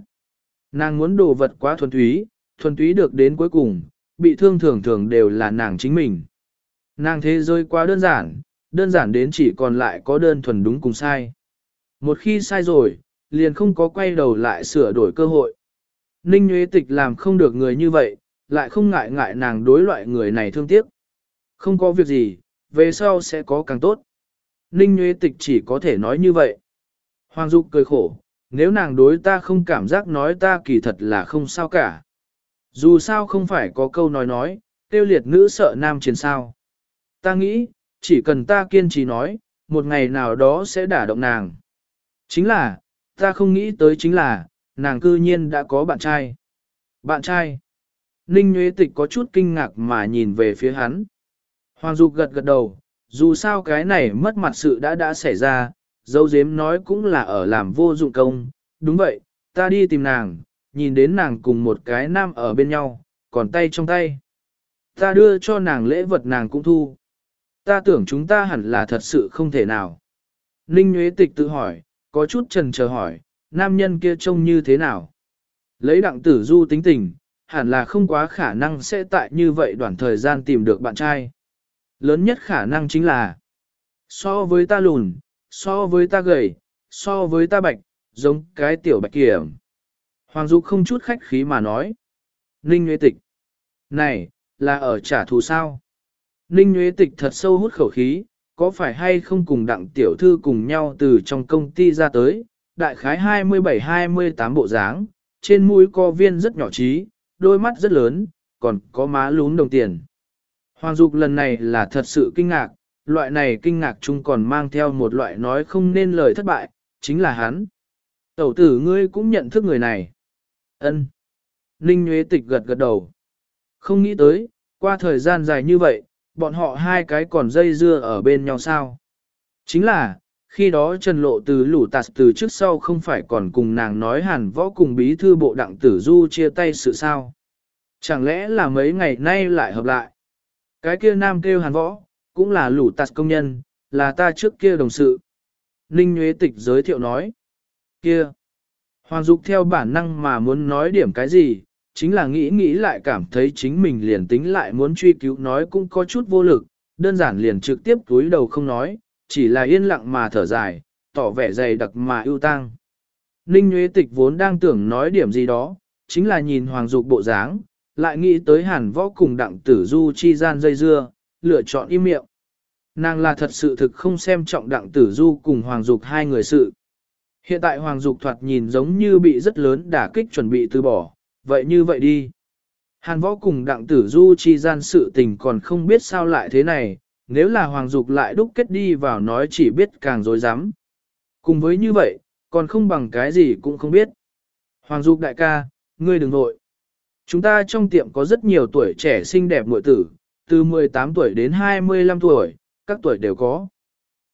Nàng muốn đồ vật quá thuần túy, thuần túy được đến cuối cùng, bị thương thường thường đều là nàng chính mình. Nàng thế giới quá đơn giản, đơn giản đến chỉ còn lại có đơn thuần đúng cùng sai. Một khi sai rồi, liền không có quay đầu lại sửa đổi cơ hội. Ninh Nguyễn Tịch làm không được người như vậy, lại không ngại ngại nàng đối loại người này thương tiếc. Không có việc gì, về sau sẽ có càng tốt. Ninh Nguyễn Tịch chỉ có thể nói như vậy. Hoàng Dục cười khổ, nếu nàng đối ta không cảm giác nói ta kỳ thật là không sao cả. Dù sao không phải có câu nói nói, tiêu liệt nữ sợ nam chiến sao. Ta nghĩ, chỉ cần ta kiên trì nói, một ngày nào đó sẽ đả động nàng. Chính là, ta không nghĩ tới chính là, nàng cư nhiên đã có bạn trai. Bạn trai. Ninh Nguyễn Tịch có chút kinh ngạc mà nhìn về phía hắn. Hoàng Dục gật gật đầu, dù sao cái này mất mặt sự đã đã xảy ra, dấu dếm nói cũng là ở làm vô dụng công. Đúng vậy, ta đi tìm nàng, nhìn đến nàng cùng một cái nam ở bên nhau, còn tay trong tay. Ta đưa cho nàng lễ vật nàng cũng thu. Ta tưởng chúng ta hẳn là thật sự không thể nào. Ninh Nguyễn Tịch tự hỏi, có chút trần chờ hỏi, nam nhân kia trông như thế nào? Lấy đặng tử du tính tình, hẳn là không quá khả năng sẽ tại như vậy đoạn thời gian tìm được bạn trai. Lớn nhất khả năng chính là so với ta lùn, so với ta gầy, so với ta bạch, giống cái tiểu bạch kiểm. Hoàng Dục không chút khách khí mà nói. Ninh Nguyễn Tịch. Này, là ở trả thù sao? Ninh Nguyễn Tịch thật sâu hút khẩu khí, có phải hay không cùng đặng tiểu thư cùng nhau từ trong công ty ra tới, đại khái 27-28 bộ dáng, trên mũi co viên rất nhỏ trí, đôi mắt rất lớn, còn có má lún đồng tiền. Hoàng Dục lần này là thật sự kinh ngạc, loại này kinh ngạc chung còn mang theo một loại nói không nên lời thất bại, chính là hắn. Tẩu tử ngươi cũng nhận thức người này. Ân. Ninh Nguyễn Tịch gật gật đầu. Không nghĩ tới, qua thời gian dài như vậy, bọn họ hai cái còn dây dưa ở bên nhau sao. Chính là, khi đó Trần Lộ từ lũ tạt từ trước sau không phải còn cùng nàng nói hẳn võ cùng bí thư bộ đặng tử du chia tay sự sao. Chẳng lẽ là mấy ngày nay lại hợp lại. Cái kia nam kêu hàn võ, cũng là lũ tạt công nhân, là ta trước kia đồng sự. Ninh Nguyễn Tịch giới thiệu nói. Kia. Hoàng Dục theo bản năng mà muốn nói điểm cái gì, chính là nghĩ nghĩ lại cảm thấy chính mình liền tính lại muốn truy cứu nói cũng có chút vô lực, đơn giản liền trực tiếp túi đầu không nói, chỉ là yên lặng mà thở dài, tỏ vẻ dày đặc mà ưu tang. Ninh Nguyễn Tịch vốn đang tưởng nói điểm gì đó, chính là nhìn Hoàng Dục bộ dáng, lại nghĩ tới hàn võ cùng đặng tử du chi gian dây dưa, lựa chọn im miệng. Nàng là thật sự thực không xem trọng đặng tử du cùng Hoàng Dục hai người sự. Hiện tại Hoàng Dục thoạt nhìn giống như bị rất lớn đả kích chuẩn bị từ bỏ, vậy như vậy đi. Hàn võ cùng đặng tử du chi gian sự tình còn không biết sao lại thế này, nếu là Hoàng Dục lại đúc kết đi vào nói chỉ biết càng dối rắm Cùng với như vậy, còn không bằng cái gì cũng không biết. Hoàng Dục đại ca, ngươi đừng vội. Chúng ta trong tiệm có rất nhiều tuổi trẻ xinh đẹp muội tử, từ 18 tuổi đến 25 tuổi, các tuổi đều có.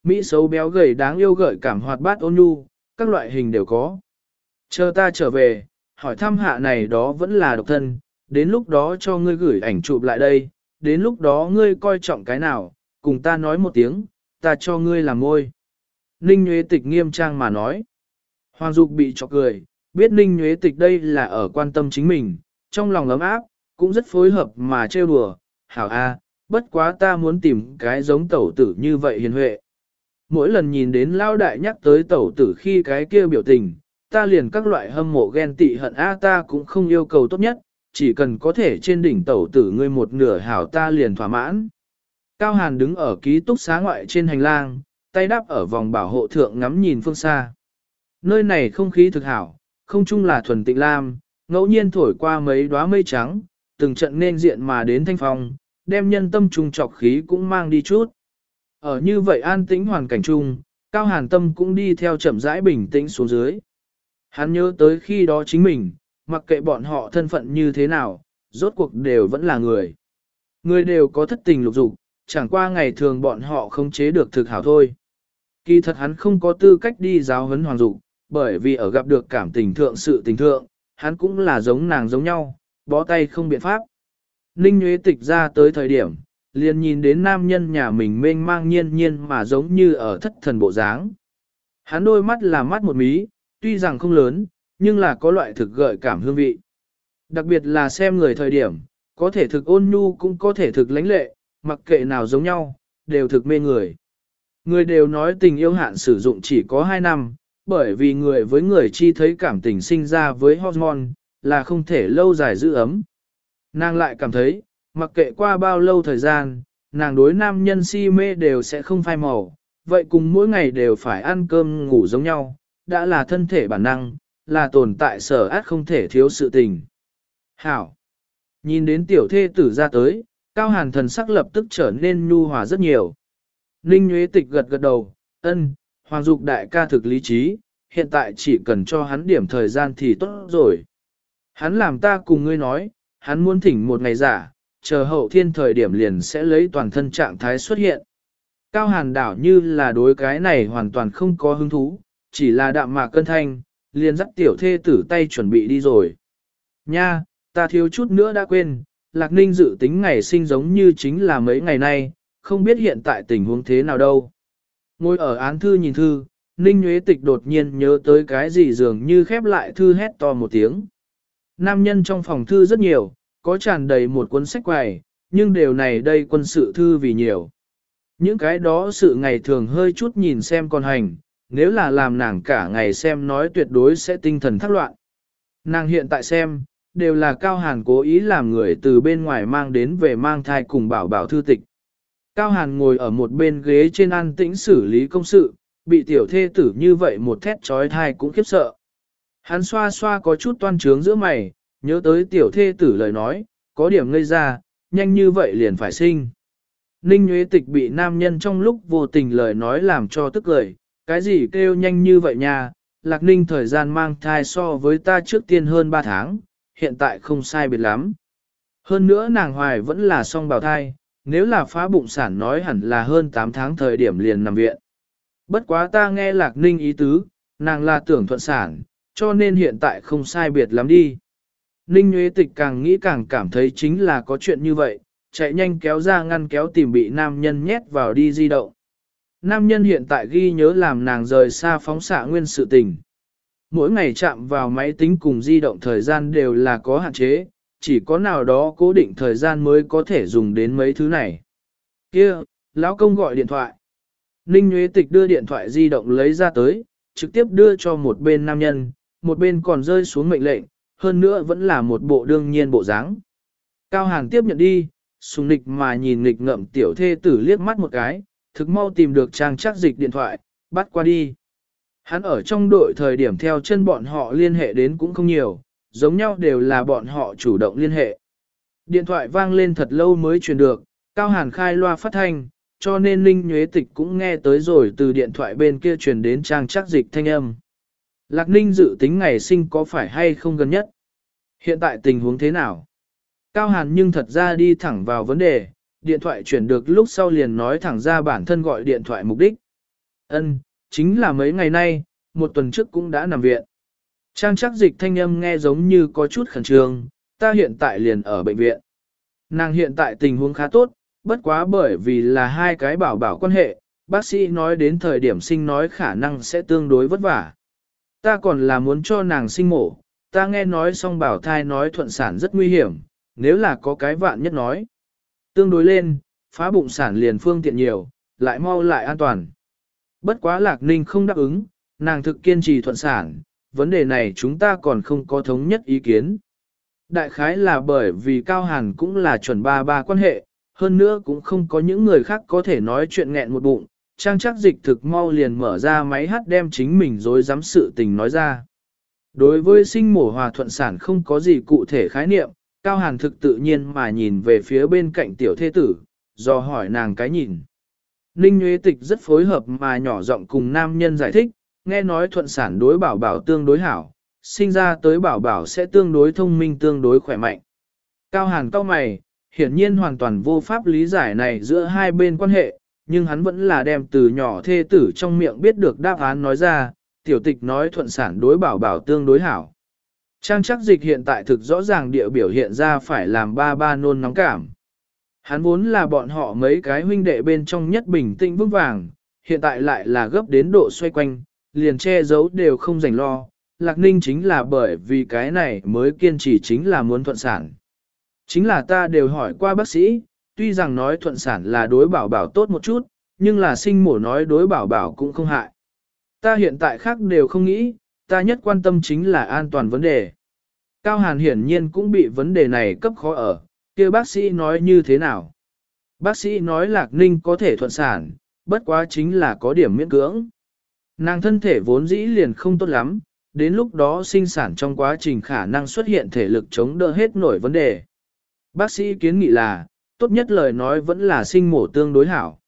Mỹ xấu béo gầy đáng yêu gợi cảm hoạt bát ôn nhu, các loại hình đều có. Chờ ta trở về, hỏi thăm hạ này đó vẫn là độc thân, đến lúc đó cho ngươi gửi ảnh chụp lại đây, đến lúc đó ngươi coi trọng cái nào, cùng ta nói một tiếng, ta cho ngươi làm môi. Ninh Nguyễn Tịch nghiêm trang mà nói. Hoàng Dục bị chọc cười, biết Ninh Nguyễn Tịch đây là ở quan tâm chính mình, trong lòng ấm áp, cũng rất phối hợp mà trêu đùa, hảo a, bất quá ta muốn tìm cái giống tẩu tử như vậy hiền huệ. Mỗi lần nhìn đến lao đại nhắc tới tẩu tử khi cái kia biểu tình, ta liền các loại hâm mộ ghen tị hận a ta cũng không yêu cầu tốt nhất, chỉ cần có thể trên đỉnh tẩu tử ngươi một nửa hảo ta liền thỏa mãn. Cao Hàn đứng ở ký túc xá ngoại trên hành lang, tay đáp ở vòng bảo hộ thượng ngắm nhìn phương xa. Nơi này không khí thực hảo, không chung là thuần tịnh lam, ngẫu nhiên thổi qua mấy đóa mây trắng, từng trận nên diện mà đến thanh phong, đem nhân tâm trùng trọc khí cũng mang đi chút. Ở như vậy an tĩnh hoàn cảnh chung, Cao Hàn Tâm cũng đi theo chậm rãi bình tĩnh xuống dưới. Hắn nhớ tới khi đó chính mình, mặc kệ bọn họ thân phận như thế nào, rốt cuộc đều vẫn là người. Người đều có thất tình lục dục, chẳng qua ngày thường bọn họ không chế được thực hảo thôi. Kỳ thật hắn không có tư cách đi giáo huấn hoàng dục, bởi vì ở gặp được cảm tình thượng sự tình thượng, hắn cũng là giống nàng giống nhau, bó tay không biện pháp. Ninh Nguyễn Tịch ra tới thời điểm, liền nhìn đến nam nhân nhà mình mênh mang nhiên nhiên mà giống như ở thất thần bộ dáng. Hắn đôi mắt là mắt một mí, tuy rằng không lớn, nhưng là có loại thực gợi cảm hương vị. Đặc biệt là xem người thời điểm, có thể thực ôn nhu cũng có thể thực lãnh lệ, mặc kệ nào giống nhau, đều thực mê người. Người đều nói tình yêu hạn sử dụng chỉ có 2 năm, bởi vì người với người chi thấy cảm tình sinh ra với hormone, là không thể lâu dài giữ ấm. Nàng lại cảm thấy, mặc kệ qua bao lâu thời gian, nàng đối nam nhân si mê đều sẽ không phai màu, vậy cùng mỗi ngày đều phải ăn cơm ngủ giống nhau, đã là thân thể bản năng, là tồn tại sở át không thể thiếu sự tình. Hảo! Nhìn đến tiểu thê tử ra tới, cao hàn thần sắc lập tức trở nên nhu hòa rất nhiều. Ninh Nguyễn Tịch gật gật đầu, ân, Hoàng Dục đại ca thực lý trí, hiện tại chỉ cần cho hắn điểm thời gian thì tốt rồi. Hắn làm ta cùng ngươi nói, hắn muốn thỉnh một ngày giả, chờ hậu thiên thời điểm liền sẽ lấy toàn thân trạng thái xuất hiện. Cao hàn đảo như là đối cái này hoàn toàn không có hứng thú, chỉ là đạm mạc cân thanh, liền dắt tiểu thê tử tay chuẩn bị đi rồi. Nha, ta thiếu chút nữa đã quên, Lạc Ninh dự tính ngày sinh giống như chính là mấy ngày nay, không biết hiện tại tình huống thế nào đâu. Ngồi ở án thư nhìn thư, Ninh Nguyễn Tịch đột nhiên nhớ tới cái gì dường như khép lại thư hét to một tiếng. Nam nhân trong phòng thư rất nhiều, có tràn đầy một cuốn sách quầy, nhưng điều này đây quân sự thư vì nhiều. Những cái đó sự ngày thường hơi chút nhìn xem con hành, nếu là làm nàng cả ngày xem nói tuyệt đối sẽ tinh thần thắc loạn. Nàng hiện tại xem, đều là Cao Hàn cố ý làm người từ bên ngoài mang đến về mang thai cùng bảo bảo thư tịch. Cao Hàn ngồi ở một bên ghế trên an tĩnh xử lý công sự, bị tiểu thê tử như vậy một thét trói thai cũng khiếp sợ. Hắn xoa xoa có chút toan trướng giữa mày, nhớ tới tiểu thê tử lời nói, có điểm ngây ra, nhanh như vậy liền phải sinh. Ninh Nguyễn Tịch bị nam nhân trong lúc vô tình lời nói làm cho tức lời, cái gì kêu nhanh như vậy nha, Lạc Ninh thời gian mang thai so với ta trước tiên hơn 3 tháng, hiện tại không sai biệt lắm. Hơn nữa nàng hoài vẫn là song bào thai, nếu là phá bụng sản nói hẳn là hơn 8 tháng thời điểm liền nằm viện. Bất quá ta nghe Lạc Ninh ý tứ, nàng là tưởng thuận sản, cho nên hiện tại không sai biệt lắm đi. Ninh Nguyễn Tịch càng nghĩ càng cảm thấy chính là có chuyện như vậy, chạy nhanh kéo ra ngăn kéo tìm bị nam nhân nhét vào đi di động. Nam nhân hiện tại ghi nhớ làm nàng rời xa phóng xạ nguyên sự tình. Mỗi ngày chạm vào máy tính cùng di động thời gian đều là có hạn chế, chỉ có nào đó cố định thời gian mới có thể dùng đến mấy thứ này. Kia, lão công gọi điện thoại. Ninh Nguyễn Tịch đưa điện thoại di động lấy ra tới, trực tiếp đưa cho một bên nam nhân, một bên còn rơi xuống mệnh lệnh, hơn nữa vẫn là một bộ đương nhiên bộ dáng. Cao Hàn tiếp nhận đi, sùng nịch mà nhìn nịch ngậm tiểu thê tử liếc mắt một cái, thực mau tìm được trang chắc dịch điện thoại, bắt qua đi. Hắn ở trong đội thời điểm theo chân bọn họ liên hệ đến cũng không nhiều, giống nhau đều là bọn họ chủ động liên hệ. Điện thoại vang lên thật lâu mới truyền được, Cao Hàn khai loa phát thanh, cho nên Ninh Nhuế Tịch cũng nghe tới rồi từ điện thoại bên kia truyền đến trang chắc dịch thanh âm. Lạc Ninh dự tính ngày sinh có phải hay không gần nhất? Hiện tại tình huống thế nào? Cao Hàn nhưng thật ra đi thẳng vào vấn đề, điện thoại chuyển được lúc sau liền nói thẳng ra bản thân gọi điện thoại mục đích. Ân, chính là mấy ngày nay, một tuần trước cũng đã nằm viện. Trang chắc dịch thanh âm nghe giống như có chút khẩn trương, ta hiện tại liền ở bệnh viện. Nàng hiện tại tình huống khá tốt, bất quá bởi vì là hai cái bảo bảo quan hệ, bác sĩ nói đến thời điểm sinh nói khả năng sẽ tương đối vất vả. Ta còn là muốn cho nàng sinh mổ, ta nghe nói xong bảo thai nói thuận sản rất nguy hiểm, nếu là có cái vạn nhất nói. Tương đối lên, phá bụng sản liền phương tiện nhiều, lại mau lại an toàn. Bất quá lạc ninh không đáp ứng, nàng thực kiên trì thuận sản, vấn đề này chúng ta còn không có thống nhất ý kiến. Đại khái là bởi vì Cao Hàn cũng là chuẩn ba ba quan hệ, hơn nữa cũng không có những người khác có thể nói chuyện nghẹn một bụng, trang chắc dịch thực mau liền mở ra máy hát đem chính mình dối dám sự tình nói ra. Đối với sinh mổ hòa thuận sản không có gì cụ thể khái niệm, Cao Hàn thực tự nhiên mà nhìn về phía bên cạnh tiểu thế tử, do hỏi nàng cái nhìn. Ninh Nguyễn Tịch rất phối hợp mà nhỏ giọng cùng nam nhân giải thích, nghe nói thuận sản đối bảo bảo tương đối hảo, sinh ra tới bảo bảo sẽ tương đối thông minh tương đối khỏe mạnh. Cao Hàn cao mày, hiển nhiên hoàn toàn vô pháp lý giải này giữa hai bên quan hệ, nhưng hắn vẫn là đem từ nhỏ thê tử trong miệng biết được đáp án nói ra, tiểu tịch nói thuận sản đối bảo bảo tương đối hảo. Trang chắc dịch hiện tại thực rõ ràng địa biểu hiện ra phải làm ba ba nôn nóng cảm. Hắn vốn là bọn họ mấy cái huynh đệ bên trong nhất bình tĩnh vững vàng, hiện tại lại là gấp đến độ xoay quanh, liền che giấu đều không dành lo. Lạc ninh chính là bởi vì cái này mới kiên trì chính là muốn thuận sản. Chính là ta đều hỏi qua bác sĩ, tuy rằng nói thuận sản là đối bảo bảo tốt một chút, nhưng là sinh mổ nói đối bảo bảo cũng không hại. Ta hiện tại khác đều không nghĩ, ta nhất quan tâm chính là an toàn vấn đề. Cao Hàn hiển nhiên cũng bị vấn đề này cấp khó ở, kia bác sĩ nói như thế nào? Bác sĩ nói Lạc Ninh có thể thuận sản, bất quá chính là có điểm miễn cưỡng. Nàng thân thể vốn dĩ liền không tốt lắm, đến lúc đó sinh sản trong quá trình khả năng xuất hiện thể lực chống đỡ hết nổi vấn đề. Bác sĩ kiến nghị là, tốt nhất lời nói vẫn là sinh mổ tương đối hảo.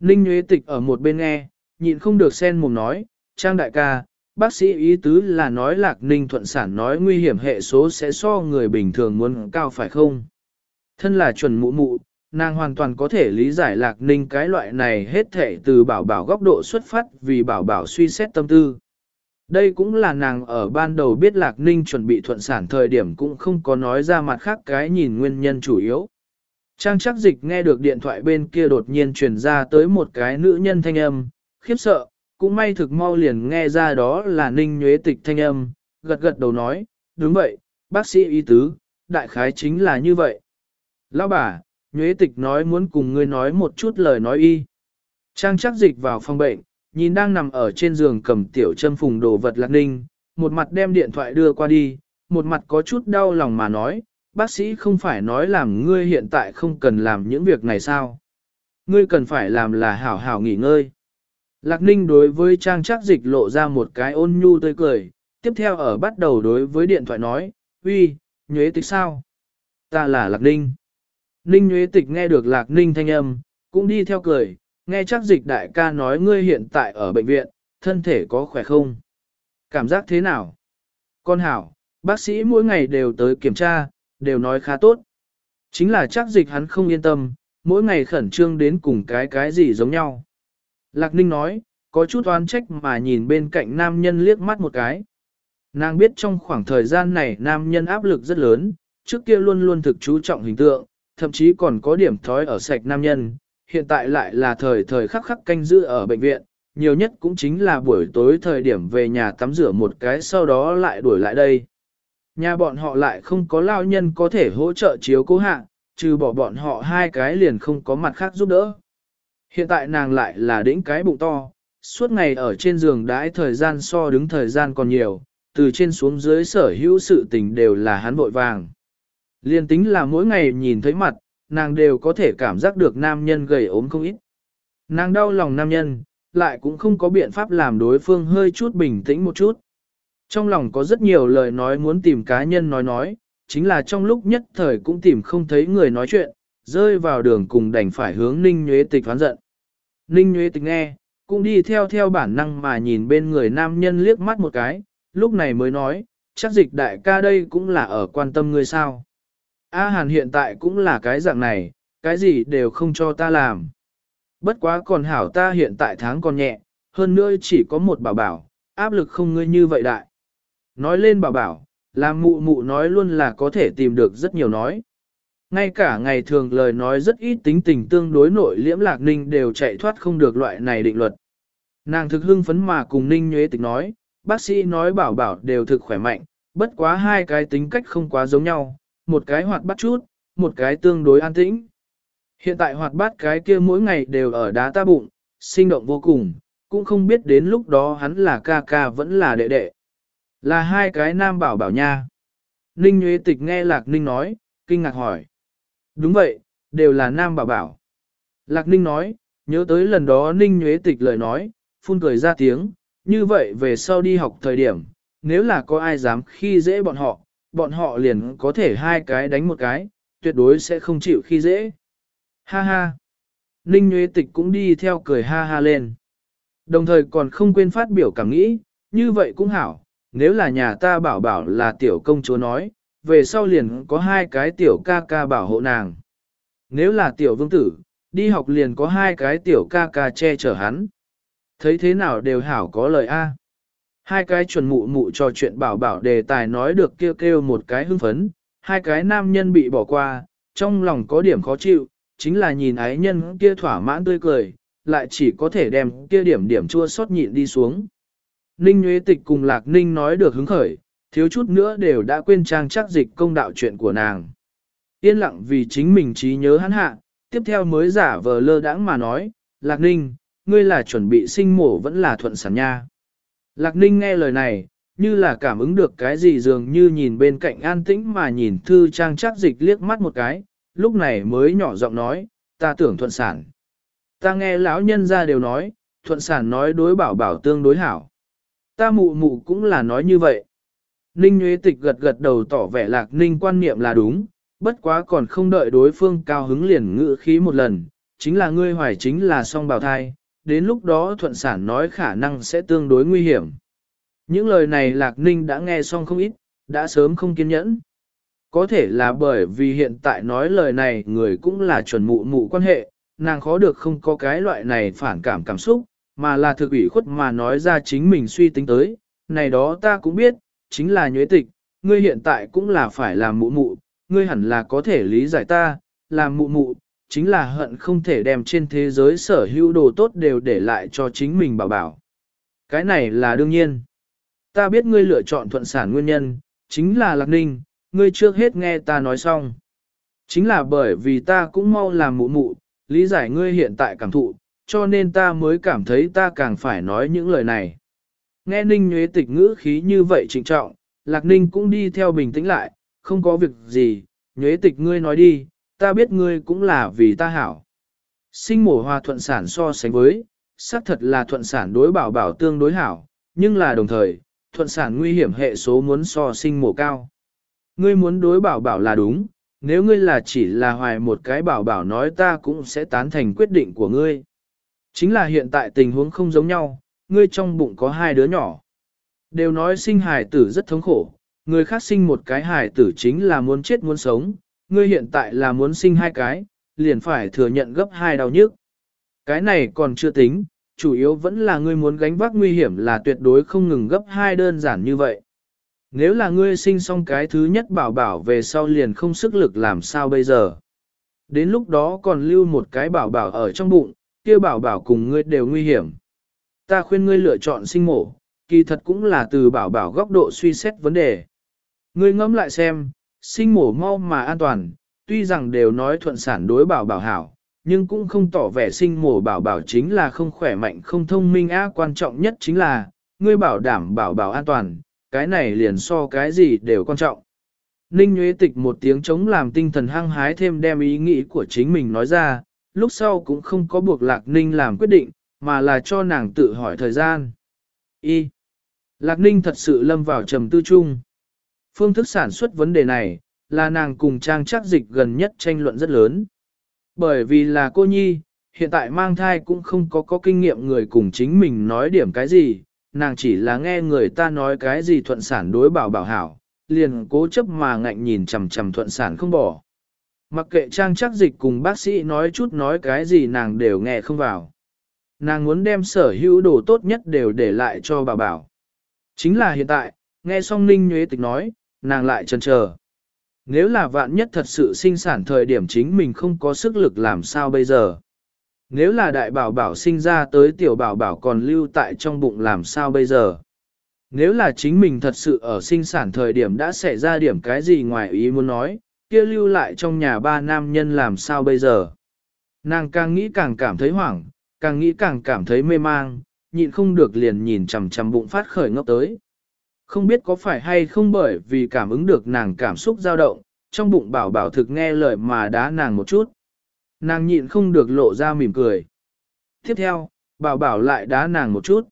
Ninh Nguyễn Tịch ở một bên nghe, nhịn không được sen mồm nói, Trang đại ca, bác sĩ ý tứ là nói lạc ninh thuận sản nói nguy hiểm hệ số sẽ so người bình thường muốn cao phải không? Thân là chuẩn mụ mụ, nàng hoàn toàn có thể lý giải lạc ninh cái loại này hết thể từ bảo bảo góc độ xuất phát vì bảo bảo suy xét tâm tư. Đây cũng là nàng ở ban đầu biết lạc ninh chuẩn bị thuận sản thời điểm cũng không có nói ra mặt khác cái nhìn nguyên nhân chủ yếu. Trang chắc dịch nghe được điện thoại bên kia đột nhiên truyền ra tới một cái nữ nhân thanh âm, khiếp sợ, cũng may thực mau liền nghe ra đó là ninh nhuế tịch thanh âm, gật gật đầu nói, đúng vậy, bác sĩ y tứ, đại khái chính là như vậy. Lão bà, nhuế tịch nói muốn cùng ngươi nói một chút lời nói y. Trang chắc dịch vào phòng bệnh, nhìn đang nằm ở trên giường cầm tiểu châm phùng đồ vật lạc ninh, một mặt đem điện thoại đưa qua đi, một mặt có chút đau lòng mà nói, bác sĩ không phải nói làm ngươi hiện tại không cần làm những việc này sao? Ngươi cần phải làm là hảo hảo nghỉ ngơi. Lạc Ninh đối với trang chắc dịch lộ ra một cái ôn nhu tươi cười, tiếp theo ở bắt đầu đối với điện thoại nói, uy, nhuế tịch sao? Ta là Lạc Ninh. Ninh Nguyễn tịch nghe được Lạc Ninh thanh âm, cũng đi theo cười, nghe chắc dịch đại ca nói ngươi hiện tại ở bệnh viện, thân thể có khỏe không? Cảm giác thế nào? Con hảo, bác sĩ mỗi ngày đều tới kiểm tra, đều nói khá tốt. Chính là chắc dịch hắn không yên tâm, mỗi ngày khẩn trương đến cùng cái cái gì giống nhau. Lạc Ninh nói, có chút oán trách mà nhìn bên cạnh nam nhân liếc mắt một cái. Nàng biết trong khoảng thời gian này nam nhân áp lực rất lớn, trước kia luôn luôn thực chú trọng hình tượng, thậm chí còn có điểm thói ở sạch nam nhân, hiện tại lại là thời thời khắc khắc canh giữ ở bệnh viện, nhiều nhất cũng chính là buổi tối thời điểm về nhà tắm rửa một cái sau đó lại đuổi lại đây. Nhà bọn họ lại không có lao nhân có thể hỗ trợ chiếu cố hạ, trừ bỏ bọn họ hai cái liền không có mặt khác giúp đỡ. Hiện tại nàng lại là đĩnh cái bụng to, suốt ngày ở trên giường đãi thời gian so đứng thời gian còn nhiều, từ trên xuống dưới sở hữu sự tình đều là hắn vội vàng. Liên tính là mỗi ngày nhìn thấy mặt, nàng đều có thể cảm giác được nam nhân gầy ốm không ít. Nàng đau lòng nam nhân, lại cũng không có biện pháp làm đối phương hơi chút bình tĩnh một chút. Trong lòng có rất nhiều lời nói muốn tìm cá nhân nói nói, chính là trong lúc nhất thời cũng tìm không thấy người nói chuyện, rơi vào đường cùng đành phải hướng Ninh Nhuế Tịch hoán giận. Ninh Nhuế Tịch nghe, cũng đi theo theo bản năng mà nhìn bên người nam nhân liếc mắt một cái, lúc này mới nói, chắc dịch đại ca đây cũng là ở quan tâm ngươi sao. A Hàn hiện tại cũng là cái dạng này, cái gì đều không cho ta làm. Bất quá còn hảo ta hiện tại tháng còn nhẹ, hơn nữa chỉ có một bảo bảo, áp lực không ngươi như vậy đại. Nói lên bảo bảo, làm mụ mụ nói luôn là có thể tìm được rất nhiều nói. Ngay cả ngày thường lời nói rất ít tính tình tương đối nội liễm lạc ninh đều chạy thoát không được loại này định luật. Nàng thực hưng phấn mà cùng ninh nhuế tịch nói, bác sĩ nói bảo bảo đều thực khỏe mạnh, bất quá hai cái tính cách không quá giống nhau, một cái hoạt bát chút, một cái tương đối an tĩnh. Hiện tại hoạt bát cái kia mỗi ngày đều ở đá ta bụng, sinh động vô cùng, cũng không biết đến lúc đó hắn là ca ca vẫn là đệ đệ. Là hai cái nam bảo bảo nha. Ninh Nguyễn Tịch nghe Lạc Ninh nói, kinh ngạc hỏi. Đúng vậy, đều là nam bảo bảo. Lạc Ninh nói, nhớ tới lần đó Ninh Nguyễn Tịch lời nói, phun cười ra tiếng, như vậy về sau đi học thời điểm, nếu là có ai dám khi dễ bọn họ, bọn họ liền có thể hai cái đánh một cái, tuyệt đối sẽ không chịu khi dễ. Ha ha! Ninh Nguyễn Tịch cũng đi theo cười ha ha lên. Đồng thời còn không quên phát biểu cảm nghĩ, như vậy cũng hảo, nếu là nhà ta bảo bảo là tiểu công chúa nói, về sau liền có hai cái tiểu ca ca bảo hộ nàng. Nếu là tiểu vương tử, đi học liền có hai cái tiểu ca ca che chở hắn. Thấy thế nào đều hảo có lời A. Hai cái chuẩn mụ mụ trò chuyện bảo bảo đề tài nói được kêu kêu một cái hưng phấn, hai cái nam nhân bị bỏ qua, trong lòng có điểm khó chịu, chính là nhìn ái nhân kia thỏa mãn tươi cười, lại chỉ có thể đem kia điểm điểm chua xót nhịn đi xuống. Ninh Nguyễn Tịch cùng Lạc Ninh nói được hứng khởi, thiếu chút nữa đều đã quên trang chắc dịch công đạo chuyện của nàng. Yên lặng vì chính mình trí nhớ hắn hạ, tiếp theo mới giả vờ lơ đãng mà nói, Lạc Ninh, ngươi là chuẩn bị sinh mổ vẫn là thuận sản nha. Lạc Ninh nghe lời này, như là cảm ứng được cái gì dường như nhìn bên cạnh an tĩnh mà nhìn thư trang chắc dịch liếc mắt một cái, lúc này mới nhỏ giọng nói, ta tưởng thuận sản. Ta nghe lão nhân ra đều nói, thuận sản nói đối bảo bảo tương đối hảo. Ta mụ mụ cũng là nói như vậy. Ninh Nguyễn Tịch gật gật đầu tỏ vẻ lạc ninh quan niệm là đúng, bất quá còn không đợi đối phương cao hứng liền ngự khí một lần, chính là ngươi hoài chính là song bào thai, đến lúc đó thuận sản nói khả năng sẽ tương đối nguy hiểm. Những lời này lạc ninh đã nghe xong không ít, đã sớm không kiên nhẫn. Có thể là bởi vì hiện tại nói lời này người cũng là chuẩn mụ mụ quan hệ, nàng khó được không có cái loại này phản cảm cảm xúc, mà là thực ủy khuất mà nói ra chính mình suy tính tới, này đó ta cũng biết, chính là nhuế tịch, ngươi hiện tại cũng là phải làm mụ mụ, ngươi hẳn là có thể lý giải ta, làm mụ mụ, chính là hận không thể đem trên thế giới sở hữu đồ tốt đều để lại cho chính mình bảo bảo. Cái này là đương nhiên. Ta biết ngươi lựa chọn thuận sản nguyên nhân, chính là lạc ninh, ngươi trước hết nghe ta nói xong. Chính là bởi vì ta cũng mau làm mụ mụ, lý giải ngươi hiện tại cảm thụ, cho nên ta mới cảm thấy ta càng phải nói những lời này. Nghe Ninh Nhuế Tịch ngữ khí như vậy trịnh trọng, Lạc Ninh cũng đi theo bình tĩnh lại, không có việc gì, Nhuế Tịch ngươi nói đi, ta biết ngươi cũng là vì ta hảo. Sinh mổ hòa thuận sản so sánh với, xác thật là thuận sản đối bảo bảo tương đối hảo, nhưng là đồng thời, thuận sản nguy hiểm hệ số muốn so sinh mổ cao. Ngươi muốn đối bảo bảo là đúng, nếu ngươi là chỉ là hoài một cái bảo bảo nói ta cũng sẽ tán thành quyết định của ngươi. Chính là hiện tại tình huống không giống nhau, ngươi trong bụng có hai đứa nhỏ. Đều nói sinh hài tử rất thống khổ, người khác sinh một cái hài tử chính là muốn chết muốn sống, ngươi hiện tại là muốn sinh hai cái, liền phải thừa nhận gấp hai đau nhức. Cái này còn chưa tính, chủ yếu vẫn là ngươi muốn gánh vác nguy hiểm là tuyệt đối không ngừng gấp hai đơn giản như vậy. Nếu là ngươi sinh xong cái thứ nhất bảo bảo về sau liền không sức lực làm sao bây giờ. Đến lúc đó còn lưu một cái bảo bảo ở trong bụng, kia bảo bảo cùng ngươi đều nguy hiểm. Ta khuyên ngươi lựa chọn sinh mổ, kỳ thật cũng là từ bảo bảo góc độ suy xét vấn đề. Ngươi ngẫm lại xem, sinh mổ mau mà an toàn, tuy rằng đều nói thuận sản đối bảo bảo hảo, nhưng cũng không tỏ vẻ sinh mổ bảo bảo chính là không khỏe mạnh không thông minh á quan trọng nhất chính là, ngươi bảo đảm bảo bảo an toàn, cái này liền so cái gì đều quan trọng. Ninh Nguyễn Tịch một tiếng chống làm tinh thần hăng hái thêm đem ý nghĩ của chính mình nói ra, lúc sau cũng không có buộc Lạc Ninh làm quyết định, mà là cho nàng tự hỏi thời gian. Y. Lạc Ninh thật sự lâm vào trầm tư chung. Phương thức sản xuất vấn đề này, là nàng cùng trang chắc dịch gần nhất tranh luận rất lớn. Bởi vì là cô nhi, hiện tại mang thai cũng không có có kinh nghiệm người cùng chính mình nói điểm cái gì, nàng chỉ là nghe người ta nói cái gì thuận sản đối bảo bảo hảo, liền cố chấp mà ngạnh nhìn chằm chằm thuận sản không bỏ. Mặc kệ trang chắc dịch cùng bác sĩ nói chút nói cái gì nàng đều nghe không vào. Nàng muốn đem sở hữu đồ tốt nhất đều để lại cho bà bảo. Chính là hiện tại, nghe xong Ninh Nhuế Tịch nói, nàng lại chần chờ. Nếu là vạn nhất thật sự sinh sản thời điểm chính mình không có sức lực làm sao bây giờ. Nếu là đại bảo bảo sinh ra tới tiểu bảo bảo còn lưu tại trong bụng làm sao bây giờ? Nếu là chính mình thật sự ở sinh sản thời điểm đã xảy ra điểm cái gì ngoài ý muốn nói, kia lưu lại trong nhà ba nam nhân làm sao bây giờ. Nàng càng nghĩ càng cảm thấy hoảng, càng nghĩ càng cảm thấy mê mang, nhịn không được liền nhìn chằm chằm bụng phát khởi ngốc tới. Không biết có phải hay không bởi vì cảm ứng được nàng cảm xúc dao động, trong bụng bảo bảo thực nghe lời mà đá nàng một chút. Nàng nhịn không được lộ ra mỉm cười. Tiếp theo, bảo bảo lại đá nàng một chút.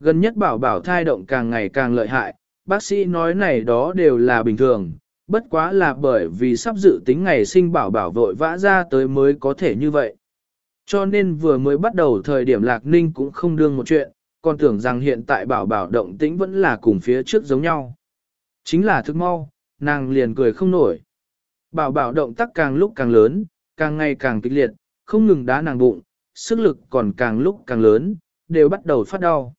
Gần nhất bảo bảo thai động càng ngày càng lợi hại, bác sĩ nói này đó đều là bình thường, bất quá là bởi vì sắp dự tính ngày sinh bảo bảo vội vã ra tới mới có thể như vậy. Cho nên vừa mới bắt đầu thời điểm lạc ninh cũng không đương một chuyện, còn tưởng rằng hiện tại bảo bảo động tĩnh vẫn là cùng phía trước giống nhau. Chính là thức mau, nàng liền cười không nổi. Bảo bảo động tác càng lúc càng lớn, càng ngày càng kịch liệt, không ngừng đá nàng bụng, sức lực còn càng lúc càng lớn, đều bắt đầu phát đau.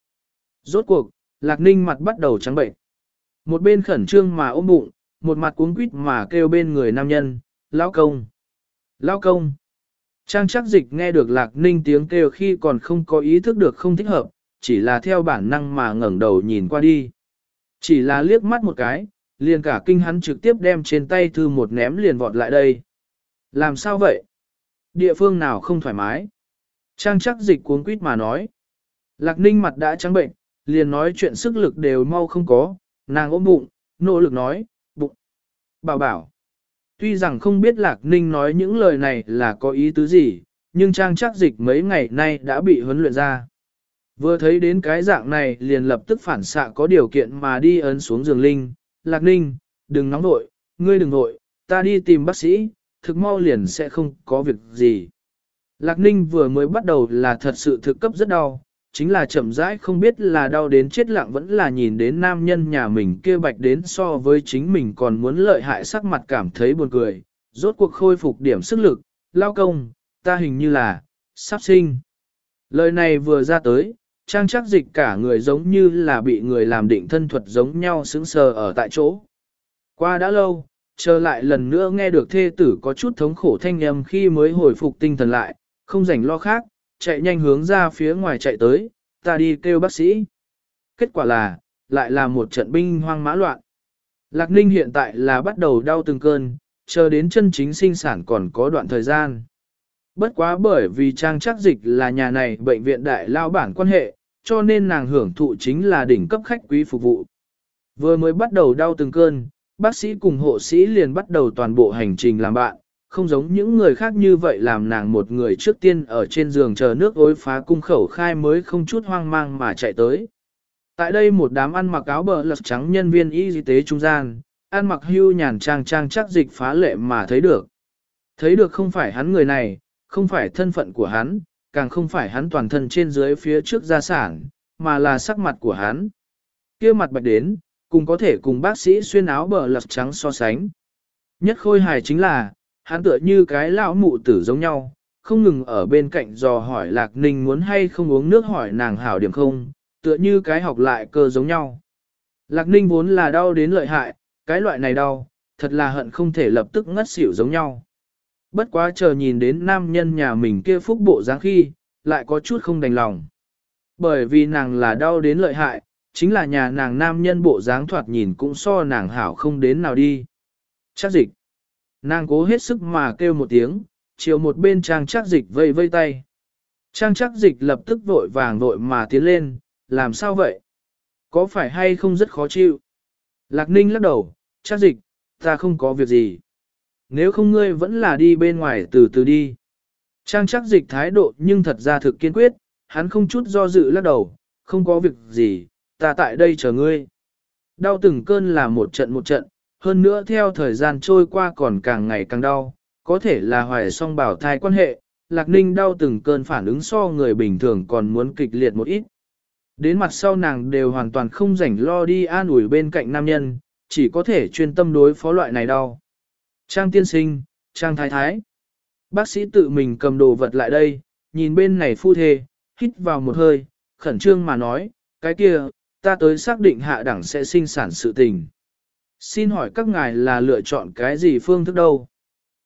Rốt cuộc, lạc ninh mặt bắt đầu trắng bệnh. Một bên khẩn trương mà ôm bụng, một mặt cuống quýt mà kêu bên người nam nhân, lão công. Lão công. Trang chắc dịch nghe được lạc ninh tiếng kêu khi còn không có ý thức được không thích hợp, chỉ là theo bản năng mà ngẩng đầu nhìn qua đi. Chỉ là liếc mắt một cái, liền cả kinh hắn trực tiếp đem trên tay thư một ném liền vọt lại đây. Làm sao vậy? Địa phương nào không thoải mái? Trang chắc dịch cuốn quýt mà nói. Lạc ninh mặt đã trắng bệnh, liền nói chuyện sức lực đều mau không có, nàng ôm bụng, nỗ lực nói, bụng. Bảo bảo. Tuy rằng không biết Lạc Ninh nói những lời này là có ý tứ gì, nhưng trang chắc dịch mấy ngày nay đã bị huấn luyện ra. Vừa thấy đến cái dạng này liền lập tức phản xạ có điều kiện mà đi ấn xuống giường Linh. Lạc Ninh, đừng nóng nội, ngươi đừng nội, ta đi tìm bác sĩ, thực mau liền sẽ không có việc gì. Lạc Ninh vừa mới bắt đầu là thật sự thực cấp rất đau, chính là chậm rãi không biết là đau đến chết lặng vẫn là nhìn đến nam nhân nhà mình kia bạch đến so với chính mình còn muốn lợi hại sắc mặt cảm thấy buồn cười, rốt cuộc khôi phục điểm sức lực, lao công, ta hình như là, sắp sinh. Lời này vừa ra tới, trang chắc dịch cả người giống như là bị người làm định thân thuật giống nhau sững sờ ở tại chỗ. Qua đã lâu, chờ lại lần nữa nghe được thê tử có chút thống khổ thanh âm khi mới hồi phục tinh thần lại, không rảnh lo khác, chạy nhanh hướng ra phía ngoài chạy tới, ta đi kêu bác sĩ. Kết quả là, lại là một trận binh hoang mã loạn. Lạc Ninh hiện tại là bắt đầu đau từng cơn, chờ đến chân chính sinh sản còn có đoạn thời gian. Bất quá bởi vì trang chắc dịch là nhà này bệnh viện đại lao bản quan hệ, cho nên nàng hưởng thụ chính là đỉnh cấp khách quý phục vụ. Vừa mới bắt đầu đau từng cơn, bác sĩ cùng hộ sĩ liền bắt đầu toàn bộ hành trình làm bạn, không giống những người khác như vậy làm nàng một người trước tiên ở trên giường chờ nước ối phá cung khẩu khai mới không chút hoang mang mà chạy tới. Tại đây một đám ăn mặc áo bờ lật trắng nhân viên y tế trung gian, ăn mặc hưu nhàn trang trang chắc dịch phá lệ mà thấy được. Thấy được không phải hắn người này, không phải thân phận của hắn, càng không phải hắn toàn thân trên dưới phía trước gia sản, mà là sắc mặt của hắn. kia mặt bạch đến, cùng có thể cùng bác sĩ xuyên áo bờ lật trắng so sánh. Nhất khôi hài chính là, hắn tựa như cái lão mụ tử giống nhau, không ngừng ở bên cạnh dò hỏi Lạc Ninh muốn hay không uống nước hỏi nàng hảo điểm không, tựa như cái học lại cơ giống nhau. Lạc Ninh vốn là đau đến lợi hại, cái loại này đau, thật là hận không thể lập tức ngất xỉu giống nhau. Bất quá chờ nhìn đến nam nhân nhà mình kia phúc bộ dáng khi, lại có chút không đành lòng. Bởi vì nàng là đau đến lợi hại, chính là nhà nàng nam nhân bộ dáng thoạt nhìn cũng so nàng hảo không đến nào đi. Chắc dịch. Nàng cố hết sức mà kêu một tiếng, chiều một bên trang chắc dịch vây vây tay. Trang chắc dịch lập tức vội vàng vội mà tiến lên, làm sao vậy? Có phải hay không rất khó chịu? Lạc ninh lắc đầu, chắc dịch, ta không có việc gì. Nếu không ngươi vẫn là đi bên ngoài từ từ đi. Trang chắc dịch thái độ nhưng thật ra thực kiên quyết, hắn không chút do dự lắc đầu, không có việc gì, ta tại đây chờ ngươi. Đau từng cơn là một trận một trận, hơn nữa theo thời gian trôi qua còn càng ngày càng đau, có thể là hoài song bảo thai quan hệ, Lạc Ninh đau từng cơn phản ứng so người bình thường còn muốn kịch liệt một ít. Đến mặt sau nàng đều hoàn toàn không rảnh lo đi an ủi bên cạnh nam nhân, chỉ có thể chuyên tâm đối phó loại này đau. Trang tiên sinh, Trang thái thái. Bác sĩ tự mình cầm đồ vật lại đây, nhìn bên này phu thê, hít vào một hơi, khẩn trương mà nói, cái kia, ta tới xác định hạ đẳng sẽ sinh sản sự tình. Xin hỏi các ngài là lựa chọn cái gì phương thức đâu?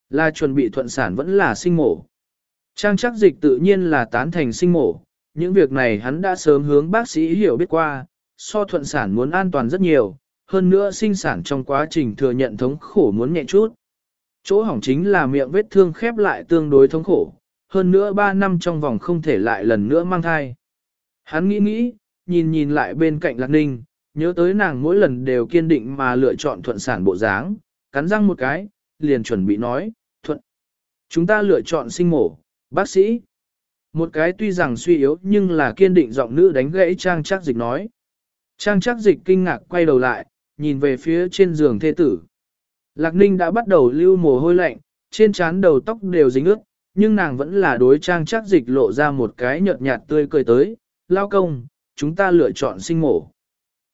Là chuẩn bị thuận sản vẫn là sinh mổ? Trang chắc dịch tự nhiên là tán thành sinh mổ, những việc này hắn đã sớm hướng bác sĩ hiểu biết qua, so thuận sản muốn an toàn rất nhiều, hơn nữa sinh sản trong quá trình thừa nhận thống khổ muốn nhẹ chút. Chỗ hỏng chính là miệng vết thương khép lại tương đối thống khổ, hơn nữa 3 năm trong vòng không thể lại lần nữa mang thai. Hắn nghĩ nghĩ, nhìn nhìn lại bên cạnh Lạc Ninh, nhớ tới nàng mỗi lần đều kiên định mà lựa chọn thuận sản bộ dáng, cắn răng một cái, liền chuẩn bị nói, thuận. Chúng ta lựa chọn sinh mổ, bác sĩ. Một cái tuy rằng suy yếu nhưng là kiên định giọng nữ đánh gãy Trang Trác Dịch nói. Trang Trác Dịch kinh ngạc quay đầu lại, nhìn về phía trên giường thê tử. Lạc Ninh đã bắt đầu lưu mồ hôi lạnh, trên trán đầu tóc đều dính ướt, nhưng nàng vẫn là đối Trang Trác Dịch lộ ra một cái nhợt nhạt tươi cười tới. Lao công, chúng ta lựa chọn sinh mổ.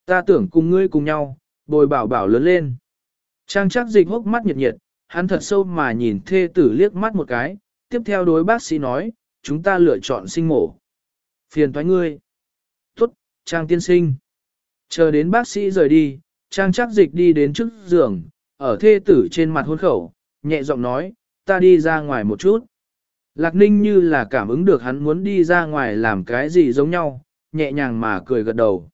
Ta tưởng cùng ngươi cùng nhau, bồi bảo bảo lớn lên. Trang Trác Dịch hốc mắt nhiệt nhiệt, hắn thật sâu mà nhìn thê tử liếc mắt một cái, tiếp theo đối bác sĩ nói, chúng ta lựa chọn sinh mổ. Phiền thoái ngươi. Tốt, Trang tiên sinh. Chờ đến bác sĩ rời đi, Trang chắc dịch đi đến trước giường, ở thê tử trên mặt hôn khẩu, nhẹ giọng nói, ta đi ra ngoài một chút. Lạc ninh như là cảm ứng được hắn muốn đi ra ngoài làm cái gì giống nhau, nhẹ nhàng mà cười gật đầu.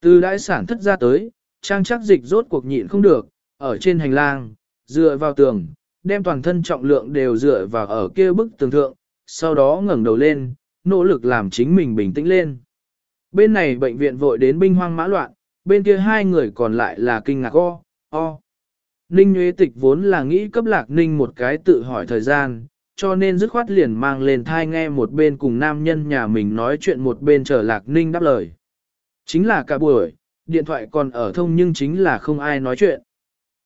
Từ đại sản thất ra tới, Trang chắc dịch rốt cuộc nhịn không được, ở trên hành lang, dựa vào tường, đem toàn thân trọng lượng đều dựa vào ở kia bức tường thượng, sau đó ngẩng đầu lên, nỗ lực làm chính mình bình tĩnh lên. Bên này bệnh viện vội đến binh hoang mã loạn, bên kia hai người còn lại là kinh ngạc o, o. Ninh Nguyễn Tịch vốn là nghĩ cấp lạc ninh một cái tự hỏi thời gian, cho nên dứt khoát liền mang lên thai nghe một bên cùng nam nhân nhà mình nói chuyện một bên chờ lạc ninh đáp lời. Chính là cả buổi, điện thoại còn ở thông nhưng chính là không ai nói chuyện.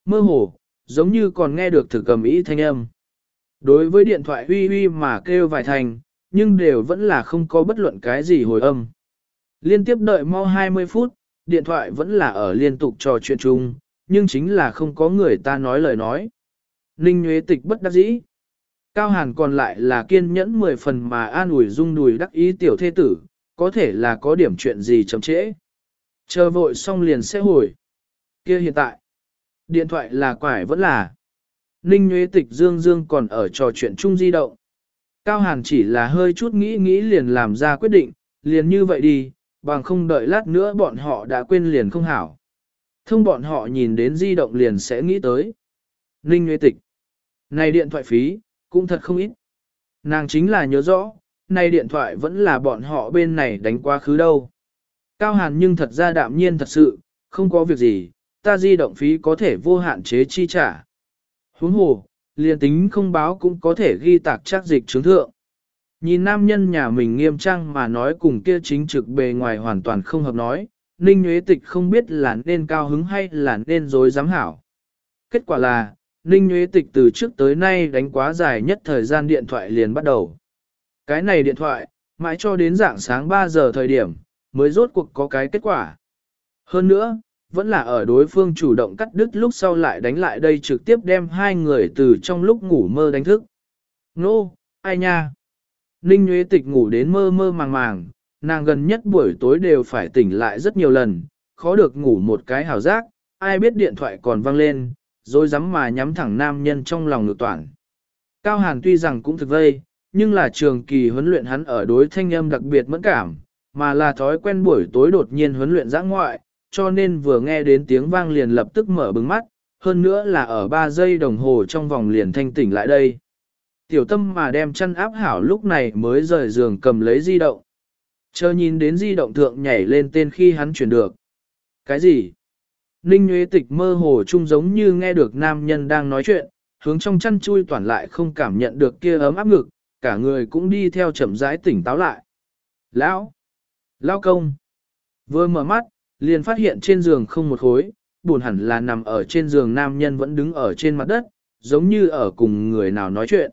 Mơ hồ, giống như còn nghe được thử cầm ý thanh âm. Đối với điện thoại huy huy mà kêu vài thành, nhưng đều vẫn là không có bất luận cái gì hồi âm. Liên tiếp đợi mau 20 phút, điện thoại vẫn là ở liên tục trò chuyện chung, nhưng chính là không có người ta nói lời nói. Ninh Nguyễn Tịch bất đắc dĩ. Cao Hàn còn lại là kiên nhẫn 10 phần mà an ủi dung đùi đắc ý tiểu thê tử, có thể là có điểm chuyện gì chậm trễ. Chờ vội xong liền sẽ hồi. kia hiện tại, điện thoại là quải vẫn là. Ninh Nguyễn Tịch Dương Dương còn ở trò chuyện chung di động. Cao Hàn chỉ là hơi chút nghĩ nghĩ liền làm ra quyết định, liền như vậy đi, bằng không đợi lát nữa bọn họ đã quên liền không hảo. Thông bọn họ nhìn đến di động liền sẽ nghĩ tới. Ninh Nguyễn Tịch. Này điện thoại phí, cũng thật không ít. Nàng chính là nhớ rõ, này điện thoại vẫn là bọn họ bên này đánh quá khứ đâu. Cao Hàn nhưng thật ra đạm nhiên thật sự, không có việc gì, ta di động phí có thể vô hạn chế chi trả. Huống hồ, liền tính không báo cũng có thể ghi tạc chắc dịch chứng thượng. Nhìn nam nhân nhà mình nghiêm trang mà nói cùng kia chính trực bề ngoài hoàn toàn không hợp nói, Ninh Nguyễn Tịch không biết là nên cao hứng hay là nên dối giám hảo. Kết quả là, Ninh Nguyễn Tịch từ trước tới nay đánh quá dài nhất thời gian điện thoại liền bắt đầu. Cái này điện thoại, mãi cho đến dạng sáng 3 giờ thời điểm, mới rốt cuộc có cái kết quả. Hơn nữa, vẫn là ở đối phương chủ động cắt đứt lúc sau lại đánh lại đây trực tiếp đem hai người từ trong lúc ngủ mơ đánh thức. Nô, ai nha? Ninh Nguyễn Tịch ngủ đến mơ mơ màng màng, nàng gần nhất buổi tối đều phải tỉnh lại rất nhiều lần, khó được ngủ một cái hào giác, ai biết điện thoại còn vang lên, rồi dám mà nhắm thẳng nam nhân trong lòng ngự toàn. Cao Hàn tuy rằng cũng thực vây, nhưng là trường kỳ huấn luyện hắn ở đối thanh âm đặc biệt mẫn cảm, mà là thói quen buổi tối đột nhiên huấn luyện giã ngoại, cho nên vừa nghe đến tiếng vang liền lập tức mở bừng mắt, hơn nữa là ở 3 giây đồng hồ trong vòng liền thanh tỉnh lại đây. Tiểu tâm mà đem chân áp hảo lúc này mới rời giường cầm lấy di động. Chờ nhìn đến di động thượng nhảy lên tên khi hắn chuyển được. Cái gì? Ninh Nguyễn Tịch mơ hồ chung giống như nghe được nam nhân đang nói chuyện, hướng trong chăn chui toàn lại không cảm nhận được kia ấm áp ngực, cả người cũng đi theo chậm rãi tỉnh táo lại. Lão! Lão công! Vừa mở mắt, liền phát hiện trên giường không một khối, buồn hẳn là nằm ở trên giường nam nhân vẫn đứng ở trên mặt đất, giống như ở cùng người nào nói chuyện.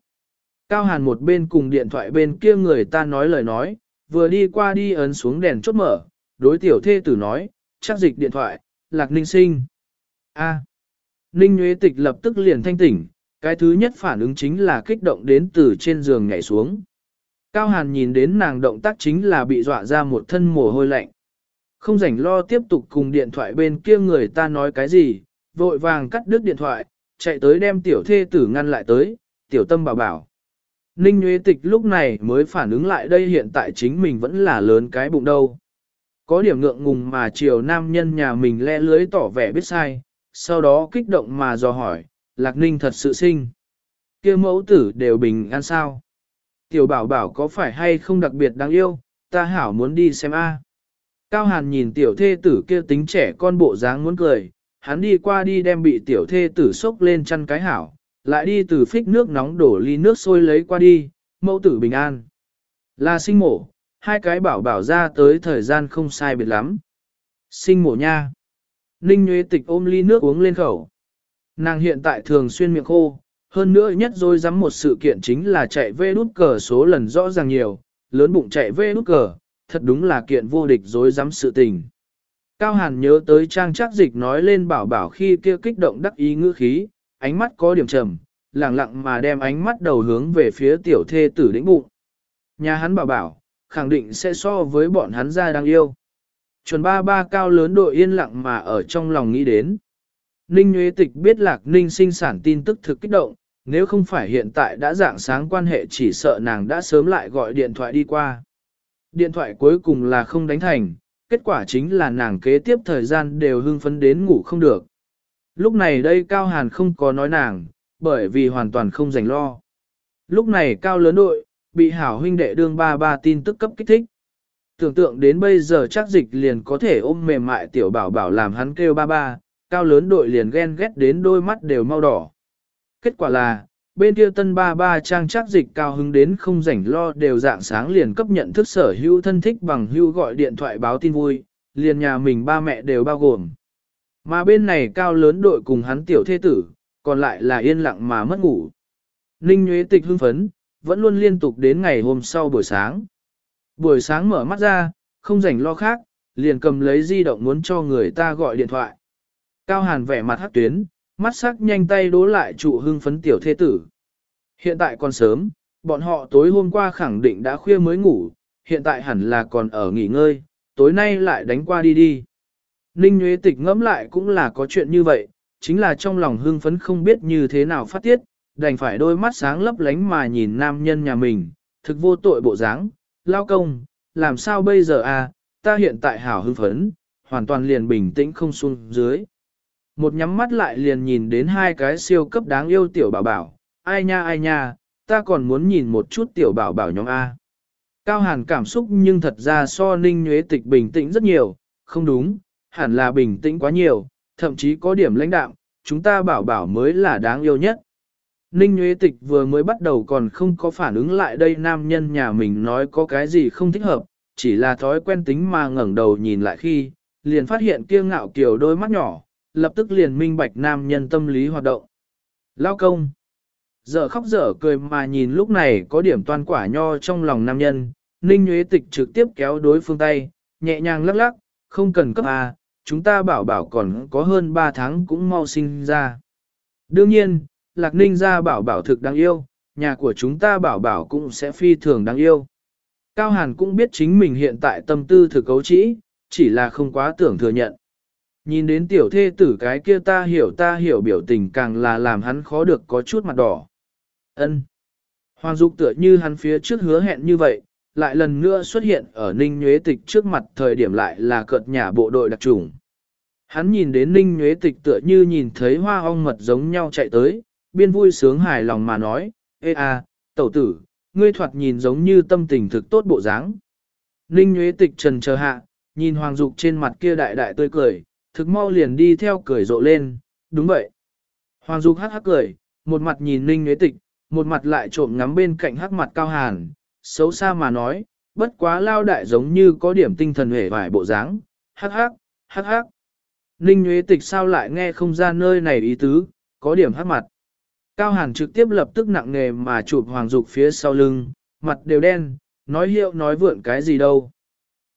Cao Hàn một bên cùng điện thoại bên kia người ta nói lời nói, vừa đi qua đi ấn xuống đèn chốt mở, đối tiểu thê tử nói, chắc dịch điện thoại, lạc ninh sinh. A. Ninh Nguyễn Tịch lập tức liền thanh tỉnh, cái thứ nhất phản ứng chính là kích động đến từ trên giường nhảy xuống. Cao Hàn nhìn đến nàng động tác chính là bị dọa ra một thân mồ hôi lạnh. Không rảnh lo tiếp tục cùng điện thoại bên kia người ta nói cái gì, vội vàng cắt đứt điện thoại, chạy tới đem tiểu thê tử ngăn lại tới, tiểu tâm bảo bảo. Ninh Nguyễn Tịch lúc này mới phản ứng lại đây hiện tại chính mình vẫn là lớn cái bụng đâu. Có điểm ngượng ngùng mà chiều nam nhân nhà mình le lưới tỏ vẻ biết sai, sau đó kích động mà dò hỏi, Lạc Ninh thật sự sinh. kia mẫu tử đều bình an sao. Tiểu bảo bảo có phải hay không đặc biệt đáng yêu, ta hảo muốn đi xem a. Cao Hàn nhìn tiểu thê tử kia tính trẻ con bộ dáng muốn cười, hắn đi qua đi đem bị tiểu thê tử sốc lên chăn cái hảo, lại đi từ phích nước nóng đổ ly nước sôi lấy qua đi, mẫu tử bình an. Là sinh mổ, hai cái bảo bảo ra tới thời gian không sai biệt lắm. Sinh mổ nha. Ninh Nguyễn Tịch ôm ly nước uống lên khẩu. Nàng hiện tại thường xuyên miệng khô, hơn nữa nhất rồi dám một sự kiện chính là chạy vê nút cờ số lần rõ ràng nhiều, lớn bụng chạy vê nút cờ, thật đúng là kiện vô địch dối dám sự tình. Cao Hàn nhớ tới trang trác dịch nói lên bảo bảo khi kia kích động đắc ý ngữ khí, ánh mắt có điểm trầm, lặng lặng mà đem ánh mắt đầu hướng về phía tiểu thê tử đĩnh bụng. Nhà hắn bảo bảo, khẳng định sẽ so với bọn hắn ra đang yêu. Chuẩn ba ba cao lớn đội yên lặng mà ở trong lòng nghĩ đến. Ninh Nguyễn Tịch biết Lạc Ninh sinh sản tin tức thực kích động, nếu không phải hiện tại đã dạng sáng quan hệ chỉ sợ nàng đã sớm lại gọi điện thoại đi qua. Điện thoại cuối cùng là không đánh thành, kết quả chính là nàng kế tiếp thời gian đều hưng phấn đến ngủ không được. Lúc này đây Cao Hàn không có nói nàng, bởi vì hoàn toàn không dành lo. Lúc này Cao lớn đội, bị hảo huynh đệ đương ba ba tin tức cấp kích thích. Tưởng tượng đến bây giờ chắc dịch liền có thể ôm mềm mại tiểu bảo bảo làm hắn kêu ba ba, cao lớn đội liền ghen ghét đến đôi mắt đều mau đỏ. Kết quả là, bên kia tân ba ba trang chắc dịch cao hứng đến không rảnh lo đều dạng sáng liền cấp nhận thức sở hữu thân thích bằng hữu gọi điện thoại báo tin vui, liền nhà mình ba mẹ đều bao gồm. Mà bên này cao lớn đội cùng hắn tiểu thế tử, còn lại là yên lặng mà mất ngủ. Ninh Nguyễn Tịch hưng phấn, vẫn luôn liên tục đến ngày hôm sau buổi sáng. Buổi sáng mở mắt ra, không rảnh lo khác, liền cầm lấy di động muốn cho người ta gọi điện thoại. Cao Hàn vẻ mặt hắc tuyến, mắt sắc nhanh tay đố lại trụ hưng phấn tiểu thế tử. Hiện tại còn sớm, bọn họ tối hôm qua khẳng định đã khuya mới ngủ, hiện tại hẳn là còn ở nghỉ ngơi, tối nay lại đánh qua đi đi. Ninh Nguyễn Tịch ngẫm lại cũng là có chuyện như vậy, chính là trong lòng hưng phấn không biết như thế nào phát tiết, đành phải đôi mắt sáng lấp lánh mà nhìn nam nhân nhà mình, thực vô tội bộ dáng, lao công, làm sao bây giờ à, ta hiện tại hảo hưng phấn, hoàn toàn liền bình tĩnh không xuống dưới. Một nhắm mắt lại liền nhìn đến hai cái siêu cấp đáng yêu tiểu bảo bảo, ai nha ai nha, ta còn muốn nhìn một chút tiểu bảo bảo nhóm A. Cao hàn cảm xúc nhưng thật ra so ninh nhuế tịch bình tĩnh rất nhiều, không đúng, hẳn là bình tĩnh quá nhiều, thậm chí có điểm lãnh đạm, chúng ta bảo bảo mới là đáng yêu nhất. Ninh Nguyễn Tịch vừa mới bắt đầu còn không có phản ứng lại đây nam nhân nhà mình nói có cái gì không thích hợp, chỉ là thói quen tính mà ngẩng đầu nhìn lại khi, liền phát hiện kia ngạo kiều đôi mắt nhỏ, lập tức liền minh bạch nam nhân tâm lý hoạt động. Lao công. Giờ khóc dở cười mà nhìn lúc này có điểm toan quả nho trong lòng nam nhân, Ninh Nguyễn Tịch trực tiếp kéo đối phương tay, nhẹ nhàng lắc lắc, không cần cấp à, chúng ta bảo bảo còn có hơn 3 tháng cũng mau sinh ra. Đương nhiên, Lạc Ninh ra bảo bảo thực đáng yêu, nhà của chúng ta bảo bảo cũng sẽ phi thường đáng yêu. Cao Hàn cũng biết chính mình hiện tại tâm tư thực cấu trĩ, chỉ là không quá tưởng thừa nhận. Nhìn đến tiểu thê tử cái kia ta hiểu ta hiểu biểu tình càng là làm hắn khó được có chút mặt đỏ. Ân. Hoàng Dục tựa như hắn phía trước hứa hẹn như vậy, lại lần nữa xuất hiện ở Ninh Nhuế Tịch trước mặt thời điểm lại là cợt nhà bộ đội đặc trùng. Hắn nhìn đến Ninh Nhuế Tịch tựa như nhìn thấy hoa ong mật giống nhau chạy tới, biên vui sướng hài lòng mà nói, Ê à, tẩu tử, ngươi thoạt nhìn giống như tâm tình thực tốt bộ dáng. Ninh Nhuế Tịch trần chờ hạ, nhìn Hoàng Dục trên mặt kia đại đại tươi cười, thực mau liền đi theo cười rộ lên, đúng vậy. Hoàng Dục hắc hắc cười, một mặt nhìn Ninh Nhuế Tịch, một mặt lại trộm ngắm bên cạnh hắc mặt cao hàn, xấu xa mà nói, bất quá lao đại giống như có điểm tinh thần hề vải bộ dáng, hắc hắc, hắc hắc. Ninh Nguyễn Tịch sao lại nghe không ra nơi này ý tứ, có điểm hắc mặt. Cao Hàn trực tiếp lập tức nặng nề mà chụp Hoàng Dục phía sau lưng, mặt đều đen, nói hiệu nói vượn cái gì đâu.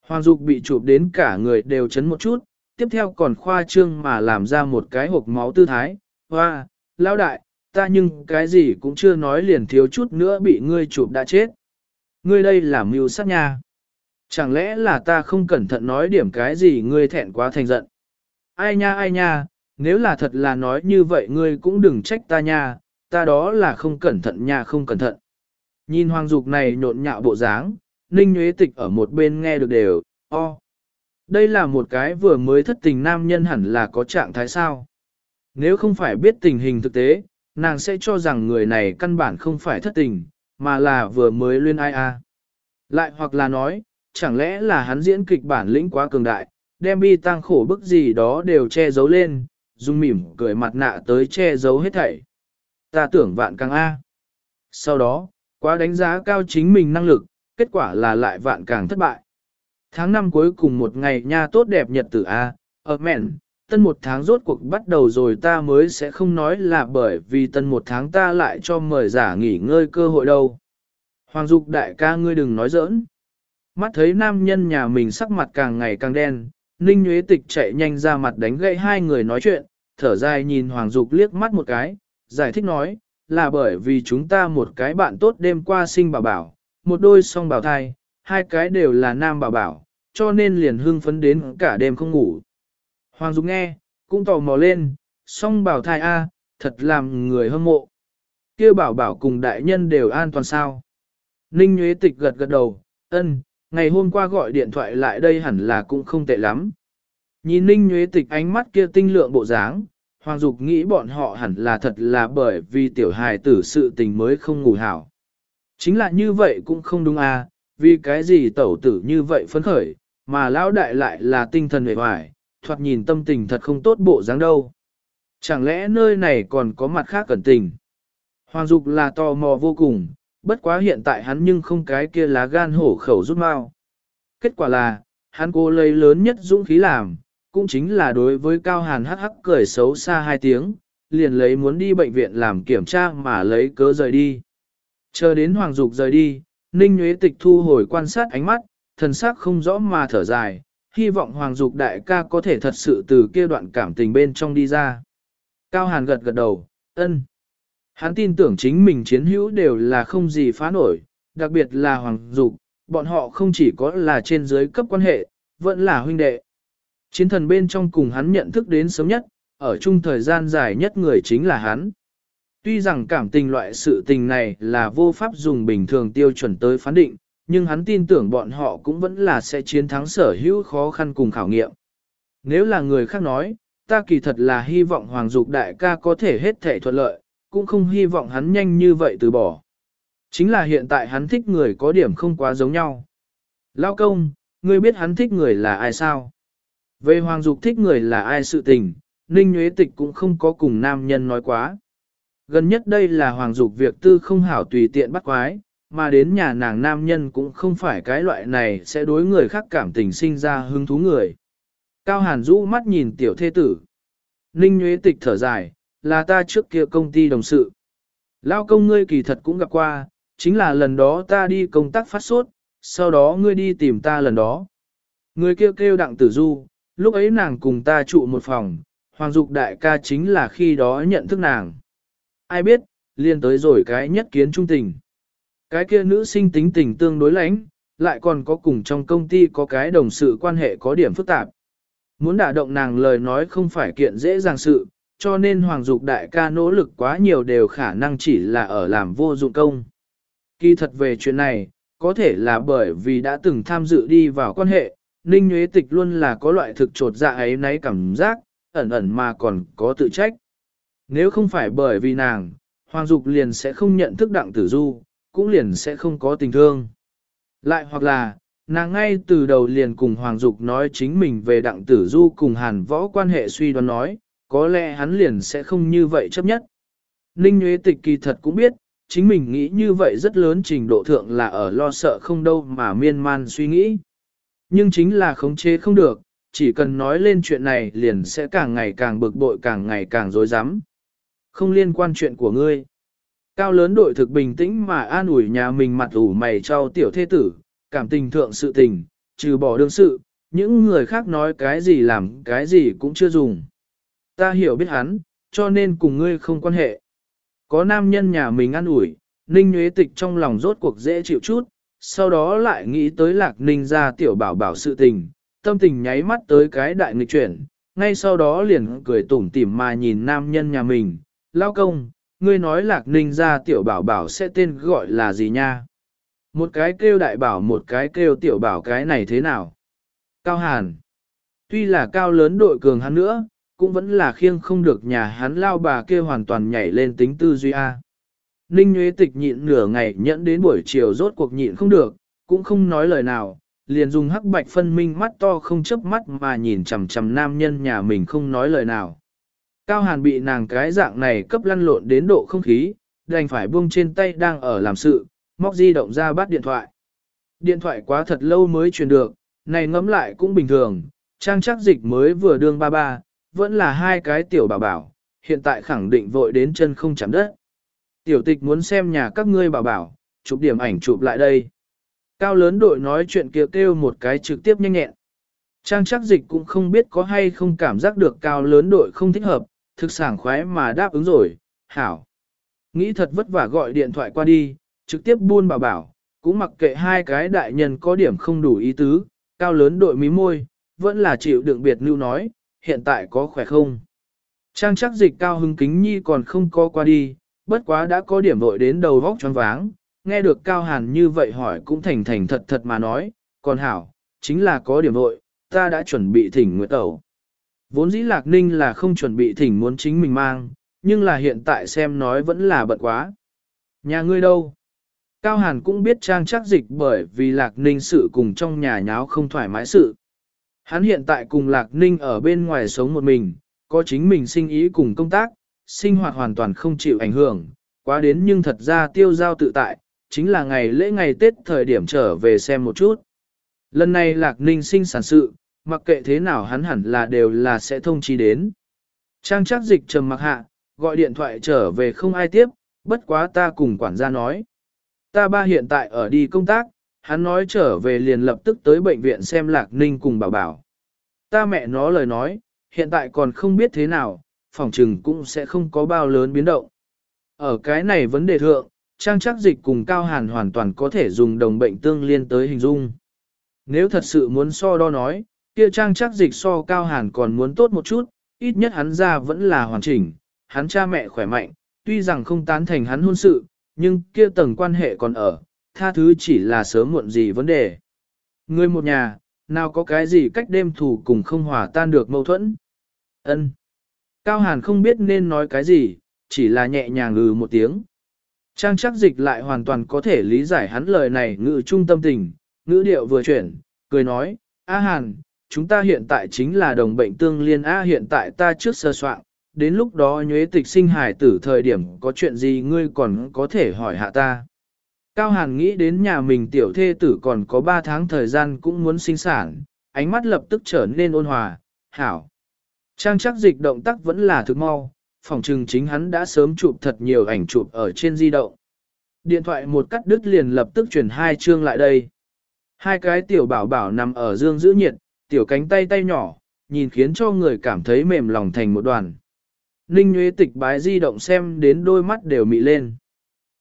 Hoàng Dục bị chụp đến cả người đều chấn một chút, tiếp theo còn khoa trương mà làm ra một cái hộp máu tư thái. Hoa, lão đại, ta nhưng cái gì cũng chưa nói liền thiếu chút nữa bị ngươi chụp đã chết. Ngươi đây là mưu sát nha. Chẳng lẽ là ta không cẩn thận nói điểm cái gì ngươi thẹn quá thành giận. Ai nha ai nha, nếu là thật là nói như vậy ngươi cũng đừng trách ta nha, ta đó là không cẩn thận nha không cẩn thận. Nhìn hoàng dục này nhộn nhạo bộ dáng, ninh nhuế tịch ở một bên nghe được đều, o. Đây là một cái vừa mới thất tình nam nhân hẳn là có trạng thái sao. Nếu không phải biết tình hình thực tế, nàng sẽ cho rằng người này căn bản không phải thất tình, mà là vừa mới lên ai a. Lại hoặc là nói, chẳng lẽ là hắn diễn kịch bản lĩnh quá cường đại, đem bi tăng khổ bức gì đó đều che giấu lên, dùng mỉm cười mặt nạ tới che giấu hết thảy. Ta tưởng vạn càng A. Sau đó, quá đánh giá cao chính mình năng lực, kết quả là lại vạn càng thất bại. Tháng năm cuối cùng một ngày nha tốt đẹp nhật tử A, ở mẹn, tân một tháng rốt cuộc bắt đầu rồi ta mới sẽ không nói là bởi vì tân một tháng ta lại cho mời giả nghỉ ngơi cơ hội đâu. Hoàng Dục đại ca ngươi đừng nói giỡn. Mắt thấy nam nhân nhà mình sắc mặt càng ngày càng đen, Ninh Nguyễn Tịch chạy nhanh ra mặt đánh gậy hai người nói chuyện, thở dài nhìn Hoàng Dục liếc mắt một cái, giải thích nói, là bởi vì chúng ta một cái bạn tốt đêm qua sinh bảo bảo, một đôi song bảo thai, hai cái đều là nam bảo bảo, cho nên liền hưng phấn đến cả đêm không ngủ. Hoàng Dục nghe, cũng tò mò lên, song bảo thai A, thật làm người hâm mộ. kia bảo bảo cùng đại nhân đều an toàn sao. Ninh Nguyễn Tịch gật gật đầu, ân, ngày hôm qua gọi điện thoại lại đây hẳn là cũng không tệ lắm. Nhìn Ninh Nguyễn Tịch ánh mắt kia tinh lượng bộ dáng, Hoàng Dục nghĩ bọn họ hẳn là thật là bởi vì tiểu hài tử sự tình mới không ngủ hảo. Chính là như vậy cũng không đúng à, vì cái gì tẩu tử như vậy phấn khởi, mà lão đại lại là tinh thần hề hoài, thoạt nhìn tâm tình thật không tốt bộ dáng đâu. Chẳng lẽ nơi này còn có mặt khác cẩn tình? Hoàng Dục là tò mò vô cùng, bất quá hiện tại hắn nhưng không cái kia lá gan hổ khẩu rút mau. Kết quả là, hắn cố lấy lớn nhất dũng khí làm, cũng chính là đối với Cao Hàn hắc hắc cười xấu xa hai tiếng, liền lấy muốn đi bệnh viện làm kiểm tra mà lấy cớ rời đi. Chờ đến Hoàng Dục rời đi, Ninh Nguyễn Tịch thu hồi quan sát ánh mắt, thần sắc không rõ mà thở dài, hy vọng Hoàng Dục đại ca có thể thật sự từ kia đoạn cảm tình bên trong đi ra. Cao Hàn gật gật đầu, ân. Hắn tin tưởng chính mình chiến hữu đều là không gì phá nổi, đặc biệt là Hoàng Dục, bọn họ không chỉ có là trên dưới cấp quan hệ, vẫn là huynh đệ. Chiến thần bên trong cùng hắn nhận thức đến sớm nhất, ở chung thời gian dài nhất người chính là hắn. Tuy rằng cảm tình loại sự tình này là vô pháp dùng bình thường tiêu chuẩn tới phán định, nhưng hắn tin tưởng bọn họ cũng vẫn là sẽ chiến thắng sở hữu khó khăn cùng khảo nghiệm. Nếu là người khác nói, ta kỳ thật là hy vọng Hoàng Dục đại ca có thể hết thể thuận lợi, cũng không hy vọng hắn nhanh như vậy từ bỏ. Chính là hiện tại hắn thích người có điểm không quá giống nhau. Lao công, ngươi biết hắn thích người là ai sao? Về Hoàng Dục thích người là ai sự tình, Ninh Nguyễn Tịch cũng không có cùng nam nhân nói quá. Gần nhất đây là Hoàng Dục việc tư không hảo tùy tiện bắt quái, mà đến nhà nàng nam nhân cũng không phải cái loại này sẽ đối người khác cảm tình sinh ra hứng thú người. Cao Hàn rũ mắt nhìn tiểu thê tử. Ninh Nguyễn Tịch thở dài, là ta trước kia công ty đồng sự. Lao công ngươi kỳ thật cũng gặp qua, chính là lần đó ta đi công tác phát sốt, sau đó ngươi đi tìm ta lần đó. Người kêu kêu đặng tử du, lúc ấy nàng cùng ta trụ một phòng, Hoàng Dục đại ca chính là khi đó nhận thức nàng. Ai biết, liên tới rồi cái nhất kiến trung tình. Cái kia nữ sinh tính tình tương đối lãnh, lại còn có cùng trong công ty có cái đồng sự quan hệ có điểm phức tạp. Muốn đả động nàng lời nói không phải kiện dễ dàng sự, cho nên Hoàng Dục đại ca nỗ lực quá nhiều đều khả năng chỉ là ở làm vô dụng công. Kỳ thật về chuyện này, có thể là bởi vì đã từng tham dự đi vào quan hệ, Ninh Nguyễn Tịch luôn là có loại thực trột dạ ấy nấy cảm giác, ẩn ẩn mà còn có tự trách. Nếu không phải bởi vì nàng, Hoàng Dục liền sẽ không nhận thức đặng tử du, cũng liền sẽ không có tình thương. Lại hoặc là, nàng ngay từ đầu liền cùng Hoàng Dục nói chính mình về đặng tử du cùng hàn võ quan hệ suy đoán nói, có lẽ hắn liền sẽ không như vậy chấp nhất. Ninh Nguyễn Tịch kỳ thật cũng biết, chính mình nghĩ như vậy rất lớn trình độ thượng là ở lo sợ không đâu mà miên man suy nghĩ. Nhưng chính là khống chế không được, chỉ cần nói lên chuyện này liền sẽ càng ngày càng bực bội càng ngày càng dối rắm Không liên quan chuyện của ngươi. Cao lớn đội thực bình tĩnh mà an ủi nhà mình mặt ủ mày cho tiểu thế tử, cảm tình thượng sự tình, trừ bỏ đương sự, những người khác nói cái gì làm cái gì cũng chưa dùng. Ta hiểu biết hắn, cho nên cùng ngươi không quan hệ. Có nam nhân nhà mình an ủi, Ninh Nguyễn Tịch trong lòng rốt cuộc dễ chịu chút, sau đó lại nghĩ tới Lạc Ninh ra tiểu bảo bảo sự tình, tâm tình nháy mắt tới cái đại nghịch chuyển, ngay sau đó liền cười tủm tỉm mà nhìn nam nhân nhà mình, lao công, ngươi nói Lạc Ninh ra tiểu bảo bảo sẽ tên gọi là gì nha? Một cái kêu đại bảo một cái kêu tiểu bảo cái này thế nào? Cao Hàn. Tuy là cao lớn đội cường hắn nữa, cũng vẫn là khiêng không được nhà hắn lao bà kia hoàn toàn nhảy lên tính tư duy A. Ninh Nguyễn Tịch nhịn nửa ngày nhẫn đến buổi chiều rốt cuộc nhịn không được, cũng không nói lời nào, liền dùng hắc bạch phân minh mắt to không chớp mắt mà nhìn chằm chằm nam nhân nhà mình không nói lời nào. Cao Hàn bị nàng cái dạng này cấp lăn lộn đến độ không khí, đành phải buông trên tay đang ở làm sự, móc di động ra bắt điện thoại. Điện thoại quá thật lâu mới truyền được, này ngẫm lại cũng bình thường, trang chắc dịch mới vừa đương ba ba, vẫn là hai cái tiểu bảo bảo, hiện tại khẳng định vội đến chân không chạm đất. Tiểu tịch muốn xem nhà các ngươi bảo bảo, chụp điểm ảnh chụp lại đây. Cao lớn đội nói chuyện kêu kêu một cái trực tiếp nhanh nhẹn. Trang chắc dịch cũng không biết có hay không cảm giác được cao lớn đội không thích hợp, thực sảng khoái mà đáp ứng rồi, hảo. Nghĩ thật vất vả gọi điện thoại qua đi, trực tiếp buôn bà bảo, cũng mặc kệ hai cái đại nhân có điểm không đủ ý tứ, cao lớn đội mí môi, vẫn là chịu đựng biệt lưu nói, hiện tại có khỏe không. Trang chắc dịch cao hưng kính nhi còn không có qua đi, bất quá đã có điểm vội đến đầu vóc choáng váng, nghe được cao hàn như vậy hỏi cũng thành thành thật thật mà nói, còn hảo, chính là có điểm vội, ta đã chuẩn bị thỉnh nguyệt tẩu. Vốn dĩ lạc ninh là không chuẩn bị thỉnh muốn chính mình mang, nhưng là hiện tại xem nói vẫn là bận quá. Nhà ngươi đâu? Cao Hàn cũng biết trang chắc dịch bởi vì Lạc Ninh sự cùng trong nhà nháo không thoải mái sự. Hắn hiện tại cùng Lạc Ninh ở bên ngoài sống một mình, có chính mình sinh ý cùng công tác, sinh hoạt hoàn toàn không chịu ảnh hưởng, quá đến nhưng thật ra tiêu giao tự tại, chính là ngày lễ ngày Tết thời điểm trở về xem một chút. Lần này Lạc Ninh sinh sản sự, mặc kệ thế nào hắn hẳn là đều là sẽ thông chi đến. Trang chắc dịch trầm mặc hạ, gọi điện thoại trở về không ai tiếp, bất quá ta cùng quản gia nói. Ta ba hiện tại ở đi công tác, hắn nói trở về liền lập tức tới bệnh viện xem Lạc Ninh cùng bảo bảo. Ta mẹ nó lời nói, hiện tại còn không biết thế nào, phòng trừng cũng sẽ không có bao lớn biến động. Ở cái này vấn đề thượng, trang chắc dịch cùng cao hàn hoàn toàn có thể dùng đồng bệnh tương liên tới hình dung. Nếu thật sự muốn so đo nói, kia trang chắc dịch so cao hàn còn muốn tốt một chút, ít nhất hắn ra vẫn là hoàn chỉnh, hắn cha mẹ khỏe mạnh, tuy rằng không tán thành hắn hôn sự, nhưng kia tầng quan hệ còn ở, tha thứ chỉ là sớm muộn gì vấn đề. Người một nhà, nào có cái gì cách đêm thủ cùng không hòa tan được mâu thuẫn. Ân. Cao Hàn không biết nên nói cái gì, chỉ là nhẹ nhàng ngừ một tiếng. Trang chắc dịch lại hoàn toàn có thể lý giải hắn lời này ngữ trung tâm tình, ngữ điệu vừa chuyển, cười nói, A Hàn, chúng ta hiện tại chính là đồng bệnh tương liên A hiện tại ta trước sơ soạn, đến lúc đó nhuế tịch sinh hải tử thời điểm có chuyện gì ngươi còn có thể hỏi hạ ta. Cao Hàn nghĩ đến nhà mình tiểu thê tử còn có 3 tháng thời gian cũng muốn sinh sản, ánh mắt lập tức trở nên ôn hòa, hảo. Trang chắc dịch động tác vẫn là thực mau, phòng trừng chính hắn đã sớm chụp thật nhiều ảnh chụp ở trên di động. Điện thoại một cắt đứt liền lập tức chuyển hai chương lại đây. Hai cái tiểu bảo bảo nằm ở dương giữ nhiệt, tiểu cánh tay tay nhỏ, nhìn khiến cho người cảm thấy mềm lòng thành một đoàn. Ninh Nguyễn Tịch bái di động xem đến đôi mắt đều mị lên.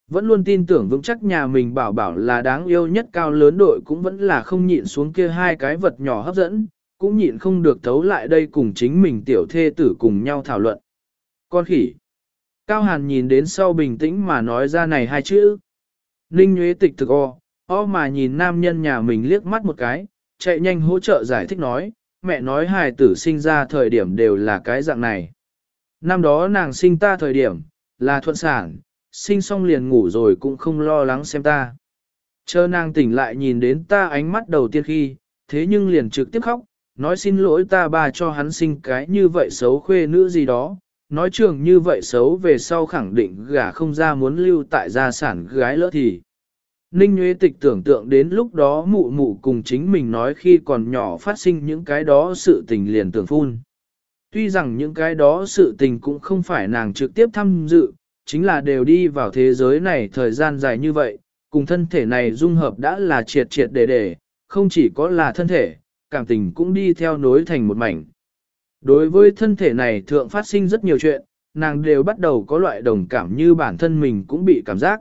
Vẫn luôn tin tưởng vững chắc nhà mình bảo bảo là đáng yêu nhất cao lớn đội cũng vẫn là không nhịn xuống kia hai cái vật nhỏ hấp dẫn, cũng nhịn không được thấu lại đây cùng chính mình tiểu thê tử cùng nhau thảo luận. Con khỉ. Cao Hàn nhìn đến sau bình tĩnh mà nói ra này hai chữ. Ninh Nguyễn Tịch thực o, o mà nhìn nam nhân nhà mình liếc mắt một cái, chạy nhanh hỗ trợ giải thích nói, mẹ nói hài tử sinh ra thời điểm đều là cái dạng này. Năm đó nàng sinh ta thời điểm, là thuận sản, sinh xong liền ngủ rồi cũng không lo lắng xem ta. Chờ nàng tỉnh lại nhìn đến ta ánh mắt đầu tiên khi, thế nhưng liền trực tiếp khóc, nói xin lỗi ta bà cho hắn sinh cái như vậy xấu khuê nữ gì đó, nói trường như vậy xấu về sau khẳng định gả không ra muốn lưu tại gia sản gái lỡ thì. Ninh Nguyễn Tịch tưởng tượng đến lúc đó mụ mụ cùng chính mình nói khi còn nhỏ phát sinh những cái đó sự tình liền tưởng phun. Tuy rằng những cái đó sự tình cũng không phải nàng trực tiếp tham dự, chính là đều đi vào thế giới này thời gian dài như vậy, cùng thân thể này dung hợp đã là triệt triệt để để, không chỉ có là thân thể, cảm tình cũng đi theo nối thành một mảnh. Đối với thân thể này thượng phát sinh rất nhiều chuyện, nàng đều bắt đầu có loại đồng cảm như bản thân mình cũng bị cảm giác.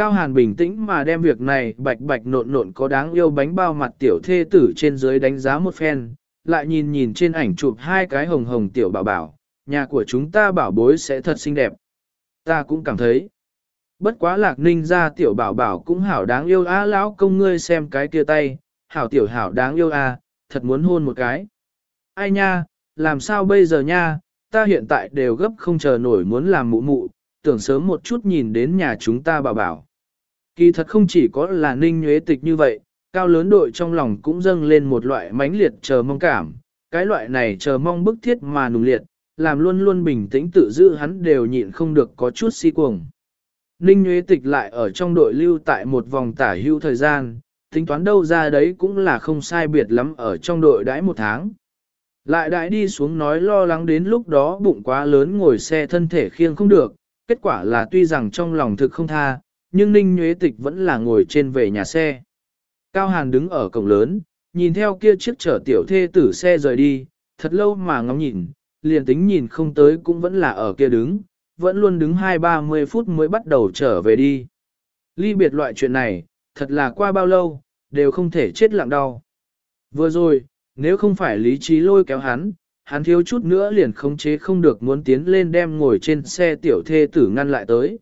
Cao Hàn bình tĩnh mà đem việc này bạch bạch nộn nộn có đáng yêu bánh bao mặt tiểu thê tử trên dưới đánh giá một phen, lại nhìn nhìn trên ảnh chụp hai cái hồng hồng tiểu bảo bảo, nhà của chúng ta bảo bối sẽ thật xinh đẹp. Ta cũng cảm thấy. Bất quá lạc ninh ra tiểu bảo bảo cũng hảo đáng yêu á lão công ngươi xem cái kia tay, hảo tiểu hảo đáng yêu a, thật muốn hôn một cái. ai nha, làm sao bây giờ nha, ta hiện tại đều gấp không chờ nổi muốn làm mụ mụ, tưởng sớm một chút nhìn đến nhà chúng ta bảo bảo. Kỳ thật không chỉ có là ninh nhuế tịch như vậy, cao lớn đội trong lòng cũng dâng lên một loại mãnh liệt chờ mong cảm, cái loại này chờ mong bức thiết mà nùng liệt, làm luôn luôn bình tĩnh tự giữ hắn đều nhịn không được có chút si cuồng. Ninh Nguyễn Tịch lại ở trong đội lưu tại một vòng tả hưu thời gian, tính toán đâu ra đấy cũng là không sai biệt lắm ở trong đội đãi một tháng. Lại đãi đi xuống nói lo lắng đến lúc đó bụng quá lớn ngồi xe thân thể khiêng không được, kết quả là tuy rằng trong lòng thực không tha, nhưng Ninh Nhuế Tịch vẫn là ngồi trên về nhà xe. Cao Hàn đứng ở cổng lớn, nhìn theo kia chiếc chở tiểu thê tử xe rời đi, thật lâu mà ngóng nhìn, liền tính nhìn không tới cũng vẫn là ở kia đứng, vẫn luôn đứng hai ba mươi phút mới bắt đầu trở về đi. Ly biệt loại chuyện này, thật là qua bao lâu, đều không thể chết lặng đau. Vừa rồi, nếu không phải lý trí lôi kéo hắn, hắn thiếu chút nữa liền khống chế không được muốn tiến lên đem ngồi trên xe tiểu thê tử ngăn lại tới.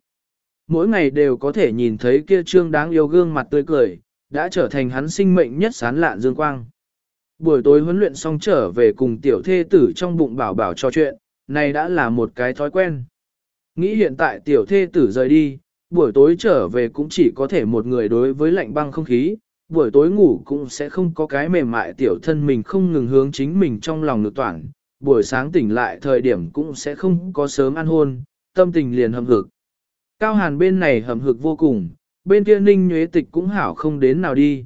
Mỗi ngày đều có thể nhìn thấy kia trương đáng yêu gương mặt tươi cười, đã trở thành hắn sinh mệnh nhất sán lạn dương quang. Buổi tối huấn luyện xong trở về cùng tiểu thê tử trong bụng bảo bảo trò chuyện, này đã là một cái thói quen. Nghĩ hiện tại tiểu thê tử rời đi, buổi tối trở về cũng chỉ có thể một người đối với lạnh băng không khí, buổi tối ngủ cũng sẽ không có cái mềm mại tiểu thân mình không ngừng hướng chính mình trong lòng ngược toàn, buổi sáng tỉnh lại thời điểm cũng sẽ không có sớm ăn hôn, tâm tình liền hầm hực. Cao hàn bên này hầm hực vô cùng, bên kia ninh nhuế tịch cũng hảo không đến nào đi.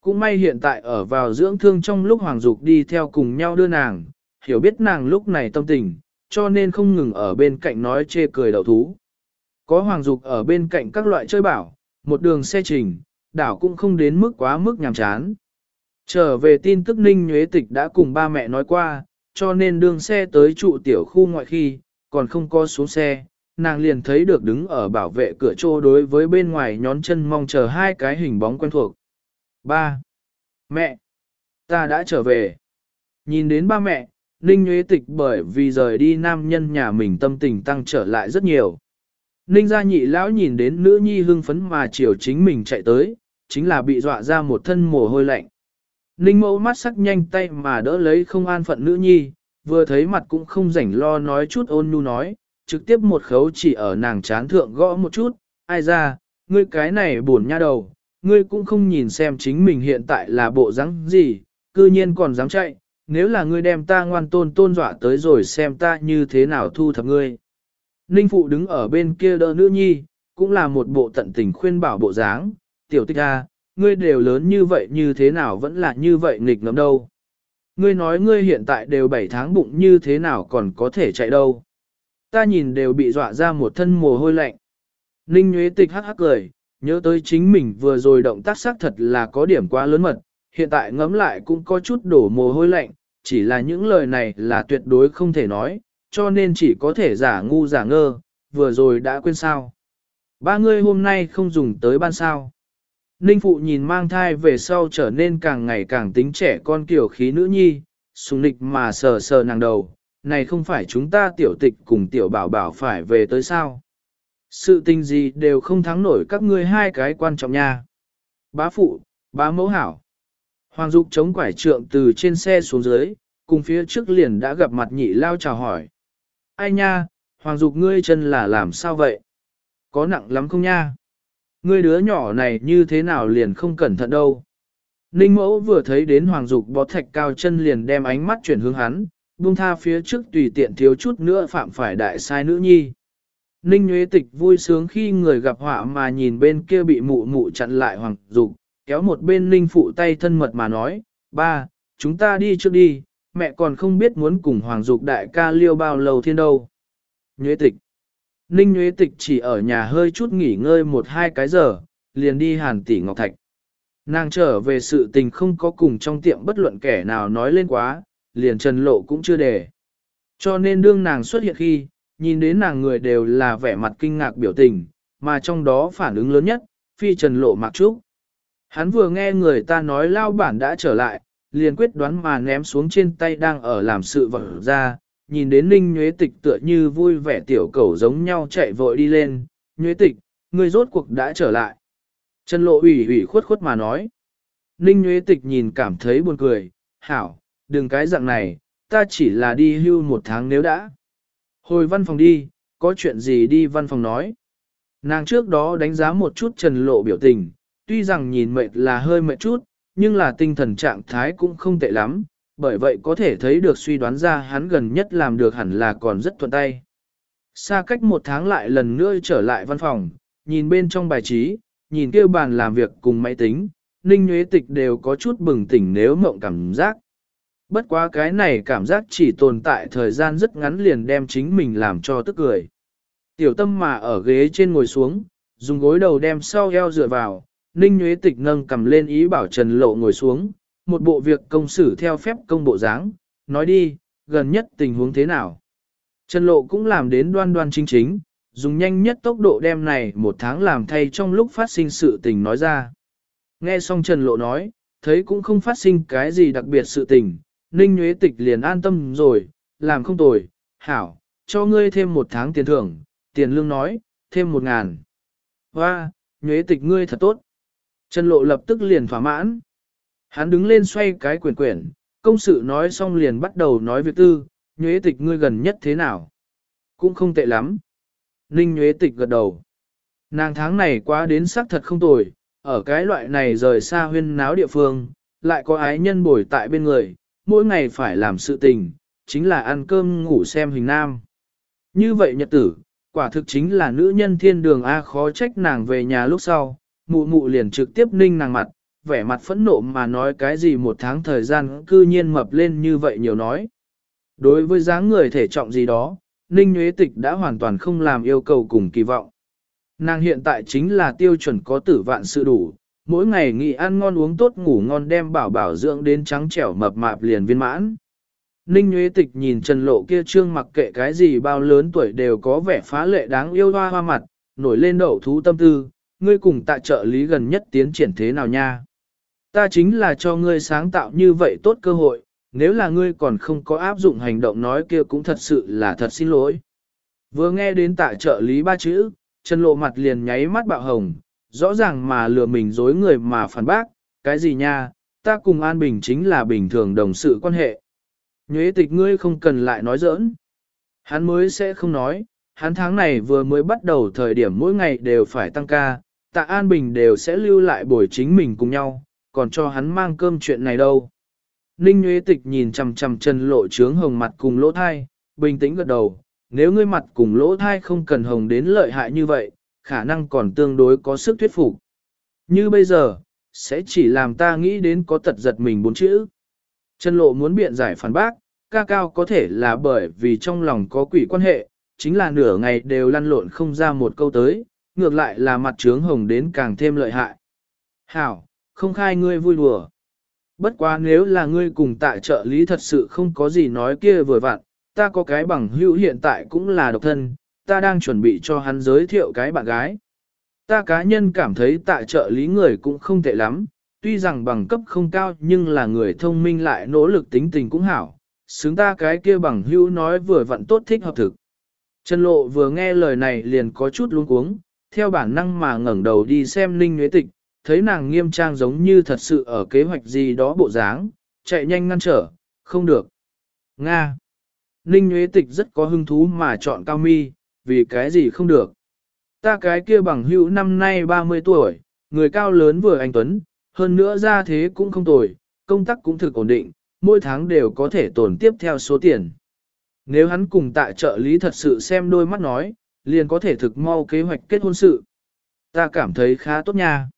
Cũng may hiện tại ở vào dưỡng thương trong lúc Hoàng Dục đi theo cùng nhau đưa nàng, hiểu biết nàng lúc này tâm tình, cho nên không ngừng ở bên cạnh nói chê cười đậu thú. Có Hoàng Dục ở bên cạnh các loại chơi bảo, một đường xe trình, đảo cũng không đến mức quá mức nhàm chán. Trở về tin tức Ninh Nhuế Tịch đã cùng ba mẹ nói qua, cho nên đường xe tới trụ tiểu khu ngoại khi, còn không có xuống xe, nàng liền thấy được đứng ở bảo vệ cửa trô đối với bên ngoài nhón chân mong chờ hai cái hình bóng quen thuộc. Ba. Mẹ. Ta đã trở về. Nhìn đến ba mẹ, Ninh Nguyễn Tịch bởi vì rời đi nam nhân nhà mình tâm tình tăng trở lại rất nhiều. Ninh gia nhị lão nhìn đến nữ nhi hưng phấn mà chiều chính mình chạy tới, chính là bị dọa ra một thân mồ hôi lạnh. Ninh mẫu mắt sắc nhanh tay mà đỡ lấy không an phận nữ nhi, vừa thấy mặt cũng không rảnh lo nói chút ôn nhu nói, trực tiếp một khấu chỉ ở nàng chán thượng gõ một chút, ai ra, ngươi cái này buồn nha đầu, ngươi cũng không nhìn xem chính mình hiện tại là bộ dáng gì, cư nhiên còn dám chạy, nếu là ngươi đem ta ngoan tôn tôn dọa tới rồi xem ta như thế nào thu thập ngươi. Ninh phụ đứng ở bên kia đỡ nữ nhi, cũng là một bộ tận tình khuyên bảo bộ dáng, tiểu tích a, ngươi đều lớn như vậy như thế nào vẫn là như vậy nghịch ngấm đâu. Ngươi nói ngươi hiện tại đều 7 tháng bụng như thế nào còn có thể chạy đâu. Ta nhìn đều bị dọa ra một thân mồ hôi lạnh. Ninh Nguyễn Tịch hắc hắc cười, nhớ tới chính mình vừa rồi động tác xác thật là có điểm quá lớn mật, hiện tại ngẫm lại cũng có chút đổ mồ hôi lạnh, chỉ là những lời này là tuyệt đối không thể nói, cho nên chỉ có thể giả ngu giả ngơ, vừa rồi đã quên sao. Ba người hôm nay không dùng tới ban sao. Ninh phụ nhìn mang thai về sau trở nên càng ngày càng tính trẻ con kiểu khí nữ nhi, sùng nịch mà sờ sờ nàng đầu, này không phải chúng ta tiểu tịch cùng tiểu bảo bảo phải về tới sao. Sự tình gì đều không thắng nổi các ngươi hai cái quan trọng nha. Bá phụ, bá mẫu hảo. Hoàng Dục chống quải trượng từ trên xe xuống dưới, cùng phía trước liền đã gặp mặt nhị lao chào hỏi. Ai nha, Hoàng Dục ngươi chân là làm sao vậy? Có nặng lắm không nha? Ngươi đứa nhỏ này như thế nào liền không cẩn thận đâu. Ninh mẫu vừa thấy đến Hoàng Dục bó thạch cao chân liền đem ánh mắt chuyển hướng hắn, buông tha phía trước tùy tiện thiếu chút nữa phạm phải đại sai nữ nhi. Ninh Nguyễn Tịch vui sướng khi người gặp họa mà nhìn bên kia bị mụ mụ chặn lại Hoàng Dục, kéo một bên Ninh phụ tay thân mật mà nói, ba, chúng ta đi trước đi, mẹ còn không biết muốn cùng Hoàng Dục đại ca liêu bao lâu thiên đâu. Nguyễn Tịch Ninh Nguyễn Tịch chỉ ở nhà hơi chút nghỉ ngơi một hai cái giờ, liền đi hàn tỷ Ngọc Thạch. Nàng trở về sự tình không có cùng trong tiệm bất luận kẻ nào nói lên quá, liền trần lộ cũng chưa để. Cho nên đương nàng xuất hiện khi, nhìn đến nàng người đều là vẻ mặt kinh ngạc biểu tình, mà trong đó phản ứng lớn nhất, phi trần lộ mặc trúc. Hắn vừa nghe người ta nói lao bản đã trở lại, liền quyết đoán mà ném xuống trên tay đang ở làm sự vỡ ra, nhìn đến ninh nhuế tịch tựa như vui vẻ tiểu cầu giống nhau chạy vội đi lên, nhuế tịch, người rốt cuộc đã trở lại. Trần lộ ủy ủy khuất khuất mà nói. Ninh nhuế tịch nhìn cảm thấy buồn cười, hảo, đừng cái dạng này, ta chỉ là đi hưu một tháng nếu đã. Hồi văn phòng đi, có chuyện gì đi văn phòng nói. Nàng trước đó đánh giá một chút trần lộ biểu tình, tuy rằng nhìn mệt là hơi mệt chút, nhưng là tinh thần trạng thái cũng không tệ lắm, bởi vậy có thể thấy được suy đoán ra hắn gần nhất làm được hẳn là còn rất thuận tay. Xa cách một tháng lại lần nữa trở lại văn phòng, nhìn bên trong bài trí, nhìn kêu bàn làm việc cùng máy tính, Ninh Nguyễn Tịch đều có chút bừng tỉnh nếu mộng cảm giác. Bất quá cái này cảm giác chỉ tồn tại thời gian rất ngắn liền đem chính mình làm cho tức cười. Tiểu tâm mà ở ghế trên ngồi xuống, dùng gối đầu đem sau eo dựa vào, Ninh nhuế Tịch nâng cầm lên ý bảo Trần Lộ ngồi xuống, một bộ việc công xử theo phép công bộ dáng, nói đi, gần nhất tình huống thế nào. Trần Lộ cũng làm đến đoan đoan chính chính, dùng nhanh nhất tốc độ đem này một tháng làm thay trong lúc phát sinh sự tình nói ra. Nghe xong Trần Lộ nói, thấy cũng không phát sinh cái gì đặc biệt sự tình, Ninh Nguyễn Tịch liền an tâm rồi, làm không tồi, hảo, cho ngươi thêm một tháng tiền thưởng, tiền lương nói, thêm một ngàn. Hoa, Nguyễn Tịch ngươi thật tốt. Trần Lộ lập tức liền thỏa mãn. Hắn đứng lên xoay cái quyển quyển, công sự nói xong liền bắt đầu nói việc tư, Nguyễn Tịch ngươi gần nhất thế nào? Cũng không tệ lắm. Ninh Nguyễn Tịch gật đầu. Nàng tháng này quá đến xác thật không tồi, ở cái loại này rời xa huyên náo địa phương, lại có ái nhân bồi tại bên người, mỗi ngày phải làm sự tình, chính là ăn cơm ngủ xem hình nam. Như vậy nhật tử, quả thực chính là nữ nhân thiên đường A khó trách nàng về nhà lúc sau, mụ mụ liền trực tiếp ninh nàng mặt, vẻ mặt phẫn nộ mà nói cái gì một tháng thời gian cư nhiên mập lên như vậy nhiều nói. Đối với dáng người thể trọng gì đó, Ninh nhuế Tịch đã hoàn toàn không làm yêu cầu cùng kỳ vọng. Nàng hiện tại chính là tiêu chuẩn có tử vạn sự đủ, mỗi ngày nghỉ ăn ngon uống tốt ngủ ngon đem bảo bảo dưỡng đến trắng trẻo mập mạp liền viên mãn. Ninh Nguyễn Tịch nhìn Trần Lộ kia trương mặc kệ cái gì bao lớn tuổi đều có vẻ phá lệ đáng yêu hoa hoa mặt, nổi lên đậu thú tâm tư, ngươi cùng tại trợ lý gần nhất tiến triển thế nào nha. Ta chính là cho ngươi sáng tạo như vậy tốt cơ hội, nếu là ngươi còn không có áp dụng hành động nói kia cũng thật sự là thật xin lỗi. Vừa nghe đến tạ trợ lý ba chữ, Trần Lộ mặt liền nháy mắt bạo hồng, rõ ràng mà lừa mình dối người mà phản bác, cái gì nha, ta cùng An Bình chính là bình thường đồng sự quan hệ. Nhuế tịch ngươi không cần lại nói giỡn. Hắn mới sẽ không nói, hắn tháng này vừa mới bắt đầu thời điểm mỗi ngày đều phải tăng ca, tạ An Bình đều sẽ lưu lại buổi chính mình cùng nhau, còn cho hắn mang cơm chuyện này đâu. Ninh Nhuế Tịch nhìn chằm chằm chân lộ trướng hồng mặt cùng lỗ thai, bình tĩnh gật đầu, nếu ngươi mặt cùng lỗ thai không cần hồng đến lợi hại như vậy, khả năng còn tương đối có sức thuyết phục. Như bây giờ, sẽ chỉ làm ta nghĩ đến có tật giật mình bốn chữ. Trần lộ muốn biện giải phản bác, ca cao có thể là bởi vì trong lòng có quỷ quan hệ, chính là nửa ngày đều lăn lộn không ra một câu tới, ngược lại là mặt trướng hồng đến càng thêm lợi hại. Hảo, không khai ngươi vui đùa. Bất quá nếu là ngươi cùng tại trợ lý thật sự không có gì nói kia vừa vặn, ta có cái bằng hữu hiện tại cũng là độc thân, ta đang chuẩn bị cho hắn giới thiệu cái bạn gái. Ta cá nhân cảm thấy tại trợ lý người cũng không tệ lắm, tuy rằng bằng cấp không cao nhưng là người thông minh lại nỗ lực tính tình cũng hảo, xứng ta cái kia bằng hữu nói vừa vặn tốt thích hợp thực. Trần Lộ vừa nghe lời này liền có chút luống cuống, theo bản năng mà ngẩng đầu đi xem Ninh Nguyễn Tịch, thấy nàng nghiêm trang giống như thật sự ở kế hoạch gì đó bộ dáng, chạy nhanh ngăn trở, không được. Nga. Ninh Nguyễn Tịch rất có hứng thú mà chọn cao mi, vì cái gì không được. Ta cái kia bằng hữu năm nay 30 tuổi, người cao lớn vừa anh Tuấn, hơn nữa ra thế cũng không tồi, công tác cũng thực ổn định, mỗi tháng đều có thể tồn tiếp theo số tiền. Nếu hắn cùng tại trợ lý thật sự xem đôi mắt nói, liền có thể thực mau kế hoạch kết hôn sự. Ta cảm thấy khá tốt nha.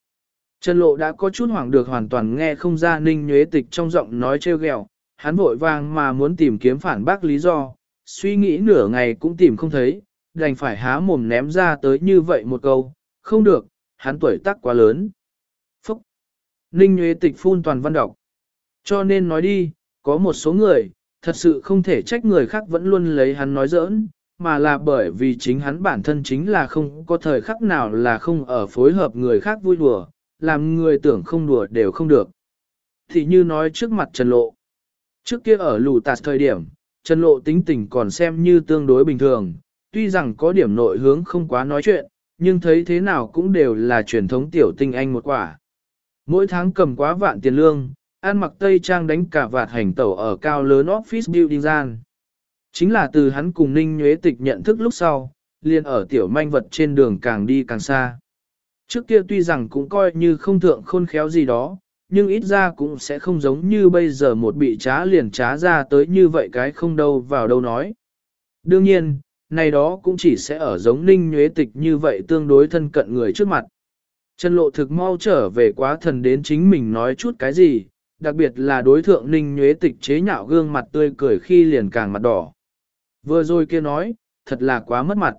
Trần Lộ đã có chút hoảng được hoàn toàn nghe không ra ninh nhuế tịch trong giọng nói trêu ghẹo, hắn vội vàng mà muốn tìm kiếm phản bác lý do, suy nghĩ nửa ngày cũng tìm không thấy, đành phải há mồm ném ra tới như vậy một câu, không được, hắn tuổi tác quá lớn. Phúc! Ninh Nguyễn tịch phun toàn văn đọc. Cho nên nói đi, có một số người, thật sự không thể trách người khác vẫn luôn lấy hắn nói giỡn, mà là bởi vì chính hắn bản thân chính là không có thời khắc nào là không ở phối hợp người khác vui đùa, làm người tưởng không đùa đều không được. Thì như nói trước mặt Trần Lộ. Trước kia ở lù tạt thời điểm, Trần Lộ tính tình còn xem như tương đối bình thường, tuy rằng có điểm nội hướng không quá nói chuyện, nhưng thấy thế nào cũng đều là truyền thống tiểu tinh anh một quả. Mỗi tháng cầm quá vạn tiền lương, ăn mặc tây trang đánh cả vạt hành tẩu ở cao lớn office building gian. Chính là từ hắn cùng Ninh Nhuế Tịch nhận thức lúc sau, liền ở tiểu manh vật trên đường càng đi càng xa. Trước kia tuy rằng cũng coi như không thượng khôn khéo gì đó, nhưng ít ra cũng sẽ không giống như bây giờ một bị trá liền trá ra tới như vậy cái không đâu vào đâu nói. Đương nhiên, này đó cũng chỉ sẽ ở giống ninh nhuế tịch như vậy tương đối thân cận người trước mặt. Trần lộ thực mau trở về quá thần đến chính mình nói chút cái gì, đặc biệt là đối thượng ninh nhuế tịch chế nhạo gương mặt tươi cười khi liền càng mặt đỏ. Vừa rồi kia nói, thật là quá mất mặt.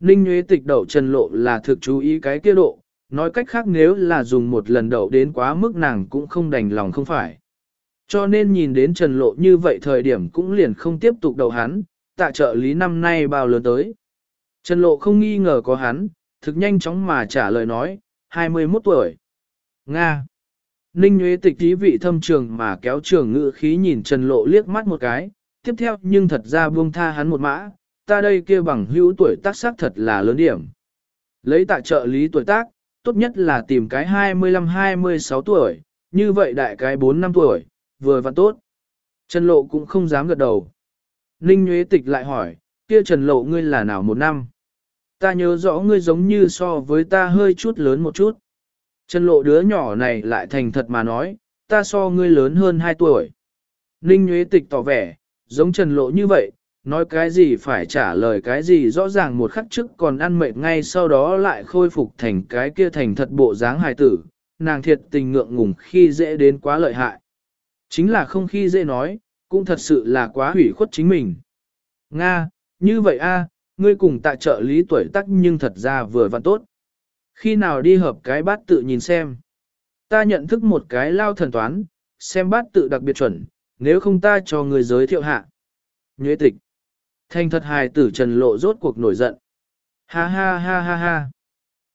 Ninh nhuế tịch đậu trần lộ là thực chú ý cái kia độ, nói cách khác nếu là dùng một lần đậu đến quá mức nàng cũng không đành lòng không phải. Cho nên nhìn đến trần lộ như vậy thời điểm cũng liền không tiếp tục đầu hắn, tạ trợ lý năm nay bao lớn tới. Trần lộ không nghi ngờ có hắn, thực nhanh chóng mà trả lời nói, 21 tuổi. Nga. Ninh Nguyễn Tịch ký vị thâm trường mà kéo trường ngự khí nhìn Trần Lộ liếc mắt một cái, tiếp theo nhưng thật ra buông tha hắn một mã, ta đây kia bằng hữu tuổi tác xác thật là lớn điểm. Lấy tại trợ lý tuổi tác, tốt nhất là tìm cái 25-26 tuổi, như vậy đại cái 4 năm tuổi, vừa và tốt. Trần Lộ cũng không dám gật đầu. Ninh Nguyễn Tịch lại hỏi, kia Trần Lộ ngươi là nào một năm? Ta nhớ rõ ngươi giống như so với ta hơi chút lớn một chút. Trần Lộ đứa nhỏ này lại thành thật mà nói, ta so ngươi lớn hơn 2 tuổi. Ninh Nguyễn Tịch tỏ vẻ, giống Trần Lộ như vậy, nói cái gì phải trả lời cái gì rõ ràng một khắc trước còn ăn mệt ngay sau đó lại khôi phục thành cái kia thành thật bộ dáng hài tử, nàng thiệt tình ngượng ngùng khi dễ đến quá lợi hại. Chính là không khi dễ nói, cũng thật sự là quá hủy khuất chính mình. Nga, như vậy a, ngươi cùng tại trợ lý tuổi tác nhưng thật ra vừa vặn tốt. Khi nào đi hợp cái bát tự nhìn xem. Ta nhận thức một cái lao thần toán, xem bát tự đặc biệt chuẩn, nếu không ta cho người giới thiệu hạ. Nhuế tịch. Thanh thật hài tử trần lộ rốt cuộc nổi giận. Ha ha ha ha ha.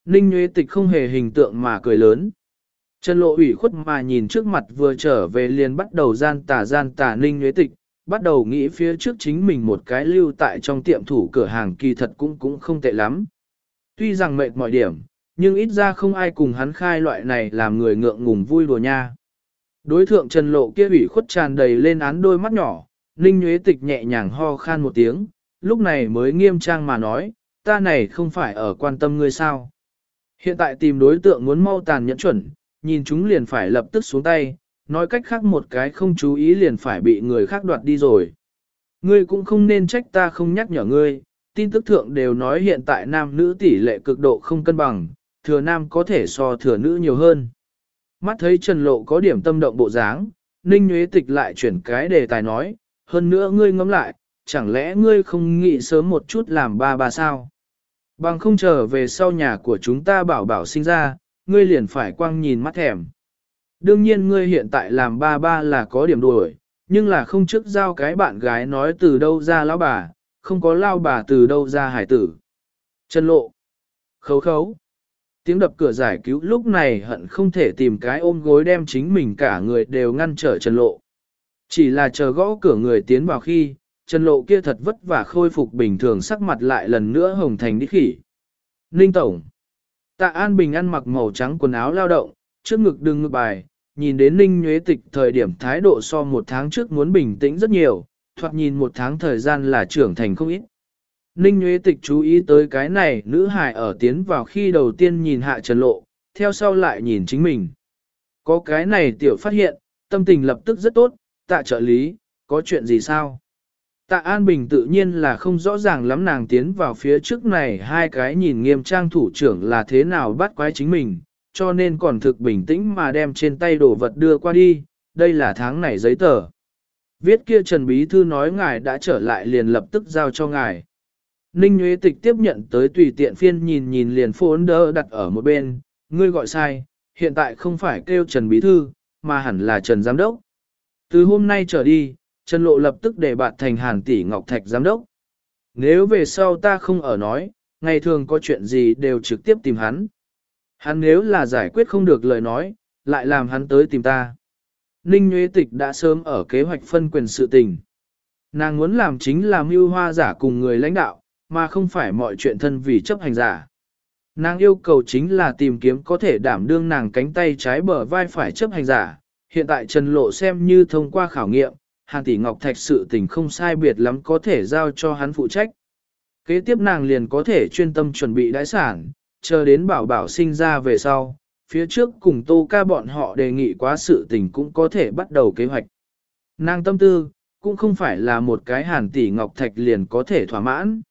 Ninh Nhuế tịch không hề hình tượng mà cười lớn. Trần lộ ủy khuất mà nhìn trước mặt vừa trở về liền bắt đầu gian tà gian tà Ninh Nhuế tịch, bắt đầu nghĩ phía trước chính mình một cái lưu tại trong tiệm thủ cửa hàng kỳ thật cũng cũng không tệ lắm. Tuy rằng mệt mọi điểm, nhưng ít ra không ai cùng hắn khai loại này làm người ngượng ngùng vui đùa nha. Đối thượng Trần Lộ kia ủy khuất tràn đầy lên án đôi mắt nhỏ, Ninh nhuế Tịch nhẹ nhàng ho khan một tiếng, lúc này mới nghiêm trang mà nói, ta này không phải ở quan tâm ngươi sao. Hiện tại tìm đối tượng muốn mau tàn nhẫn chuẩn, nhìn chúng liền phải lập tức xuống tay, nói cách khác một cái không chú ý liền phải bị người khác đoạt đi rồi. Ngươi cũng không nên trách ta không nhắc nhở ngươi, tin tức thượng đều nói hiện tại nam nữ tỷ lệ cực độ không cân bằng, thừa nam có thể so thừa nữ nhiều hơn. Mắt thấy Trần Lộ có điểm tâm động bộ dáng, Ninh Nguyễn Tịch lại chuyển cái đề tài nói, hơn nữa ngươi ngẫm lại, chẳng lẽ ngươi không nghĩ sớm một chút làm ba bà sao? Bằng không trở về sau nhà của chúng ta bảo bảo sinh ra, ngươi liền phải quăng nhìn mắt thèm. Đương nhiên ngươi hiện tại làm ba ba là có điểm đuổi, nhưng là không trước giao cái bạn gái nói từ đâu ra lão bà, không có lao bà từ đâu ra hải tử. Trần lộ. Khấu khấu. Tiếng đập cửa giải cứu lúc này hận không thể tìm cái ôm gối đem chính mình cả người đều ngăn trở Trần lộ. Chỉ là chờ gõ cửa người tiến vào khi, Trần lộ kia thật vất vả khôi phục bình thường sắc mặt lại lần nữa hồng thành đi khỉ. Ninh Tổng. Tạ An Bình ăn mặc màu trắng quần áo lao động, trước ngực đừng ngực bài, nhìn đến Ninh Nhuế Tịch thời điểm thái độ so một tháng trước muốn bình tĩnh rất nhiều, thoạt nhìn một tháng thời gian là trưởng thành không ít. Ninh Nhuế Tịch chú ý tới cái này nữ hài ở tiến vào khi đầu tiên nhìn hạ Trần Lộ, theo sau lại nhìn chính mình. Có cái này tiểu phát hiện, tâm tình lập tức rất tốt, tạ trợ lý, có chuyện gì sao? Tạ An Bình tự nhiên là không rõ ràng lắm nàng tiến vào phía trước này hai cái nhìn nghiêm trang thủ trưởng là thế nào bắt quái chính mình, cho nên còn thực bình tĩnh mà đem trên tay đồ vật đưa qua đi, đây là tháng này giấy tờ. Viết kia Trần Bí Thư nói ngài đã trở lại liền lập tức giao cho ngài. Ninh Nguyễn Tịch tiếp nhận tới tùy tiện phiên nhìn nhìn liền phốn đỡ đặt ở một bên, ngươi gọi sai, hiện tại không phải kêu Trần Bí Thư, mà hẳn là Trần Giám Đốc. Từ hôm nay trở đi, Trần Lộ lập tức để bạn thành Hàn Tỷ Ngọc Thạch Giám Đốc. Nếu về sau ta không ở nói, ngày thường có chuyện gì đều trực tiếp tìm hắn. Hắn nếu là giải quyết không được lời nói, lại làm hắn tới tìm ta. Ninh Nguyễn Tịch đã sớm ở kế hoạch phân quyền sự tình. Nàng muốn làm chính là mưu hoa giả cùng người lãnh đạo, mà không phải mọi chuyện thân vì chấp hành giả. Nàng yêu cầu chính là tìm kiếm có thể đảm đương nàng cánh tay trái bờ vai phải chấp hành giả, hiện tại Trần Lộ xem như thông qua khảo nghiệm, Hàn Tỷ Ngọc Thạch sự tình không sai biệt lắm có thể giao cho hắn phụ trách. Kế tiếp nàng liền có thể chuyên tâm chuẩn bị đãi sản, chờ đến bảo bảo sinh ra về sau, phía trước cùng tô ca bọn họ đề nghị quá sự tình cũng có thể bắt đầu kế hoạch. Nàng tâm tư, cũng không phải là một cái hàn tỷ ngọc thạch liền có thể thỏa mãn.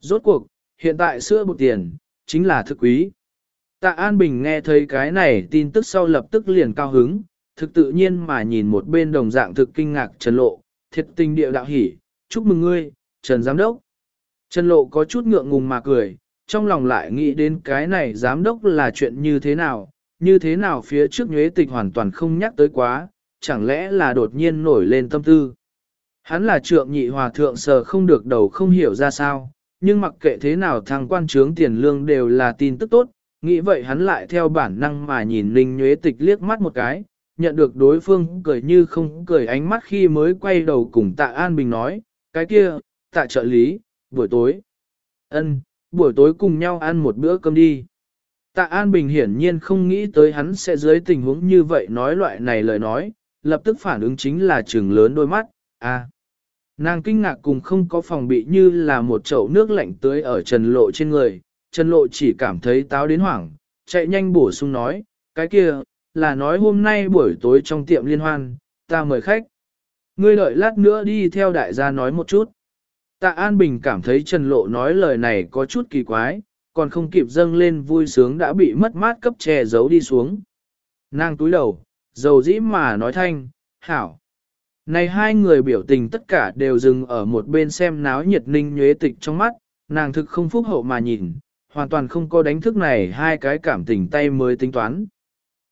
Rốt cuộc, hiện tại sữa bột tiền, chính là thực quý. Tạ An Bình nghe thấy cái này tin tức sau lập tức liền cao hứng, thực tự nhiên mà nhìn một bên đồng dạng thực kinh ngạc Trần Lộ, thiệt tình địa đạo hỉ, chúc mừng ngươi, Trần Giám Đốc. Trần Lộ có chút ngượng ngùng mà cười, trong lòng lại nghĩ đến cái này Giám Đốc là chuyện như thế nào, như thế nào phía trước nhuế tịch hoàn toàn không nhắc tới quá, chẳng lẽ là đột nhiên nổi lên tâm tư. Hắn là trượng nhị hòa thượng sờ không được đầu không hiểu ra sao, nhưng mặc kệ thế nào thằng quan trướng tiền lương đều là tin tức tốt, nghĩ vậy hắn lại theo bản năng mà nhìn Linh Nhuế Tịch liếc mắt một cái, nhận được đối phương cười như không cười ánh mắt khi mới quay đầu cùng tạ An Bình nói, cái kia, tạ trợ lý, buổi tối. ân buổi tối cùng nhau ăn một bữa cơm đi. Tạ An Bình hiển nhiên không nghĩ tới hắn sẽ dưới tình huống như vậy nói loại này lời nói, lập tức phản ứng chính là trừng lớn đôi mắt, à. Nàng kinh ngạc cùng không có phòng bị như là một chậu nước lạnh tưới ở trần lộ trên người, trần lộ chỉ cảm thấy táo đến hoảng, chạy nhanh bổ sung nói, cái kia, là nói hôm nay buổi tối trong tiệm liên hoan, ta mời khách. Ngươi đợi lát nữa đi theo đại gia nói một chút. Tạ An Bình cảm thấy Trần Lộ nói lời này có chút kỳ quái, còn không kịp dâng lên vui sướng đã bị mất mát cấp che giấu đi xuống. Nàng túi đầu, dầu dĩ mà nói thanh, hảo. Này hai người biểu tình tất cả đều dừng ở một bên xem náo nhiệt ninh nhuế tịch trong mắt, nàng thực không phúc hậu mà nhìn, hoàn toàn không có đánh thức này hai cái cảm tình tay mới tính toán.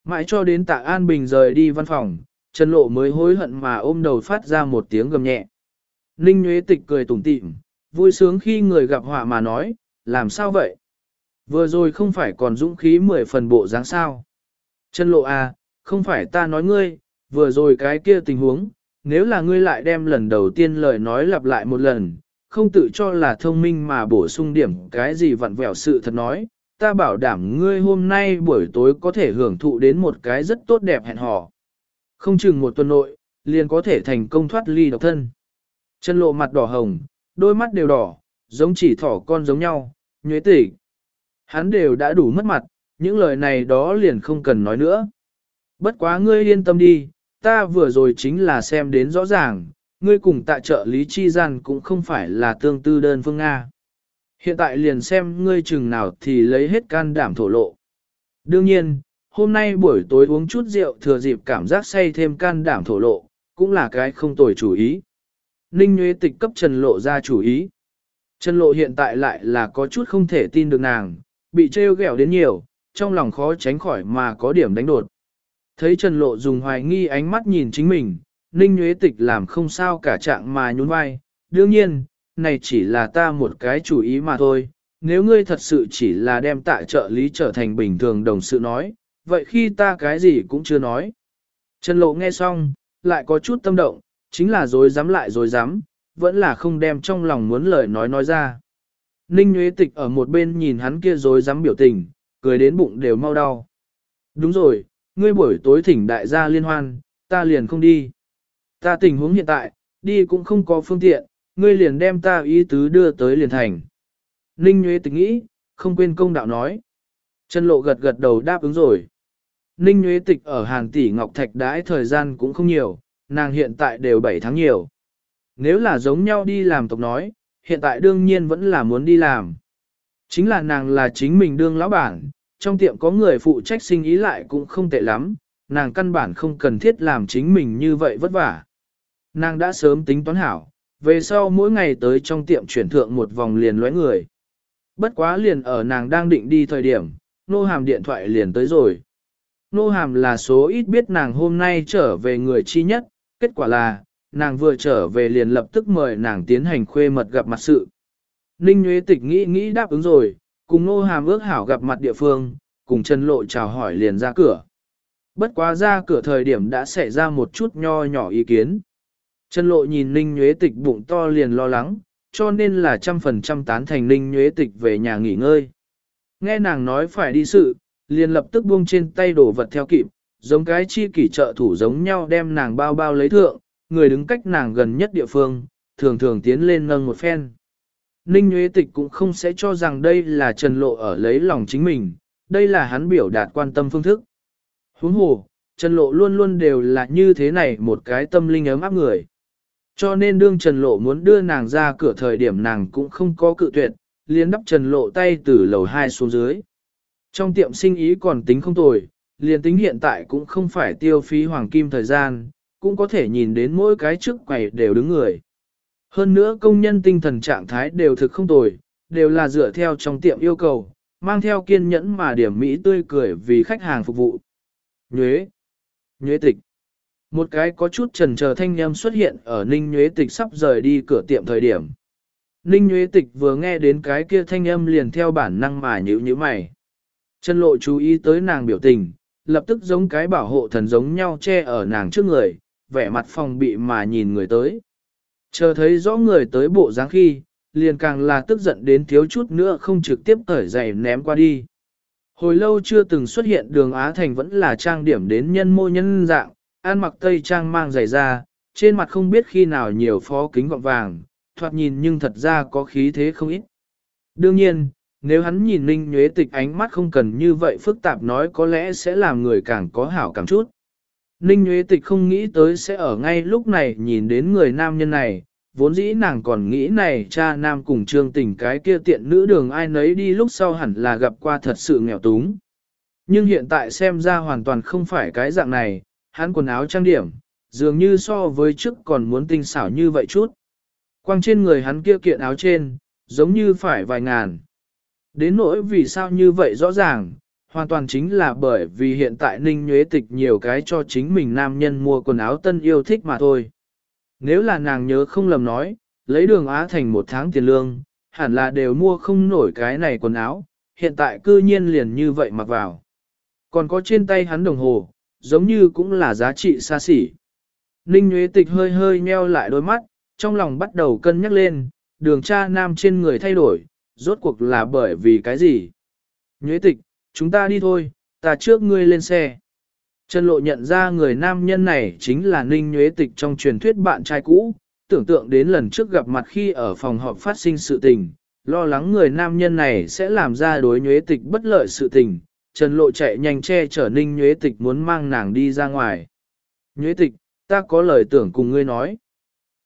Mãi cho đến tạ An Bình rời đi văn phòng, Trần Lộ mới hối hận mà ôm đầu phát ra một tiếng gầm nhẹ. Ninh Nguyễn Tịch cười tủm tỉm, vui sướng khi người gặp họa mà nói, làm sao vậy? Vừa rồi không phải còn dũng khí mười phần bộ dáng sao? Trần Lộ à, không phải ta nói ngươi, vừa rồi cái kia tình huống, nếu là ngươi lại đem lần đầu tiên lời nói lặp lại một lần, không tự cho là thông minh mà bổ sung điểm cái gì vặn vẹo sự thật nói, ta bảo đảm ngươi hôm nay buổi tối có thể hưởng thụ đến một cái rất tốt đẹp hẹn hò. Không chừng một tuần nội, liền có thể thành công thoát ly độc thân. Chân lộ mặt đỏ hồng, đôi mắt đều đỏ, giống chỉ thỏ con giống nhau, nhuế tỉ. Hắn đều đã đủ mất mặt, những lời này đó liền không cần nói nữa. Bất quá ngươi yên tâm đi, ta vừa rồi chính là xem đến rõ ràng, ngươi cùng tại trợ lý chi gian cũng không phải là tương tư đơn phương Nga. Hiện tại liền xem ngươi chừng nào thì lấy hết can đảm thổ lộ. Đương nhiên, hôm nay buổi tối uống chút rượu thừa dịp cảm giác say thêm can đảm thổ lộ, cũng là cái không tồi chủ ý. Ninh Nguyễn Tịch cấp Trần Lộ ra chủ ý. Trần Lộ hiện tại lại là có chút không thể tin được nàng, bị trêu ghẹo đến nhiều, trong lòng khó tránh khỏi mà có điểm đánh đột. Thấy Trần Lộ dùng hoài nghi ánh mắt nhìn chính mình, Ninh Nguyễn Tịch làm không sao cả trạng mà nhún vai. Đương nhiên, này chỉ là ta một cái chủ ý mà thôi. Nếu ngươi thật sự chỉ là đem tạ trợ lý trở thành bình thường đồng sự nói, vậy khi ta cái gì cũng chưa nói. Trần Lộ nghe xong, lại có chút tâm động, chính là dối dám lại dối dám, vẫn là không đem trong lòng muốn lời nói nói ra. Ninh Nguyễn Tịch ở một bên nhìn hắn kia dối dám biểu tình, cười đến bụng đều mau đau. Đúng rồi, ngươi buổi tối thỉnh đại gia liên hoan, ta liền không đi. Ta tình huống hiện tại, đi cũng không có phương tiện, ngươi liền đem ta ý tứ đưa tới liền thành. Ninh Nguyễn Tịch nghĩ, không quên công đạo nói. Trần Lộ gật gật đầu đáp ứng rồi. Ninh Nguyễn Tịch ở hàng tỷ Ngọc Thạch đãi thời gian cũng không nhiều, nàng hiện tại đều 7 tháng nhiều. Nếu là giống nhau đi làm tộc nói, hiện tại đương nhiên vẫn là muốn đi làm. Chính là nàng là chính mình đương lão bản, trong tiệm có người phụ trách sinh ý lại cũng không tệ lắm, nàng căn bản không cần thiết làm chính mình như vậy vất vả. Nàng đã sớm tính toán hảo, về sau mỗi ngày tới trong tiệm chuyển thượng một vòng liền lóe người. Bất quá liền ở nàng đang định đi thời điểm, nô hàm điện thoại liền tới rồi. Nô hàm là số ít biết nàng hôm nay trở về người chi nhất, kết quả là, nàng vừa trở về liền lập tức mời nàng tiến hành khuê mật gặp mặt sự. Ninh Nguyễn Tịch nghĩ nghĩ đáp ứng rồi, cùng nô hàm ước hảo gặp mặt địa phương, cùng Trần Lộ chào hỏi liền ra cửa. Bất quá ra cửa thời điểm đã xảy ra một chút nho nhỏ ý kiến. Trần Lộ nhìn Ninh Nhuế Tịch bụng to liền lo lắng, cho nên là trăm phần trăm tán thành Ninh Nhuế Tịch về nhà nghỉ ngơi. Nghe nàng nói phải đi sự, liền lập tức buông trên tay đổ vật theo kịp, giống cái chi kỷ trợ thủ giống nhau đem nàng bao bao lấy thượng, người đứng cách nàng gần nhất địa phương, thường thường tiến lên nâng một phen. Ninh Nguyễn Tịch cũng không sẽ cho rằng đây là Trần Lộ ở lấy lòng chính mình, đây là hắn biểu đạt quan tâm phương thức. Huống hồ, Trần Lộ luôn luôn đều là như thế này một cái tâm linh ấm áp người. Cho nên đương Trần Lộ muốn đưa nàng ra cửa thời điểm nàng cũng không có cự tuyệt, liền đắp Trần Lộ tay từ lầu 2 xuống dưới. Trong tiệm sinh ý còn tính không tồi, liền tính hiện tại cũng không phải tiêu phí hoàng kim thời gian, cũng có thể nhìn đến mỗi cái trước quầy đều đứng người. Hơn nữa công nhân tinh thần trạng thái đều thực không tồi, đều là dựa theo trong tiệm yêu cầu, mang theo kiên nhẫn mà điểm Mỹ tươi cười vì khách hàng phục vụ. Nhuế, Nhuế tịch. Một cái có chút trần chờ thanh nhâm xuất hiện ở Ninh Nhuế tịch sắp rời đi cửa tiệm thời điểm. Ninh Nhuế tịch vừa nghe đến cái kia thanh âm liền theo bản năng mà nhữ nhíu mày. Trần lộ chú ý tới nàng biểu tình, lập tức giống cái bảo hộ thần giống nhau che ở nàng trước người, vẻ mặt phòng bị mà nhìn người tới. Chờ thấy rõ người tới bộ dáng khi, liền càng là tức giận đến thiếu chút nữa không trực tiếp cởi giày ném qua đi. Hồi lâu chưa từng xuất hiện đường Á Thành vẫn là trang điểm đến nhân mô nhân dạng, An mặc tây trang mang giày da, trên mặt không biết khi nào nhiều phó kính gọng vàng, thoạt nhìn nhưng thật ra có khí thế không ít. Đương nhiên, nếu hắn nhìn Ninh Nhuế Tịch ánh mắt không cần như vậy phức tạp nói có lẽ sẽ làm người càng có hảo càng chút. Ninh Nhuế Tịch không nghĩ tới sẽ ở ngay lúc này nhìn đến người nam nhân này, vốn dĩ nàng còn nghĩ này cha nam cùng trương tình cái kia tiện nữ đường ai nấy đi lúc sau hẳn là gặp qua thật sự nghèo túng. Nhưng hiện tại xem ra hoàn toàn không phải cái dạng này, hắn quần áo trang điểm, dường như so với trước còn muốn tinh xảo như vậy chút. Quang trên người hắn kia kiện áo trên, giống như phải vài ngàn. Đến nỗi vì sao như vậy rõ ràng, hoàn toàn chính là bởi vì hiện tại Ninh Nhuế Tịch nhiều cái cho chính mình nam nhân mua quần áo tân yêu thích mà thôi. Nếu là nàng nhớ không lầm nói, lấy đường Á thành một tháng tiền lương, hẳn là đều mua không nổi cái này quần áo, hiện tại cư nhiên liền như vậy mặc vào. Còn có trên tay hắn đồng hồ, giống như cũng là giá trị xa xỉ. Ninh Nguyễn Tịch hơi hơi nheo lại đôi mắt, trong lòng bắt đầu cân nhắc lên, đường cha nam trên người thay đổi, rốt cuộc là bởi vì cái gì? Nguyễn Tịch, chúng ta đi thôi, ta trước ngươi lên xe. Trần Lộ nhận ra người nam nhân này chính là Ninh Nguyễn Tịch trong truyền thuyết bạn trai cũ, tưởng tượng đến lần trước gặp mặt khi ở phòng họp phát sinh sự tình, lo lắng người nam nhân này sẽ làm ra đối Nguyễn Tịch bất lợi sự tình. Trần Lộ chạy nhanh che chở Ninh Nhuế Tịch muốn mang nàng đi ra ngoài. Nhuế Tịch, ta có lời tưởng cùng ngươi nói.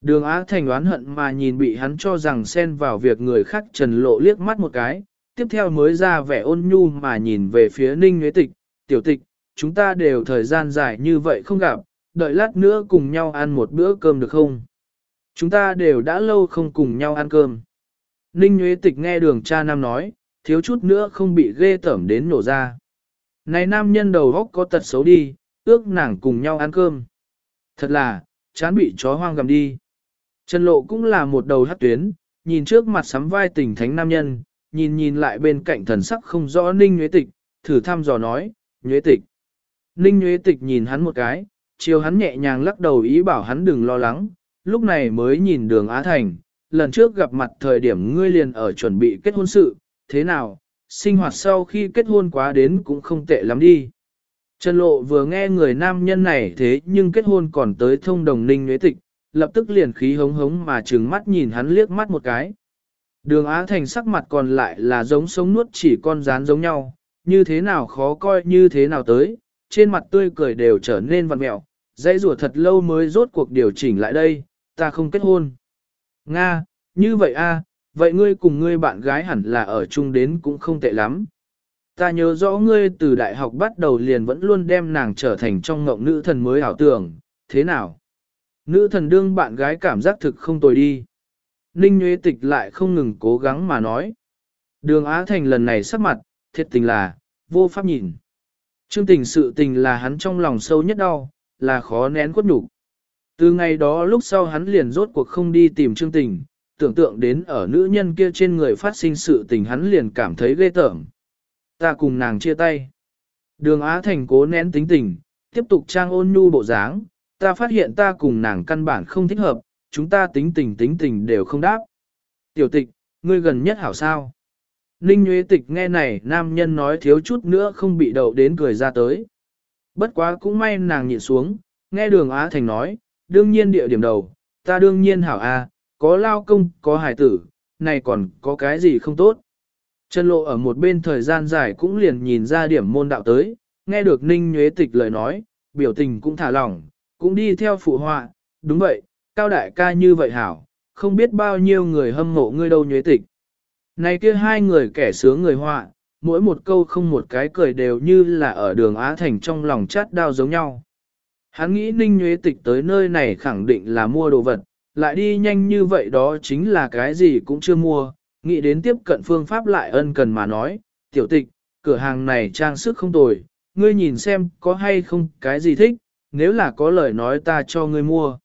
Đường Á Thành oán hận mà nhìn bị hắn cho rằng xen vào việc người khác Trần Lộ liếc mắt một cái, tiếp theo mới ra vẻ ôn nhu mà nhìn về phía Ninh Nhuế Tịch, tiểu tịch, chúng ta đều thời gian dài như vậy không gặp, đợi lát nữa cùng nhau ăn một bữa cơm được không? Chúng ta đều đã lâu không cùng nhau ăn cơm. Ninh Nhuế Tịch nghe đường cha nam nói, thiếu chút nữa không bị ghê tởm đến nổ ra. Này nam nhân đầu góc có tật xấu đi, ước nàng cùng nhau ăn cơm. Thật là, chán bị chó hoang gầm đi. Trần Lộ cũng là một đầu hát tuyến, nhìn trước mặt sắm vai tình thánh nam nhân, nhìn nhìn lại bên cạnh thần sắc không rõ Ninh nhuế Tịch, thử thăm dò nói, nhuế Tịch. Ninh nhuế Tịch nhìn hắn một cái, chiều hắn nhẹ nhàng lắc đầu ý bảo hắn đừng lo lắng, lúc này mới nhìn đường Á Thành, lần trước gặp mặt thời điểm ngươi liền ở chuẩn bị kết hôn sự, thế nào, sinh hoạt sau khi kết hôn quá đến cũng không tệ lắm đi. Trần Lộ vừa nghe người nam nhân này thế nhưng kết hôn còn tới thông đồng Ninh Nguyễn Tịch, lập tức liền khí hống hống mà trừng mắt nhìn hắn liếc mắt một cái. Đường Á Thành sắc mặt còn lại là giống sống nuốt chỉ con rán giống nhau, như thế nào khó coi như thế nào tới, trên mặt tươi cười đều trở nên vặn mẹo, dãy rủa thật lâu mới rốt cuộc điều chỉnh lại đây, ta không kết hôn. Nga, như vậy a, vậy ngươi cùng ngươi bạn gái hẳn là ở chung đến cũng không tệ lắm. Ta nhớ rõ ngươi từ đại học bắt đầu liền vẫn luôn đem nàng trở thành trong ngộng nữ thần mới ảo tưởng, thế nào? Nữ thần đương bạn gái cảm giác thực không tồi đi. Ninh Nguyễn Tịch lại không ngừng cố gắng mà nói. Đường Á Thành lần này sắc mặt, thiệt tình là, vô pháp nhìn. Trương tình sự tình là hắn trong lòng sâu nhất đau, là khó nén quất nhục. Từ ngày đó lúc sau hắn liền rốt cuộc không đi tìm Trương tình, tưởng tượng đến ở nữ nhân kia trên người phát sinh sự tình hắn liền cảm thấy ghê tởm. Ta cùng nàng chia tay. Đường Á Thành cố nén tính tình, tiếp tục trang ôn nhu bộ dáng, ta phát hiện ta cùng nàng căn bản không thích hợp, chúng ta tính tình tính tình đều không đáp. Tiểu tịch, ngươi gần nhất hảo sao? Ninh Nguyễn Tịch nghe này nam nhân nói thiếu chút nữa không bị đậu đến cười ra tới. Bất quá cũng may nàng nhịn xuống, nghe đường Á Thành nói, đương nhiên địa điểm đầu, ta đương nhiên hảo a, có lao công, có hài tử, này còn có cái gì không tốt. Trần lộ ở một bên thời gian dài cũng liền nhìn ra điểm môn đạo tới, nghe được ninh nhuế tịch lời nói, biểu tình cũng thả lỏng, cũng đi theo phụ họa, đúng vậy, cao đại ca như vậy hảo, không biết bao nhiêu người hâm mộ ngươi đâu nhuế tịch. Này kia hai người kẻ sướng người họa, mỗi một câu không một cái cười đều như là ở đường Á Thành trong lòng chát đao giống nhau. Hắn nghĩ ninh nhuế tịch tới nơi này khẳng định là mua đồ vật, lại đi nhanh như vậy đó chính là cái gì cũng chưa mua, nghĩ đến tiếp cận phương pháp lại ân cần mà nói, tiểu tịch, cửa hàng này trang sức không tồi, ngươi nhìn xem có hay không cái gì thích, nếu là có lời nói ta cho ngươi mua.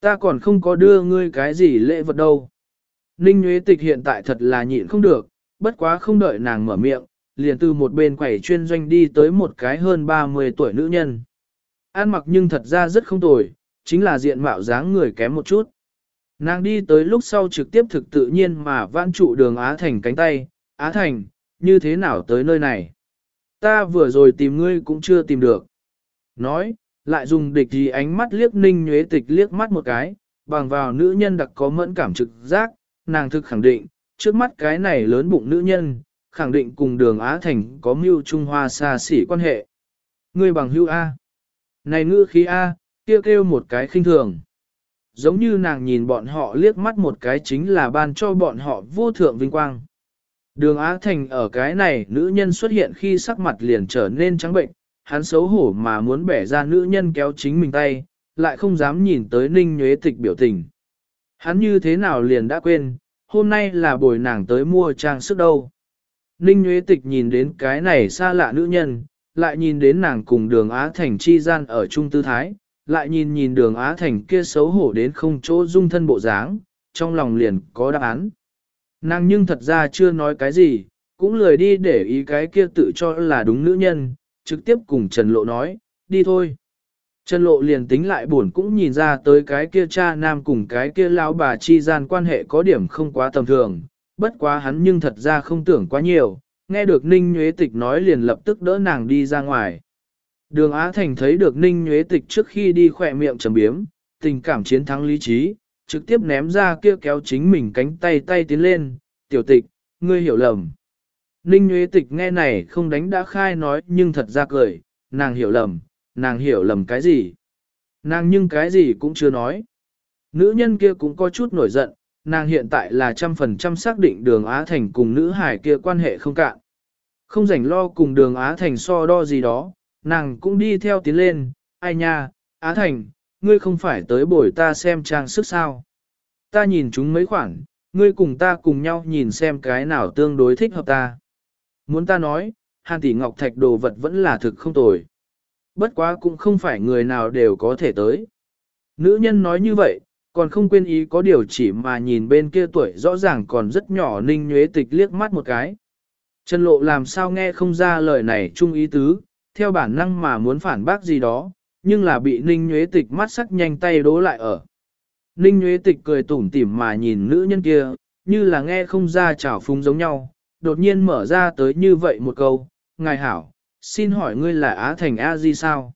Ta còn không có đưa ngươi cái gì lễ vật đâu. Ninh Nguyễn Tịch hiện tại thật là nhịn không được, bất quá không đợi nàng mở miệng, liền từ một bên quẩy chuyên doanh đi tới một cái hơn 30 tuổi nữ nhân. An mặc nhưng thật ra rất không tồi, chính là diện mạo dáng người kém một chút. Nàng đi tới lúc sau trực tiếp thực tự nhiên mà vãn trụ đường Á Thành cánh tay, Á Thành, như thế nào tới nơi này? Ta vừa rồi tìm ngươi cũng chưa tìm được. Nói, lại dùng địch gì ánh mắt liếc ninh nhuế tịch liếc mắt một cái, bằng vào nữ nhân đặc có mẫn cảm trực giác, nàng thực khẳng định, trước mắt cái này lớn bụng nữ nhân, khẳng định cùng đường Á Thành có mưu Trung Hoa xa xỉ quan hệ. Ngươi bằng hữu A. Này ngữ khí A, kêu kêu một cái khinh thường. Giống như nàng nhìn bọn họ liếc mắt một cái chính là ban cho bọn họ vô thượng vinh quang. Đường Á Thành ở cái này nữ nhân xuất hiện khi sắc mặt liền trở nên trắng bệnh, hắn xấu hổ mà muốn bẻ ra nữ nhân kéo chính mình tay, lại không dám nhìn tới ninh nhuế tịch biểu tình. Hắn như thế nào liền đã quên, hôm nay là buổi nàng tới mua trang sức đâu. Ninh nhuế tịch nhìn đến cái này xa lạ nữ nhân, lại nhìn đến nàng cùng đường Á Thành chi gian ở chung Tư Thái, lại nhìn nhìn đường Á Thành kia xấu hổ đến không chỗ dung thân bộ dáng, trong lòng liền có đáp án. Nàng nhưng thật ra chưa nói cái gì, cũng lười đi để ý cái kia tự cho là đúng nữ nhân, trực tiếp cùng Trần Lộ nói, đi thôi. Trần Lộ liền tính lại buồn cũng nhìn ra tới cái kia cha nam cùng cái kia lão bà chi gian quan hệ có điểm không quá tầm thường, bất quá hắn nhưng thật ra không tưởng quá nhiều, nghe được Ninh Nhuế Tịch nói liền lập tức đỡ nàng đi ra ngoài. Đường Á Thành thấy được Ninh Nhuế Tịch trước khi đi khỏe miệng trầm biếm, tình cảm chiến thắng lý trí, trực tiếp ném ra kia kéo chính mình cánh tay tay tiến lên, tiểu tịch, ngươi hiểu lầm. Ninh Nhuế Tịch nghe này không đánh đã khai nói nhưng thật ra cười, nàng hiểu lầm, nàng hiểu lầm cái gì. Nàng nhưng cái gì cũng chưa nói. Nữ nhân kia cũng có chút nổi giận, nàng hiện tại là trăm phần trăm xác định đường Á Thành cùng nữ hải kia quan hệ không cạn. Không rảnh lo cùng đường Á Thành so đo gì đó, nàng cũng đi theo tiến lên, ai nha, Á Thành, ngươi không phải tới bồi ta xem trang sức sao. Ta nhìn chúng mấy khoản, ngươi cùng ta cùng nhau nhìn xem cái nào tương đối thích hợp ta. Muốn ta nói, hàn tỷ ngọc thạch đồ vật vẫn là thực không tồi. Bất quá cũng không phải người nào đều có thể tới. Nữ nhân nói như vậy, còn không quên ý có điều chỉ mà nhìn bên kia tuổi rõ ràng còn rất nhỏ ninh nhuế tịch liếc mắt một cái. Trần lộ làm sao nghe không ra lời này chung ý tứ, theo bản năng mà muốn phản bác gì đó, nhưng là bị ninh nhuế tịch mắt sắc nhanh tay đố lại ở. Ninh nhuế tịch cười tủm tỉm mà nhìn nữ nhân kia, như là nghe không ra chảo phúng giống nhau, đột nhiên mở ra tới như vậy một câu, ngài hảo, xin hỏi ngươi là Á Thành A Di sao?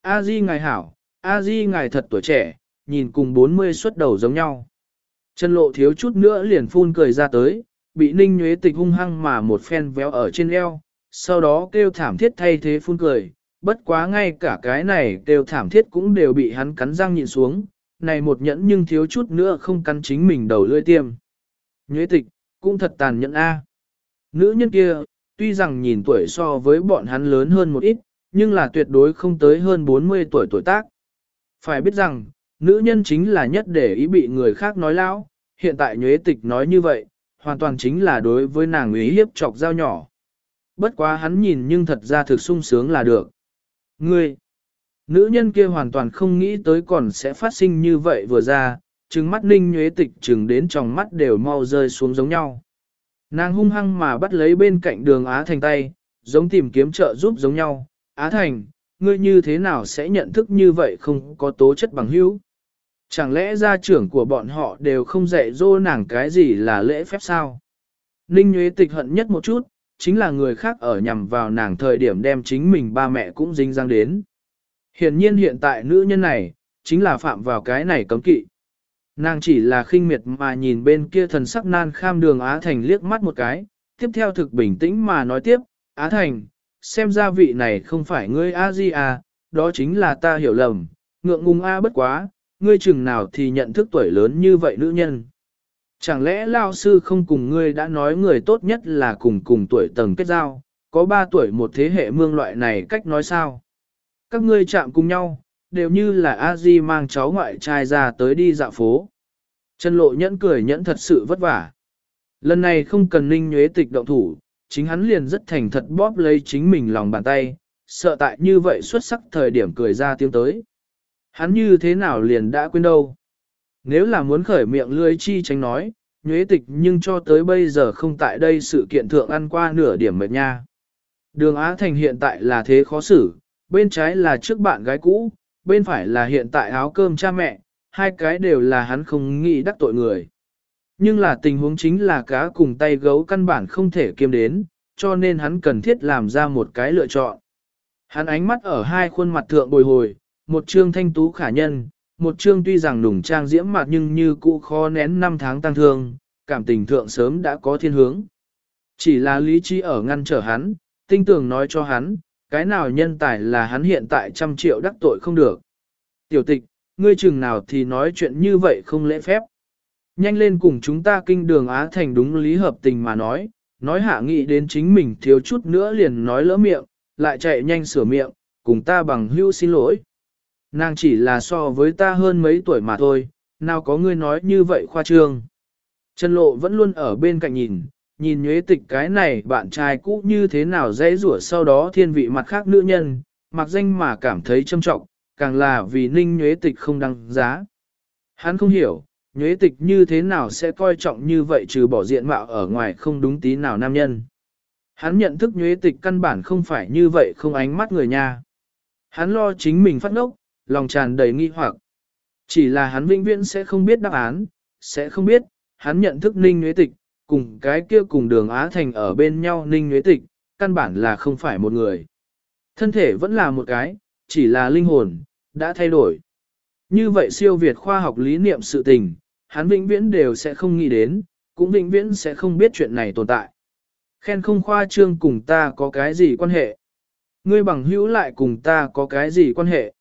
A Di ngài hảo, A Di ngài thật tuổi trẻ, nhìn cùng 40 xuất đầu giống nhau. Chân lộ thiếu chút nữa liền phun cười ra tới, bị ninh nhuế tịch hung hăng mà một phen véo ở trên eo, sau đó kêu thảm thiết thay thế phun cười, bất quá ngay cả cái này kêu thảm thiết cũng đều bị hắn cắn răng nhịn xuống, này một nhẫn nhưng thiếu chút nữa không cắn chính mình đầu lưỡi tiêm. Nhuế tịch, cũng thật tàn nhẫn a. Nữ nhân kia, tuy rằng nhìn tuổi so với bọn hắn lớn hơn một ít, nhưng là tuyệt đối không tới hơn 40 tuổi tuổi tác. Phải biết rằng, nữ nhân chính là nhất để ý bị người khác nói lão, hiện tại nhuế tịch nói như vậy, hoàn toàn chính là đối với nàng ý hiếp chọc dao nhỏ. Bất quá hắn nhìn nhưng thật ra thực sung sướng là được. Ngươi, nữ nhân kia hoàn toàn không nghĩ tới còn sẽ phát sinh như vậy vừa ra, trừng mắt ninh nhuế tịch trừng đến trong mắt đều mau rơi xuống giống nhau. Nàng hung hăng mà bắt lấy bên cạnh đường Á Thành tay, giống tìm kiếm trợ giúp giống nhau. Á Thành, ngươi như thế nào sẽ nhận thức như vậy không có tố chất bằng hữu? Chẳng lẽ gia trưởng của bọn họ đều không dạy dỗ nàng cái gì là lễ phép sao? Ninh Nguyễn Tịch hận nhất một chút, chính là người khác ở nhằm vào nàng thời điểm đem chính mình ba mẹ cũng dính răng đến. Hiện nhiên hiện tại nữ nhân này, chính là phạm vào cái này cấm kỵ. Nàng chỉ là khinh miệt mà nhìn bên kia thần sắc nan kham đường Á Thành liếc mắt một cái, tiếp theo thực bình tĩnh mà nói tiếp, Á Thành, xem ra vị này không phải ngươi A Di à, đó chính là ta hiểu lầm, ngượng ngùng A bất quá, ngươi chừng nào thì nhận thức tuổi lớn như vậy nữ nhân. Chẳng lẽ lao sư không cùng ngươi đã nói người tốt nhất là cùng cùng tuổi tầng kết giao, có ba tuổi một thế hệ mương loại này cách nói sao? Các ngươi chạm cùng nhau, đều như là a di mang cháu ngoại trai ra tới đi dạo phố. Trần lộ nhẫn cười nhẫn thật sự vất vả. Lần này không cần ninh nhuế tịch động thủ, chính hắn liền rất thành thật bóp lấy chính mình lòng bàn tay, sợ tại như vậy xuất sắc thời điểm cười ra tiếng tới. Hắn như thế nào liền đã quên đâu. Nếu là muốn khởi miệng lưới chi tránh nói, nhuế tịch nhưng cho tới bây giờ không tại đây sự kiện thượng ăn qua nửa điểm mệt nha. Đường Á Thành hiện tại là thế khó xử, bên trái là trước bạn gái cũ, bên phải là hiện tại áo cơm cha mẹ, hai cái đều là hắn không nghĩ đắc tội người. Nhưng là tình huống chính là cá cùng tay gấu căn bản không thể kiêm đến, cho nên hắn cần thiết làm ra một cái lựa chọn. Hắn ánh mắt ở hai khuôn mặt thượng bồi hồi, một trương thanh tú khả nhân, một chương tuy rằng nùng trang diễm mặt nhưng như cũ khó nén năm tháng tăng thương, cảm tình thượng sớm đã có thiên hướng. Chỉ là lý trí ở ngăn trở hắn, tinh tường nói cho hắn, cái nào nhân tài là hắn hiện tại trăm triệu đắc tội không được. Tiểu tịch, ngươi chừng nào thì nói chuyện như vậy không lễ phép. Nhanh lên cùng chúng ta kinh đường Á Thành đúng lý hợp tình mà nói, nói hạ nghị đến chính mình thiếu chút nữa liền nói lỡ miệng, lại chạy nhanh sửa miệng, cùng ta bằng hưu xin lỗi. Nàng chỉ là so với ta hơn mấy tuổi mà thôi, nào có ngươi nói như vậy khoa trương. Trần Lộ vẫn luôn ở bên cạnh nhìn, nhìn nhuế tịch cái này bạn trai cũ như thế nào dễ rủa sau đó thiên vị mặt khác nữ nhân, mặc danh mà cảm thấy châm trọng, càng là vì ninh nhuế tịch không đăng giá. Hắn không hiểu, nhuế tịch như thế nào sẽ coi trọng như vậy trừ bỏ diện mạo ở ngoài không đúng tí nào nam nhân. Hắn nhận thức nhuế tịch căn bản không phải như vậy không ánh mắt người nha. Hắn lo chính mình phát ngốc, lòng tràn đầy nghi hoặc. Chỉ là hắn vĩnh viễn sẽ không biết đáp án, sẽ không biết, hắn nhận thức ninh Nguyễn tịch, cùng cái kia cùng đường Á Thành ở bên nhau ninh Nguyễn tịch, căn bản là không phải một người. Thân thể vẫn là một cái, chỉ là linh hồn, đã thay đổi. Như vậy siêu việt khoa học lý niệm sự tình, hắn vĩnh viễn đều sẽ không nghĩ đến, cũng vĩnh viễn sẽ không biết chuyện này tồn tại. Khen không khoa trương cùng ta có cái gì quan hệ. Ngươi bằng hữu lại cùng ta có cái gì quan hệ.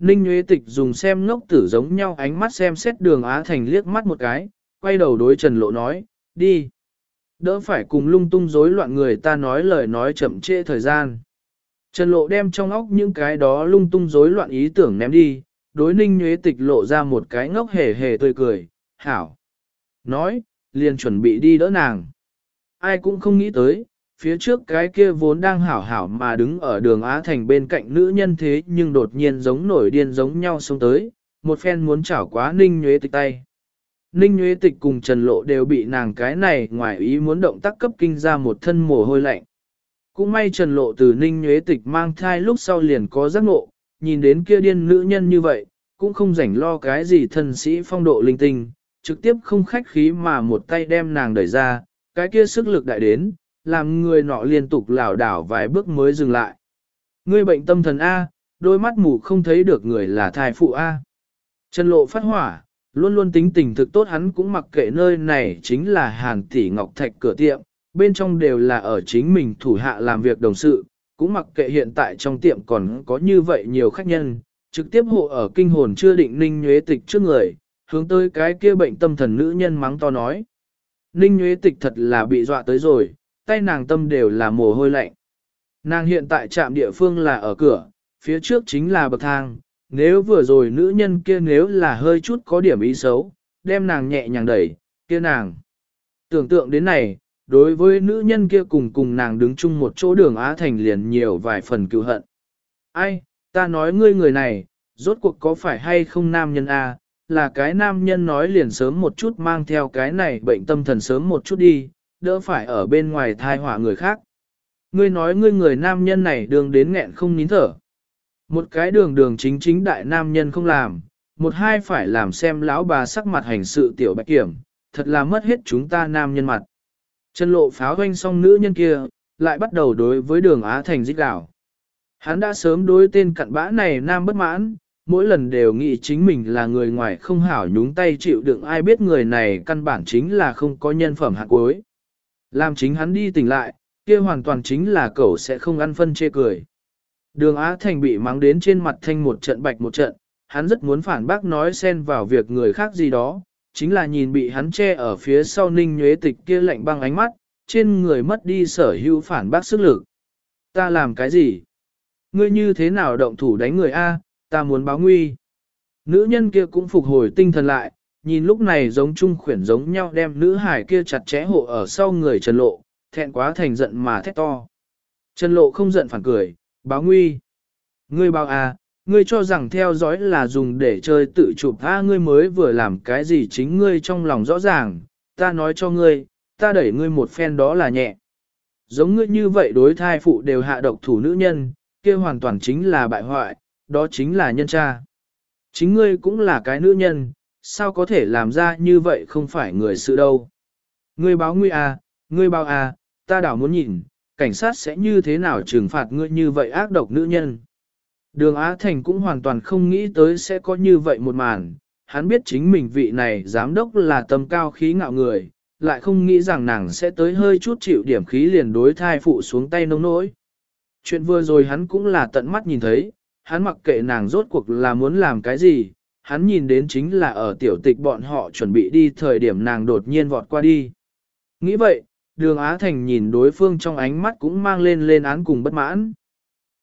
Ninh Nguyễn Tịch dùng xem ngốc tử giống nhau ánh mắt xem xét đường Á Thành liếc mắt một cái, quay đầu đối Trần Lộ nói, đi. Đỡ phải cùng lung tung rối loạn người ta nói lời nói chậm trễ thời gian. Trần Lộ đem trong óc những cái đó lung tung rối loạn ý tưởng ném đi, đối ninh Nguyễn tịch lộ ra một cái ngốc hề hề tươi cười, hảo. Nói, liền chuẩn bị đi đỡ nàng. Ai cũng không nghĩ tới, phía trước cái kia vốn đang hảo hảo mà đứng ở đường Á Thành bên cạnh nữ nhân thế nhưng đột nhiên giống nổi điên giống nhau xông tới, một phen muốn chảo quá ninh nhuế tịch tay. Ninh Nguyễn Tịch cùng Trần Lộ đều bị nàng cái này ngoài ý muốn động tác cấp kinh ra một thân mồ hôi lạnh. Cũng may Trần Lộ từ Ninh Nguyễn Tịch mang thai lúc sau liền có giác ngộ, nhìn đến kia điên nữ nhân như vậy, cũng không rảnh lo cái gì thân sĩ phong độ linh tinh, trực tiếp không khách khí mà một tay đem nàng đẩy ra, cái kia sức lực đại đến, làm người nọ liên tục lảo đảo vài bước mới dừng lại. Ngươi bệnh tâm thần A, đôi mắt mù không thấy được người là thai phụ A. Trần Lộ phát hỏa, luôn luôn tính tình thực tốt hắn cũng mặc kệ nơi này chính là hàn tỷ ngọc thạch cửa tiệm, bên trong đều là ở chính mình thủ hạ làm việc đồng sự, cũng mặc kệ hiện tại trong tiệm còn có như vậy nhiều khách nhân, trực tiếp hộ ở kinh hồn chưa định ninh nhuế tịch trước người, hướng tới cái kia bệnh tâm thần nữ nhân mắng to nói. Ninh nhuế tịch thật là bị dọa tới rồi, tay nàng tâm đều là mồ hôi lạnh. Nàng hiện tại trạm địa phương là ở cửa, phía trước chính là bậc thang, nếu vừa rồi nữ nhân kia nếu là hơi chút có điểm ý xấu, đem nàng nhẹ nhàng đẩy, kia nàng. Tưởng tượng đến này, đối với nữ nhân kia cùng cùng nàng đứng chung một chỗ đường Á Thành liền nhiều vài phần cựu hận. Ai, ta nói ngươi người này, rốt cuộc có phải hay không nam nhân A, là cái nam nhân nói liền sớm một chút mang theo cái này bệnh tâm thần sớm một chút đi, đỡ phải ở bên ngoài thai họa người khác. Ngươi nói ngươi người nam nhân này đường đến nghẹn không nín thở. Một cái đường đường chính chính đại nam nhân không làm, một hai phải làm xem lão bà sắc mặt hành sự tiểu bạch kiểm, thật là mất hết chúng ta nam nhân mặt. Chân lộ pháo hoanh xong nữ nhân kia, lại bắt đầu đối với đường Á Thành dích đảo. Hắn đã sớm đối tên cặn bã này nam bất mãn, mỗi lần đều nghĩ chính mình là người ngoài không hảo nhúng tay chịu đựng ai biết người này căn bản chính là không có nhân phẩm hạt cuối. Làm chính hắn đi tỉnh lại, kia hoàn toàn chính là cậu sẽ không ăn phân chê cười. Đường Á Thành bị mắng đến trên mặt thanh một trận bạch một trận, hắn rất muốn phản bác nói xen vào việc người khác gì đó, chính là nhìn bị hắn che ở phía sau ninh nhuế tịch kia lạnh băng ánh mắt, trên người mất đi sở hữu phản bác sức lực. Ta làm cái gì? Ngươi như thế nào động thủ đánh người A, ta muốn báo nguy. Nữ nhân kia cũng phục hồi tinh thần lại, nhìn lúc này giống chung khuyển giống nhau đem nữ hải kia chặt chẽ hộ ở sau người Trần Lộ, thẹn quá thành giận mà thét to. Trần Lộ không giận phản cười, báo nguy. Ngươi báo à, ngươi cho rằng theo dõi là dùng để chơi tự chụp a ngươi mới vừa làm cái gì chính ngươi trong lòng rõ ràng, ta nói cho ngươi, ta đẩy ngươi một phen đó là nhẹ. Giống ngươi như vậy đối thai phụ đều hạ độc thủ nữ nhân, kia hoàn toàn chính là bại hoại, đó chính là nhân cha. Chính ngươi cũng là cái nữ nhân, sao có thể làm ra như vậy không phải người sự đâu. Ngươi báo nguy à, ngươi báo à, ta đảo muốn nhìn, cảnh sát sẽ như thế nào trừng phạt ngươi như vậy ác độc nữ nhân. Đường Á Thành cũng hoàn toàn không nghĩ tới sẽ có như vậy một màn, hắn biết chính mình vị này giám đốc là tầm cao khí ngạo người, lại không nghĩ rằng nàng sẽ tới hơi chút chịu điểm khí liền đối thai phụ xuống tay nông nỗi. Chuyện vừa rồi hắn cũng là tận mắt nhìn thấy, hắn mặc kệ nàng rốt cuộc là muốn làm cái gì, hắn nhìn đến chính là ở tiểu tịch bọn họ chuẩn bị đi thời điểm nàng đột nhiên vọt qua đi. Nghĩ vậy, đường Á Thành nhìn đối phương trong ánh mắt cũng mang lên lên án cùng bất mãn.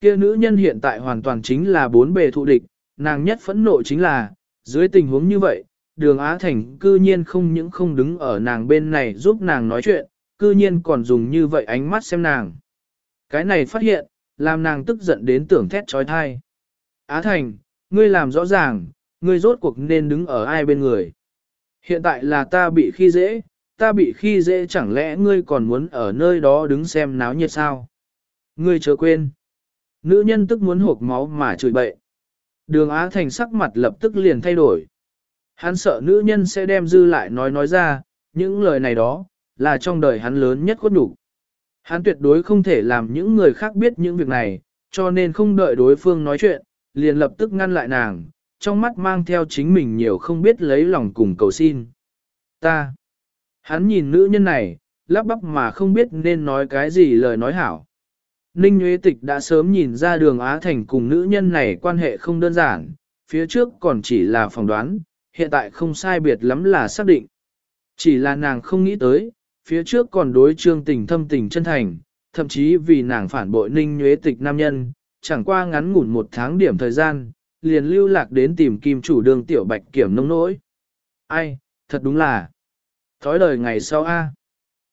Kia nữ nhân hiện tại hoàn toàn chính là bốn bề thụ địch, nàng nhất phẫn nộ chính là, dưới tình huống như vậy, đường Á Thành cư nhiên không những không đứng ở nàng bên này giúp nàng nói chuyện, cư nhiên còn dùng như vậy ánh mắt xem nàng. Cái này phát hiện, làm nàng tức giận đến tưởng thét trói thai. Á Thành, ngươi làm rõ ràng, ngươi rốt cuộc nên đứng ở ai bên người. Hiện tại là ta bị khi dễ, ta bị khi dễ chẳng lẽ ngươi còn muốn ở nơi đó đứng xem náo nhiệt sao? Ngươi chớ quên. Nữ nhân tức muốn hộp máu mà chửi bậy. Đường Á Thành sắc mặt lập tức liền thay đổi. Hắn sợ nữ nhân sẽ đem dư lại nói nói ra, những lời này đó, là trong đời hắn lớn nhất khuất đủ. Hắn tuyệt đối không thể làm những người khác biết những việc này, cho nên không đợi đối phương nói chuyện, liền lập tức ngăn lại nàng, trong mắt mang theo chính mình nhiều không biết lấy lòng cùng cầu xin. Ta. Hắn nhìn nữ nhân này, lắp bắp mà không biết nên nói cái gì lời nói hảo. Ninh Nguyễn Tịch đã sớm nhìn ra đường Á Thành cùng nữ nhân này quan hệ không đơn giản, phía trước còn chỉ là phỏng đoán, hiện tại không sai biệt lắm là xác định. Chỉ là nàng không nghĩ tới, phía trước còn đối trương tình thâm tình chân thành, thậm chí vì nàng phản bội Ninh Nguyễn Tịch nam nhân, chẳng qua ngắn ngủn một tháng điểm thời gian, liền lưu lạc đến tìm kim chủ đường tiểu bạch kiểm nông nỗi. Ai, thật đúng là, thói đời ngày sau a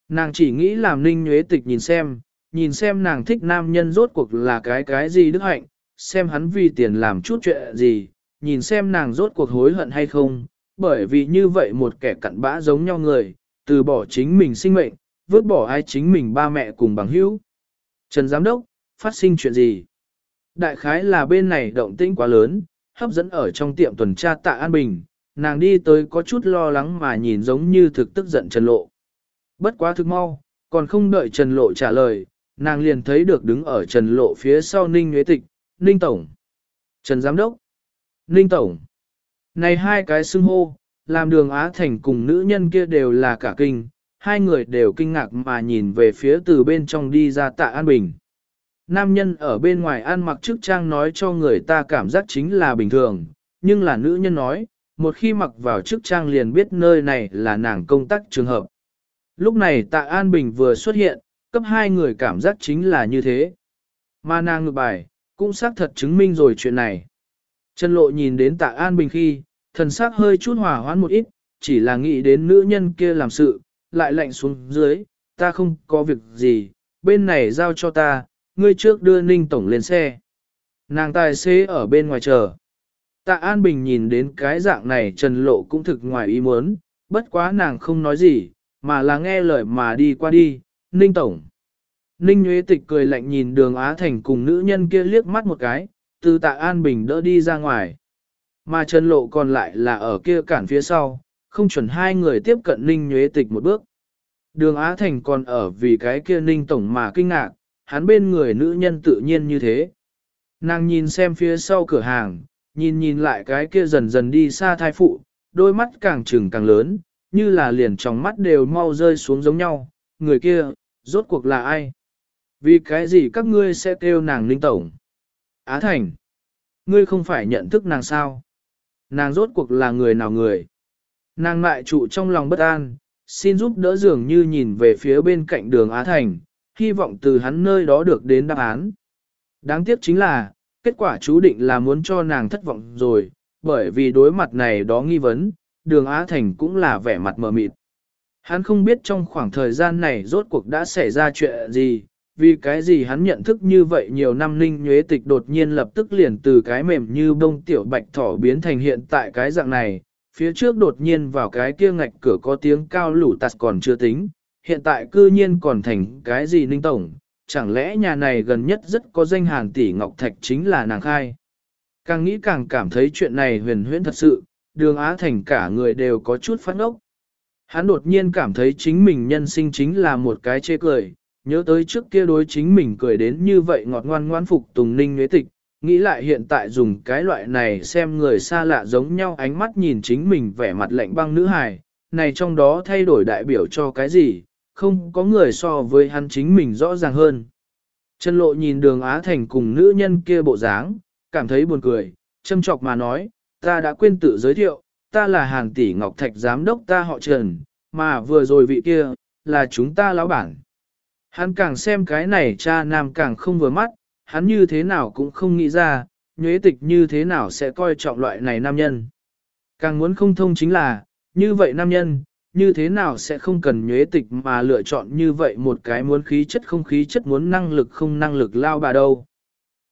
Nàng chỉ nghĩ làm Ninh nhuế Tịch nhìn xem, nhìn xem nàng thích nam nhân rốt cuộc là cái cái gì đức hạnh, xem hắn vì tiền làm chút chuyện gì, nhìn xem nàng rốt cuộc hối hận hay không, bởi vì như vậy một kẻ cặn bã giống nhau người, từ bỏ chính mình sinh mệnh, vứt bỏ ai chính mình ba mẹ cùng bằng hữu. Trần Giám Đốc, phát sinh chuyện gì? Đại khái là bên này động tĩnh quá lớn, hấp dẫn ở trong tiệm tuần tra tạ An Bình, nàng đi tới có chút lo lắng mà nhìn giống như thực tức giận Trần Lộ. Bất quá thực mau, còn không đợi Trần Lộ trả lời, nàng liền thấy được đứng ở Trần Lộ phía sau Ninh Nguyễn Tịch, Ninh Tổng, Trần Giám Đốc, Ninh Tổng. Này hai cái xưng hô, làm đường Á Thành cùng nữ nhân kia đều là cả kinh, hai người đều kinh ngạc mà nhìn về phía từ bên trong đi ra tạ An Bình. Nam nhân ở bên ngoài ăn mặc chức trang nói cho người ta cảm giác chính là bình thường, nhưng là nữ nhân nói, một khi mặc vào chức trang liền biết nơi này là nàng công tác trường hợp. Lúc này tạ An Bình vừa xuất hiện, cấp hai người cảm giác chính là như thế. Mà nàng ngược bài, cũng xác thật chứng minh rồi chuyện này. Trần Lộ nhìn đến tạ An Bình khi, thần sắc hơi chút hòa hoãn một ít, chỉ là nghĩ đến nữ nhân kia làm sự, lại lạnh xuống dưới, ta không có việc gì, bên này giao cho ta, ngươi trước đưa Ninh Tổng lên xe. Nàng tài xế ở bên ngoài chờ. Tạ An Bình nhìn đến cái dạng này Trần Lộ cũng thực ngoài ý muốn, bất quá nàng không nói gì, mà là nghe lời mà đi qua đi, Ninh Tổng. Ninh Nguyễn Tịch cười lạnh nhìn đường Á Thành cùng nữ nhân kia liếc mắt một cái, từ tạ An Bình đỡ đi ra ngoài. Mà Trần Lộ còn lại là ở kia cản phía sau, không chuẩn hai người tiếp cận Ninh Nguyễn Tịch một bước. Đường Á Thành còn ở vì cái kia ninh tổng mà kinh ngạc, hắn bên người nữ nhân tự nhiên như thế. Nàng nhìn xem phía sau cửa hàng, nhìn nhìn lại cái kia dần dần đi xa thai phụ, đôi mắt càng trừng càng lớn, như là liền trong mắt đều mau rơi xuống giống nhau, người kia, rốt cuộc là ai? Vì cái gì các ngươi sẽ kêu nàng linh tổng? Á Thành, ngươi không phải nhận thức nàng sao? Nàng rốt cuộc là người nào người? Nàng lại trụ trong lòng bất an, xin giúp đỡ dường như nhìn về phía bên cạnh đường Á Thành, hy vọng từ hắn nơi đó được đến đáp án. Đáng tiếc chính là, kết quả chú định là muốn cho nàng thất vọng rồi, bởi vì đối mặt này đó nghi vấn, đường Á Thành cũng là vẻ mặt mờ mịt. Hắn không biết trong khoảng thời gian này rốt cuộc đã xảy ra chuyện gì, vì cái gì hắn nhận thức như vậy nhiều năm ninh nhuế tịch đột nhiên lập tức liền từ cái mềm như bông tiểu bạch thỏ biến thành hiện tại cái dạng này, phía trước đột nhiên vào cái kia ngạch cửa có tiếng cao lũ tạt còn chưa tính, hiện tại cư nhiên còn thành cái gì ninh tổng, chẳng lẽ nhà này gần nhất rất có danh hàng tỷ ngọc thạch chính là nàng khai. Càng nghĩ càng cảm thấy chuyện này huyền huyễn thật sự, đường Á Thành cả người đều có chút phát ốc. Hắn đột nhiên cảm thấy chính mình nhân sinh chính là một cái chê cười, nhớ tới trước kia đối chính mình cười đến như vậy ngọt ngoan ngoan phục tùng ninh nhuế tịch, nghĩ lại hiện tại dùng cái loại này xem người xa lạ giống nhau ánh mắt nhìn chính mình vẻ mặt lạnh băng nữ hài, này trong đó thay đổi đại biểu cho cái gì, không có người so với hắn chính mình rõ ràng hơn. Trần lộ nhìn đường Á Thành cùng nữ nhân kia bộ dáng, cảm thấy buồn cười, châm chọc mà nói, ta đã quên tự giới thiệu, ta là hàng tỷ Ngọc Thạch giám đốc ta họ Trần, mà vừa rồi vị kia, là chúng ta lão bản. Hắn càng xem cái này cha nam càng không vừa mắt, hắn như thế nào cũng không nghĩ ra, nhuế tịch như thế nào sẽ coi trọng loại này nam nhân. Càng muốn không thông chính là, như vậy nam nhân, như thế nào sẽ không cần nhuế tịch mà lựa chọn như vậy một cái muốn khí chất không khí chất muốn năng lực không năng lực lao bà đâu.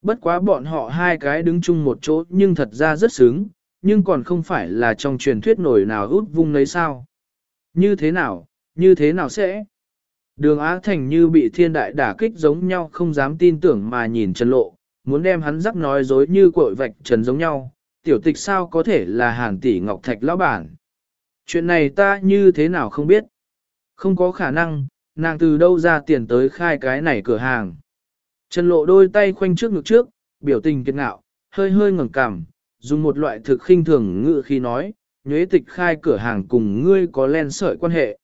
Bất quá bọn họ hai cái đứng chung một chỗ nhưng thật ra rất sướng, nhưng còn không phải là trong truyền thuyết nổi nào út vung lấy sao. Như thế nào, như thế nào sẽ? Đường Á Thành như bị thiên đại đả kích giống nhau không dám tin tưởng mà nhìn Trần Lộ, muốn đem hắn rắc nói dối như cội vạch trần giống nhau, tiểu tịch sao có thể là hàng tỷ ngọc thạch lão bản. Chuyện này ta như thế nào không biết. Không có khả năng, nàng từ đâu ra tiền tới khai cái này cửa hàng. Trần Lộ đôi tay khoanh trước ngực trước, biểu tình kiệt ngạo, hơi hơi ngẩng cằm, dùng một loại thực khinh thường ngự khi nói, nhuế tịch khai cửa hàng cùng ngươi có len sợi quan hệ.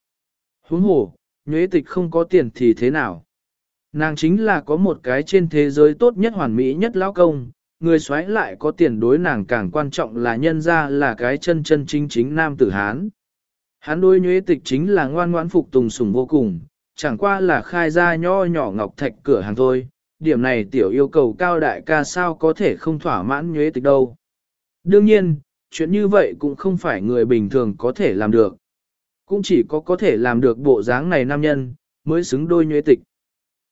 Huống hồ, nhuế tịch không có tiền thì thế nào? Nàng chính là có một cái trên thế giới tốt nhất hoàn mỹ nhất lão công, người xoáy lại có tiền đối nàng càng quan trọng là nhân ra là cái chân chân chính chính nam tử Hán. Hán đối nhuế tịch chính là ngoan ngoãn phục tùng sủng vô cùng, chẳng qua là khai ra nho nhỏ ngọc thạch cửa hàng thôi, điểm này tiểu yêu cầu cao đại ca sao có thể không thỏa mãn nhuế tịch đâu. Đương nhiên, chuyện như vậy cũng không phải người bình thường có thể làm được. Cũng chỉ có có thể làm được bộ dáng này nam nhân, mới xứng đôi nhuế tịch.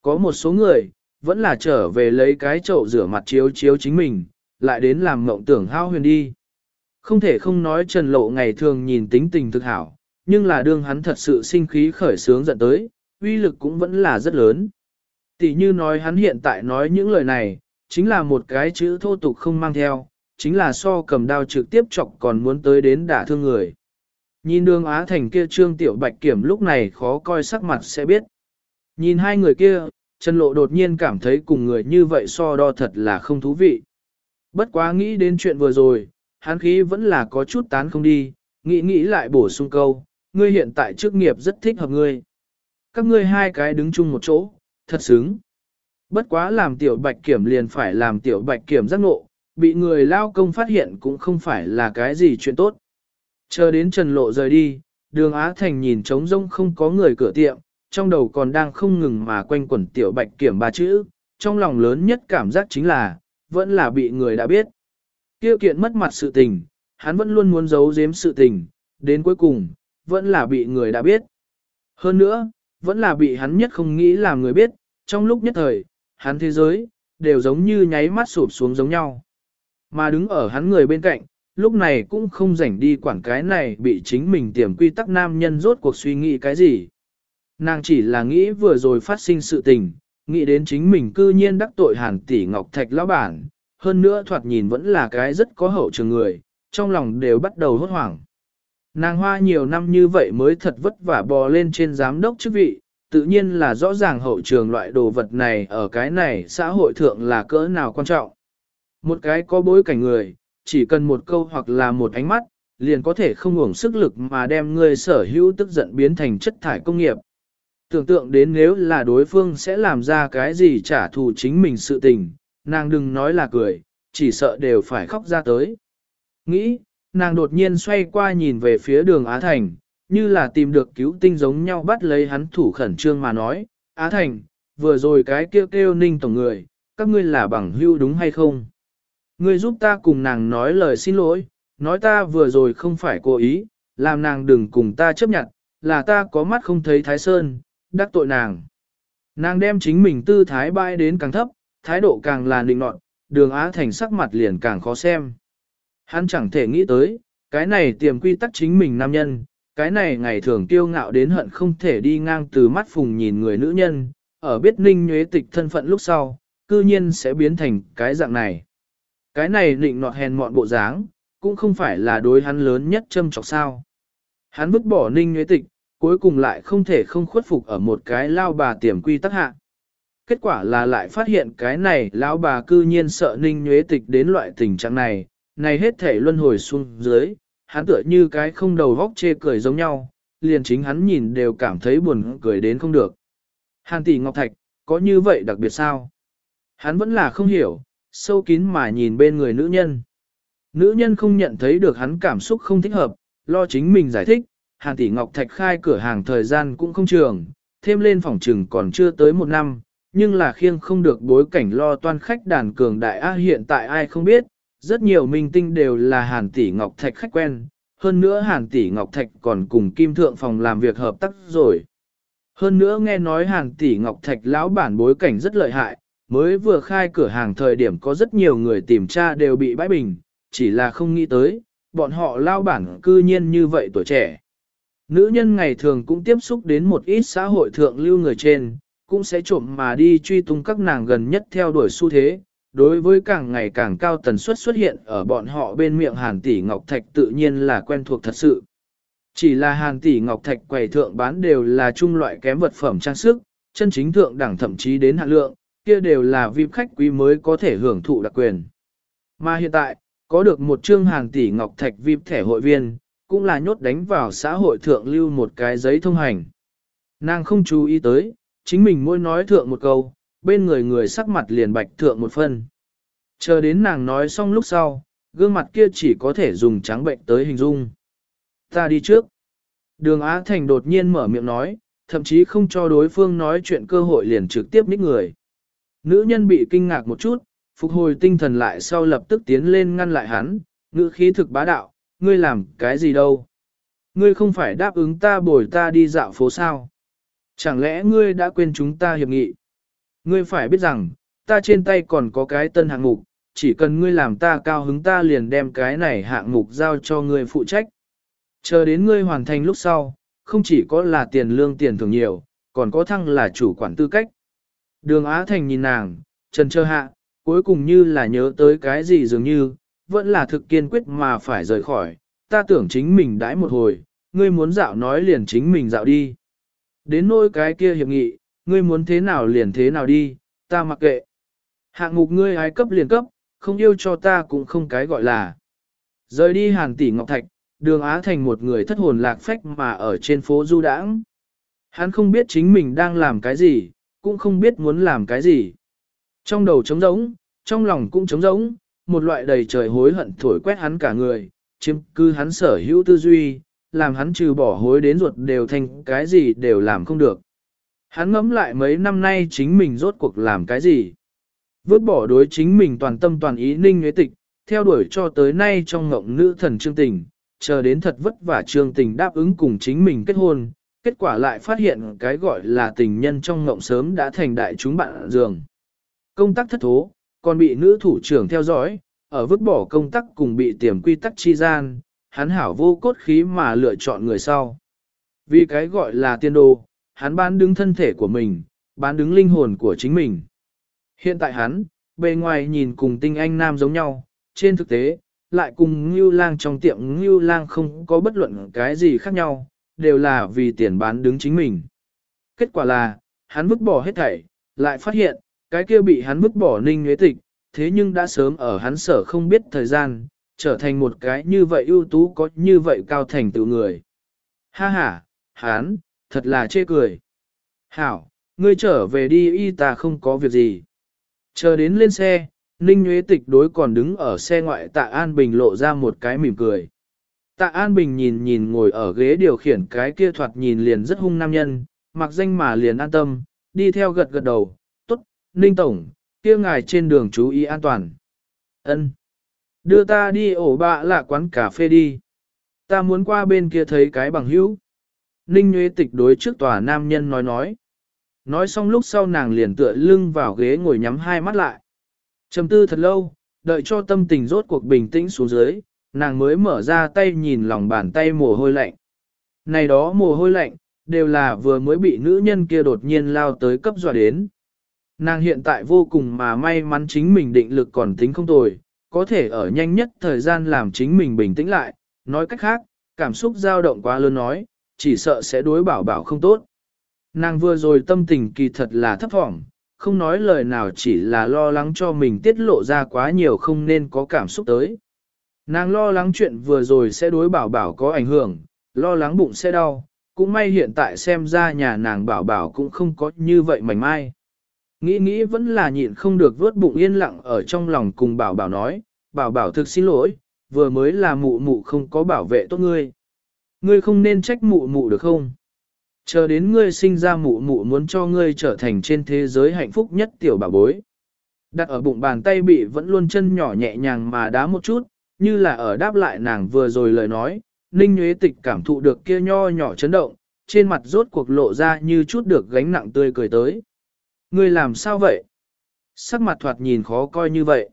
Có một số người, vẫn là trở về lấy cái chậu rửa mặt chiếu chiếu chính mình, lại đến làm mộng tưởng hao huyền đi. Không thể không nói Trần Lộ ngày thường nhìn tính tình thực hảo, nhưng là đương hắn thật sự sinh khí khởi sướng giận tới, uy lực cũng vẫn là rất lớn. Tỷ như nói hắn hiện tại nói những lời này, chính là một cái chữ thô tục không mang theo, chính là so cầm đao trực tiếp chọc còn muốn tới đến đả thương người. Nhìn đường Á Thành kia trương tiểu bạch kiểm lúc này khó coi sắc mặt sẽ biết. Nhìn hai người kia, Trần Lộ đột nhiên cảm thấy cùng người như vậy so đo thật là không thú vị. Bất quá nghĩ đến chuyện vừa rồi, hắn khí vẫn là có chút tán không đi, nghĩ nghĩ lại bổ sung câu, ngươi hiện tại chức nghiệp rất thích hợp ngươi. Các ngươi hai cái đứng chung một chỗ, thật xứng. Bất quá làm tiểu bạch kiểm liền phải làm tiểu bạch kiểm giác ngộ, bị người lao công phát hiện cũng không phải là cái gì chuyện tốt. Chờ đến Trần Lộ rời đi, đường Á Thành nhìn trống rông không có người cửa tiệm, trong đầu còn đang không ngừng mà quanh quẩn tiểu bạch kiểm ba chữ, trong lòng lớn nhất cảm giác chính là, vẫn là bị người đã biết. Kêu kiện mất mặt sự tình, hắn vẫn luôn muốn giấu giếm sự tình, đến cuối cùng, vẫn là bị người đã biết. Hơn nữa, vẫn là bị hắn nhất không nghĩ làm người biết, trong lúc nhất thời, hắn thế giới, đều giống như nháy mắt sụp xuống giống nhau. Mà đứng ở hắn người bên cạnh, lúc này cũng không rảnh đi quản cái này bị chính mình tiềm quy tắc nam nhân rốt cuộc suy nghĩ cái gì. Nàng chỉ là nghĩ vừa rồi phát sinh sự tình, nghĩ đến chính mình cư nhiên đắc tội hàn tỷ ngọc thạch lão bản, hơn nữa thoạt nhìn vẫn là cái rất có hậu trường người, trong lòng đều bắt đầu hốt hoảng. Nàng hoa nhiều năm như vậy mới thật vất vả bò lên trên giám đốc chức vị, tự nhiên là rõ ràng hậu trường loại đồ vật này ở cái này xã hội thượng là cỡ nào quan trọng. Một cái có bối cảnh người, chỉ cần một câu hoặc là một ánh mắt, liền có thể không ngủng sức lực mà đem người sở hữu tức giận biến thành chất thải công nghiệp. Tưởng tượng đến nếu là đối phương sẽ làm ra cái gì trả thù chính mình sự tình, nàng đừng nói là cười, chỉ sợ đều phải khóc ra tới. Nghĩ, nàng đột nhiên xoay qua nhìn về phía đường Á Thành, như là tìm được cứu tinh giống nhau bắt lấy hắn thủ khẩn trương mà nói, Á Thành, vừa rồi cái kêu kêu ninh tổng người, các ngươi là bằng hưu đúng hay không? Ngươi giúp ta cùng nàng nói lời xin lỗi, nói ta vừa rồi không phải cố ý, làm nàng đừng cùng ta chấp nhận, là ta có mắt không thấy Thái Sơn, đắc tội nàng. Nàng đem chính mình tư thái bãi đến càng thấp, thái độ càng là định nọt, đường Á Thành sắc mặt liền càng khó xem. Hắn chẳng thể nghĩ tới, cái này tiềm quy tắc chính mình nam nhân, cái này ngày thường kiêu ngạo đến hận không thể đi ngang từ mắt phùng nhìn người nữ nhân, ở biết ninh nhuế tịch thân phận lúc sau, cư nhiên sẽ biến thành cái dạng này. Cái này định nọt hèn mọn bộ dáng, cũng không phải là đối hắn lớn nhất châm chọc sao. Hắn vứt bỏ ninh nhuế tịch, cuối cùng lại không thể không khuất phục ở một cái lao bà tiềm quy tắc hạ. Kết quả là lại phát hiện cái này lão bà cư nhiên sợ ninh nhuế tịch đến loại tình trạng này, này hết thể luân hồi xuống dưới, hắn tựa như cái không đầu vóc chê cười giống nhau, liền chính hắn nhìn đều cảm thấy buồn cười đến không được. Hàn tỷ Ngọc Thạch, có như vậy đặc biệt sao? Hắn vẫn là không hiểu, sâu kín mà nhìn bên người nữ nhân. Nữ nhân không nhận thấy được hắn cảm xúc không thích hợp, lo chính mình giải thích, Hàn tỷ Ngọc Thạch khai cửa hàng thời gian cũng không trường, thêm lên phòng trừng còn chưa tới một năm, nhưng là khiêng không được bối cảnh lo toan khách đàn cường đại A hiện tại ai không biết, rất nhiều minh tinh đều là Hàn tỷ Ngọc Thạch khách quen, hơn nữa Hàn tỷ Ngọc Thạch còn cùng Kim Thượng phòng làm việc hợp tác rồi. Hơn nữa nghe nói Hàn tỷ Ngọc Thạch lão bản bối cảnh rất lợi hại, mới vừa khai cửa hàng thời điểm có rất nhiều người tìm tra đều bị bãi bình, chỉ là không nghĩ tới, bọn họ lao bản cư nhiên như vậy tuổi trẻ. Nữ nhân ngày thường cũng tiếp xúc đến một ít xã hội thượng lưu người trên, cũng sẽ trộm mà đi truy tung các nàng gần nhất theo đuổi xu thế. Đối với càng ngày càng cao tần suất xuất hiện ở bọn họ bên miệng Hàn Tỷ Ngọc Thạch tự nhiên là quen thuộc thật sự. Chỉ là Hàn Tỷ Ngọc Thạch quầy thượng bán đều là trung loại kém vật phẩm trang sức, chân chính thượng đẳng thậm chí đến hạn lượng, kia đều là VIP khách quý mới có thể hưởng thụ đặc quyền. Mà hiện tại, có được một chương Hàn Tỷ Ngọc Thạch VIP thẻ hội viên, cũng là nhốt đánh vào xã hội thượng lưu một cái giấy thông hành. Nàng không chú ý tới, chính mình mỗi nói thượng một câu, bên người người sắc mặt liền bạch thượng một phân. Chờ đến nàng nói xong lúc sau, gương mặt kia chỉ có thể dùng trắng bệnh tới hình dung. Ta đi trước. Đường Á Thành đột nhiên mở miệng nói, thậm chí không cho đối phương nói chuyện cơ hội liền trực tiếp nít người. Nữ nhân bị kinh ngạc một chút, phục hồi tinh thần lại sau lập tức tiến lên ngăn lại hắn, ngữ khí thực bá đạo, ngươi làm cái gì đâu? Ngươi không phải đáp ứng ta bồi ta đi dạo phố sao? Chẳng lẽ ngươi đã quên chúng ta hiệp nghị? Ngươi phải biết rằng, ta trên tay còn có cái tân hạng mục, chỉ cần ngươi làm ta cao hứng ta liền đem cái này hạng mục giao cho ngươi phụ trách. Chờ đến ngươi hoàn thành lúc sau, không chỉ có là tiền lương tiền thưởng nhiều, còn có thăng là chủ quản tư cách. Đường Á Thành nhìn nàng, trần trơ hạ, cuối cùng như là nhớ tới cái gì dường như, vẫn là thực kiên quyết mà phải rời khỏi, ta tưởng chính mình đãi một hồi, ngươi muốn dạo nói liền chính mình dạo đi. Đến nỗi cái kia hiệp nghị, ngươi muốn thế nào liền thế nào đi, ta mặc kệ. Hạng mục ngươi ai cấp liền cấp, không yêu cho ta cũng không cái gọi là. Rời đi hàng tỷ ngọc thạch, đường Á thành một người thất hồn lạc phách mà ở trên phố du đãng. Hắn không biết chính mình đang làm cái gì, cũng không biết muốn làm cái gì. Trong đầu trống rỗng, trong lòng cũng trống rỗng, một loại đầy trời hối hận thổi quét hắn cả người, chiếm cư hắn sở hữu tư duy, làm hắn trừ bỏ hối đến ruột đều thành cái gì đều làm không được. Hắn ngẫm lại mấy năm nay chính mình rốt cuộc làm cái gì. Vứt bỏ đối chính mình toàn tâm toàn ý ninh nhuế tịch, theo đuổi cho tới nay trong ngộng nữ thần trương tình, chờ đến thật vất vả trương tình đáp ứng cùng chính mình kết hôn, kết quả lại phát hiện cái gọi là tình nhân trong ngộng sớm đã thành đại chúng bạn giường. Công tác thất thố, còn bị nữ thủ trưởng theo dõi, ở vứt bỏ công tắc cùng bị tiềm quy tắc chi gian, hắn hảo vô cốt khí mà lựa chọn người sau. Vì cái gọi là tiên đồ, hắn bán đứng thân thể của mình, bán đứng linh hồn của chính mình. Hiện tại hắn, bề ngoài nhìn cùng tinh anh nam giống nhau, trên thực tế, lại cùng Ngưu Lang trong tiệm Ngưu Lang không có bất luận cái gì khác nhau, đều là vì tiền bán đứng chính mình. Kết quả là, hắn vứt bỏ hết thảy, lại phát hiện, cái kia bị hắn vứt bỏ ninh nhuế tịch, thế nhưng đã sớm ở hắn sở không biết thời gian, trở thành một cái như vậy ưu tú có như vậy cao thành tựu người. Ha ha, hắn, thật là chê cười. Hảo, ngươi trở về đi y ta không có việc gì. Chờ đến lên xe, Ninh Nguyễn Tịch đối còn đứng ở xe ngoại tạ An Bình lộ ra một cái mỉm cười. Tạ An Bình nhìn nhìn ngồi ở ghế điều khiển cái kia thoạt nhìn liền rất hung nam nhân, mặc danh mà liền an tâm, đi theo gật gật đầu, Ninh Tổng, kia ngài trên đường chú ý an toàn. ân Đưa ta đi ổ bạ là quán cà phê đi. Ta muốn qua bên kia thấy cái bằng hữu. Ninh Nguyễn Tịch đối trước tòa nam nhân nói nói. Nói xong lúc sau nàng liền tựa lưng vào ghế ngồi nhắm hai mắt lại. Trầm tư thật lâu, đợi cho tâm tình rốt cuộc bình tĩnh xuống dưới, nàng mới mở ra tay nhìn lòng bàn tay mồ hôi lạnh. Này đó mồ hôi lạnh, đều là vừa mới bị nữ nhân kia đột nhiên lao tới cấp dọa đến. Nàng hiện tại vô cùng mà may mắn chính mình định lực còn tính không tồi, có thể ở nhanh nhất thời gian làm chính mình bình tĩnh lại, nói cách khác, cảm xúc dao động quá lớn nói, chỉ sợ sẽ đối bảo bảo không tốt. Nàng vừa rồi tâm tình kỳ thật là thấp thỏm, không nói lời nào chỉ là lo lắng cho mình tiết lộ ra quá nhiều không nên có cảm xúc tới. Nàng lo lắng chuyện vừa rồi sẽ đối bảo bảo có ảnh hưởng, lo lắng bụng sẽ đau, cũng may hiện tại xem ra nhà nàng bảo bảo cũng không có như vậy mảnh mai. Nghĩ nghĩ vẫn là nhịn không được vớt bụng yên lặng ở trong lòng cùng bảo bảo nói, bảo bảo thực xin lỗi, vừa mới là mụ mụ không có bảo vệ tốt ngươi. Ngươi không nên trách mụ mụ được không? Chờ đến ngươi sinh ra mụ mụ muốn cho ngươi trở thành trên thế giới hạnh phúc nhất tiểu bảo bối. Đặt ở bụng bàn tay bị vẫn luôn chân nhỏ nhẹ nhàng mà đá một chút, như là ở đáp lại nàng vừa rồi lời nói, Ninh Nguyễn Tịch cảm thụ được kia nho nhỏ chấn động, trên mặt rốt cuộc lộ ra như chút được gánh nặng tươi cười tới. Ngươi làm sao vậy? Sắc mặt thoạt nhìn khó coi như vậy.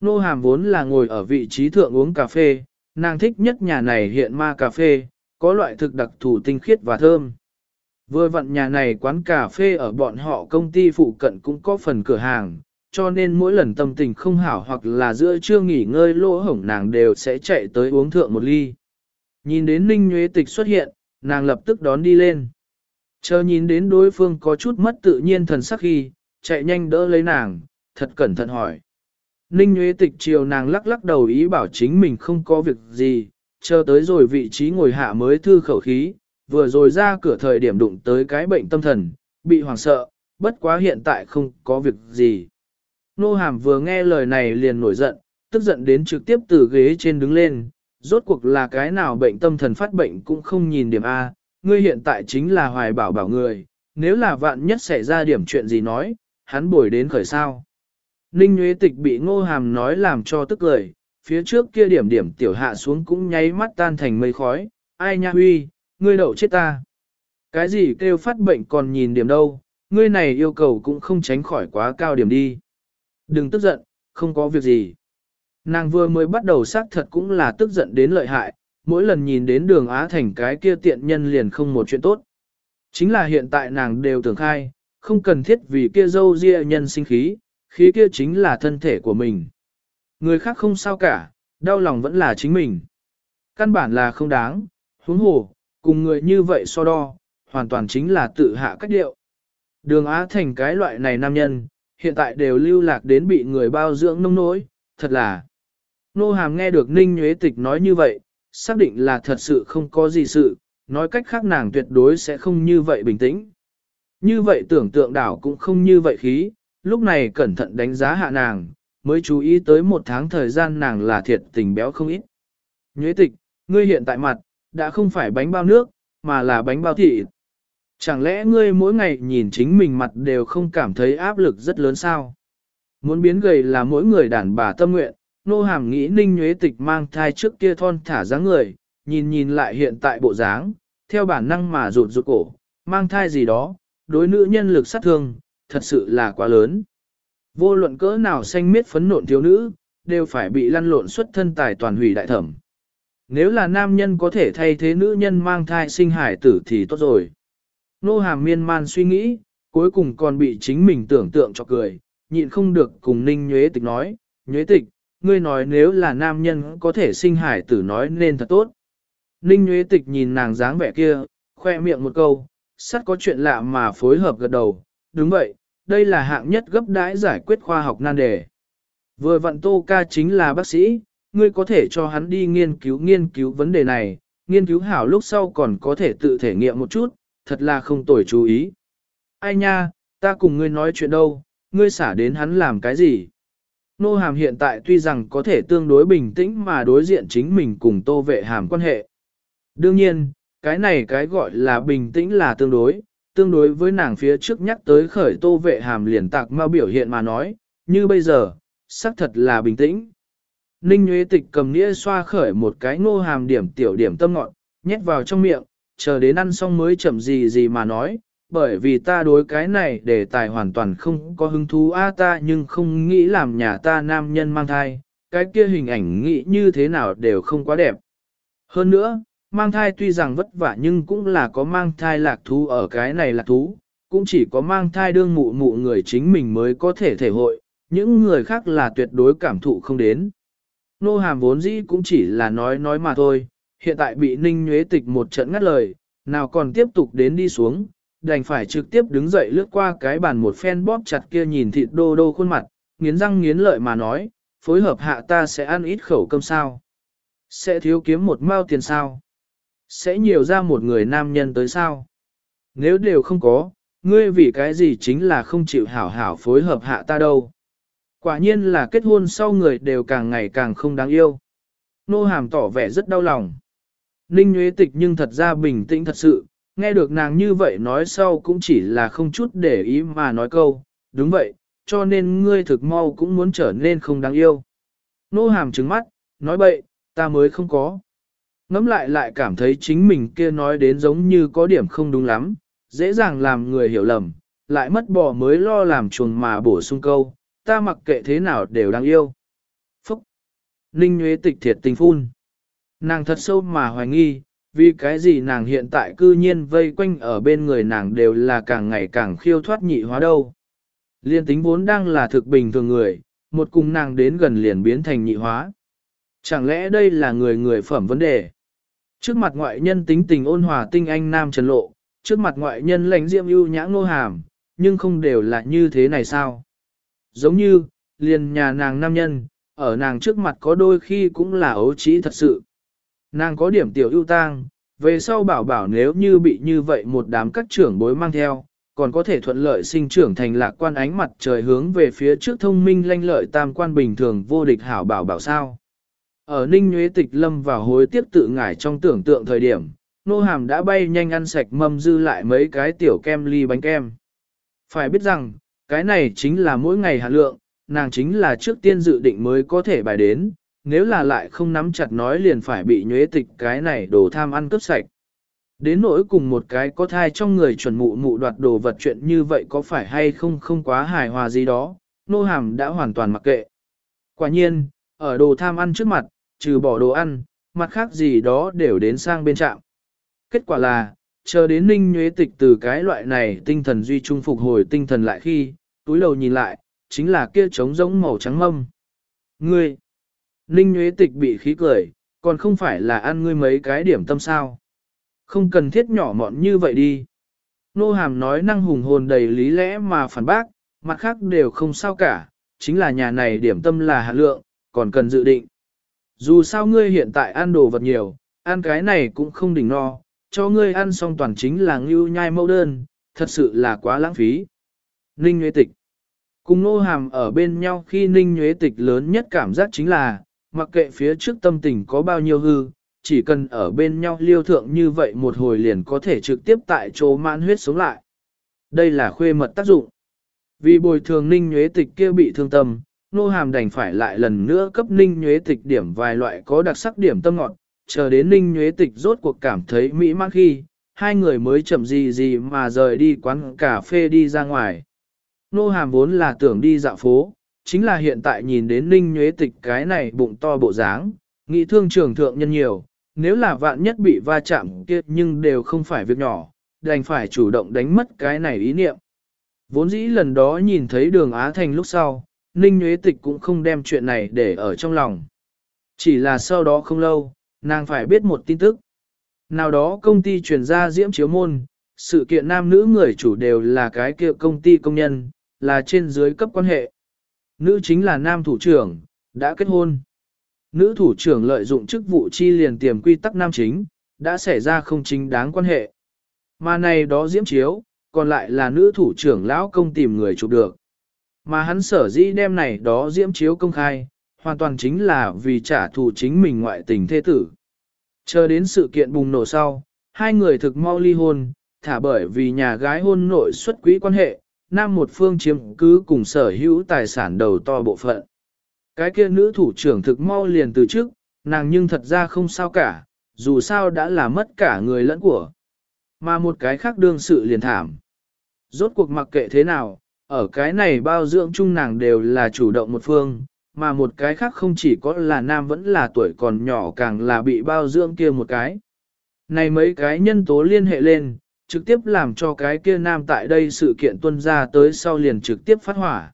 Nô hàm vốn là ngồi ở vị trí thượng uống cà phê, nàng thích nhất nhà này hiện ma cà phê, có loại thực đặc thù tinh khiết và thơm. Vừa vặn nhà này quán cà phê ở bọn họ công ty phụ cận cũng có phần cửa hàng, cho nên mỗi lần tâm tình không hảo hoặc là giữa trưa nghỉ ngơi lỗ hổng nàng đều sẽ chạy tới uống thượng một ly. Nhìn đến Ninh Nhuế Tịch xuất hiện, nàng lập tức đón đi lên. Chờ nhìn đến đối phương có chút mất tự nhiên thần sắc khi, chạy nhanh đỡ lấy nàng, thật cẩn thận hỏi. Ninh Nguyễn Tịch chiều nàng lắc lắc đầu ý bảo chính mình không có việc gì, chờ tới rồi vị trí ngồi hạ mới thư khẩu khí, vừa rồi ra cửa thời điểm đụng tới cái bệnh tâm thần, bị hoảng sợ, bất quá hiện tại không có việc gì. Nô Hàm vừa nghe lời này liền nổi giận, tức giận đến trực tiếp từ ghế trên đứng lên, rốt cuộc là cái nào bệnh tâm thần phát bệnh cũng không nhìn điểm A, ngươi hiện tại chính là hoài bảo bảo người, nếu là vạn nhất xảy ra điểm chuyện gì nói, hắn bồi đến khởi sao. Ninh Nguyễn Tịch bị ngô hàm nói làm cho tức lời, phía trước kia điểm điểm tiểu hạ xuống cũng nháy mắt tan thành mây khói, ai nha huy, ngươi đậu chết ta. Cái gì kêu phát bệnh còn nhìn điểm đâu, ngươi này yêu cầu cũng không tránh khỏi quá cao điểm đi. Đừng tức giận, không có việc gì. Nàng vừa mới bắt đầu xác thật cũng là tức giận đến lợi hại, mỗi lần nhìn đến đường Á Thành cái kia tiện nhân liền không một chuyện tốt. Chính là hiện tại nàng đều tưởng khai, không cần thiết vì kia dâu ria nhân sinh khí, khí kia chính là thân thể của mình. Người khác không sao cả, đau lòng vẫn là chính mình. Căn bản là không đáng, huống hồ, cùng người như vậy so đo, hoàn toàn chính là tự hạ cách điệu. Đường Á Thành cái loại này nam nhân, hiện tại đều lưu lạc đến bị người bao dưỡng nông nỗi, thật là. Nô Hàm nghe được Ninh Nhuế Tịch nói như vậy, xác định là thật sự không có gì sự, nói cách khác nàng tuyệt đối sẽ không như vậy bình tĩnh. Như vậy tưởng tượng đảo cũng không như vậy khí, lúc này cẩn thận đánh giá hạ nàng, mới chú ý tới một tháng thời gian nàng là thiệt tình béo không ít. Nhuế tịch, ngươi hiện tại mặt, đã không phải bánh bao nước, mà là bánh bao thịt. Chẳng lẽ ngươi mỗi ngày nhìn chính mình mặt đều không cảm thấy áp lực rất lớn sao? Muốn biến gầy là mỗi người đàn bà tâm nguyện, nô hàm nghĩ ninh nhuế tịch mang thai trước kia thon thả dáng người, nhìn nhìn lại hiện tại bộ dáng, theo bản năng mà rụt rụt cổ, mang thai gì đó, đối nữ nhân lực sát thương, thật sự là quá lớn. Vô luận cỡ nào xanh miết phấn nộn thiếu nữ, đều phải bị lăn lộn xuất thân tài toàn hủy đại thẩm. Nếu là nam nhân có thể thay thế nữ nhân mang thai sinh hải tử thì tốt rồi. Nô hàm miên man suy nghĩ, cuối cùng còn bị chính mình tưởng tượng cho cười, nhịn không được cùng ninh nhuế tịch nói, nhuế tịch, ngươi nói nếu là nam nhân có thể sinh hải tử nói nên thật tốt. Ninh Nguyễn Tịch nhìn nàng dáng vẻ kia, khoe miệng một câu, sắt có chuyện lạ mà phối hợp gật đầu, đúng vậy, đây là hạng nhất gấp đãi giải quyết khoa học nan đề. Vừa vận tô ca chính là bác sĩ, ngươi có thể cho hắn đi nghiên cứu nghiên cứu vấn đề này, nghiên cứu hảo lúc sau còn có thể tự thể nghiệm một chút, thật là không tồi chú ý. Ai nha, ta cùng ngươi nói chuyện đâu, ngươi xả đến hắn làm cái gì? Nô hàm hiện tại tuy rằng có thể tương đối bình tĩnh mà đối diện chính mình cùng tô vệ hàm quan hệ. Đương nhiên, cái này cái gọi là bình tĩnh là tương đối, tương đối với nàng phía trước nhắc tới khởi tô vệ hàm liền tạc mau biểu hiện mà nói, như bây giờ, xác thật là bình tĩnh. Ninh Nguyễn Tịch cầm nĩa xoa khởi một cái nô hàm điểm tiểu điểm tâm ngọn, nhét vào trong miệng, chờ đến ăn xong mới chậm gì gì mà nói, bởi vì ta đối cái này để tài hoàn toàn không có hứng thú. A ta nhưng không nghĩ làm nhà ta nam nhân mang thai, cái kia hình ảnh nghĩ như thế nào đều không quá đẹp. Hơn nữa, mang thai tuy rằng vất vả nhưng cũng là có mang thai lạc thú ở cái này lạc thú, cũng chỉ có mang thai đương mụ mụ người chính mình mới có thể thể hội, những người khác là tuyệt đối cảm thụ không đến. Nô hàm vốn dĩ cũng chỉ là nói nói mà thôi, hiện tại bị ninh nhuế tịch một trận ngắt lời, nào còn tiếp tục đến đi xuống, đành phải trực tiếp đứng dậy lướt qua cái bàn một phen bóp chặt kia nhìn thịt đô đô khuôn mặt, nghiến răng nghiến lợi mà nói, phối hợp hạ ta sẽ ăn ít khẩu cơm sao. Sẽ thiếu kiếm một mao tiền sao. Sẽ nhiều ra một người nam nhân tới sao. Nếu đều không có, ngươi vì cái gì chính là không chịu hảo hảo phối hợp hạ ta đâu. Quả nhiên là kết hôn sau người đều càng ngày càng không đáng yêu. Nô hàm tỏ vẻ rất đau lòng. Ninh Nguyễn Tịch nhưng thật ra bình tĩnh thật sự, nghe được nàng như vậy nói sau cũng chỉ là không chút để ý mà nói câu, đúng vậy, cho nên ngươi thực mau cũng muốn trở nên không đáng yêu. Nô hàm trứng mắt, nói bậy, ta mới không có. Ngắm lại lại cảm thấy chính mình kia nói đến giống như có điểm không đúng lắm, dễ dàng làm người hiểu lầm, lại mất bò mới lo làm chuồng mà bổ sung câu, ta mặc kệ thế nào đều đáng yêu. Phúc! Ninh Nguyễn Tịch thiệt tình phun. Nàng thật sâu mà hoài nghi, vì cái gì nàng hiện tại cư nhiên vây quanh ở bên người nàng đều là càng ngày càng khiêu thoát nhị hóa đâu. Liên tính vốn đang là thực bình thường người, một cùng nàng đến gần liền biến thành nhị hóa. Chẳng lẽ đây là người người phẩm vấn đề? Trước mặt ngoại nhân tính tình ôn hòa tinh anh nam trần lộ, trước mặt ngoại nhân lãnh diệm ưu nhã ngô hàm, nhưng không đều là như thế này sao? Giống như, liền nhà nàng nam nhân, ở nàng trước mặt có đôi khi cũng là ấu trí thật sự. Nàng có điểm tiểu ưu tang, về sau bảo bảo nếu như bị như vậy một đám các trưởng bối mang theo, còn có thể thuận lợi sinh trưởng thành lạc quan ánh mặt trời hướng về phía trước thông minh lanh lợi tam quan bình thường vô địch hảo bảo bảo sao. Ở Ninh Nhuế Tịch Lâm vào hối tiếp tự ngải trong tưởng tượng thời điểm, nô hàm đã bay nhanh ăn sạch mâm dư lại mấy cái tiểu kem ly bánh kem. Phải biết rằng, cái này chính là mỗi ngày hạ lượng, nàng chính là trước tiên dự định mới có thể bài đến, nếu là lại không nắm chặt nói liền phải bị nhuế tịch cái này đồ tham ăn cướp sạch. Đến nỗi cùng một cái có thai trong người chuẩn mụ mụ đoạt đồ vật chuyện như vậy có phải hay không không quá hài hòa gì đó, nô hàm đã hoàn toàn mặc kệ. Quả nhiên, ở đồ tham ăn trước mặt, trừ bỏ đồ ăn, mặt khác gì đó đều đến sang bên trạm. Kết quả là, chờ đến ninh nhuế tịch từ cái loại này tinh thần duy trung phục hồi tinh thần lại khi, túi đầu nhìn lại, chính là kia trống rỗng màu trắng mâm. Ngươi! Ninh Nguyễn tịch bị khí cười, còn không phải là ăn ngươi mấy cái điểm tâm sao. Không cần thiết nhỏ mọn như vậy đi. Nô hàm nói năng hùng hồn đầy lý lẽ mà phản bác, mặt khác đều không sao cả, chính là nhà này điểm tâm là hạ lượng, còn cần dự định. Dù sao ngươi hiện tại ăn đồ vật nhiều, ăn cái này cũng không đỉnh no, cho ngươi ăn xong toàn chính là ngưu nhai mẫu đơn, thật sự là quá lãng phí. Ninh Nguyễn Tịch Cùng nô hàm ở bên nhau khi Ninh Nguyễn Tịch lớn nhất cảm giác chính là, mặc kệ phía trước tâm tình có bao nhiêu hư, chỉ cần ở bên nhau liêu thượng như vậy một hồi liền có thể trực tiếp tại chỗ mãn huyết sống lại. Đây là khuê mật tác dụng. Vì bồi thường Ninh nhuế Tịch kia bị thương tâm, nô hàm đành phải lại lần nữa cấp ninh nhuế tịch điểm vài loại có đặc sắc điểm tâm ngọt, chờ đến ninh nhuế tịch rốt cuộc cảm thấy mỹ mãn khi, hai người mới chậm gì gì mà rời đi quán cà phê đi ra ngoài. Nô hàm vốn là tưởng đi dạo phố, chính là hiện tại nhìn đến ninh nhuế tịch cái này bụng to bộ dáng, nghĩ thương trường thượng nhân nhiều, nếu là vạn nhất bị va chạm kia nhưng đều không phải việc nhỏ, đành phải chủ động đánh mất cái này ý niệm. Vốn dĩ lần đó nhìn thấy đường Á Thành lúc sau, Ninh nhuế Tịch cũng không đem chuyện này để ở trong lòng. Chỉ là sau đó không lâu, nàng phải biết một tin tức. Nào đó công ty truyền ra diễm chiếu môn, sự kiện nam nữ người chủ đều là cái kia công ty công nhân, là trên dưới cấp quan hệ. Nữ chính là nam thủ trưởng, đã kết hôn. Nữ thủ trưởng lợi dụng chức vụ chi liền tiềm quy tắc nam chính, đã xảy ra không chính đáng quan hệ. Mà này đó diễm chiếu, còn lại là nữ thủ trưởng lão công tìm người chụp được. Mà hắn sở dĩ đem này đó diễm chiếu công khai, hoàn toàn chính là vì trả thù chính mình ngoại tình thế tử. Chờ đến sự kiện bùng nổ sau, hai người thực mau ly hôn, thả bởi vì nhà gái hôn nội xuất quỹ quan hệ, nam một phương chiếm cứ cùng sở hữu tài sản đầu to bộ phận. Cái kia nữ thủ trưởng thực mau liền từ trước, nàng nhưng thật ra không sao cả, dù sao đã là mất cả người lẫn của. Mà một cái khác đương sự liền thảm. Rốt cuộc mặc kệ thế nào, ở cái này bao dưỡng chung nàng đều là chủ động một phương, mà một cái khác không chỉ có là nam vẫn là tuổi còn nhỏ càng là bị bao dưỡng kia một cái. Này mấy cái nhân tố liên hệ lên, trực tiếp làm cho cái kia nam tại đây sự kiện tuân ra tới sau liền trực tiếp phát hỏa.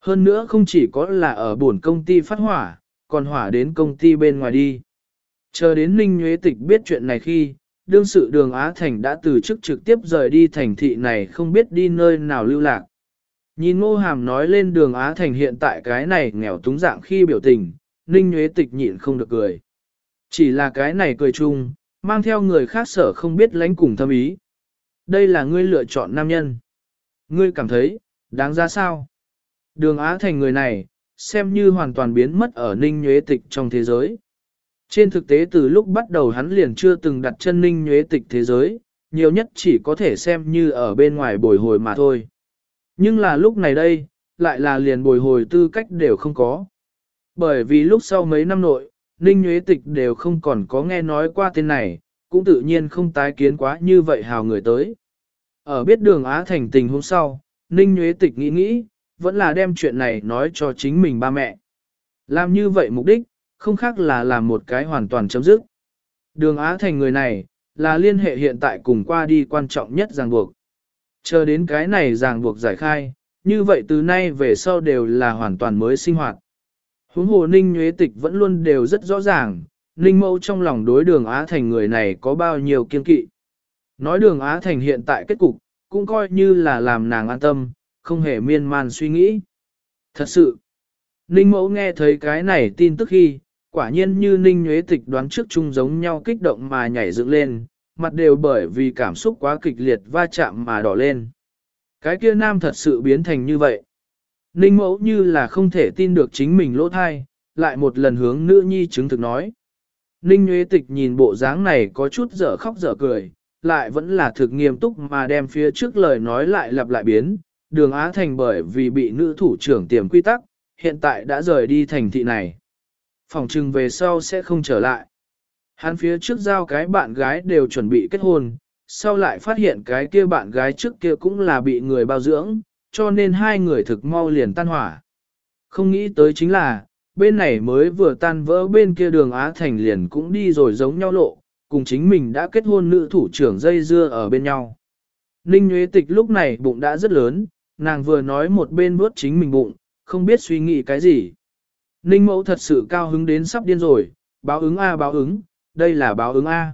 Hơn nữa không chỉ có là ở buồn công ty phát hỏa, còn hỏa đến công ty bên ngoài đi. Chờ đến Ninh Nguyễn Tịch biết chuyện này khi, đương sự đường Á Thành đã từ chức trực tiếp rời đi thành thị này không biết đi nơi nào lưu lạc. Nhìn ngô hàm nói lên đường Á Thành hiện tại cái này nghèo túng dạng khi biểu tình, Ninh Nguyễn Tịch nhịn không được cười. Chỉ là cái này cười chung, mang theo người khác sở không biết lánh cùng thâm ý. Đây là ngươi lựa chọn nam nhân. Ngươi cảm thấy, đáng ra sao? Đường Á Thành người này, xem như hoàn toàn biến mất ở Ninh Nhuế Tịch trong thế giới. Trên thực tế từ lúc bắt đầu hắn liền chưa từng đặt chân Ninh Nhuế Tịch thế giới, nhiều nhất chỉ có thể xem như ở bên ngoài bồi hồi mà thôi. Nhưng là lúc này đây, lại là liền bồi hồi tư cách đều không có. Bởi vì lúc sau mấy năm nội, Ninh Nhuế Tịch đều không còn có nghe nói qua tên này, cũng tự nhiên không tái kiến quá như vậy hào người tới. Ở biết đường Á Thành tình hôm sau, Ninh Nguyễn Tịch nghĩ nghĩ, vẫn là đem chuyện này nói cho chính mình ba mẹ. Làm như vậy mục đích, không khác là làm một cái hoàn toàn chấm dứt. Đường Á Thành người này, là liên hệ hiện tại cùng qua đi quan trọng nhất ràng buộc. Chờ đến cái này ràng buộc giải khai, như vậy từ nay về sau đều là hoàn toàn mới sinh hoạt. Huống hồ Ninh Nguyễn Tịch vẫn luôn đều rất rõ ràng, Ninh Mẫu trong lòng đối đường Á Thành người này có bao nhiêu kiên kỵ. Nói đường Á Thành hiện tại kết cục, cũng coi như là làm nàng an tâm, không hề miên man suy nghĩ. Thật sự, Ninh Mẫu nghe thấy cái này tin tức khi, quả nhiên như Ninh Nhuế Tịch đoán trước chung giống nhau kích động mà nhảy dựng lên, mặt đều bởi vì cảm xúc quá kịch liệt va chạm mà đỏ lên. Cái kia nam thật sự biến thành như vậy. Ninh Mẫu như là không thể tin được chính mình lỗ thai, lại một lần hướng nữ nhi chứng thực nói. Ninh Nguyễn Tịch nhìn bộ dáng này có chút dở khóc dở cười, lại vẫn là thực nghiêm túc mà đem phía trước lời nói lại lặp lại biến. Đường Á Thành bởi vì bị nữ thủ trưởng tiềm quy tắc, hiện tại đã rời đi thành thị này. Phòng trừng về sau sẽ không trở lại. Hắn phía trước giao cái bạn gái đều chuẩn bị kết hôn, sau lại phát hiện cái kia bạn gái trước kia cũng là bị người bao dưỡng, cho nên hai người thực mau liền tan hỏa. Không nghĩ tới chính là, bên này mới vừa tan vỡ bên kia đường Á Thành liền cũng đi rồi giống nhau lộ, cùng chính mình đã kết hôn nữ thủ trưởng dây dưa ở bên nhau. Ninh Nguyễn Tịch lúc này bụng đã rất lớn, nàng vừa nói một bên bước chính mình bụng, không biết suy nghĩ cái gì. Ninh Mẫu thật sự cao hứng đến sắp điên rồi, báo ứng A báo ứng, đây là báo ứng A.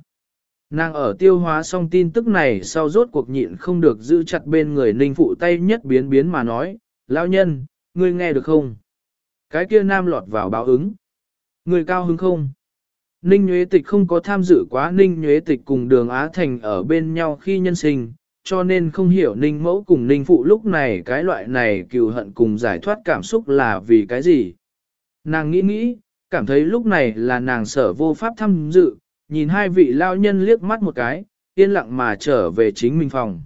Nàng ở tiêu hóa xong tin tức này sau rốt cuộc nhịn không được giữ chặt bên người Ninh Phụ tay nhất biến biến mà nói, lão nhân, ngươi nghe được không? Cái kia nam lọt vào báo ứng. Người cao hứng không? Ninh Nhuế Tịch không có tham dự quá Ninh Nhuế Tịch cùng đường Á Thành ở bên nhau khi nhân sinh, cho nên không hiểu Ninh Mẫu cùng Ninh Phụ lúc này cái loại này cừu hận cùng giải thoát cảm xúc là vì cái gì. Nàng nghĩ nghĩ, cảm thấy lúc này là nàng sở vô pháp tham dự, nhìn hai vị lao nhân liếc mắt một cái, yên lặng mà trở về chính mình phòng.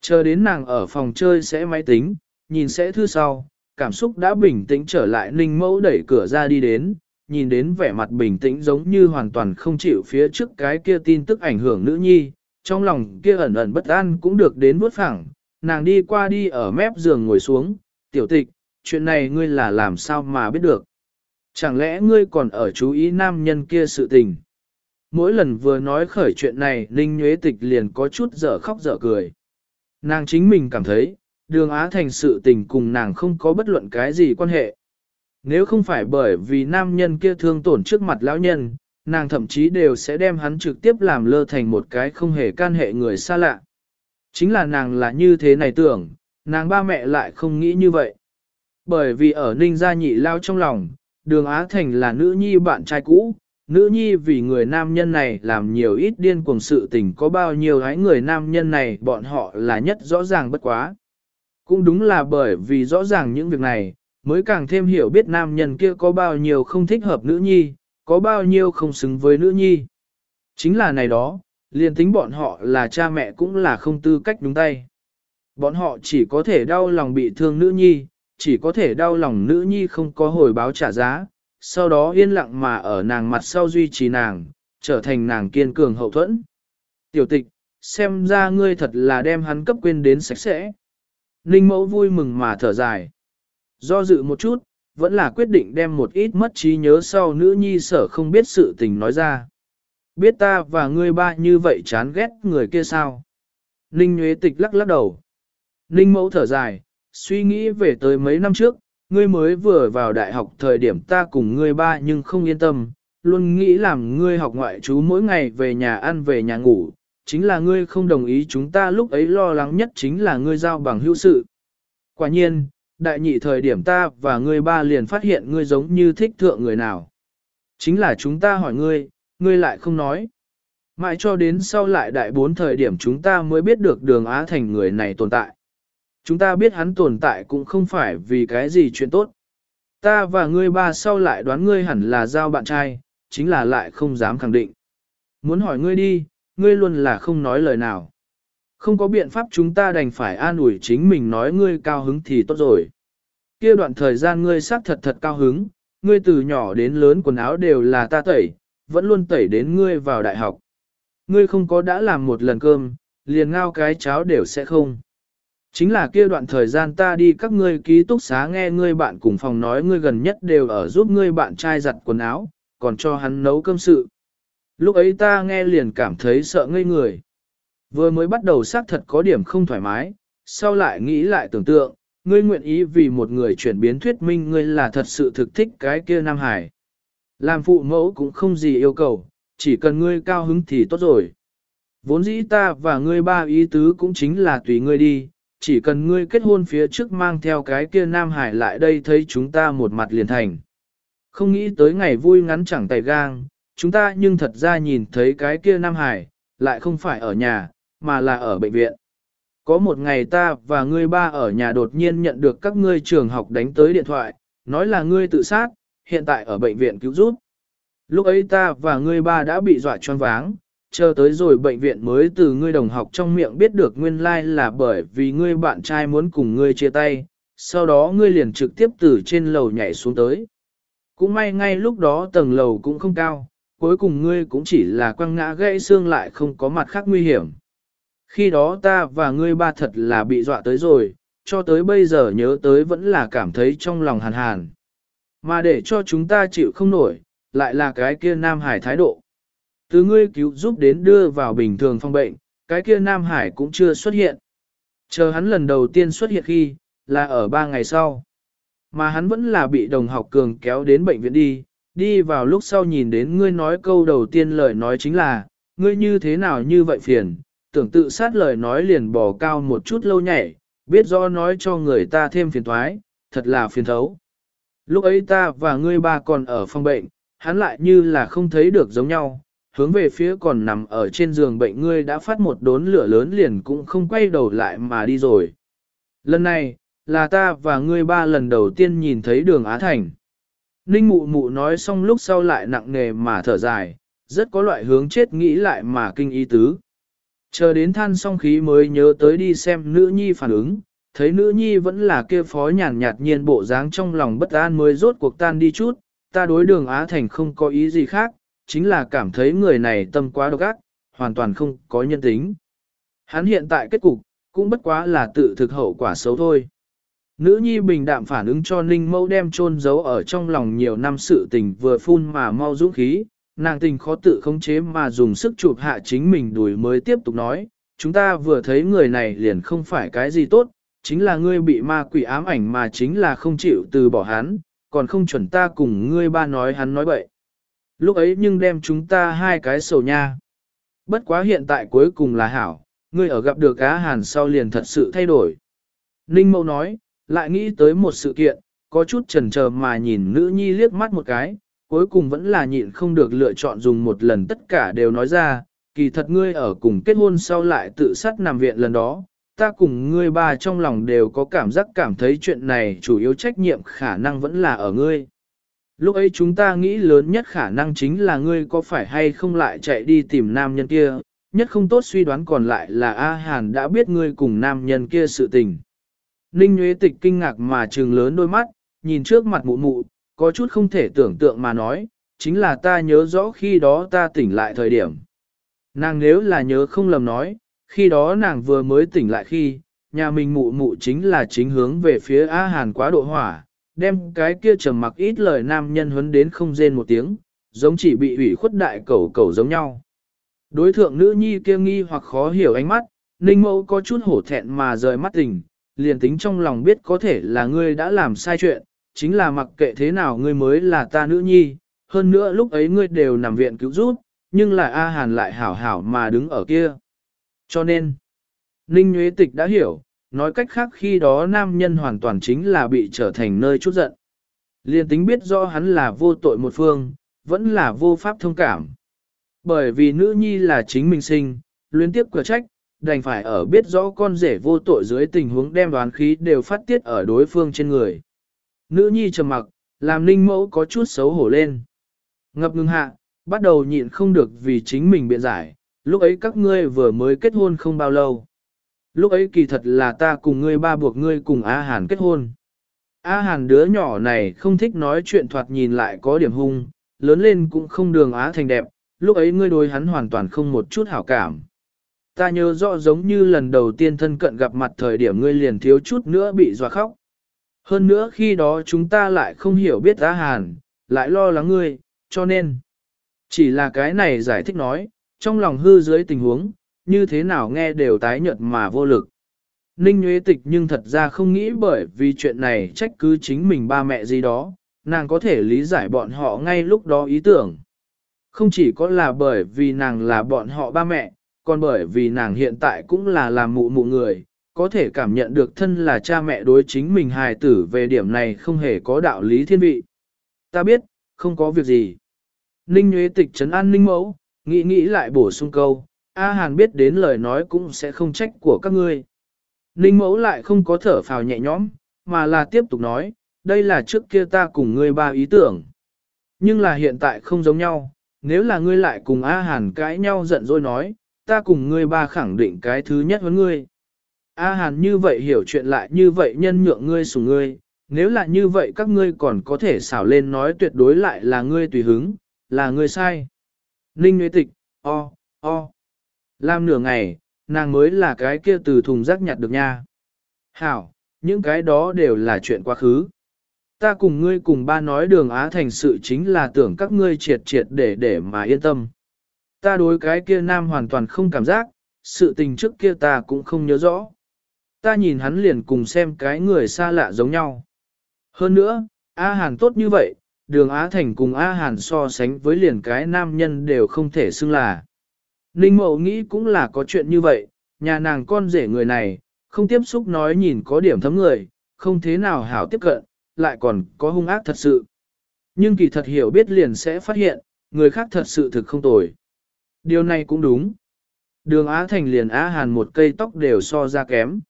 Chờ đến nàng ở phòng chơi sẽ máy tính, nhìn sẽ thư sau, cảm xúc đã bình tĩnh trở lại ninh mẫu đẩy cửa ra đi đến, nhìn đến vẻ mặt bình tĩnh giống như hoàn toàn không chịu phía trước cái kia tin tức ảnh hưởng nữ nhi, trong lòng kia ẩn ẩn bất an cũng được đến bước phẳng, nàng đi qua đi ở mép giường ngồi xuống, tiểu tịch, chuyện này ngươi là làm sao mà biết được. Chẳng lẽ ngươi còn ở chú ý nam nhân kia sự tình? Mỗi lần vừa nói khởi chuyện này, Ninh Nhuế Tịch liền có chút dở khóc dở cười. Nàng chính mình cảm thấy, đường Á Thành sự tình cùng nàng không có bất luận cái gì quan hệ. Nếu không phải bởi vì nam nhân kia thương tổn trước mặt lão nhân, nàng thậm chí đều sẽ đem hắn trực tiếp làm lơ thành một cái không hề can hệ người xa lạ. Chính là nàng là như thế này tưởng, nàng ba mẹ lại không nghĩ như vậy. Bởi vì ở Ninh Gia Nhị lao trong lòng, đường Á Thành là nữ nhi bạn trai cũ, nữ nhi vì người nam nhân này làm nhiều ít điên cuồng sự tình có bao nhiêu hái người nam nhân này bọn họ là nhất rõ ràng bất quá. Cũng đúng là bởi vì rõ ràng những việc này, mới càng thêm hiểu biết nam nhân kia có bao nhiêu không thích hợp nữ nhi, có bao nhiêu không xứng với nữ nhi. Chính là này đó, liền tính bọn họ là cha mẹ cũng là không tư cách đúng tay. Bọn họ chỉ có thể đau lòng bị thương nữ nhi, chỉ có thể đau lòng nữ nhi không có hồi báo trả giá, sau đó yên lặng mà ở nàng mặt sau duy trì nàng, trở thành nàng kiên cường hậu thuẫn. Tiểu tịch, xem ra ngươi thật là đem hắn cấp quên đến sạch sẽ. Ninh mẫu vui mừng mà thở dài. Do dự một chút, vẫn là quyết định đem một ít mất trí nhớ sau nữ nhi sở không biết sự tình nói ra. Biết ta và ngươi ba như vậy chán ghét người kia sao? Ninh nhuế Tịch lắc lắc đầu. Ninh mẫu thở dài, suy nghĩ về tới mấy năm trước, ngươi mới vừa vào đại học thời điểm ta cùng ngươi ba nhưng không yên tâm, luôn nghĩ làm ngươi học ngoại trú mỗi ngày về nhà ăn về nhà ngủ, chính là ngươi không đồng ý chúng ta lúc ấy lo lắng nhất chính là ngươi giao bằng hữu sự. Quả nhiên, đại nhị thời điểm ta và ngươi ba liền phát hiện ngươi giống như thích thượng người nào. Chính là chúng ta hỏi ngươi, ngươi lại không nói. Mãi cho đến sau lại đại bốn thời điểm chúng ta mới biết được đường Á Thành người này tồn tại. Chúng ta biết hắn tồn tại cũng không phải vì cái gì chuyện tốt. Ta và ngươi ba sau lại đoán ngươi hẳn là giao bạn trai, chính là lại không dám khẳng định. Muốn hỏi ngươi đi, ngươi luôn là không nói lời nào. Không có biện pháp chúng ta đành phải an ủi chính mình nói ngươi cao hứng thì tốt rồi. kia đoạn thời gian ngươi xác thật thật cao hứng, ngươi từ nhỏ đến lớn quần áo đều là ta tẩy, vẫn luôn tẩy đến ngươi vào đại học. Ngươi không có đã làm một lần cơm, liền ngao cái cháo đều sẽ không. Chính là kia đoạn thời gian ta đi các ngươi ký túc xá nghe ngươi bạn cùng phòng nói ngươi gần nhất đều ở giúp ngươi bạn trai giặt quần áo, còn cho hắn nấu cơm sự. Lúc ấy ta nghe liền cảm thấy sợ ngây người. Vừa mới bắt đầu xác thật có điểm không thoải mái, sau lại nghĩ lại tưởng tượng, ngươi nguyện ý vì một người chuyển biến thuyết minh ngươi là thật sự thực thích cái kia Nam Hải. Làm phụ mẫu cũng không gì yêu cầu, chỉ cần ngươi cao hứng thì tốt rồi. Vốn dĩ ta và ngươi ba ý tứ cũng chính là tùy ngươi đi, chỉ cần ngươi kết hôn phía trước mang theo cái kia Nam Hải lại đây thấy chúng ta một mặt liền thành. Không nghĩ tới ngày vui ngắn chẳng tay gang, chúng ta nhưng thật ra nhìn thấy cái kia Nam Hải, lại không phải ở nhà, mà là ở bệnh viện. Có một ngày ta và ngươi ba ở nhà đột nhiên nhận được các ngươi trường học đánh tới điện thoại, nói là ngươi tự sát, hiện tại ở bệnh viện cứu giúp. Lúc ấy ta và ngươi ba đã bị dọa choáng váng, chờ tới rồi bệnh viện mới từ ngươi đồng học trong miệng biết được nguyên lai like là bởi vì ngươi bạn trai muốn cùng ngươi chia tay, sau đó ngươi liền trực tiếp từ trên lầu nhảy xuống tới. Cũng may ngay lúc đó tầng lầu cũng không cao, cuối cùng ngươi cũng chỉ là quăng ngã gãy xương lại không có mặt khác nguy hiểm. Khi đó ta và ngươi ba thật là bị dọa tới rồi, cho tới bây giờ nhớ tới vẫn là cảm thấy trong lòng hàn hàn. Mà để cho chúng ta chịu không nổi, lại là cái kia Nam Hải thái độ. Từ ngươi cứu giúp đến đưa vào bình thường phòng bệnh, cái kia Nam Hải cũng chưa xuất hiện. Chờ hắn lần đầu tiên xuất hiện khi, là ở ba ngày sau. Mà hắn vẫn là bị đồng học cường kéo đến bệnh viện đi, đi vào lúc sau nhìn đến ngươi nói câu đầu tiên lời nói chính là, ngươi như thế nào như vậy phiền, tưởng tự sát lời nói liền bỏ cao một chút lâu nhảy, biết rõ nói cho người ta thêm phiền thoái, thật là phiền thấu. Lúc ấy ta và ngươi ba còn ở phòng bệnh, hắn lại như là không thấy được giống nhau, hướng về phía còn nằm ở trên giường bệnh ngươi đã phát một đốn lửa lớn liền cũng không quay đầu lại mà đi rồi. Lần này, là ta và ngươi ba lần đầu tiên nhìn thấy đường Á Thành. Ninh mụ mụ nói xong lúc sau lại nặng nề mà thở dài, rất có loại hướng chết nghĩ lại mà kinh ý tứ. Chờ đến than xong khí mới nhớ tới đi xem nữ nhi phản ứng, thấy nữ nhi vẫn là kia phó nhàn nhạt nhiên bộ dáng trong lòng bất an mới rốt cuộc tan đi chút, ta đối đường Á Thành không có ý gì khác, chính là cảm thấy người này tâm quá độc ác, hoàn toàn không có nhân tính. Hắn hiện tại kết cục, cũng bất quá là tự thực hậu quả xấu thôi. Nữ nhi bình đạm phản ứng cho ninh mẫu đem chôn giấu ở trong lòng nhiều năm sự tình vừa phun mà mau dũng khí, nàng tình khó tự khống chế mà dùng sức chụp hạ chính mình đuổi mới tiếp tục nói, chúng ta vừa thấy người này liền không phải cái gì tốt, chính là ngươi bị ma quỷ ám ảnh mà chính là không chịu từ bỏ hắn, còn không chuẩn ta cùng ngươi ba nói hắn nói bậy. Lúc ấy nhưng đem chúng ta hai cái sầu nha. Bất quá hiện tại cuối cùng là hảo, ngươi ở gặp được cá hàn sau liền thật sự thay đổi. Ninh mẫu nói, lại nghĩ tới một sự kiện, có chút chần chờ mà nhìn nữ nhi liếc mắt một cái, cuối cùng vẫn là nhịn không được lựa chọn dùng một lần tất cả đều nói ra, kỳ thật ngươi ở cùng kết hôn sau lại tự sát nằm viện lần đó, ta cùng ngươi ba trong lòng đều có cảm giác cảm thấy chuyện này chủ yếu trách nhiệm khả năng vẫn là ở ngươi. Lúc ấy chúng ta nghĩ lớn nhất khả năng chính là ngươi có phải hay không lại chạy đi tìm nam nhân kia, nhất không tốt suy đoán còn lại là A Hàn đã biết ngươi cùng nam nhân kia sự tình. Ninh Nguyễn Tịch kinh ngạc mà trừng lớn đôi mắt, nhìn trước mặt mụ mụ, có chút không thể tưởng tượng mà nói, chính là ta nhớ rõ khi đó ta tỉnh lại thời điểm. Nàng nếu là nhớ không lầm nói, khi đó nàng vừa mới tỉnh lại khi, nhà mình mụ mụ chính là chính hướng về phía A Hàn quá độ hỏa, đem cái kia trầm mặc ít lời nam nhân huấn đến không rên một tiếng, giống chỉ bị ủy khuất đại cẩu cẩu giống nhau. Đối thượng nữ nhi kia nghi hoặc khó hiểu ánh mắt, ninh mẫu có chút hổ thẹn mà rời mắt tỉnh liền tính trong lòng biết có thể là ngươi đã làm sai chuyện, chính là mặc kệ thế nào ngươi mới là ta nữ nhi, hơn nữa lúc ấy ngươi đều nằm viện cứu giúp, nhưng là A Hàn lại hảo hảo mà đứng ở kia. Cho nên, Ninh Nguyễn Tịch đã hiểu, nói cách khác khi đó nam nhân hoàn toàn chính là bị trở thành nơi chút giận. Liên tính biết do hắn là vô tội một phương, vẫn là vô pháp thông cảm. Bởi vì nữ nhi là chính mình sinh, luyến tiếp cửa trách, đành phải ở biết rõ con rể vô tội dưới tình huống đem đoán khí đều phát tiết ở đối phương trên người. Nữ nhi trầm mặc, làm ninh mẫu có chút xấu hổ lên. Ngập ngừng hạ, bắt đầu nhịn không được vì chính mình biện giải, lúc ấy các ngươi vừa mới kết hôn không bao lâu. Lúc ấy kỳ thật là ta cùng ngươi ba buộc ngươi cùng A Hàn kết hôn. A Hàn đứa nhỏ này không thích nói chuyện thoạt nhìn lại có điểm hung, lớn lên cũng không đường Á thành đẹp, lúc ấy ngươi đối hắn hoàn toàn không một chút hảo cảm. Ta nhớ rõ giống như lần đầu tiên thân cận gặp mặt thời điểm ngươi liền thiếu chút nữa bị dọa khóc. Hơn nữa khi đó chúng ta lại không hiểu biết A Hàn, lại lo lắng ngươi, cho nên. Chỉ là cái này giải thích nói, trong lòng hư dưới tình huống, như thế nào nghe đều tái nhợt mà vô lực. Ninh Nguyễn Tịch nhưng thật ra không nghĩ bởi vì chuyện này trách cứ chính mình ba mẹ gì đó, nàng có thể lý giải bọn họ ngay lúc đó ý tưởng. Không chỉ có là bởi vì nàng là bọn họ ba mẹ, còn bởi vì nàng hiện tại cũng là làm mụ mụ người, có thể cảm nhận được thân là cha mẹ đối chính mình hài tử về điểm này không hề có đạo lý thiên vị. Ta biết, không có việc gì. Ninh Nguyễn Tịch trấn an Ninh Mẫu, nghĩ nghĩ lại bổ sung câu, A Hàn biết đến lời nói cũng sẽ không trách của các ngươi. Ninh Mẫu lại không có thở phào nhẹ nhõm, mà là tiếp tục nói, đây là trước kia ta cùng ngươi ba ý tưởng. Nhưng là hiện tại không giống nhau, nếu là ngươi lại cùng A Hàn cãi nhau giận dỗi nói, ta cùng ngươi ba khẳng định cái thứ nhất với ngươi. A Hàn như vậy hiểu chuyện lại như vậy nhân nhượng ngươi sủng ngươi, nếu là như vậy các ngươi còn có thể xảo lên nói tuyệt đối lại là ngươi tùy hứng, là ngươi sai. Ninh Nguyễn Tịch, o, o. Làm nửa ngày, nàng mới là cái kia từ thùng rác nhặt được nha. Hảo, những cái đó đều là chuyện quá khứ. Ta cùng ngươi cùng ba nói đường Á thành sự chính là tưởng các ngươi triệt triệt để để mà yên tâm. Ta đối cái kia nam hoàn toàn không cảm giác, sự tình trước kia ta cũng không nhớ rõ. Ta nhìn hắn liền cùng xem cái người xa lạ giống nhau. Hơn nữa, A Hàn tốt như vậy, đường Á Thành cùng A Hàn so sánh với liền cái nam nhân đều không thể xưng là. Ninh Mậu nghĩ cũng là có chuyện như vậy, nhà nàng con rể người này, không tiếp xúc nói nhìn có điểm thấm người, không thế nào hảo tiếp cận, lại còn có hung ác thật sự. Nhưng kỳ thật hiểu biết liền sẽ phát hiện, người khác thật sự thực không tồi. Điều này cũng đúng. Đường Á Thành liền Á Hàn một cây tóc đều so ra kém.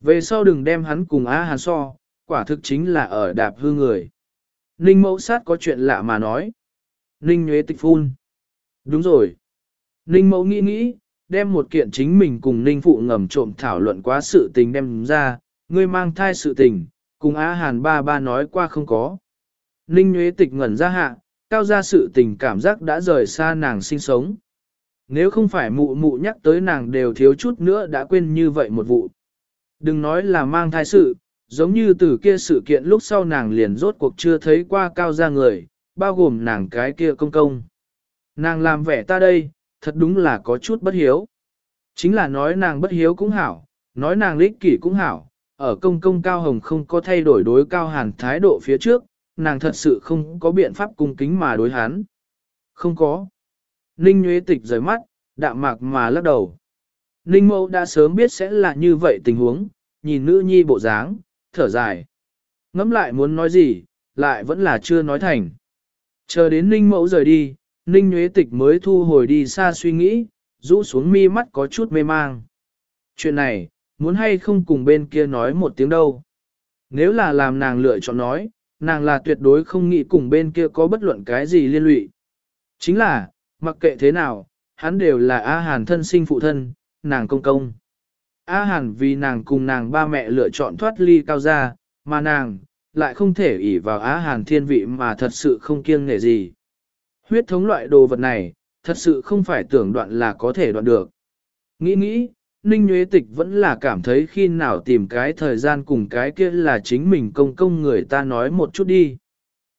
Về sau đừng đem hắn cùng Á Hàn so, quả thực chính là ở đạp hư người. Ninh mẫu sát có chuyện lạ mà nói. Ninh nhuế tịch phun. Đúng rồi. Ninh mẫu nghĩ nghĩ, đem một kiện chính mình cùng Ninh phụ ngầm trộm thảo luận quá sự tình đem ra, ngươi mang thai sự tình, cùng Á Hàn ba ba nói qua không có. Ninh nhuế tịch ngẩn ra hạ, cao ra sự tình cảm giác đã rời xa nàng sinh sống. Nếu không phải mụ mụ nhắc tới nàng đều thiếu chút nữa đã quên như vậy một vụ. Đừng nói là mang thai sự, giống như từ kia sự kiện lúc sau nàng liền rốt cuộc chưa thấy qua cao ra người, bao gồm nàng cái kia công công. Nàng làm vẻ ta đây, thật đúng là có chút bất hiếu. Chính là nói nàng bất hiếu cũng hảo, nói nàng lích kỷ cũng hảo, ở công công Cao Hồng không có thay đổi đối Cao Hàn thái độ phía trước, nàng thật sự không có biện pháp cung kính mà đối hắn. Không có. Ninh Nguyễn Tịch rời mắt, đạm mạc mà lắc đầu. Ninh Mẫu đã sớm biết sẽ là như vậy tình huống, nhìn nữ nhi bộ dáng, thở dài. ngẫm lại muốn nói gì, lại vẫn là chưa nói thành. Chờ đến Ninh Mẫu rời đi, Ninh Nguyễn Tịch mới thu hồi đi xa suy nghĩ, rũ xuống mi mắt có chút mê mang. Chuyện này, muốn hay không cùng bên kia nói một tiếng đâu. Nếu là làm nàng lựa chọn nói, nàng là tuyệt đối không nghĩ cùng bên kia có bất luận cái gì liên lụy. Chính là, mặc kệ thế nào, hắn đều là A Hàn thân sinh phụ thân, nàng công công. A Hàn vì nàng cùng nàng ba mẹ lựa chọn thoát ly cao gia, mà nàng, lại không thể ỷ vào Á Hàn thiên vị mà thật sự không kiêng nể gì. Huyết thống loại đồ vật này, thật sự không phải tưởng đoạn là có thể đoạn được. Nghĩ nghĩ, Ninh Nguyễn Tịch vẫn là cảm thấy khi nào tìm cái thời gian cùng cái kia là chính mình công công người ta nói một chút đi.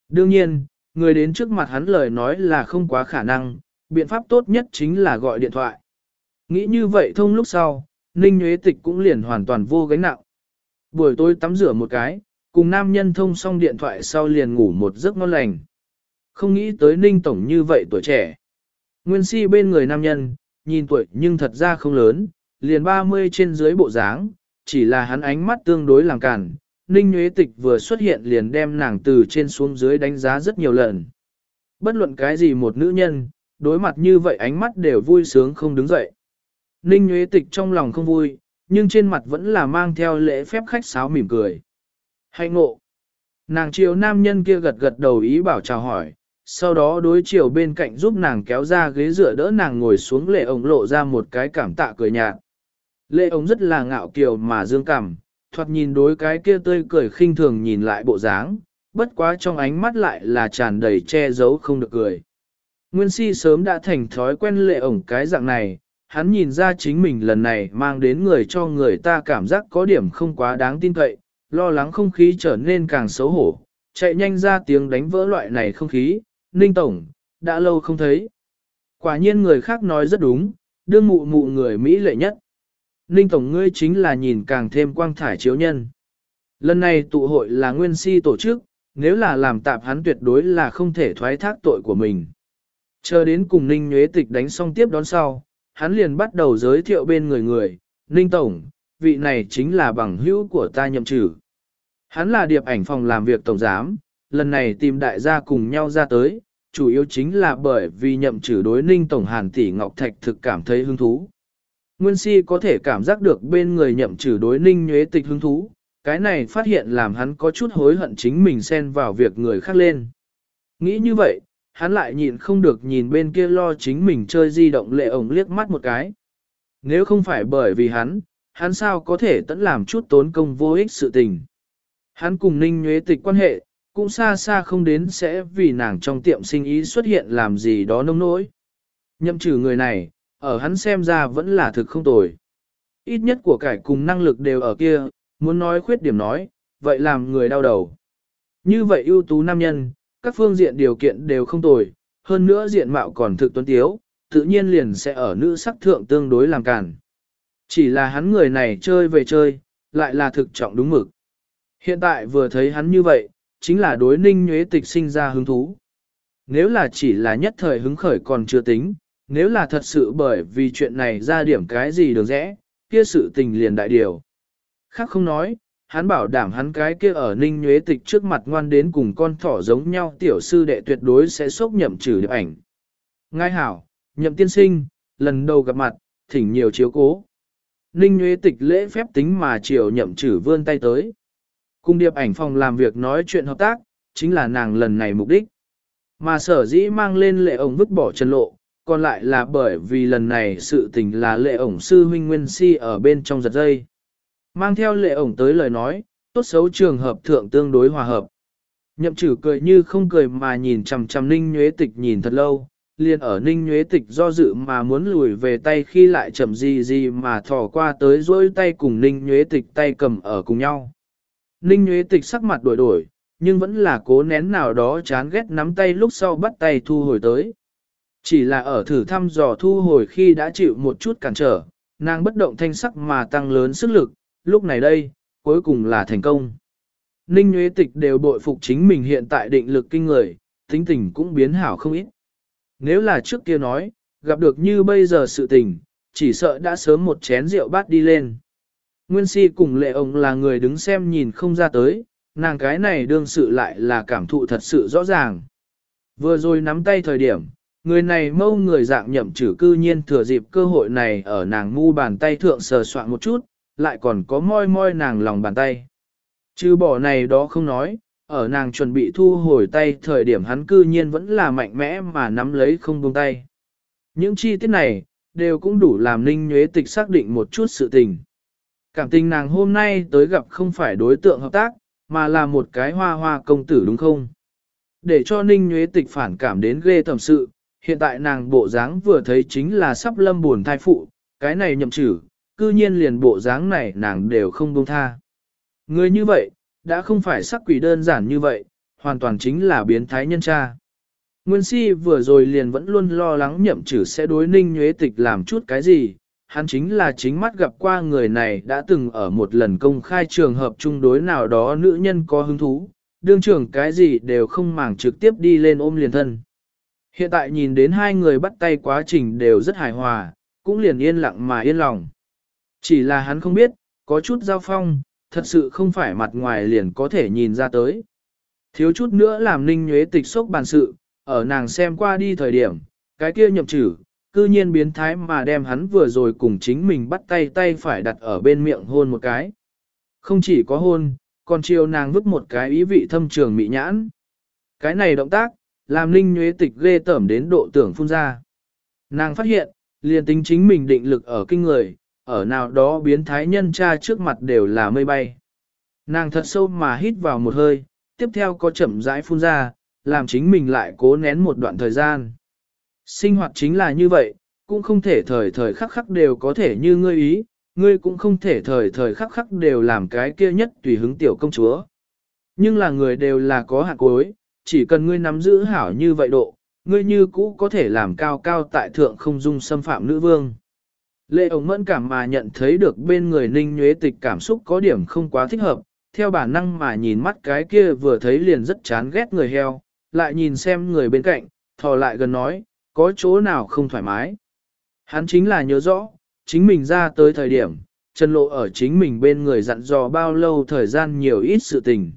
Đương nhiên, người đến trước mặt hắn lời nói là không quá khả năng, biện pháp tốt nhất chính là gọi điện thoại. Nghĩ như vậy thông lúc sau, Ninh Nguyễn Tịch cũng liền hoàn toàn vô gánh nặng. Buổi tối tắm rửa một cái, cùng nam nhân thông xong điện thoại sau liền ngủ một giấc ngon lành. Không nghĩ tới Ninh Tổng như vậy tuổi trẻ. Nguyên si bên người nam nhân, nhìn tuổi nhưng thật ra không lớn, liền 30 trên dưới bộ dáng, chỉ là hắn ánh mắt tương đối làm cản. Ninh Nguyễn Tịch vừa xuất hiện liền đem nàng từ trên xuống dưới đánh giá rất nhiều lần. Bất luận cái gì một nữ nhân, đối mặt như vậy ánh mắt đều vui sướng không đứng dậy. Ninh Nguyễn Tịch trong lòng không vui, nhưng trên mặt vẫn là mang theo lễ phép khách sáo mỉm cười. Hạnh ngộ. Nàng chiều nam nhân kia gật gật đầu ý bảo chào hỏi, sau đó đối chiều bên cạnh giúp nàng kéo ra ghế dựa đỡ nàng ngồi xuống lệ ổng lộ ra một cái cảm tạ cười nhạt. Lệ ổng rất là ngạo kiều mà dương cảm, thoạt nhìn đối cái kia tươi cười khinh thường nhìn lại bộ dáng, bất quá trong ánh mắt lại là tràn đầy che giấu không được cười. Nguyên si sớm đã thành thói quen lệ ổng cái dạng này, hắn nhìn ra chính mình lần này mang đến người cho người ta cảm giác có điểm không quá đáng tin cậy, lo lắng không khí trở nên càng xấu hổ, chạy nhanh ra tiếng đánh vỡ loại này không khí, Ninh Tổng, đã lâu không thấy. Quả nhiên người khác nói rất đúng, đương mụ mụ người Mỹ lệ nhất. Ninh Tổng ngươi chính là nhìn càng thêm quang thải chiếu nhân. Lần này tụ hội là nguyên si tổ chức, nếu là làm tạp hắn tuyệt đối là không thể thoái thác tội của mình. Chờ đến cùng Ninh Nhuế Tịch đánh xong tiếp đón sau, hắn liền bắt đầu giới thiệu bên người người, Ninh Tổng, vị này chính là bằng hữu của ta nhậm trừ. Hắn là điệp ảnh phòng làm việc tổng giám, lần này tìm đại gia cùng nhau ra tới, chủ yếu chính là bởi vì nhậm trừ đối Ninh Tổng Hàn Tỷ Ngọc Thạch thực cảm thấy hứng thú. Nguyên si có thể cảm giác được bên người nhậm trừ đối Ninh nhuế tịch hứng thú, cái này phát hiện làm hắn có chút hối hận chính mình xen vào việc người khác lên. Nghĩ như vậy, hắn lại nhịn không được nhìn bên kia lo chính mình chơi di động lệ ổng liếc mắt một cái. Nếu không phải bởi vì hắn, hắn sao có thể tận làm chút tốn công vô ích sự tình. Hắn cùng ninh nhuế tịch quan hệ, cũng xa xa không đến sẽ vì nàng trong tiệm sinh ý xuất hiện làm gì đó nông nỗi. Nhậm trừ người này, ở hắn xem ra vẫn là thực không tồi. Ít nhất của cải cùng năng lực đều ở kia, muốn nói khuyết điểm nói, vậy làm người đau đầu. Như vậy ưu tú nam nhân, các phương diện điều kiện đều không tồi, hơn nữa diện mạo còn thực tuấn tiếu, tự nhiên liền sẽ ở nữ sắc thượng tương đối làm cản. Chỉ là hắn người này chơi về chơi, lại là thực trọng đúng mực. Hiện tại vừa thấy hắn như vậy, chính là đối ninh nhuế tịch sinh ra hứng thú. Nếu là chỉ là nhất thời hứng khởi còn chưa tính, nếu là thật sự bởi vì chuyện này ra điểm cái gì được rẽ, kia sự tình liền đại điều. Khác không nói, hắn bảo đảm hắn cái kia ở ninh nhuế tịch trước mặt ngoan đến cùng con thỏ giống nhau tiểu sư đệ tuyệt đối sẽ sốc nhậm trừ được ảnh. Ngai hảo, nhậm tiên sinh, lần đầu gặp mặt, thỉnh nhiều chiếu cố. Ninh nhuế tịch lễ phép tính mà chiều nhậm trừ vươn tay tới. Cùng điệp ảnh phòng làm việc nói chuyện hợp tác, chính là nàng lần này mục đích. Mà sở dĩ mang lên lệ ổng vứt bỏ chân lộ, còn lại là bởi vì lần này sự tình là lệ ổng sư huynh nguyên si ở bên trong giật dây. Mang theo lệ ổng tới lời nói, tốt xấu trường hợp thượng tương đối hòa hợp. Nhậm trừ cười như không cười mà nhìn chằm chằm ninh nhuế tịch nhìn thật lâu, liền ở ninh nhuế tịch do dự mà muốn lùi về tay khi lại chậm gì gì mà thò qua tới dối tay cùng ninh nhuế tịch tay cầm ở cùng nhau. Ninh nhuế tịch sắc mặt đổi đổi, nhưng vẫn là cố nén nào đó chán ghét nắm tay lúc sau bắt tay thu hồi tới. Chỉ là ở thử thăm dò thu hồi khi đã chịu một chút cản trở, nàng bất động thanh sắc mà tăng lớn sức lực, lúc này đây, cuối cùng là thành công. Ninh Nguyễn Tịch đều bội phục chính mình hiện tại định lực kinh người, tính tình cũng biến hảo không ít. Nếu là trước kia nói, gặp được như bây giờ sự tình, chỉ sợ đã sớm một chén rượu bát đi lên. Nguyên si cùng lệ ông là người đứng xem nhìn không ra tới, nàng cái này đương sự lại là cảm thụ thật sự rõ ràng. Vừa rồi nắm tay thời điểm, người này mâu người dạng nhậm trừ cư nhiên thừa dịp cơ hội này ở nàng ngu bàn tay thượng sờ soạn một chút, lại còn có moi moi nàng lòng bàn tay. Chứ bỏ này đó không nói, ở nàng chuẩn bị thu hồi tay thời điểm hắn cư nhiên vẫn là mạnh mẽ mà nắm lấy không buông tay. Những chi tiết này, đều cũng đủ làm Ninh Nhuế Tịch xác định một chút sự tình. Cảm tình nàng hôm nay tới gặp không phải đối tượng hợp tác, mà là một cái hoa hoa công tử đúng không? Để cho Ninh Nhuế Tịch phản cảm đến ghê tầm sự, hiện tại nàng bộ dáng vừa thấy chính là sắp lâm buồn thai phụ, cái này nhậm chử cư nhiên liền bộ dáng này nàng đều không buông tha. Người như vậy, đã không phải sắc quỷ đơn giản như vậy, hoàn toàn chính là biến thái nhân tra Nguyên si vừa rồi liền vẫn luôn lo lắng nhậm chử sẽ đối ninh nhuế tịch làm chút cái gì, hắn chính là chính mắt gặp qua người này đã từng ở một lần công khai trường hợp chung đối nào đó nữ nhân có hứng thú, đương trưởng cái gì đều không màng trực tiếp đi lên ôm liền thân. Hiện tại nhìn đến hai người bắt tay quá trình đều rất hài hòa, cũng liền yên lặng mà yên lòng. Chỉ là hắn không biết, có chút giao phong, thật sự không phải mặt ngoài liền có thể nhìn ra tới. Thiếu chút nữa làm ninh nhuế tịch sốc bàn sự, ở nàng xem qua đi thời điểm, cái kia nhậm trừ, cư nhiên biến thái mà đem hắn vừa rồi cùng chính mình bắt tay tay phải đặt ở bên miệng hôn một cái. Không chỉ có hôn, còn chiều nàng vứt một cái ý vị thâm trường mị nhãn. Cái này động tác, làm ninh nhuế tịch ghê tởm đến độ tưởng phun ra. Nàng phát hiện, liền tính chính mình định lực ở kinh người, ở nào đó biến thái nhân cha trước mặt đều là mây bay. Nàng thật sâu mà hít vào một hơi, tiếp theo có chậm rãi phun ra, làm chính mình lại cố nén một đoạn thời gian. Sinh hoạt chính là như vậy, cũng không thể thời thời khắc khắc đều có thể như ngươi ý, ngươi cũng không thể thời thời khắc khắc đều làm cái kia nhất tùy hứng tiểu công chúa. Nhưng là người đều là có hạt cuối, chỉ cần ngươi nắm giữ hảo như vậy độ, ngươi như cũ có thể làm cao cao tại thượng không dung xâm phạm nữ vương. Lệ ổng mẫn cảm mà nhận thấy được bên người ninh nhuế tịch cảm xúc có điểm không quá thích hợp, theo bản năng mà nhìn mắt cái kia vừa thấy liền rất chán ghét người heo, lại nhìn xem người bên cạnh, thò lại gần nói, có chỗ nào không thoải mái. Hắn chính là nhớ rõ, chính mình ra tới thời điểm, chân lộ ở chính mình bên người dặn dò bao lâu thời gian nhiều ít sự tình.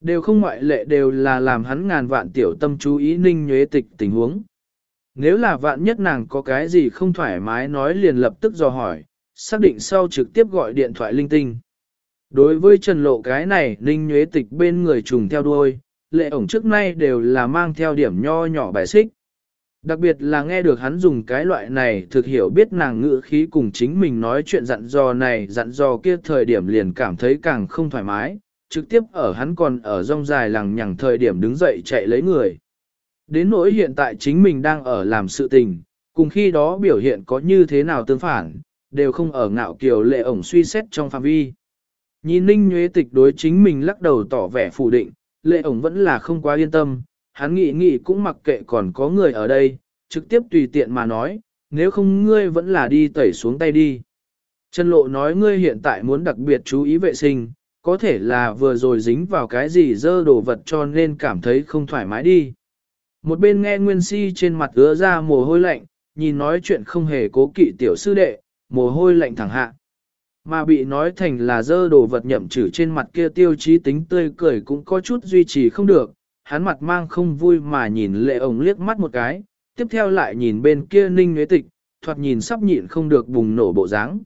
Đều không ngoại lệ đều là làm hắn ngàn vạn tiểu tâm chú ý ninh nhuế tịch tình huống. Nếu là vạn nhất nàng có cái gì không thoải mái nói liền lập tức dò hỏi, xác định sau trực tiếp gọi điện thoại linh tinh. Đối với Trần Lộ cái này, Ninh Nhuế Tịch bên người trùng theo đuôi, lệ ổng trước nay đều là mang theo điểm nho nhỏ bài xích. Đặc biệt là nghe được hắn dùng cái loại này thực hiểu biết nàng ngữ khí cùng chính mình nói chuyện dặn dò này dặn dò kia thời điểm liền cảm thấy càng không thoải mái, trực tiếp ở hắn còn ở rong dài lằng nhằng thời điểm đứng dậy chạy lấy người. Đến nỗi hiện tại chính mình đang ở làm sự tình, cùng khi đó biểu hiện có như thế nào tương phản, đều không ở ngạo kiều lệ ổng suy xét trong phạm vi. Nhìn Ninh Nguyễn Tịch đối chính mình lắc đầu tỏ vẻ phủ định, lệ ổng vẫn là không quá yên tâm, hắn nghĩ nghĩ cũng mặc kệ còn có người ở đây, trực tiếp tùy tiện mà nói, nếu không ngươi vẫn là đi tẩy xuống tay đi. Trần Lộ nói ngươi hiện tại muốn đặc biệt chú ý vệ sinh, có thể là vừa rồi dính vào cái gì dơ đồ vật cho nên cảm thấy không thoải mái đi. Một bên nghe Nguyên Si trên mặt ứa ra mồ hôi lạnh, nhìn nói chuyện không hề cố kỵ tiểu sư đệ, mồ hôi lạnh thẳng hạ. Mà bị nói thành là dơ đồ vật nhậm chữ trên mặt kia tiêu chí tính tươi cười cũng có chút duy trì không được, hắn mặt mang không vui mà nhìn lệ ổng liếc mắt một cái, tiếp theo lại nhìn bên kia ninh nhuế tịch, thoạt nhìn sắp nhịn không được bùng nổ bộ dáng.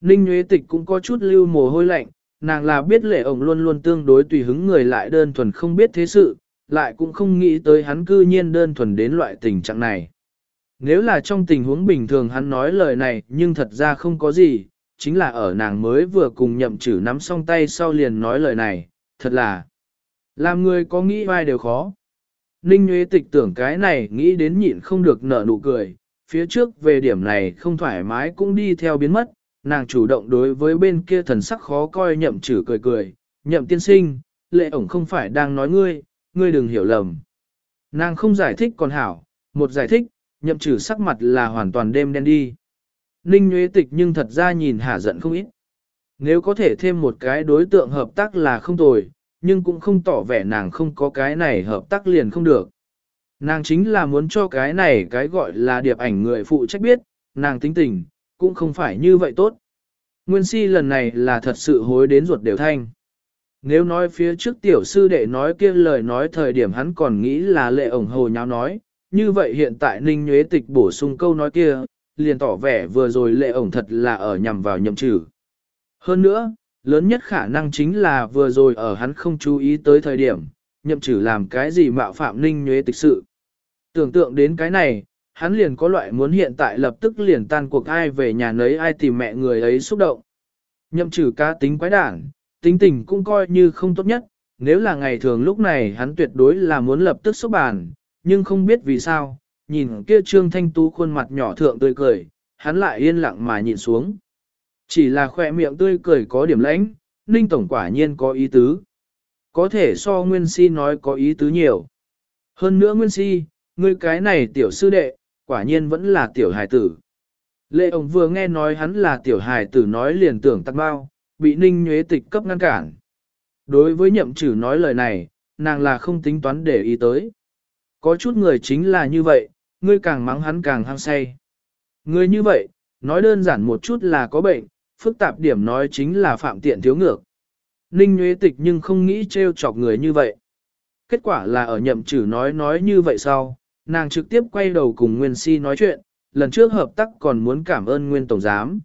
Ninh nhuế tịch cũng có chút lưu mồ hôi lạnh, nàng là biết lệ ổng luôn luôn tương đối tùy hứng người lại đơn thuần không biết thế sự, lại cũng không nghĩ tới hắn cư nhiên đơn thuần đến loại tình trạng này. Nếu là trong tình huống bình thường hắn nói lời này nhưng thật ra không có gì, chính là ở nàng mới vừa cùng nhậm chử nắm song tay sau liền nói lời này, thật là làm người có nghĩ vai đều khó. Ninh Nguyễn Tịch tưởng cái này nghĩ đến nhịn không được nở nụ cười, phía trước về điểm này không thoải mái cũng đi theo biến mất, nàng chủ động đối với bên kia thần sắc khó coi nhậm chử cười cười, nhậm tiên sinh, lệ ổng không phải đang nói ngươi, ngươi đừng hiểu lầm. Nàng không giải thích còn hảo, một giải thích, nhậm trừ sắc mặt là hoàn toàn đêm đen đi. Ninh Nguyễn Tịch nhưng thật ra nhìn hả giận không ít. Nếu có thể thêm một cái đối tượng hợp tác là không tồi, nhưng cũng không tỏ vẻ nàng không có cái này hợp tác liền không được. Nàng chính là muốn cho cái này cái gọi là điệp ảnh người phụ trách biết, nàng tính tình, cũng không phải như vậy tốt. Nguyên si lần này là thật sự hối đến ruột đều thanh. Nếu nói phía trước tiểu sư đệ nói kia lời nói thời điểm hắn còn nghĩ là lệ ổng hồ nháo nói, như vậy hiện tại ninh nhuế tịch bổ sung câu nói kia, liền tỏ vẻ vừa rồi lệ ổng thật là ở nhằm vào nhậm trừ. Hơn nữa, lớn nhất khả năng chính là vừa rồi ở hắn không chú ý tới thời điểm, nhậm trừ làm cái gì mạo phạm ninh nhuế tịch sự. Tưởng tượng đến cái này, hắn liền có loại muốn hiện tại lập tức liền tan cuộc ai về nhà nấy ai tìm mẹ người ấy xúc động. Nhậm trừ cá tính quái đản, tính tình cũng coi như không tốt nhất, nếu là ngày thường lúc này hắn tuyệt đối là muốn lập tức xúc bàn, nhưng không biết vì sao, nhìn kia trương thanh tú khuôn mặt nhỏ thượng tươi cười, hắn lại yên lặng mà nhìn xuống. Chỉ là khỏe miệng tươi cười có điểm lãnh, ninh tổng quả nhiên có ý tứ. Có thể so Nguyên Si nói có ý tứ nhiều. Hơn nữa Nguyên Si, ngươi cái này tiểu sư đệ, quả nhiên vẫn là tiểu hài tử. Lệ ông vừa nghe nói hắn là tiểu hài tử nói liền tưởng tắc bao, bị ninh nhuế tịch cấp ngăn cản. Đối với nhậm Chử nói lời này, nàng là không tính toán để ý tới. Có chút người chính là như vậy, ngươi càng mắng hắn càng hăng say. Ngươi như vậy, nói đơn giản một chút là có bệnh, phức tạp điểm nói chính là phạm tiện thiếu ngược. Ninh nhuế Tịch nhưng không nghĩ trêu chọc người như vậy. Kết quả là ở nhậm Chử nói nói như vậy sau, nàng trực tiếp quay đầu cùng Nguyên Si nói chuyện, lần trước hợp tác còn muốn cảm ơn Nguyên Tổng Giám.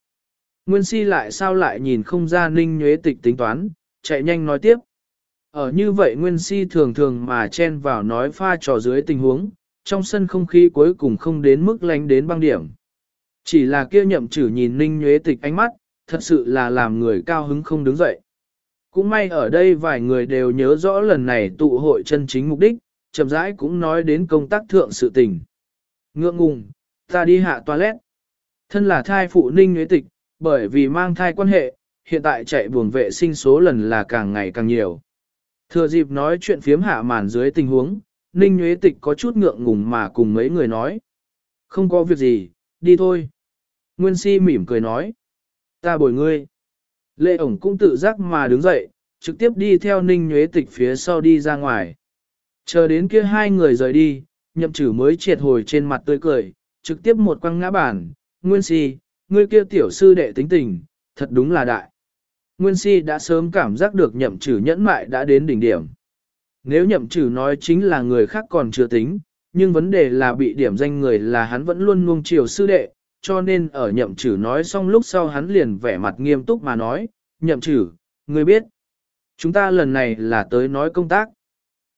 Nguyên Si lại sao lại nhìn không ra Ninh nhuế Tịch tính toán, chạy nhanh nói tiếp. Ở như vậy Nguyên Si thường thường mà chen vào nói pha trò dưới tình huống, trong sân không khí cuối cùng không đến mức lánh đến băng điểm. Chỉ là kia nhậm chử nhìn Ninh nhuế Tịch ánh mắt, thật sự là làm người cao hứng không đứng dậy. Cũng may ở đây vài người đều nhớ rõ lần này tụ hội chân chính mục đích, chậm rãi cũng nói đến công tác thượng sự tình. Ngượng ngùng, ta đi hạ toilet. Thân là thai phụ Ninh nhuế Tịch, bởi vì mang thai quan hệ, hiện tại chạy buồng vệ sinh số lần là càng ngày càng nhiều. Thừa dịp nói chuyện phiếm hạ màn dưới tình huống, Ninh Nguyễn Tịch có chút ngượng ngùng mà cùng mấy người nói. Không có việc gì, đi thôi. Nguyên Si mỉm cười nói. Ta bồi ngươi. Lệ ổng cũng tự giác mà đứng dậy, trực tiếp đi theo Ninh Nguyễn Tịch phía sau đi ra ngoài. Chờ đến kia hai người rời đi, nhậm chử mới triệt hồi trên mặt tươi cười, trực tiếp một quăng ngã bản. Nguyên Si, ngươi kia tiểu sư đệ tính tình, thật đúng là đại. Nguyên Si đã sớm cảm giác được nhậm trừ nhẫn mại đã đến đỉnh điểm. Nếu nhậm trừ nói chính là người khác còn chưa tính, nhưng vấn đề là bị điểm danh người là hắn vẫn luôn nuông chiều sư đệ, cho nên ở nhậm trừ nói xong lúc sau hắn liền vẻ mặt nghiêm túc mà nói, nhậm trừ, ngươi biết, chúng ta lần này là tới nói công tác.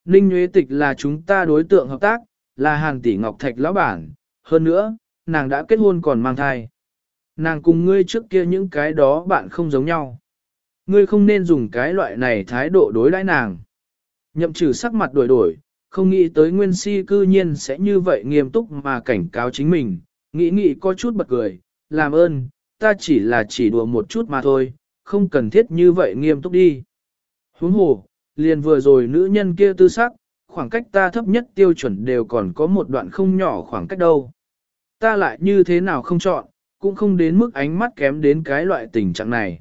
Ninh Nguyễn Tịch là chúng ta đối tượng hợp tác, là hàng tỷ ngọc thạch lão bản, hơn nữa, nàng đã kết hôn còn mang thai. Nàng cùng ngươi trước kia những cái đó bạn không giống nhau. Ngươi không nên dùng cái loại này thái độ đối đãi nàng. Nhậm trừ sắc mặt đổi đổi, không nghĩ tới nguyên si cư nhiên sẽ như vậy nghiêm túc mà cảnh cáo chính mình, nghĩ nghĩ có chút bật cười, làm ơn, ta chỉ là chỉ đùa một chút mà thôi, không cần thiết như vậy nghiêm túc đi. Huống hồ, liền vừa rồi nữ nhân kia tư sắc, khoảng cách ta thấp nhất tiêu chuẩn đều còn có một đoạn không nhỏ khoảng cách đâu. Ta lại như thế nào không chọn, cũng không đến mức ánh mắt kém đến cái loại tình trạng này.